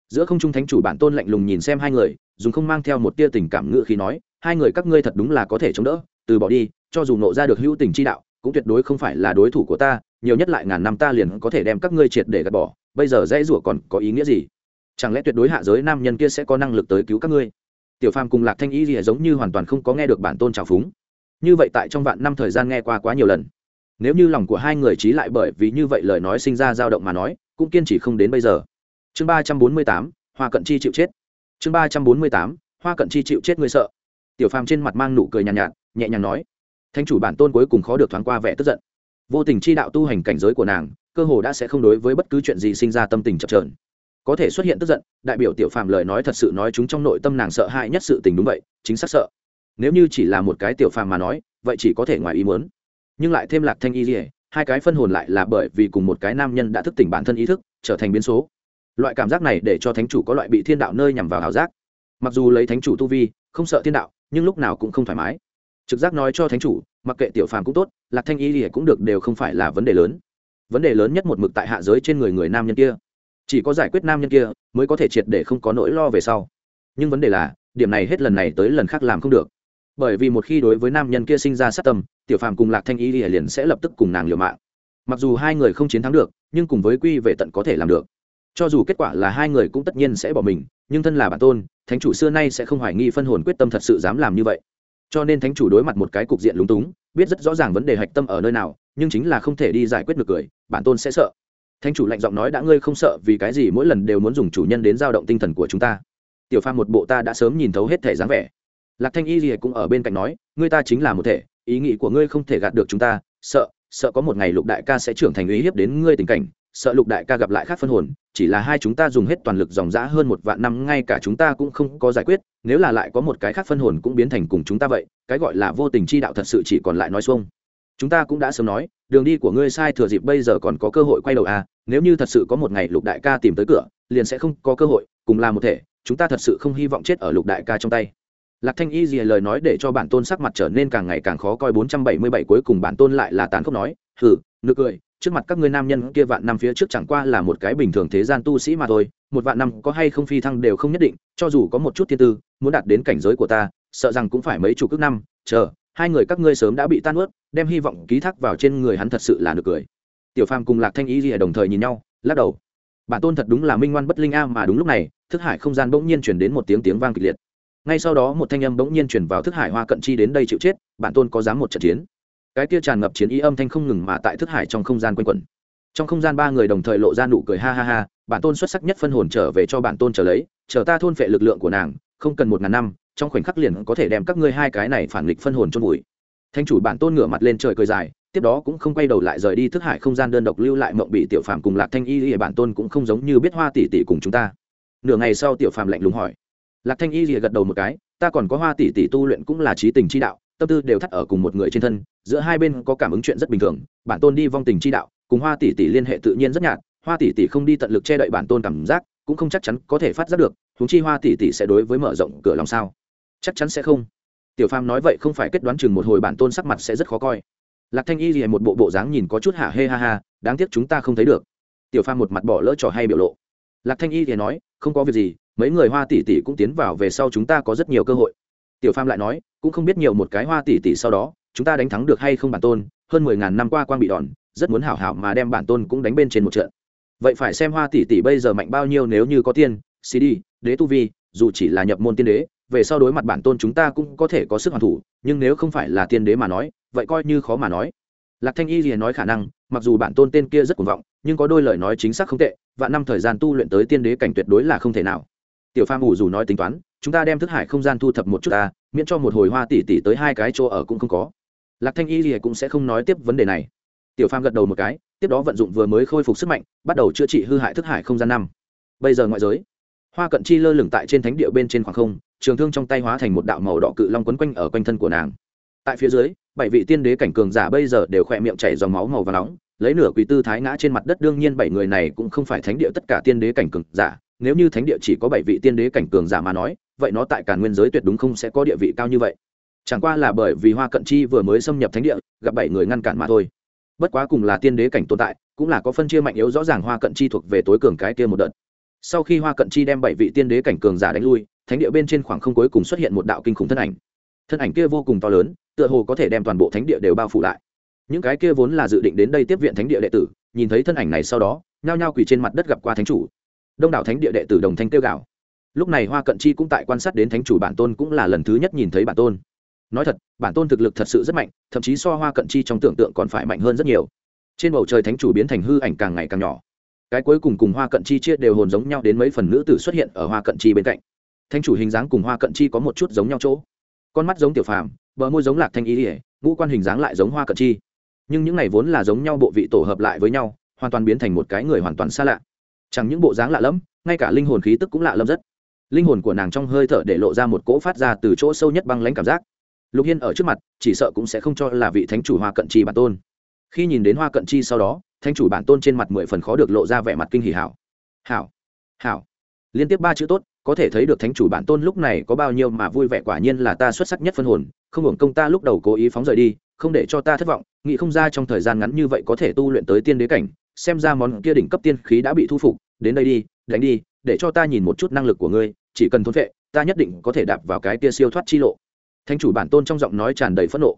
Giữa không trung thánh chủ bản tôn lạnh lùng nhìn xem hai người, dùng không mang theo một tia tình cảm ngự khi nói, hai người các ngươi thật đúng là có thể chống đỡ, từ bỏ đi, cho dù nộ ra được hữu tình chi đạo, cũng tuyệt đối không phải là đối thủ của ta, nhiều nhất lại ngàn năm ta liền có thể đem các ngươi triệt để gạt bỏ bây giờ dễ rủa còn có ý nghĩa gì? Chẳng lẽ tuyệt đối hạ giới nam nhân kia sẽ có năng lực tới cứu các ngươi? Tiểu phàm cùng lạc thanh ý gì giống như hoàn toàn không có nghe được bản tôn trào phúng. Như vậy tại trong vạn năm thời gian nghe qua quá nhiều lần. Nếu như lòng của hai người trí lại bởi vì như vậy lời nói sinh ra dao động mà nói cũng kiên trì không đến bây giờ. Chương ba trăm bốn mươi tám hoa cận chi chịu chết. Chương ba trăm bốn mươi tám hoa cận chi chịu chết ngươi sợ. Tiểu phàm trên mặt mang nụ cười nhàn nhạt, nhạt nhẹ nhàng nói. Thánh chủ bản tôn cuối cùng khó được thoáng qua vẻ tức giận vô tình chi đạo tu hành cảnh giới của nàng, cơ hồ đã sẽ không đối với bất cứ chuyện gì sinh ra tâm tình chập trờn có thể xuất hiện tức giận, đại biểu tiểu phàm lời nói thật sự nói chúng trong nội tâm nàng sợ hãi nhất sự tình đúng vậy, chính xác sợ. Nếu như chỉ là một cái tiểu phàm mà nói, vậy chỉ có thể ngoài ý muốn. Nhưng lại thêm lạc thanh y dỉa hai cái phân hồn lại là bởi vì cùng một cái nam nhân đã thức tỉnh bản thân ý thức, trở thành biến số. Loại cảm giác này để cho thánh chủ có loại bị thiên đạo nơi nhằm vào ảo giác. Mặc dù lấy thánh chủ tu vi, không sợ thiên đạo, nhưng lúc nào cũng không thoải mái trực giác nói cho thánh chủ, mặc kệ tiểu phàm cũng tốt, lạc thanh y thì cũng được đều không phải là vấn đề lớn. Vấn đề lớn nhất một mực tại hạ giới trên người người nam nhân kia. Chỉ có giải quyết nam nhân kia mới có thể triệt để không có nỗi lo về sau. Nhưng vấn đề là, điểm này hết lần này tới lần khác làm không được. Bởi vì một khi đối với nam nhân kia sinh ra sát tâm, tiểu phàm cùng lạc thanh y liền sẽ lập tức cùng nàng liều mạng. Mặc dù hai người không chiến thắng được, nhưng cùng với quy về tận có thể làm được. Cho dù kết quả là hai người cũng tất nhiên sẽ bỏ mình, nhưng thân là bản tôn, thánh chủ xưa nay sẽ không hoài nghi phân hồn quyết tâm thật sự dám làm như vậy cho nên thánh chủ đối mặt một cái cục diện lúng túng, biết rất rõ ràng vấn đề hạch tâm ở nơi nào, nhưng chính là không thể đi giải quyết được cười, bản tôn sẽ sợ. Thánh chủ lạnh giọng nói đã ngươi không sợ vì cái gì mỗi lần đều muốn dùng chủ nhân đến giao động tinh thần của chúng ta. Tiểu pha một bộ ta đã sớm nhìn thấu hết thể dáng vẻ. Lạc thanh y gì cũng ở bên cạnh nói, ngươi ta chính là một thể, ý nghĩ của ngươi không thể gạt được chúng ta, sợ sợ có một ngày lục đại ca sẽ trưởng thành uy hiếp đến ngươi tình cảnh, sợ lục đại ca gặp lại khác phân hồn chỉ là hai chúng ta dùng hết toàn lực dòng dã hơn một vạn năm, ngay cả chúng ta cũng không có giải quyết, nếu là lại có một cái khác phân hồn cũng biến thành cùng chúng ta vậy, cái gọi là vô tình chi đạo thật sự chỉ còn lại nói xuông. Chúng ta cũng đã sớm nói, đường đi của ngươi sai thừa dịp bây giờ còn có cơ hội quay đầu à nếu như thật sự có một ngày lục đại ca tìm tới cửa, liền sẽ không có cơ hội, cùng làm một thể, chúng ta thật sự không hy vọng chết ở lục đại ca trong tay. Lạc thanh y dìa lời nói để cho bản tôn sắc mặt trở nên càng ngày càng khó coi, bốn trăm bảy mươi bảy cuối cùng bản tôn lại là tàn khốc nói, hừ, nực cười trước mặt các ngươi nam nhân kia vạn năm phía trước chẳng qua là một cái bình thường thế gian tu sĩ mà thôi, một vạn năm có hay không phi thăng đều không nhất định, cho dù có một chút thiên tư, muốn đạt đến cảnh giới của ta, sợ rằng cũng phải mấy chục ước năm, chờ, hai người các ngươi sớm đã bị tan ướt đem hy vọng ký thác vào trên người hắn thật sự là được cười. Tiểu phàm cùng lạc thanh ý gì đồng thời nhìn nhau, lắc đầu. Bản tôn thật đúng là minh ngoan bất linh a, mà đúng lúc này, thức hải không gian bỗng nhiên chuyển đến một tiếng tiếng vang kịch liệt. Ngay sau đó một thanh âm bỗng nhiên chuyển vào thức hải hoa cận chi đến đây chịu chết, bản tôn có dám một trận chiến cái kia tràn ngập chiến ý âm thanh không ngừng mà tại thức hải trong không gian quanh quẩn. Trong không gian ba người đồng thời lộ ra nụ cười ha ha ha, bản tôn xuất sắc nhất phân hồn trở về cho bản tôn trở lấy, chờ ta thôn phệ lực lượng của nàng, không cần một ngàn năm, trong khoảnh khắc liền có thể đem các ngươi hai cái này phản nghịch phân hồn trong bụi thanh chủ bản tôn ngửa mặt lên trời cười dài, tiếp đó cũng không quay đầu lại rời đi thức hải không gian đơn độc lưu lại mộng bị tiểu phàm cùng lạc thanh y lìa bản tôn cũng không giống như biết hoa tỷ tỷ cùng chúng ta. Nửa ngày sau tiểu phàm lạnh lùng hỏi. Lạc thanh y lìa gật đầu một cái, ta còn có hoa tỷ tỷ tu luyện cũng là trí tình chi đạo, tâm tư đều thắt ở cùng một người trên thân giữa hai bên có cảm ứng chuyện rất bình thường, bản tôn đi vong tình chi đạo, cùng hoa tỷ tỷ liên hệ tự nhiên rất nhạt, hoa tỷ tỷ không đi tận lực che đậy bản tôn cảm giác, cũng không chắc chắn có thể phát giác được húng chi hoa tỷ tỷ sẽ đối với mở rộng cửa lòng sao? Chắc chắn sẽ không. Tiểu phàm nói vậy không phải kết đoán chừng một hồi bản tôn sắc mặt sẽ rất khó coi. Lạc thanh y thì một bộ bộ dáng nhìn có chút hả hê ha ha, đáng tiếc chúng ta không thấy được. Tiểu phàm một mặt bỏ lỡ trò hay biểu lộ. Lạc thanh y thì nói, không có việc gì, mấy người hoa tỷ tỷ cũng tiến vào về sau chúng ta có rất nhiều cơ hội. Tiểu phàm lại nói, cũng không biết nhiều một cái hoa tỷ tỷ sau đó chúng ta đánh thắng được hay không bản tôn, hơn mười ngàn năm qua quang bị đòn, rất muốn hảo hảo mà đem bản tôn cũng đánh bên trên một trận. Vậy phải xem hoa tỷ tỷ bây giờ mạnh bao nhiêu nếu như có tiên cd đế tu vi, dù chỉ là nhập môn tiên đế, về sau đối mặt bản tôn chúng ta cũng có thể có sức hoàn thủ, nhưng nếu không phải là tiên đế mà nói, vậy coi như khó mà nói. Lạc thanh y gì nói khả năng, mặc dù bản tôn tên kia rất cuồng vọng, nhưng có đôi lời nói chính xác không tệ và năm thời gian tu luyện tới tiên đế cảnh tuyệt đối là không thể nào. Tiểu pha ngủ dù nói tính toán, chúng ta đem thức hải không gian thu thập một chút ta, miễn cho một hồi hoa tỷ tỷ tới hai cái chỗ ở cũng không có lạc thanh y thì cũng sẽ không nói tiếp vấn đề này. Tiểu phàm gật đầu một cái, tiếp đó vận dụng vừa mới khôi phục sức mạnh, bắt đầu chữa trị hư hại thức hải không gian năm. Bây giờ ngoại giới, hoa cận chi lơ lửng tại trên thánh địa bên trên khoảng không, trường thương trong tay hóa thành một đạo màu đỏ cự long quấn quanh ở quanh thân của nàng. Tại phía dưới, bảy vị tiên đế cảnh cường giả bây giờ đều khỏe miệng chảy dòng máu màu và nóng, lấy nửa quý tư thái ngã trên mặt đất, đương nhiên bảy người này cũng không phải thánh địa tất cả tiên đế cảnh cường giả. Nếu như thánh địa chỉ có bảy vị tiên đế cảnh cường giả mà nói, vậy nó tại cả nguyên giới tuyệt đúng không sẽ có địa vị cao như vậy chẳng qua là bởi vì hoa cận chi vừa mới xâm nhập thánh địa, gặp bảy người ngăn cản mà thôi. Bất quá cùng là tiên đế cảnh tồn tại, cũng là có phân chia mạnh yếu rõ ràng hoa cận chi thuộc về tối cường cái kia một đợt. Sau khi hoa cận chi đem bảy vị tiên đế cảnh cường giả đánh lui, thánh địa bên trên khoảng không cuối cùng xuất hiện một đạo kinh khủng thân ảnh. Thân ảnh kia vô cùng to lớn, tựa hồ có thể đem toàn bộ thánh địa đều bao phủ lại. Những cái kia vốn là dự định đến đây tiếp viện thánh địa đệ tử, nhìn thấy thân ảnh này sau đó, nhao nhao quỳ trên mặt đất gặp qua thánh chủ. Đông đảo thánh địa đệ tử đồng thanh kêu gào. Lúc này hoa cận chi cũng tại quan sát đến thánh chủ bản tôn cũng là lần thứ nhất nhìn thấy bản tôn nói thật, bản tôn thực lực thật sự rất mạnh, thậm chí so hoa cận chi trong tưởng tượng còn phải mạnh hơn rất nhiều. Trên bầu trời thánh chủ biến thành hư ảnh càng ngày càng nhỏ. Cái cuối cùng cùng hoa cận chi chia đều hồn giống nhau đến mấy phần nữ tử xuất hiện ở hoa cận chi bên cạnh. Thanh chủ hình dáng cùng hoa cận chi có một chút giống nhau chỗ. Con mắt giống tiểu phàm, bờ môi giống lạc thanh ý ỉa ngũ quan hình dáng lại giống hoa cận chi. Nhưng những này vốn là giống nhau bộ vị tổ hợp lại với nhau, hoàn toàn biến thành một cái người hoàn toàn xa lạ. Chẳng những bộ dáng lạ lẫm, ngay cả linh hồn khí tức cũng lạ lẫm rất. Linh hồn của nàng trong hơi thở để lộ ra một cỗ phát ra từ chỗ sâu nhất băng lãnh cảm giác lục hiên ở trước mặt, chỉ sợ cũng sẽ không cho là vị thánh chủ hoa cận chi bản tôn. Khi nhìn đến hoa cận chi sau đó, thánh chủ bản tôn trên mặt mười phần khó được lộ ra vẻ mặt kinh hỉ hảo. Hảo hảo. Liên tiếp ba chữ tốt, có thể thấy được thánh chủ bản tôn lúc này có bao nhiêu mà vui vẻ quả nhiên là ta xuất sắc nhất phân hồn, không hưởng công ta lúc đầu cố ý phóng rời đi, không để cho ta thất vọng, nghĩ không ra trong thời gian ngắn như vậy có thể tu luyện tới tiên đế cảnh, xem ra món kia đỉnh cấp tiên khí đã bị thu phục, đến đây đi, đánh đi, để cho ta nhìn một chút năng lực của ngươi, chỉ cần thôn vệ, ta nhất định có thể đạp vào cái tia siêu thoát chi lộ thánh chủ bản tôn trong giọng nói tràn đầy phẫn nộ.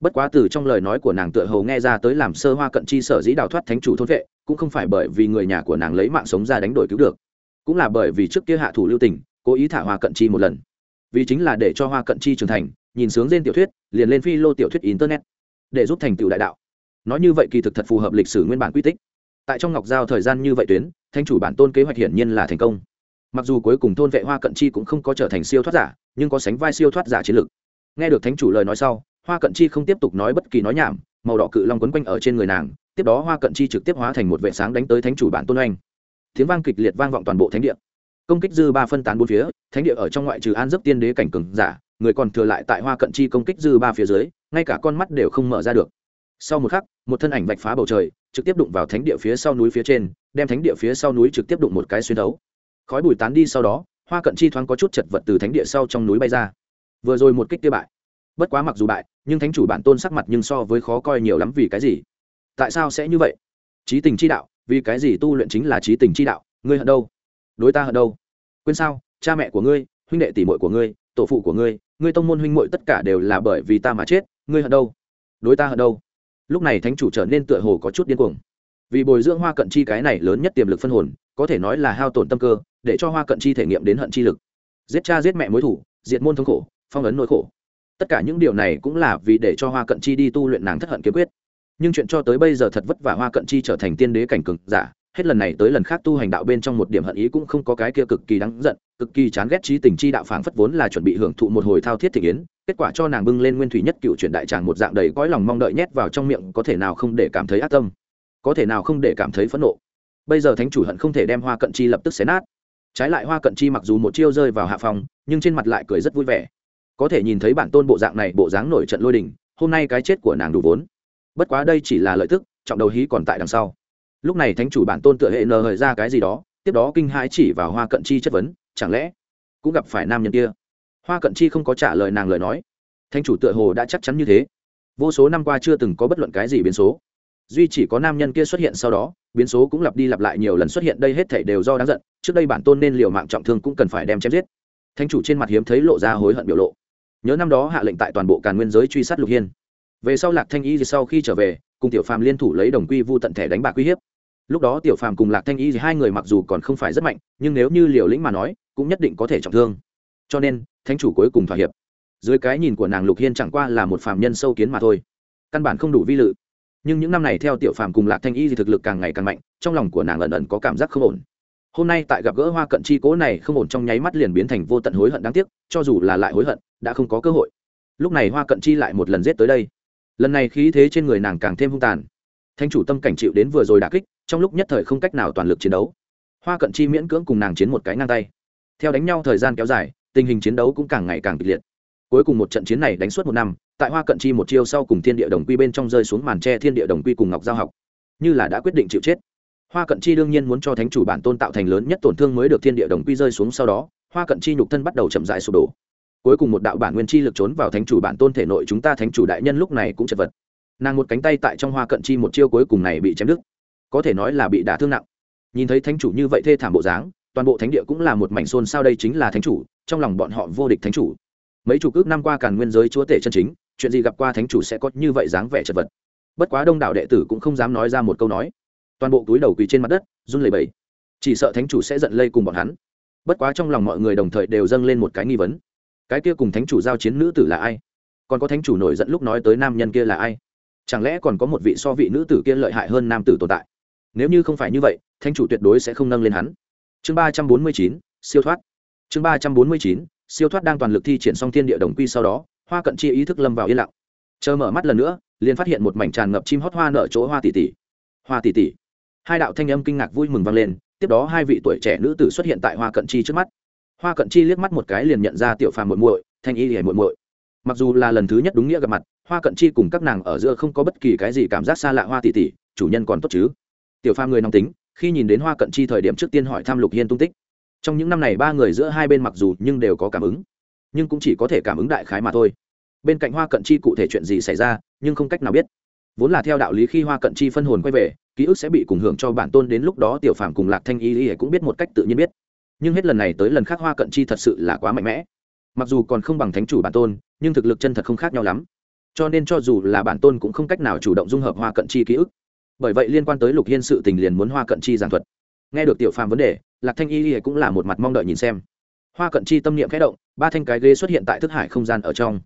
Bất quá từ trong lời nói của nàng tựa hầu nghe ra tới làm sơ hoa cận chi sở dĩ đào thoát thánh chủ thôn vệ, cũng không phải bởi vì người nhà của nàng lấy mạng sống ra đánh đổi cứu được, cũng là bởi vì trước kia hạ thủ lưu tình, cố ý thả hoa cận chi một lần. Vì chính là để cho hoa cận chi trưởng thành, nhìn sướng lên tiểu thuyết, liền lên phi lô tiểu thuyết internet, để giúp thành tựu đại đạo. Nói như vậy kỳ thực thật phù hợp lịch sử nguyên bản quy tích. Tại trong ngọc giao thời gian như vậy tuyến thanh chủ bản tôn kế hoạch hiển nhiên là thành công. Mặc dù cuối cùng thôn vệ hoa cận chi cũng không có trở thành siêu thoát giả, nhưng có sánh vai siêu thoát giả chiến lược nghe được thánh chủ lời nói sau hoa cận chi không tiếp tục nói bất kỳ nói nhảm màu đỏ cự long quấn quanh ở trên người nàng tiếp đó hoa cận chi trực tiếp hóa thành một vệ sáng đánh tới thánh chủ bản tôn oanh. Tiếng vang kịch liệt vang vọng toàn bộ thánh địa. Công kích dư ba phân tán bốn phía thánh địa ở trong ngoại trừ an giấc tiên đế cảnh cường giả người còn thừa lại tại hoa cận chi công kích dư ba phía dưới ngay cả con mắt đều không mở ra được. Sau một khắc một thân ảnh vạch phá bầu trời trực tiếp đụng vào thánh địa phía sau núi phía trên đem thánh địa phía sau núi trực tiếp đụng một cái xuyên đấu, khói bụi tán đi sau đó hoa cận chi thoáng có chút chật vật từ thánh địa sau trong núi bay ra vừa rồi một kích tiêu bại. Bất quá mặc dù bại, nhưng thánh chủ bản tôn sắc mặt nhưng so với khó coi nhiều lắm vì cái gì? Tại sao sẽ như vậy? Trí tình chi đạo, vì cái gì tu luyện chính là trí tình chi đạo? Ngươi hận đâu? Đối ta hận đâu? Quên sao, cha mẹ của ngươi, huynh đệ tỷ muội của ngươi, tổ phụ của ngươi ngươi tông môn huynh muội tất cả đều là bởi vì ta mà chết, ngươi hận đâu? Đối ta hận đâu? Lúc này thánh chủ trở nên tựa hồ có chút điên cuồng. Vì bồi dưỡng hoa cận chi cái này lớn nhất tiềm lực phân hồn, có thể nói là hao tổn tâm cơ, để cho hoa cận chi thể nghiệm đến hận chi lực. Giết cha giết mẹ mối thủ, diệt môn thống khổ phong ấn nỗi khổ. Tất cả những điều này cũng là vì để cho hoa cận chi đi tu luyện nàng thất hận kiếm quyết. Nhưng chuyện cho tới bây giờ thật vất vả hoa cận chi trở thành tiên đế cảnh cực giả, hết lần này tới lần khác tu hành đạo bên trong một điểm hận ý cũng không có cái kia cực kỳ đáng giận, cực kỳ chán ghét trí tình chi đạo phảng phất vốn là chuẩn bị hưởng thụ một hồi thao thiết thị yến kết quả cho nàng bưng lên nguyên thủy nhất cựu truyền đại tràng một dạng đầy cõi lòng mong đợi nhét vào trong miệng, có thể nào không để cảm thấy ác tâm, có thể nào không để cảm thấy phẫn nộ. Bây giờ thánh chủ hận không thể đem hoa cận chi lập tức xé nát. Trái lại hoa cận chi mặc dù một chiêu rơi vào hạ phòng, nhưng trên mặt lại cười rất vui vẻ có thể nhìn thấy bản tôn bộ dạng này bộ dáng nổi trận lôi đình, hôm nay cái chết của nàng đủ vốn. Bất quá đây chỉ là lợi tức, trọng đầu hí còn tại đằng sau. Lúc này thánh chủ bản tôn tựa hệ nờ hời ra cái gì đó, tiếp đó kinh hãi chỉ vào hoa cận chi chất vấn, chẳng lẽ cũng gặp phải nam nhân kia? Hoa cận chi không có trả lời nàng lời nói. Thánh chủ tựa hồ đã chắc chắn như thế. Vô số năm qua chưa từng có bất luận cái gì biến số. Duy chỉ có nam nhân kia xuất hiện sau đó, biến số cũng lặp đi lặp lại nhiều lần xuất hiện, đây hết thể đều do đáng giận. Trước đây bản tôn nên liều mạng trọng thương cũng cần phải đem chém giết. Thánh chủ trên mặt hiếm thấy lộ ra hối hận biểu lộ nhớ năm đó hạ lệnh tại toàn bộ càn nguyên giới truy sát lục hiên. Về sau lạc thanh y sau khi trở về, cùng tiểu phàm liên thủ lấy đồng quy vu tận thẻ đánh bạc uy hiếp. Lúc đó tiểu phàm cùng lạc thanh y hai người mặc dù còn không phải rất mạnh, nhưng nếu như liều lĩnh mà nói, cũng nhất định có thể trọng thương. Cho nên, thánh chủ cuối cùng thỏa hiệp. Dưới cái nhìn của nàng lục hiên chẳng qua là một phàm nhân sâu kiến mà thôi. Căn bản không đủ vi lự. Nhưng những năm này theo tiểu phàm cùng lạc thanh y thì thực lực càng ngày càng mạnh, trong lòng của nàng ẩn ẩn có cảm giác không ổn hôm nay tại gặp gỡ hoa cận chi cố này không ổn trong nháy mắt liền biến thành vô tận hối hận đáng tiếc, cho dù là lại hối hận, đã không có cơ hội. Lúc này hoa cận chi lại một lần giết tới đây. Lần này khí thế trên người nàng càng thêm hung tàn. Thanh chủ tâm cảnh chịu đến vừa rồi đà kích, trong lúc nhất thời không cách nào toàn lực chiến đấu. Hoa cận chi miễn cưỡng cùng nàng chiến một cái ngang tay. Theo đánh nhau thời gian kéo dài, tình hình chiến đấu cũng càng ngày càng kịch liệt. Cuối cùng một trận chiến này đánh suốt một năm, tại hoa cận chi một chiêu sau cùng thiên địa đồng quy bên trong rơi xuống màn tre thiên địa đồng quy cùng ngọc giao học. Như là đã quyết định chịu chết hoa cận chi đương nhiên muốn cho thánh chủ bản tôn tạo thành lớn nhất tổn thương mới được thiên địa đồng quy rơi xuống sau đó, hoa cận chi nhục thân bắt đầu chậm dại sụp đổ. Cuối cùng một đạo bản nguyên chi lực trốn vào thánh chủ bản tôn thể nội chúng ta thánh chủ đại nhân lúc này cũng chật vật. Nàng một cánh tay tại trong hoa cận chi một chiêu cuối cùng này bị chém đứt. Có thể nói là bị đả thương nặng. Nhìn thấy thánh chủ như vậy thê thảm bộ dáng, toàn bộ thánh địa cũng là một mảnh xôn sao đây chính là thánh chủ, trong lòng bọn họ vô địch thánh chủ. Mấy chủ cước năm qua càn nguyên giới chúa tể chân chính, chuyện gì gặp qua thánh chủ sẽ có như vậy dáng vẻ chật vật. Bất quá đông đảo đệ tử cũng không dám nói ra một câu nói toàn bộ túi đầu quỳ trên mặt đất, run lẩy bẩy. Chỉ sợ thánh chủ sẽ giận lây cùng bọn hắn. Bất quá trong lòng mọi người đồng thời đều dâng lên một cái nghi vấn. Cái kia cùng thánh chủ giao chiến nữ tử là ai? Còn có thánh chủ nổi giận lúc nói tới nam nhân kia là ai? Chẳng lẽ còn có một vị so vị nữ tử kia lợi hại hơn nam tử tồn tại? Nếu như không phải như vậy, thánh chủ tuyệt đối sẽ không nâng lên hắn. Chương ba trăm bốn mươi chín, siêu thoát. Chương ba trăm bốn mươi chín, siêu thoát đang toàn lực thi triển xong thiên địa đồng quy sau đó, hoa cận chi ý thức lâm vào yên lặng. Chờ mở mắt lần nữa, liền phát hiện một mảnh tràn ngập chim hót hoa nở chỗ hoa tỷ tỷ. Hoa tỷ tỷ hai đạo thanh âm kinh ngạc vui mừng vang lên, tiếp đó hai vị tuổi trẻ nữ tử xuất hiện tại hoa cận chi trước mắt. Hoa cận chi liếc mắt một cái liền nhận ra tiểu phàm muội muội, thanh y hề muội muội. Mặc dù là lần thứ nhất đúng nghĩa gặp mặt, hoa cận chi cùng các nàng ở giữa không có bất kỳ cái gì cảm giác xa lạ hoa tỷ tỷ, chủ nhân còn tốt chứ? Tiểu phàm người nóng tính, khi nhìn đến hoa cận chi thời điểm trước tiên hỏi thăm lục hiên tung tích. Trong những năm này ba người giữa hai bên mặc dù nhưng đều có cảm ứng, nhưng cũng chỉ có thể cảm ứng đại khái mà thôi. Bên cạnh hoa cận chi cụ thể chuyện gì xảy ra, nhưng không cách nào biết vốn là theo đạo lý khi hoa cận chi phân hồn quay về, ký ức sẽ bị cùng hưởng cho bản tôn đến lúc đó tiểu phàm cùng lạc thanh y y cũng biết một cách tự nhiên biết. Nhưng hết lần này tới lần khác hoa cận chi thật sự là quá mạnh mẽ. Mặc dù còn không bằng thánh chủ bản tôn, nhưng thực lực chân thật không khác nhau lắm. Cho nên cho dù là bản tôn cũng không cách nào chủ động dung hợp hoa cận chi ký ức. Bởi vậy liên quan tới lục hiên sự tình liền muốn hoa cận chi giảng thuật. Nghe được tiểu phàm vấn đề, lạc thanh y y cũng là một mặt mong đợi nhìn xem. Hoa cận chi tâm niệm khẽ động, ba thanh cái ghế xuất hiện tại thức hải không gian ở trong.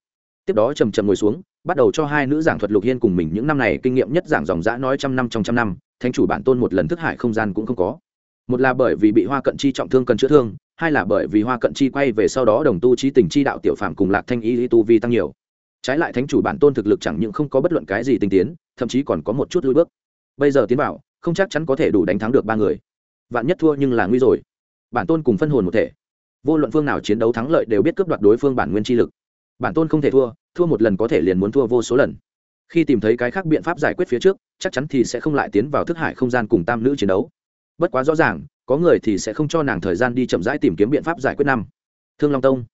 Tiếp đó trầm trầm ngồi xuống bắt đầu cho hai nữ giảng thuật lục hiên cùng mình những năm này kinh nghiệm nhất giảng dòng dã nói trăm năm trong trăm năm, thánh chủ bản tôn một lần thức hải không gian cũng không có. Một là bởi vì bị hoa cận chi trọng thương cần chữa thương, hai là bởi vì hoa cận chi quay về sau đó đồng tu trí tình chi đạo tiểu phạm cùng lạc thanh y tu vi tăng nhiều. Trái lại thánh chủ bản tôn thực lực chẳng những không có bất luận cái gì tinh tiến, thậm chí còn có một chút lui bước. Bây giờ tiến bảo không chắc chắn có thể đủ đánh thắng được ba người. Vạn nhất thua nhưng là nguy rồi. Bản tôn cùng phân hồn một thể. Vô luận phương nào chiến đấu thắng lợi đều biết cướp đoạt đối phương bản nguyên chi lực bản tôn không thể thua thua một lần có thể liền muốn thua vô số lần. Khi tìm thấy cái khác biện pháp giải quyết phía trước, chắc chắn thì sẽ không lại tiến vào thức hải không gian cùng tam nữ chiến đấu. Bất quá rõ ràng, có người thì sẽ không cho nàng thời gian đi chậm rãi tìm kiếm biện pháp giải quyết năm. Thương long tông.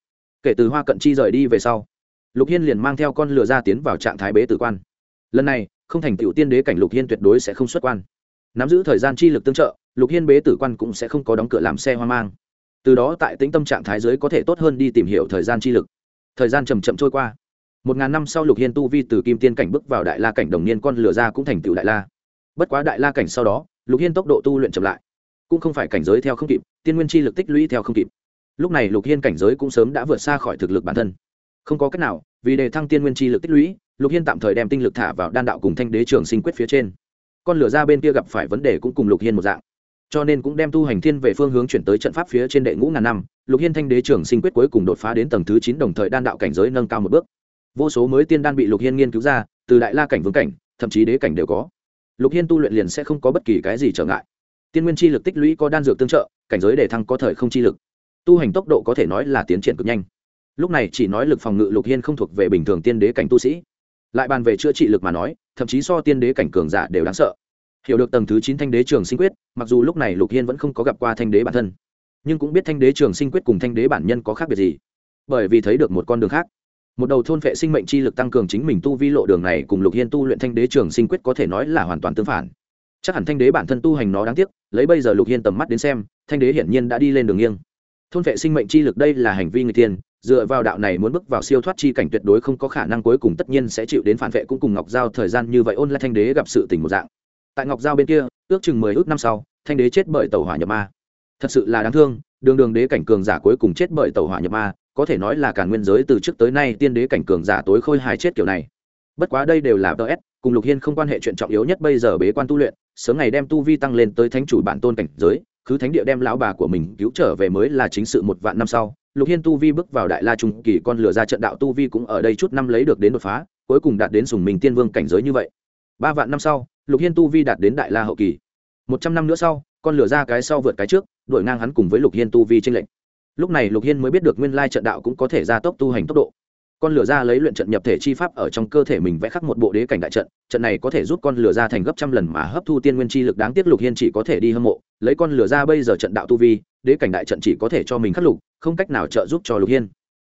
Kể từ hoa cận chi rời đi về sau, lục hiên liền mang theo con lừa ra tiến vào trạng thái bế tử quan. Lần này, không thành tựu tiên đế cảnh lục hiên tuyệt đối sẽ không xuất quan. Nắm giữ thời gian chi lực tương trợ, lục hiên bế tử quan cũng sẽ không có đóng cửa làm xe hoang mang. Từ đó tại tĩnh tâm trạng thái giới có thể tốt hơn đi tìm hiểu thời gian chi lực thời gian chầm chậm trôi qua. Một ngàn năm sau lục hiên tu vi từ kim tiên cảnh bước vào đại la cảnh đồng niên con lửa ra cũng thành tựu đại la. Bất quá đại la cảnh sau đó, lục hiên tốc độ tu luyện chậm lại. Cũng không phải cảnh giới theo không kịp, tiên nguyên chi lực tích lũy theo không kịp. Lúc này lục hiên cảnh giới cũng sớm đã vượt xa khỏi thực lực bản thân. Không có cách nào, vì đề thăng tiên nguyên chi lực tích lũy, lục hiên tạm thời đem tinh lực thả vào đan đạo cùng thanh đế trường sinh quyết phía trên. Con lửa ra bên kia gặp phải vấn đề cũng cùng lục hiên một dạng cho nên cũng đem tu hành thiên về phương hướng chuyển tới trận pháp phía trên đệ ngũ ngàn năm, lục hiên thanh đế trưởng sinh quyết cuối cùng đột phá đến tầng thứ chín đồng thời đan đạo cảnh giới nâng cao một bước. Vô số mới tiên đan bị lục hiên nghiên cứu ra, từ đại la cảnh vương cảnh, thậm chí đế cảnh đều có. Lục hiên tu luyện liền sẽ không có bất kỳ cái gì trở ngại. Tiên nguyên chi lực tích lũy có đan dược tương trợ, cảnh giới để thăng có thời không chi lực. Tu hành tốc độ có thể nói là tiến triển cực nhanh. Lúc này chỉ nói lực phòng ngự lục hiên không thuộc về bình thường tiên đế cảnh tu sĩ. Lại bàn về chữa trị lực mà nói, thậm chí so tiên đế cảnh cường giả đều đáng sợ hiểu được tầng thứ chín thanh đế trường sinh quyết, mặc dù lúc này lục hiên vẫn không có gặp qua thanh đế bản thân, nhưng cũng biết thanh đế trường sinh quyết cùng thanh đế bản nhân có khác biệt gì. Bởi vì thấy được một con đường khác. Một đầu thôn vệ sinh mệnh chi lực tăng cường chính mình tu vi lộ đường này cùng lục hiên tu luyện thanh đế trường sinh quyết có thể nói là hoàn toàn tương phản. Chắc hẳn thanh đế bản thân tu hành nó đáng tiếc, lấy bây giờ lục hiên tầm mắt đến xem, thanh đế hiển nhiên đã đi lên đường nghiêng. Thôn vệ sinh mệnh chi lực đây là hành vi người tiên, dựa vào đạo này muốn bước vào siêu thoát chi cảnh tuyệt đối không có khả năng cuối cùng tất nhiên sẽ chịu đến phản vệ cũng cùng ngọc giao thời gian như vậy ôn lại thanh đế gặp sự tình một dạng tại ngọc giao bên kia, ước chừng mười ước năm sau, thanh đế chết bởi tàu hỏa nhập ma. Thật sự là đáng thương, đường đường đế cảnh cường giả cuối cùng chết bởi tàu hỏa nhập ma, có thể nói là cả nguyên giới từ trước tới nay tiên đế cảnh cường giả tối khôi hài chết kiểu này. Bất quá đây đều là ts cùng lục hiên không quan hệ chuyện trọng yếu nhất bây giờ bế quan tu luyện, sớm ngày đem tu vi tăng lên tới thánh chủ bản tôn cảnh giới cứ thánh địa đem lão bà của mình cứu trở về mới là chính sự một vạn năm sau. Lục hiên tu vi bước vào đại la trung kỳ con lửa ra trận đạo tu vi cũng ở đây chút năm lấy được đến đột phá, cuối cùng đạt đến sùng mình tiên vương cảnh giới như vậy. Ba vạn năm sau lục hiên tu vi đạt đến đại la hậu kỳ. Một trăm năm nữa sau, con lửa ra cái sau vượt cái trước, đuổi ngang hắn cùng với lục hiên tu vi tranh lệch. Lúc này lục hiên mới biết được nguyên lai trận đạo cũng có thể gia tốc tu hành tốc độ. Con lửa ra lấy luyện trận nhập thể chi pháp ở trong cơ thể mình vẽ khắc một bộ đế cảnh đại trận trận này có thể giúp con lửa ra thành gấp trăm lần mà hấp thu tiên nguyên chi lực đáng tiếc lục hiên chỉ có thể đi hâm mộ. Lấy con lửa ra bây giờ trận đạo tu vi, đế cảnh đại trận chỉ có thể cho mình khắc lục, không cách nào trợ giúp cho lục hiên.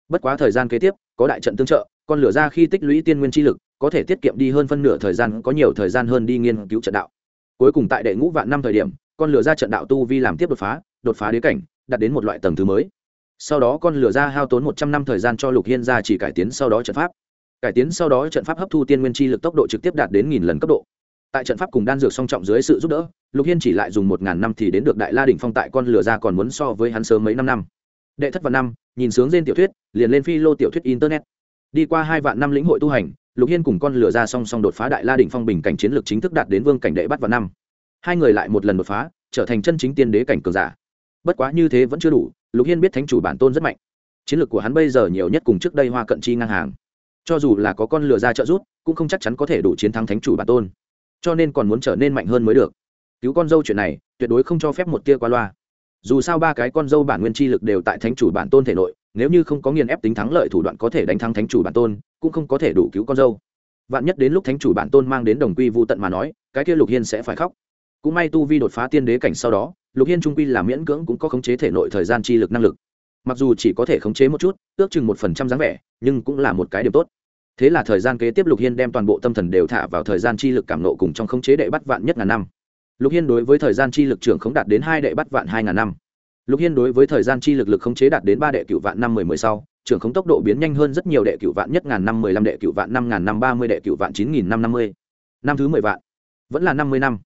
Bất quá thời gian kế tiếp, có đại trận tương trợ con lửa ra khi tích lũy tiên nguyên chi lực, có thể tiết kiệm đi hơn phân nửa thời gian, có nhiều thời gian hơn đi nghiên cứu trận đạo. Cuối cùng tại đệ ngũ vạn năm thời điểm, con lửa ra trận đạo tu vi làm tiếp đột phá đột phá đế cảnh, đạt đến một loại tầng thứ mới. Sau đó con lửa ra hao tốn một trăm năm thời gian cho lục hiên ra chỉ cải tiến sau đó trận pháp. Cải tiến sau đó trận pháp hấp thu tiên nguyên chi lực tốc độ trực tiếp đạt đến nghìn lần cấp độ. Tại trận pháp cùng đan dược song trọng dưới sự giúp đỡ, lục hiên chỉ lại dùng một ngàn năm thì đến được đại la đỉnh phong tại con lửa ra còn muốn so với hắn sớm mấy năm năm. Đệ thất vạn năm, nhìn sướng trên tiểu thuyết, liền lên phi lô tiểu thuyết internet đi qua hai vạn năm lĩnh hội tu hành, lục hiên cùng con lửa ra song song đột phá đại la đỉnh phong bình cảnh chiến lược chính thức đạt đến vương cảnh đệ bắt vạn năm. Hai người lại một lần đột phá, trở thành chân chính tiên đế cảnh cường giả. Bất quá như thế vẫn chưa đủ, lục hiên biết thánh chủ bản tôn rất mạnh. Chiến lược của hắn bây giờ nhiều nhất cùng trước đây hoa cận chi ngang hàng. Cho dù là có con lừa ra trợ giúp, cũng không chắc chắn có thể đủ chiến thắng thánh chủ bản tôn. Cho nên còn muốn trở nên mạnh hơn mới được. Cứu con dâu chuyện này, tuyệt đối không cho phép một tia qua loa. Dù sao ba cái con dâu bản nguyên chi lực đều tại thánh chủ bản tôn thể nội nếu như không có nghiền ép tính thắng lợi thủ đoạn có thể đánh thắng thánh chủ bản tôn, cũng không có thể đủ cứu con dâu. Vạn nhất đến lúc thánh chủ bản tôn mang đến đồng quy vô tận mà nói, cái kia lục hiên sẽ phải khóc. Cũng may tu vi đột phá tiên đế cảnh sau đó, lục hiên trung quy là miễn cưỡng cũng có khống chế thể nội thời gian chi lực năng lực. Mặc dù chỉ có thể khống chế một chút, ước chừng một phần trăm dáng vẻ, nhưng cũng là một cái điểm tốt. Thế là thời gian kế tiếp lục hiên đem toàn bộ tâm thần đều thả vào thời gian chi lực cảm nộ cùng trong khống chế đệ bắt vạn nhất ngàn năm. Lục hiên đối với thời gian chi lực trưởng khống đạt đến hai đệ bắt vạn hai ngàn năm lục hiên đối với thời gian chi lực lực khống chế đạt đến ba đệ cựu vạn năm mười mười sau, trưởng khống tốc độ biến nhanh hơn rất nhiều đệ cựu vạn nhất ngàn năm mười lăm, đệ cựu vạn năm ngàn năm ba mươi, đệ cựu vạn chín nghìn năm năm mươi. Năm thứ mười vạn. Vẫn là năm mươi năm.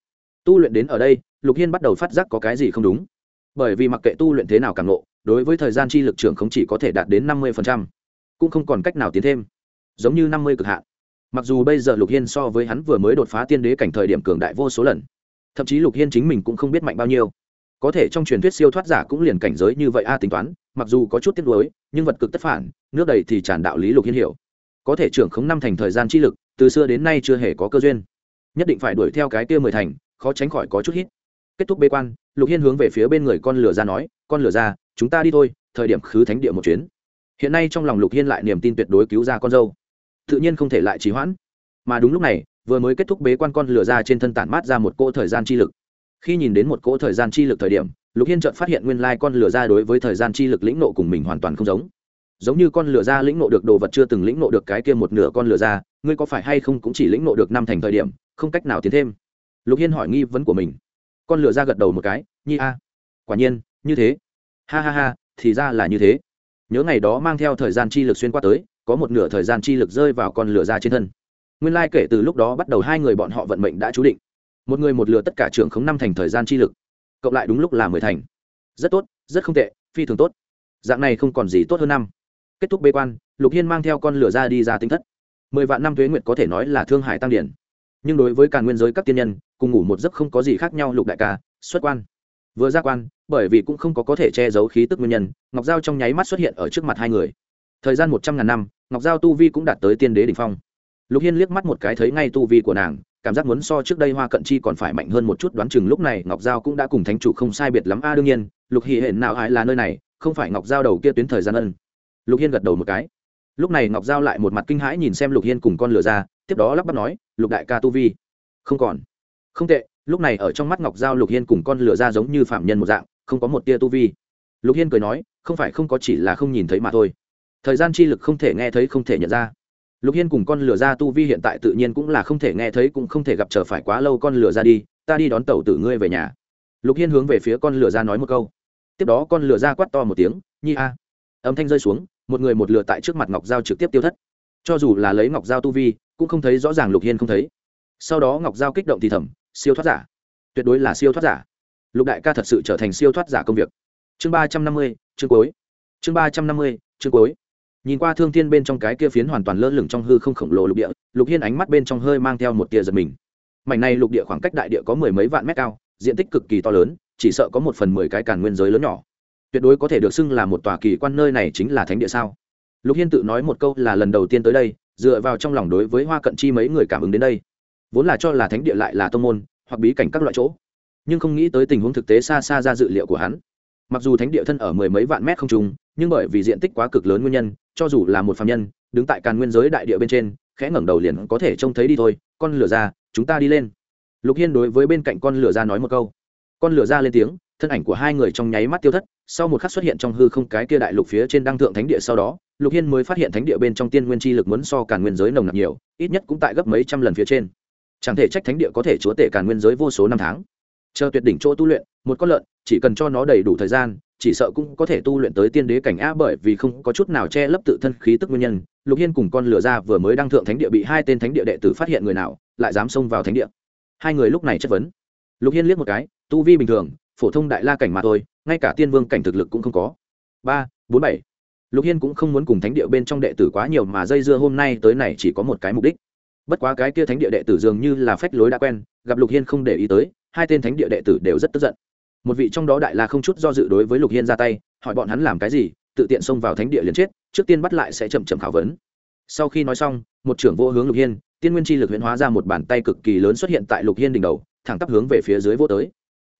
Tu luyện đến ở đây, lục hiên bắt đầu phát giác có cái gì không đúng. Bởi vì mặc kệ tu luyện thế nào càng nộ đối với thời gian chi lực trưởng không chỉ có thể đạt đến năm mươi cũng không còn cách nào tiến thêm. Giống như năm mươi cực hạn. Mặc dù bây giờ lục hiên so với hắn vừa mới đột phá tiên đế cảnh thời điểm cường đại vô số lần, thậm chí lục hiên chính mình cũng không biết mạnh bao nhiêu có thể trong truyền thuyết siêu thoát giả cũng liền cảnh giới như vậy a à, tính toán, mặc dù có chút tiếc nuối, nhưng vật cực tất phản, nước đầy thì tràn đạo lý lục hiên hiểu. Có thể trưởng không năm thành thời gian chi lực, từ xưa đến nay chưa hề có cơ duyên. Nhất định phải đuổi theo cái kia mười thành, khó tránh khỏi có chút hít. Kết thúc bế quan, lục hiên hướng về phía bên người con lửa ra nói, con lửa ra, chúng ta đi thôi, thời điểm khứ thánh địa một chuyến. Hiện nay trong lòng lục hiên lại niềm tin tuyệt đối cứu ra con dâu. Tự nhiên không thể lại trì hoãn. Mà đúng lúc này, vừa mới kết thúc bế quan con lửa ra trên thân tản mát ra một cỗ thời gian chi lực khi nhìn đến một cỗ thời gian chi lực thời điểm, lục hiên chợt phát hiện nguyên lai con lửa ra đối với thời gian chi lực lĩnh nộ cùng mình hoàn toàn không giống. Giống như con lửa ra lĩnh nộ được đồ vật chưa từng lĩnh nộ được cái kia một nửa con lửa ra, ngươi có phải hay không cũng chỉ lĩnh nộ được năm thành thời điểm, không cách nào tiến thêm? Lục hiên hỏi nghi vấn của mình. Con lửa ra gật đầu một cái, nhi a, quả nhiên, như thế. Ha ha ha, thì ra là như thế. Nhớ ngày đó mang theo thời gian chi lực xuyên qua tới, có một nửa thời gian chi lực rơi vào con lửa ra trên thân. Nguyên lai kể từ lúc đó bắt đầu hai người bọn họ vận mệnh đã chú định một người một lừa tất cả trưởng không năm thành thời gian chi lực, cộng lại đúng lúc là mười thành. Rất tốt, rất không tệ, phi thường tốt. Dạng này không còn gì tốt hơn năm. Kết thúc bế quan, lục hiên mang theo con lửa ra đi ra tinh thất. Mười vạn năm thuế nguyện có thể nói là thương hải tăng điển. Nhưng đối với càn nguyên giới các tiên nhân, cùng ngủ một giấc không có gì khác nhau lục đại ca, xuất quan. Vừa ra quan, bởi vì cũng không có có thể che giấu khí tức nguyên nhân, ngọc giao trong nháy mắt xuất hiện ở trước mặt hai người. Thời gian một trăm ngàn năm, ngọc giao tu vi cũng đạt tới tiên đế đ ỉ n h phong. Lục hiên liếc mắt một cái thấy ngay tu vi của nàng cảm giác muốn so trước đây hoa cận chi còn phải mạnh hơn một chút đoán chừng lúc này ngọc giao cũng đã cùng thánh chủ không sai biệt lắm. A, đương nhiên, lục hỉ hển nào ai là nơi này, không phải ngọc giao đầu kia tuyến thời gian ân. Lục hiên gật đầu một cái. Lúc này ngọc giao lại một mặt kinh hãi nhìn xem lục hiên cùng con lửa ra, tiếp đó lắp bắp nói, lục đại ca tu vi. Không còn. Không tệ. Lúc này ở trong mắt ngọc giao lục hiên cùng con lửa ra giống như phạm nhân một dạng, không có một tia tu vi. Lục hiên cười nói, không phải không có chỉ là không nhìn thấy mà thôi. Thời gian chi lực không thể nghe thấy không thể nhận ra lục hiên cùng con lửa ra tu vi hiện tại tự nhiên cũng là không thể nghe thấy cũng không thể gặp chờ phải quá lâu con lửa ra đi, ta đi đón tàu tử ngươi về nhà. Lục hiên hướng về phía con lửa ra nói một câu. Tiếp đó con lửa ra quắt to một tiếng, nhi a. Âm thanh rơi xuống, một người một lửa tại trước mặt ngọc giao trực tiếp tiêu thất. Cho dù là lấy ngọc giao tu vi, cũng không thấy rõ ràng lục hiên không thấy. Sau đó ngọc giao kích động thì thầm, siêu thoát giả. Tuyệt đối là siêu thoát giả. Lục đại ca thật sự trở thành siêu thoát giả công việc. Chương ba trăm năm mươi, chương cuối. Chương ba trăm năm mươi, chương cuối nhìn qua thương thiên bên trong cái kia phiến hoàn toàn lơ lửng trong hư không khổng lồ lục địa, lục hiên ánh mắt bên trong hơi mang theo một tia giật mình. Mảnh này lục địa khoảng cách đại địa có mười mấy vạn mét cao, diện tích cực kỳ to lớn, chỉ sợ có một phần mười cái càn nguyên giới lớn nhỏ. Tuyệt đối có thể được xưng là một tòa kỳ quan nơi này chính là thánh địa sao? Lục hiên tự nói một câu là lần đầu tiên tới đây, dựa vào trong lòng đối với hoa cận chi mấy người cảm ứng đến đây. Vốn là cho là thánh địa lại là tông môn, hoặc bí cảnh các loại chỗ. Nhưng không nghĩ tới tình huống thực tế xa xa ra dự liệu của hắn mặc dù thánh địa thân ở mười mấy vạn mét không trùng nhưng bởi vì diện tích quá cực lớn nguyên nhân, cho dù là một phạm nhân, đứng tại càn nguyên giới đại địa bên trên, khẽ ngẩng đầu liền có thể trông thấy đi thôi, con lửa ra, chúng ta đi lên. Lục hiên đối với bên cạnh con lửa ra nói một câu. Con lửa ra lên tiếng, thân ảnh của hai người trong nháy mắt tiêu thất, sau một khắc xuất hiện trong hư không cái kia đại lục phía trên đăng thượng thánh địa sau đó, lục hiên mới phát hiện thánh địa bên trong tiên nguyên chi lực muốn so càn nguyên giới nồng nặc nhiều, ít nhất cũng tại gấp mấy trăm lần phía trên. Chẳng thể trách thánh địa có thể chúa tể càn nguyên giới vô số năm tháng chờ tuyệt đỉnh chỗ tu luyện, một con lợn, chỉ cần cho nó đầy đủ thời gian, chỉ sợ cũng có thể tu luyện tới tiên đế cảnh a bởi vì không có chút nào che lấp tự thân khí tức nguyên nhân, lục hiên cùng con lửa ra vừa mới đăng thượng thánh địa bị hai tên thánh địa đệ tử phát hiện người nào, lại dám xông vào thánh địa. Hai người lúc này chất vấn. Lục hiên liếc một cái, tu vi bình thường, phổ thông đại la cảnh mà thôi, ngay cả tiên vương cảnh thực lực cũng không có. Ba, bốn, bảy. Lục hiên cũng không muốn cùng thánh địa bên trong đệ tử quá nhiều mà dây dưa hôm nay tới này chỉ có một cái mục đích. Bất quá cái kia thánh địa đệ tử dường như là phách lối đã quen, gặp lục hiên không để ý tới hai tên thánh địa đệ tử đều rất tức giận. Một vị trong đó đại la không chút do dự đối với lục hiên ra tay, hỏi bọn hắn làm cái gì, tự tiện xông vào thánh địa liền chết, trước tiên bắt lại sẽ chậm chậm khảo vấn. Sau khi nói xong, một trưởng vô hướng lục hiên, tiên nguyên chi lực huyễn hóa ra một bàn tay cực kỳ lớn xuất hiện tại lục hiên đỉnh đầu, thẳng tắp hướng về phía dưới vô tới.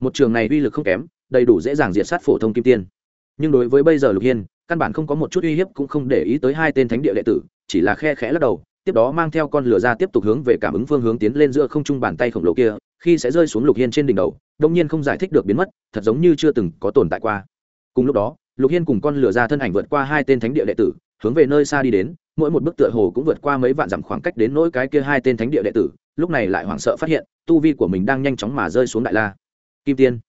Một trường này uy lực không kém, đầy đủ dễ dàng diệt sát phổ thông kim tiên. Nhưng đối với bây giờ lục hiên, căn bản không có một chút uy hiếp cũng không để ý tới hai tên thánh địa đệ tử, chỉ là khe khẽ lắc đầu, tiếp đó mang theo con lửa ra tiếp tục hướng về cảm ứng phương hướng tiến lên giữa không trung bàn tay khổng lồ kia khi sẽ rơi xuống lục hiên trên đỉnh đầu đông nhiên không giải thích được biến mất, thật giống như chưa từng có tồn tại qua. Cùng lúc đó, lục hiên cùng con lửa ra thân ảnh vượt qua hai tên thánh địa đệ tử, hướng về nơi xa đi đến, mỗi một bức tựa hồ cũng vượt qua mấy vạn dặm khoảng cách đến nỗi cái kia hai tên thánh địa đệ tử, lúc này lại hoảng sợ phát hiện, tu vi của mình đang nhanh chóng mà rơi xuống đại la. Kim tiên,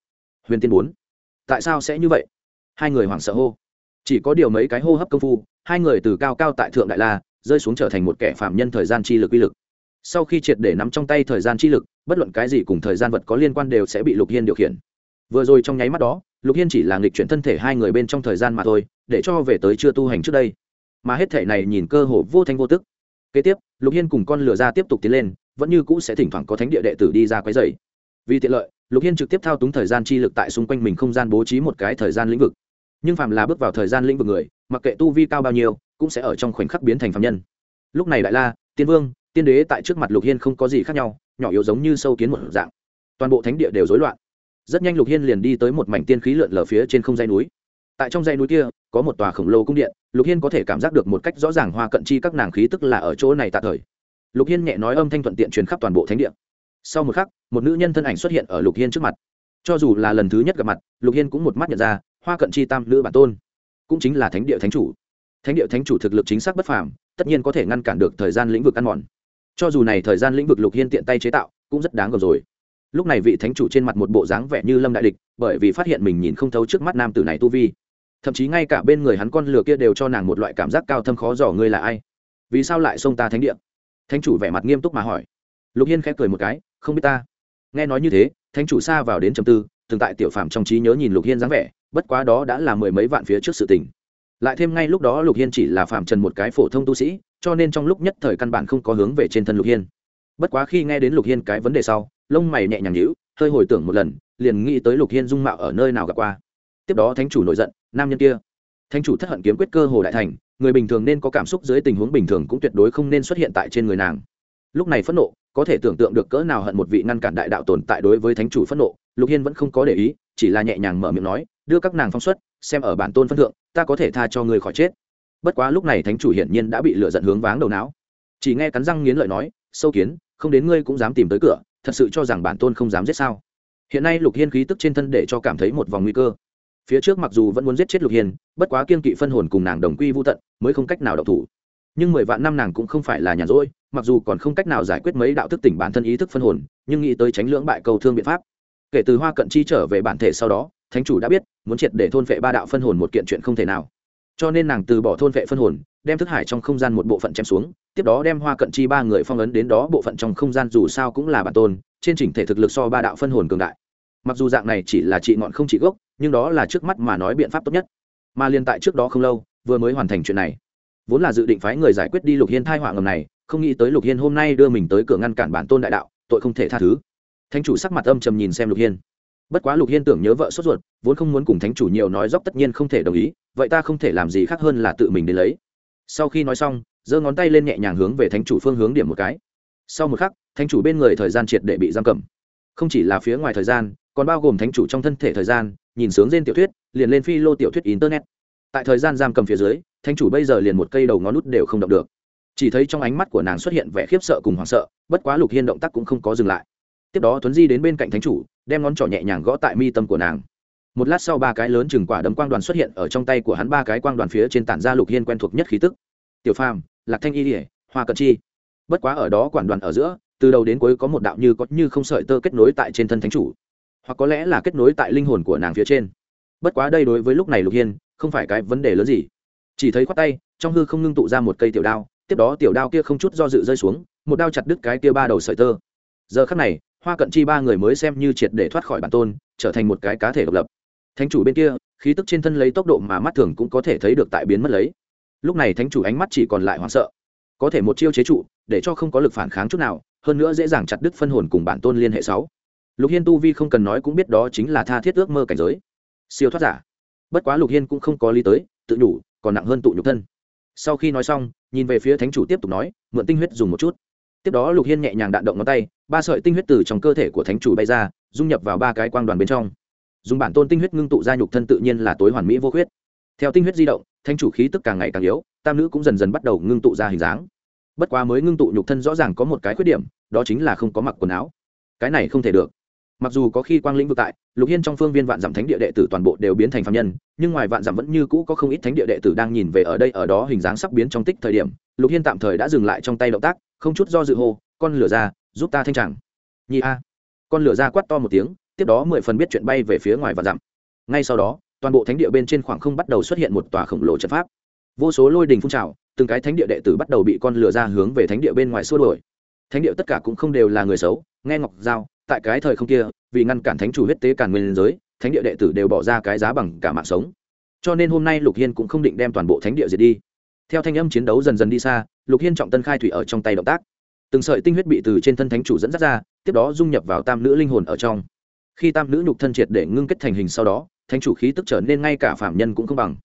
huyền tiên bốn. Tại sao sẽ như vậy? Hai người hoảng sợ hô. Chỉ có điều mấy cái hô hấp công phu, hai người từ cao cao tại thượng đại la, rơi xuống trở thành một kẻ phạm nhân thời gian chi lực uy lực sau khi triệt để nắm trong tay thời gian chi lực, bất luận cái gì cùng thời gian vật có liên quan đều sẽ bị lục hiên điều khiển. Vừa rồi trong nháy mắt đó, lục hiên chỉ là nghịch chuyển thân thể hai người bên trong thời gian mà thôi, để cho về tới chưa tu hành trước đây. Mà hết thể này nhìn cơ hồ vô thanh vô tức. Kế tiếp, lục hiên cùng con lửa ra tiếp tục tiến lên, vẫn như cũ sẽ thỉnh thoảng có thánh địa đệ tử đi ra quấy dày vì tiện lợi, lục hiên trực tiếp thao túng thời gian chi lực tại xung quanh mình không gian bố trí một cái thời gian lĩnh vực. Nhưng phàm là bước vào thời gian lĩnh vực người, mặc kệ tu vi cao bao nhiêu, cũng sẽ ở trong khoảnh khắc biến thành phạm nhân. Lúc này đại la, tiên vương tiên đế tại trước mặt lục hiên không có gì khác nhau, nhỏ yếu giống như sâu kiến một dạng. Toàn bộ thánh địa đều rối loạn. Rất nhanh lục hiên liền đi tới một mảnh tiên khí lượn lờ phía trên không dây núi. Tại trong dây núi kia, có một tòa khổng lồ cung điện, lục hiên có thể cảm giác được một cách rõ ràng hoa cận chi các nàng khí tức là ở chỗ này tạm thời. Lục hiên nhẹ nói âm thanh thuận tiện truyền khắp toàn bộ thánh địa. Sau một khắc, một nữ nhân thân ảnh xuất hiện ở lục hiên trước mặt. Cho dù là lần thứ nhất gặp mặt, lục hiên cũng một mắt nhận ra, hoa cận chi tam nữ bản tôn, cũng chính là thánh địa thánh chủ. Thánh địa thánh chủ thực lực chính xác bất phàm, tất nhiên có thể ngăn cản được thời gian lĩnh vực ăn mòn cho dù này thời gian lĩnh vực lục hiên tiện tay chế tạo, cũng rất đáng gờm rồi. Lúc này vị thánh chủ trên mặt một bộ dáng vẻ như lâm đại địch, bởi vì phát hiện mình nhìn không thấu trước mắt nam tử này tu vi. Thậm chí ngay cả bên người hắn con lừa kia đều cho nàng một loại cảm giác cao thâm khó dò ngươi là ai. Vì sao lại xông ta thánh địa? Thánh chủ vẻ mặt nghiêm túc mà hỏi. Lục hiên khẽ cười một cái, không biết ta. Nghe nói như thế, thánh chủ xa vào đến trầm tư, từng tại tiểu phạm trong trí nhớ nhìn lục hiên dáng vẻ, bất quá đó đã là mười mấy vạn phía trước sự tình. Lại thêm ngay lúc đó lục hiên chỉ là phạm trần một cái phổ thông tu sĩ cho nên trong lúc nhất thời căn bản không có hướng về trên thân lục hiên. Bất quá khi nghe đến lục hiên cái vấn đề sau, lông mày nhẹ nhàng nhữ hơi hồi tưởng một lần, liền nghĩ tới lục hiên dung mạo ở nơi nào gặp qua. Tiếp đó thánh chủ nổi giận, nam nhân kia. Thánh chủ thất hận kiếm quyết cơ hồ đại thành, người bình thường nên có cảm xúc dưới tình huống bình thường cũng tuyệt đối không nên xuất hiện tại trên người nàng. Lúc này phẫn nộ, có thể tưởng tượng được cỡ nào hận một vị ngăn cản đại đạo tồn tại đối với thánh chủ phẫn nộ, lục hiên vẫn không có để ý, chỉ là nhẹ nhàng mở miệng nói, đưa các nàng phong xuất, xem ở bản tôn phân thượng, ta có thể tha cho người khỏi chết bất quá lúc này thánh chủ hiển nhiên đã bị lựa giận hướng váng đầu não. Chỉ nghe cắn răng nghiến lợi nói, sâu kiến, không đến ngươi cũng dám tìm tới cửa, thật sự cho rằng bản tôn không dám giết sao? Hiện nay lục hiên khí tức trên thân để cho cảm thấy một vòng nguy cơ. Phía trước mặc dù vẫn muốn giết chết lục hiên, bất quá kiên kỵ phân hồn cùng nàng đồng quy vô tận, mới không cách nào độc thủ. Nhưng mười vạn năm nàng cũng không phải là nhàn rỗi, mặc dù còn không cách nào giải quyết mấy đạo thức tỉnh bản thân ý thức phân hồn, nhưng nghĩ tới tránh lưỡng bại cầu thương biện pháp. Kể từ hoa cận chi trở về bản thể sau đó, thánh chủ đã biết, muốn triệt để thôn vệ ba đạo phân hồn một kiện chuyện không thể nào cho nên nàng từ bỏ thôn vệ phân hồn, đem thức hải trong không gian một bộ phận chém xuống, tiếp đó đem hoa cận chi ba người phong ấn đến đó bộ phận trong không gian dù sao cũng là bản tôn, trên chỉnh thể thực lực so ba đạo phân hồn cường đại. Mặc dù dạng này chỉ là trị ngọn không trị gốc, nhưng đó là trước mắt mà nói biện pháp tốt nhất. Mà liên tại trước đó không lâu, vừa mới hoàn thành chuyện này. Vốn là dự định phái người giải quyết đi lục hiên thai họa ngầm này, không nghĩ tới lục hiên hôm nay đưa mình tới cửa ngăn cản bản tôn đại đạo, tội không thể tha thứ. Thánh chủ sắc mặt âm trầm nhìn xem lục hiên. Bất quá lục hiên tưởng nhớ vợ sốt ruột, vốn không muốn cùng thánh chủ nhiều nói dốc tất nhiên không thể đồng ý vậy ta không thể làm gì khác hơn là tự mình đến lấy. Sau khi nói xong, giơ ngón tay lên nhẹ nhàng hướng về thánh chủ phương hướng điểm một cái. Sau một khắc, thánh chủ bên người thời gian triệt để bị giam cầm. Không chỉ là phía ngoài thời gian, còn bao gồm thánh chủ trong thân thể thời gian, nhìn sướng trên tiểu thuyết, liền lên phi lô tiểu thuyết internet. Tại thời gian giam cầm phía dưới, thánh chủ bây giờ liền một cây đầu ngón nút đều không động được. Chỉ thấy trong ánh mắt của nàng xuất hiện vẻ khiếp sợ cùng hoảng sợ, bất quá lục hiên động tác cũng không có dừng lại. Tiếp đó tuấn di đến bên cạnh thánh chủ, đem ngón trỏ nhẹ nhàng gõ tại mi tâm của nàng một lát sau ba cái lớn chừng quả đấm quang đoàn xuất hiện ở trong tay của hắn, ba cái quang đoàn phía trên tản ra lục hiên quen thuộc nhất khí tức. Tiểu phàm, lạc thanh y ỉa hoa cận chi. Bất quá ở đó quản đoàn ở giữa, từ đầu đến cuối có một đạo như có như không sợi tơ kết nối tại trên thân thánh chủ. Hoặc có lẽ là kết nối tại linh hồn của nàng phía trên. Bất quá đây đối với lúc này lục hiên, không phải cái vấn đề lớn gì. Chỉ thấy khoát tay, trong hư không ngưng tụ ra một cây tiểu đao, tiếp đó tiểu đao kia không chút do dự rơi xuống, một đao chặt đứt cái kia ba đầu sợi tơ. Giờ khắc này, hoa cận chi ba người mới xem như triệt để thoát khỏi bản tôn, trở thành một cái cá thể độc lập thánh chủ bên kia, khí tức trên thân lấy tốc độ mà mắt thường cũng có thể thấy được tại biến mất lấy. Lúc này thánh chủ ánh mắt chỉ còn lại hoảng sợ. Có thể một chiêu chế trụ, để cho không có lực phản kháng chút nào, hơn nữa dễ dàng chặt đứt phân hồn cùng bản tôn liên hệ sáu. Lục hiên tu vi không cần nói cũng biết đó chính là tha thiết ước mơ cảnh giới. Siêu thoát giả. Bất quá lục hiên cũng không có lý tới, tự nhủ, còn nặng hơn tụ nhục thân. Sau khi nói xong, nhìn về phía thánh chủ tiếp tục nói, mượn tinh huyết dùng một chút. Tiếp đó lục hiên nhẹ nhàng đạn động ngón tay, ba sợi tinh huyết từ trong cơ thể của thánh chủ bay ra, dung nhập vào ba cái quang đoàn bên trong dùng bản tôn tinh huyết ngưng tụ ra nhục thân tự nhiên là tối hoàn mỹ vô khuyết. Theo tinh huyết di động, thanh chủ khí tức càng ngày càng yếu, tam nữ cũng dần dần bắt đầu ngưng tụ ra hình dáng. Bất quá mới ngưng tụ nhục thân rõ ràng có một cái khuyết điểm, đó chính là không có mặc quần áo. Cái này không thể được. Mặc dù có khi quang lĩnh vực tại, lục hiên trong phương viên vạn dặm thánh địa đệ tử toàn bộ đều biến thành phạm nhân, nhưng ngoài vạn dặm vẫn như cũ có không ít thánh địa đệ tử đang nhìn về ở đây ở đó hình dáng sắp biến trong tích thời điểm, lục hiên tạm thời đã dừng lại trong tay động tác, không chút do dự hô, con lửa ra, giúp ta thanh trạng. nhị a. Con lửa ra quát to một tiếng tiếp đó mười phần biết chuyện bay về phía ngoài và dặm. Ngay sau đó, toàn bộ thánh địa bên trên khoảng không bắt đầu xuất hiện một tòa khổng lồ trận pháp. Vô số lôi đình phun trào, từng cái thánh địa đệ tử bắt đầu bị con lửa ra hướng về thánh địa bên ngoài xua đuổi. Thánh địa tất cả cũng không đều là người xấu, nghe ngọc giao, tại cái thời không kia, vì ngăn cản thánh chủ huyết tế cản nguyên giới, thánh địa đệ tử đều bỏ ra cái giá bằng cả mạng sống. Cho nên hôm nay lục hiên cũng không định đem toàn bộ thánh địa diệt đi. Theo thanh âm chiến đấu dần dần đi xa, lục hiên trọng tân khai thủy ở trong tay động tác. Từng sợi tinh huyết bị từ trên thân thánh chủ dẫn dắt ra, tiếp đó dung nhập vào tam nữ linh hồn ở trong khi tam nữ nhục thân triệt để ngưng kết thành hình sau đó, thánh chủ khí tức trở nên ngay cả phạm nhân cũng không bằng.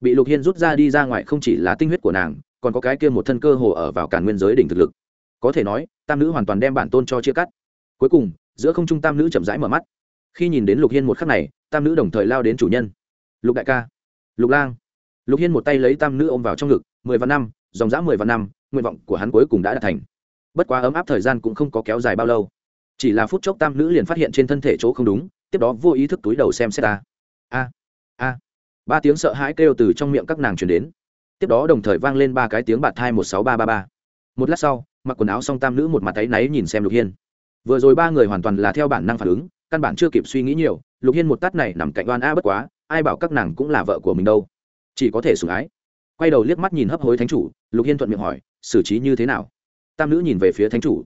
Bị lục hiên rút ra đi ra ngoài không chỉ là tinh huyết của nàng, còn có cái kia một thân cơ hồ ở vào cả nguyên giới đỉnh thực lực. Có thể nói, tam nữ hoàn toàn đem bản tôn cho chia cắt. Cuối cùng, giữa không trung tam nữ chậm rãi mở mắt. Khi nhìn đến lục hiên một khắc này, tam nữ đồng thời lao đến chủ nhân. Lục đại ca. Lục lang. Lục hiên một tay lấy tam nữ ôm vào trong ngực, mười vạn năm, dòng dã mười vạn năm, nguyện vọng của hắn cuối cùng đã đạt thành. Bất quá ấm áp thời gian cũng không có kéo dài bao lâu chỉ là phút chốc tam nữ liền phát hiện trên thân thể chỗ không đúng, tiếp đó vô ý thức túi đầu xem xét ta. A a. Ba tiếng sợ hãi kêu từ trong miệng các nàng truyền đến. Tiếp đó đồng thời vang lên ba cái tiếng bạt thai một sáu ba ba ba. Một lát sau, mặc quần áo xong tam nữ một mặt tay náy nhìn xem lục hiên. Vừa rồi ba người hoàn toàn là theo bản năng phản ứng, căn bản chưa kịp suy nghĩ nhiều, lục hiên một tát này nằm cạnh oan a bất quá, ai bảo các nàng cũng là vợ của mình đâu. Chỉ có thể sủng ái. Quay đầu liếc mắt nhìn hấp hối thánh chủ, lục hiên thuận miệng hỏi, xử trí như thế nào? Tam nữ nhìn về phía thánh chủ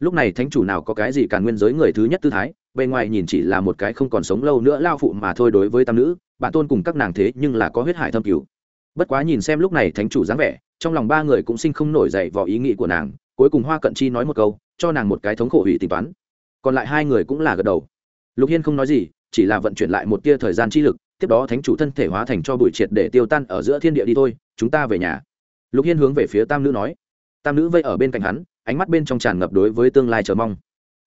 lúc này thánh chủ nào có cái gì càn nguyên giới người thứ nhất tư thái, bề ngoài nhìn chỉ là một cái không còn sống lâu nữa lao phụ mà thôi đối với tam nữ, bản tôn cùng các nàng thế nhưng là có huyết hải thâm cứu bất quá nhìn xem lúc này thánh chủ dáng vẻ, trong lòng ba người cũng sinh không nổi dậy vào ý nghĩ của nàng, cuối cùng hoa cận chi nói một câu, cho nàng một cái thống khổ hủy tính toán. Còn lại hai người cũng là gật đầu. Lục hiên không nói gì, chỉ là vận chuyển lại một tia thời gian chi lực, tiếp đó thánh chủ thân thể hóa thành cho bụi triệt để tiêu tan ở giữa thiên địa đi thôi, chúng ta về nhà. Lục hiên hướng về phía tam nữ nói tam nữ vây ở bên cạnh hắn, ánh mắt bên trong tràn ngập đối với tương lai chờ mong.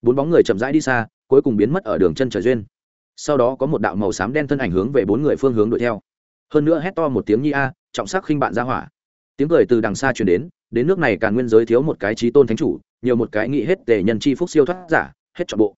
Bốn bóng người chậm rãi đi xa, cuối cùng biến mất ở đường chân trời duyên. Sau đó có một đạo màu xám đen thân ảnh hướng về bốn người phương hướng đuổi theo. Hơn nữa hét to một tiếng nhi a, trọng sắc khinh bạn ra hỏa. Tiếng cười từ đằng xa truyền đến đến nước này càng nguyên giới thiếu một cái trí tôn thánh chủ, nhiều một cái nghĩ hết tề nhân chi phúc siêu thoát giả, hết trọn bộ.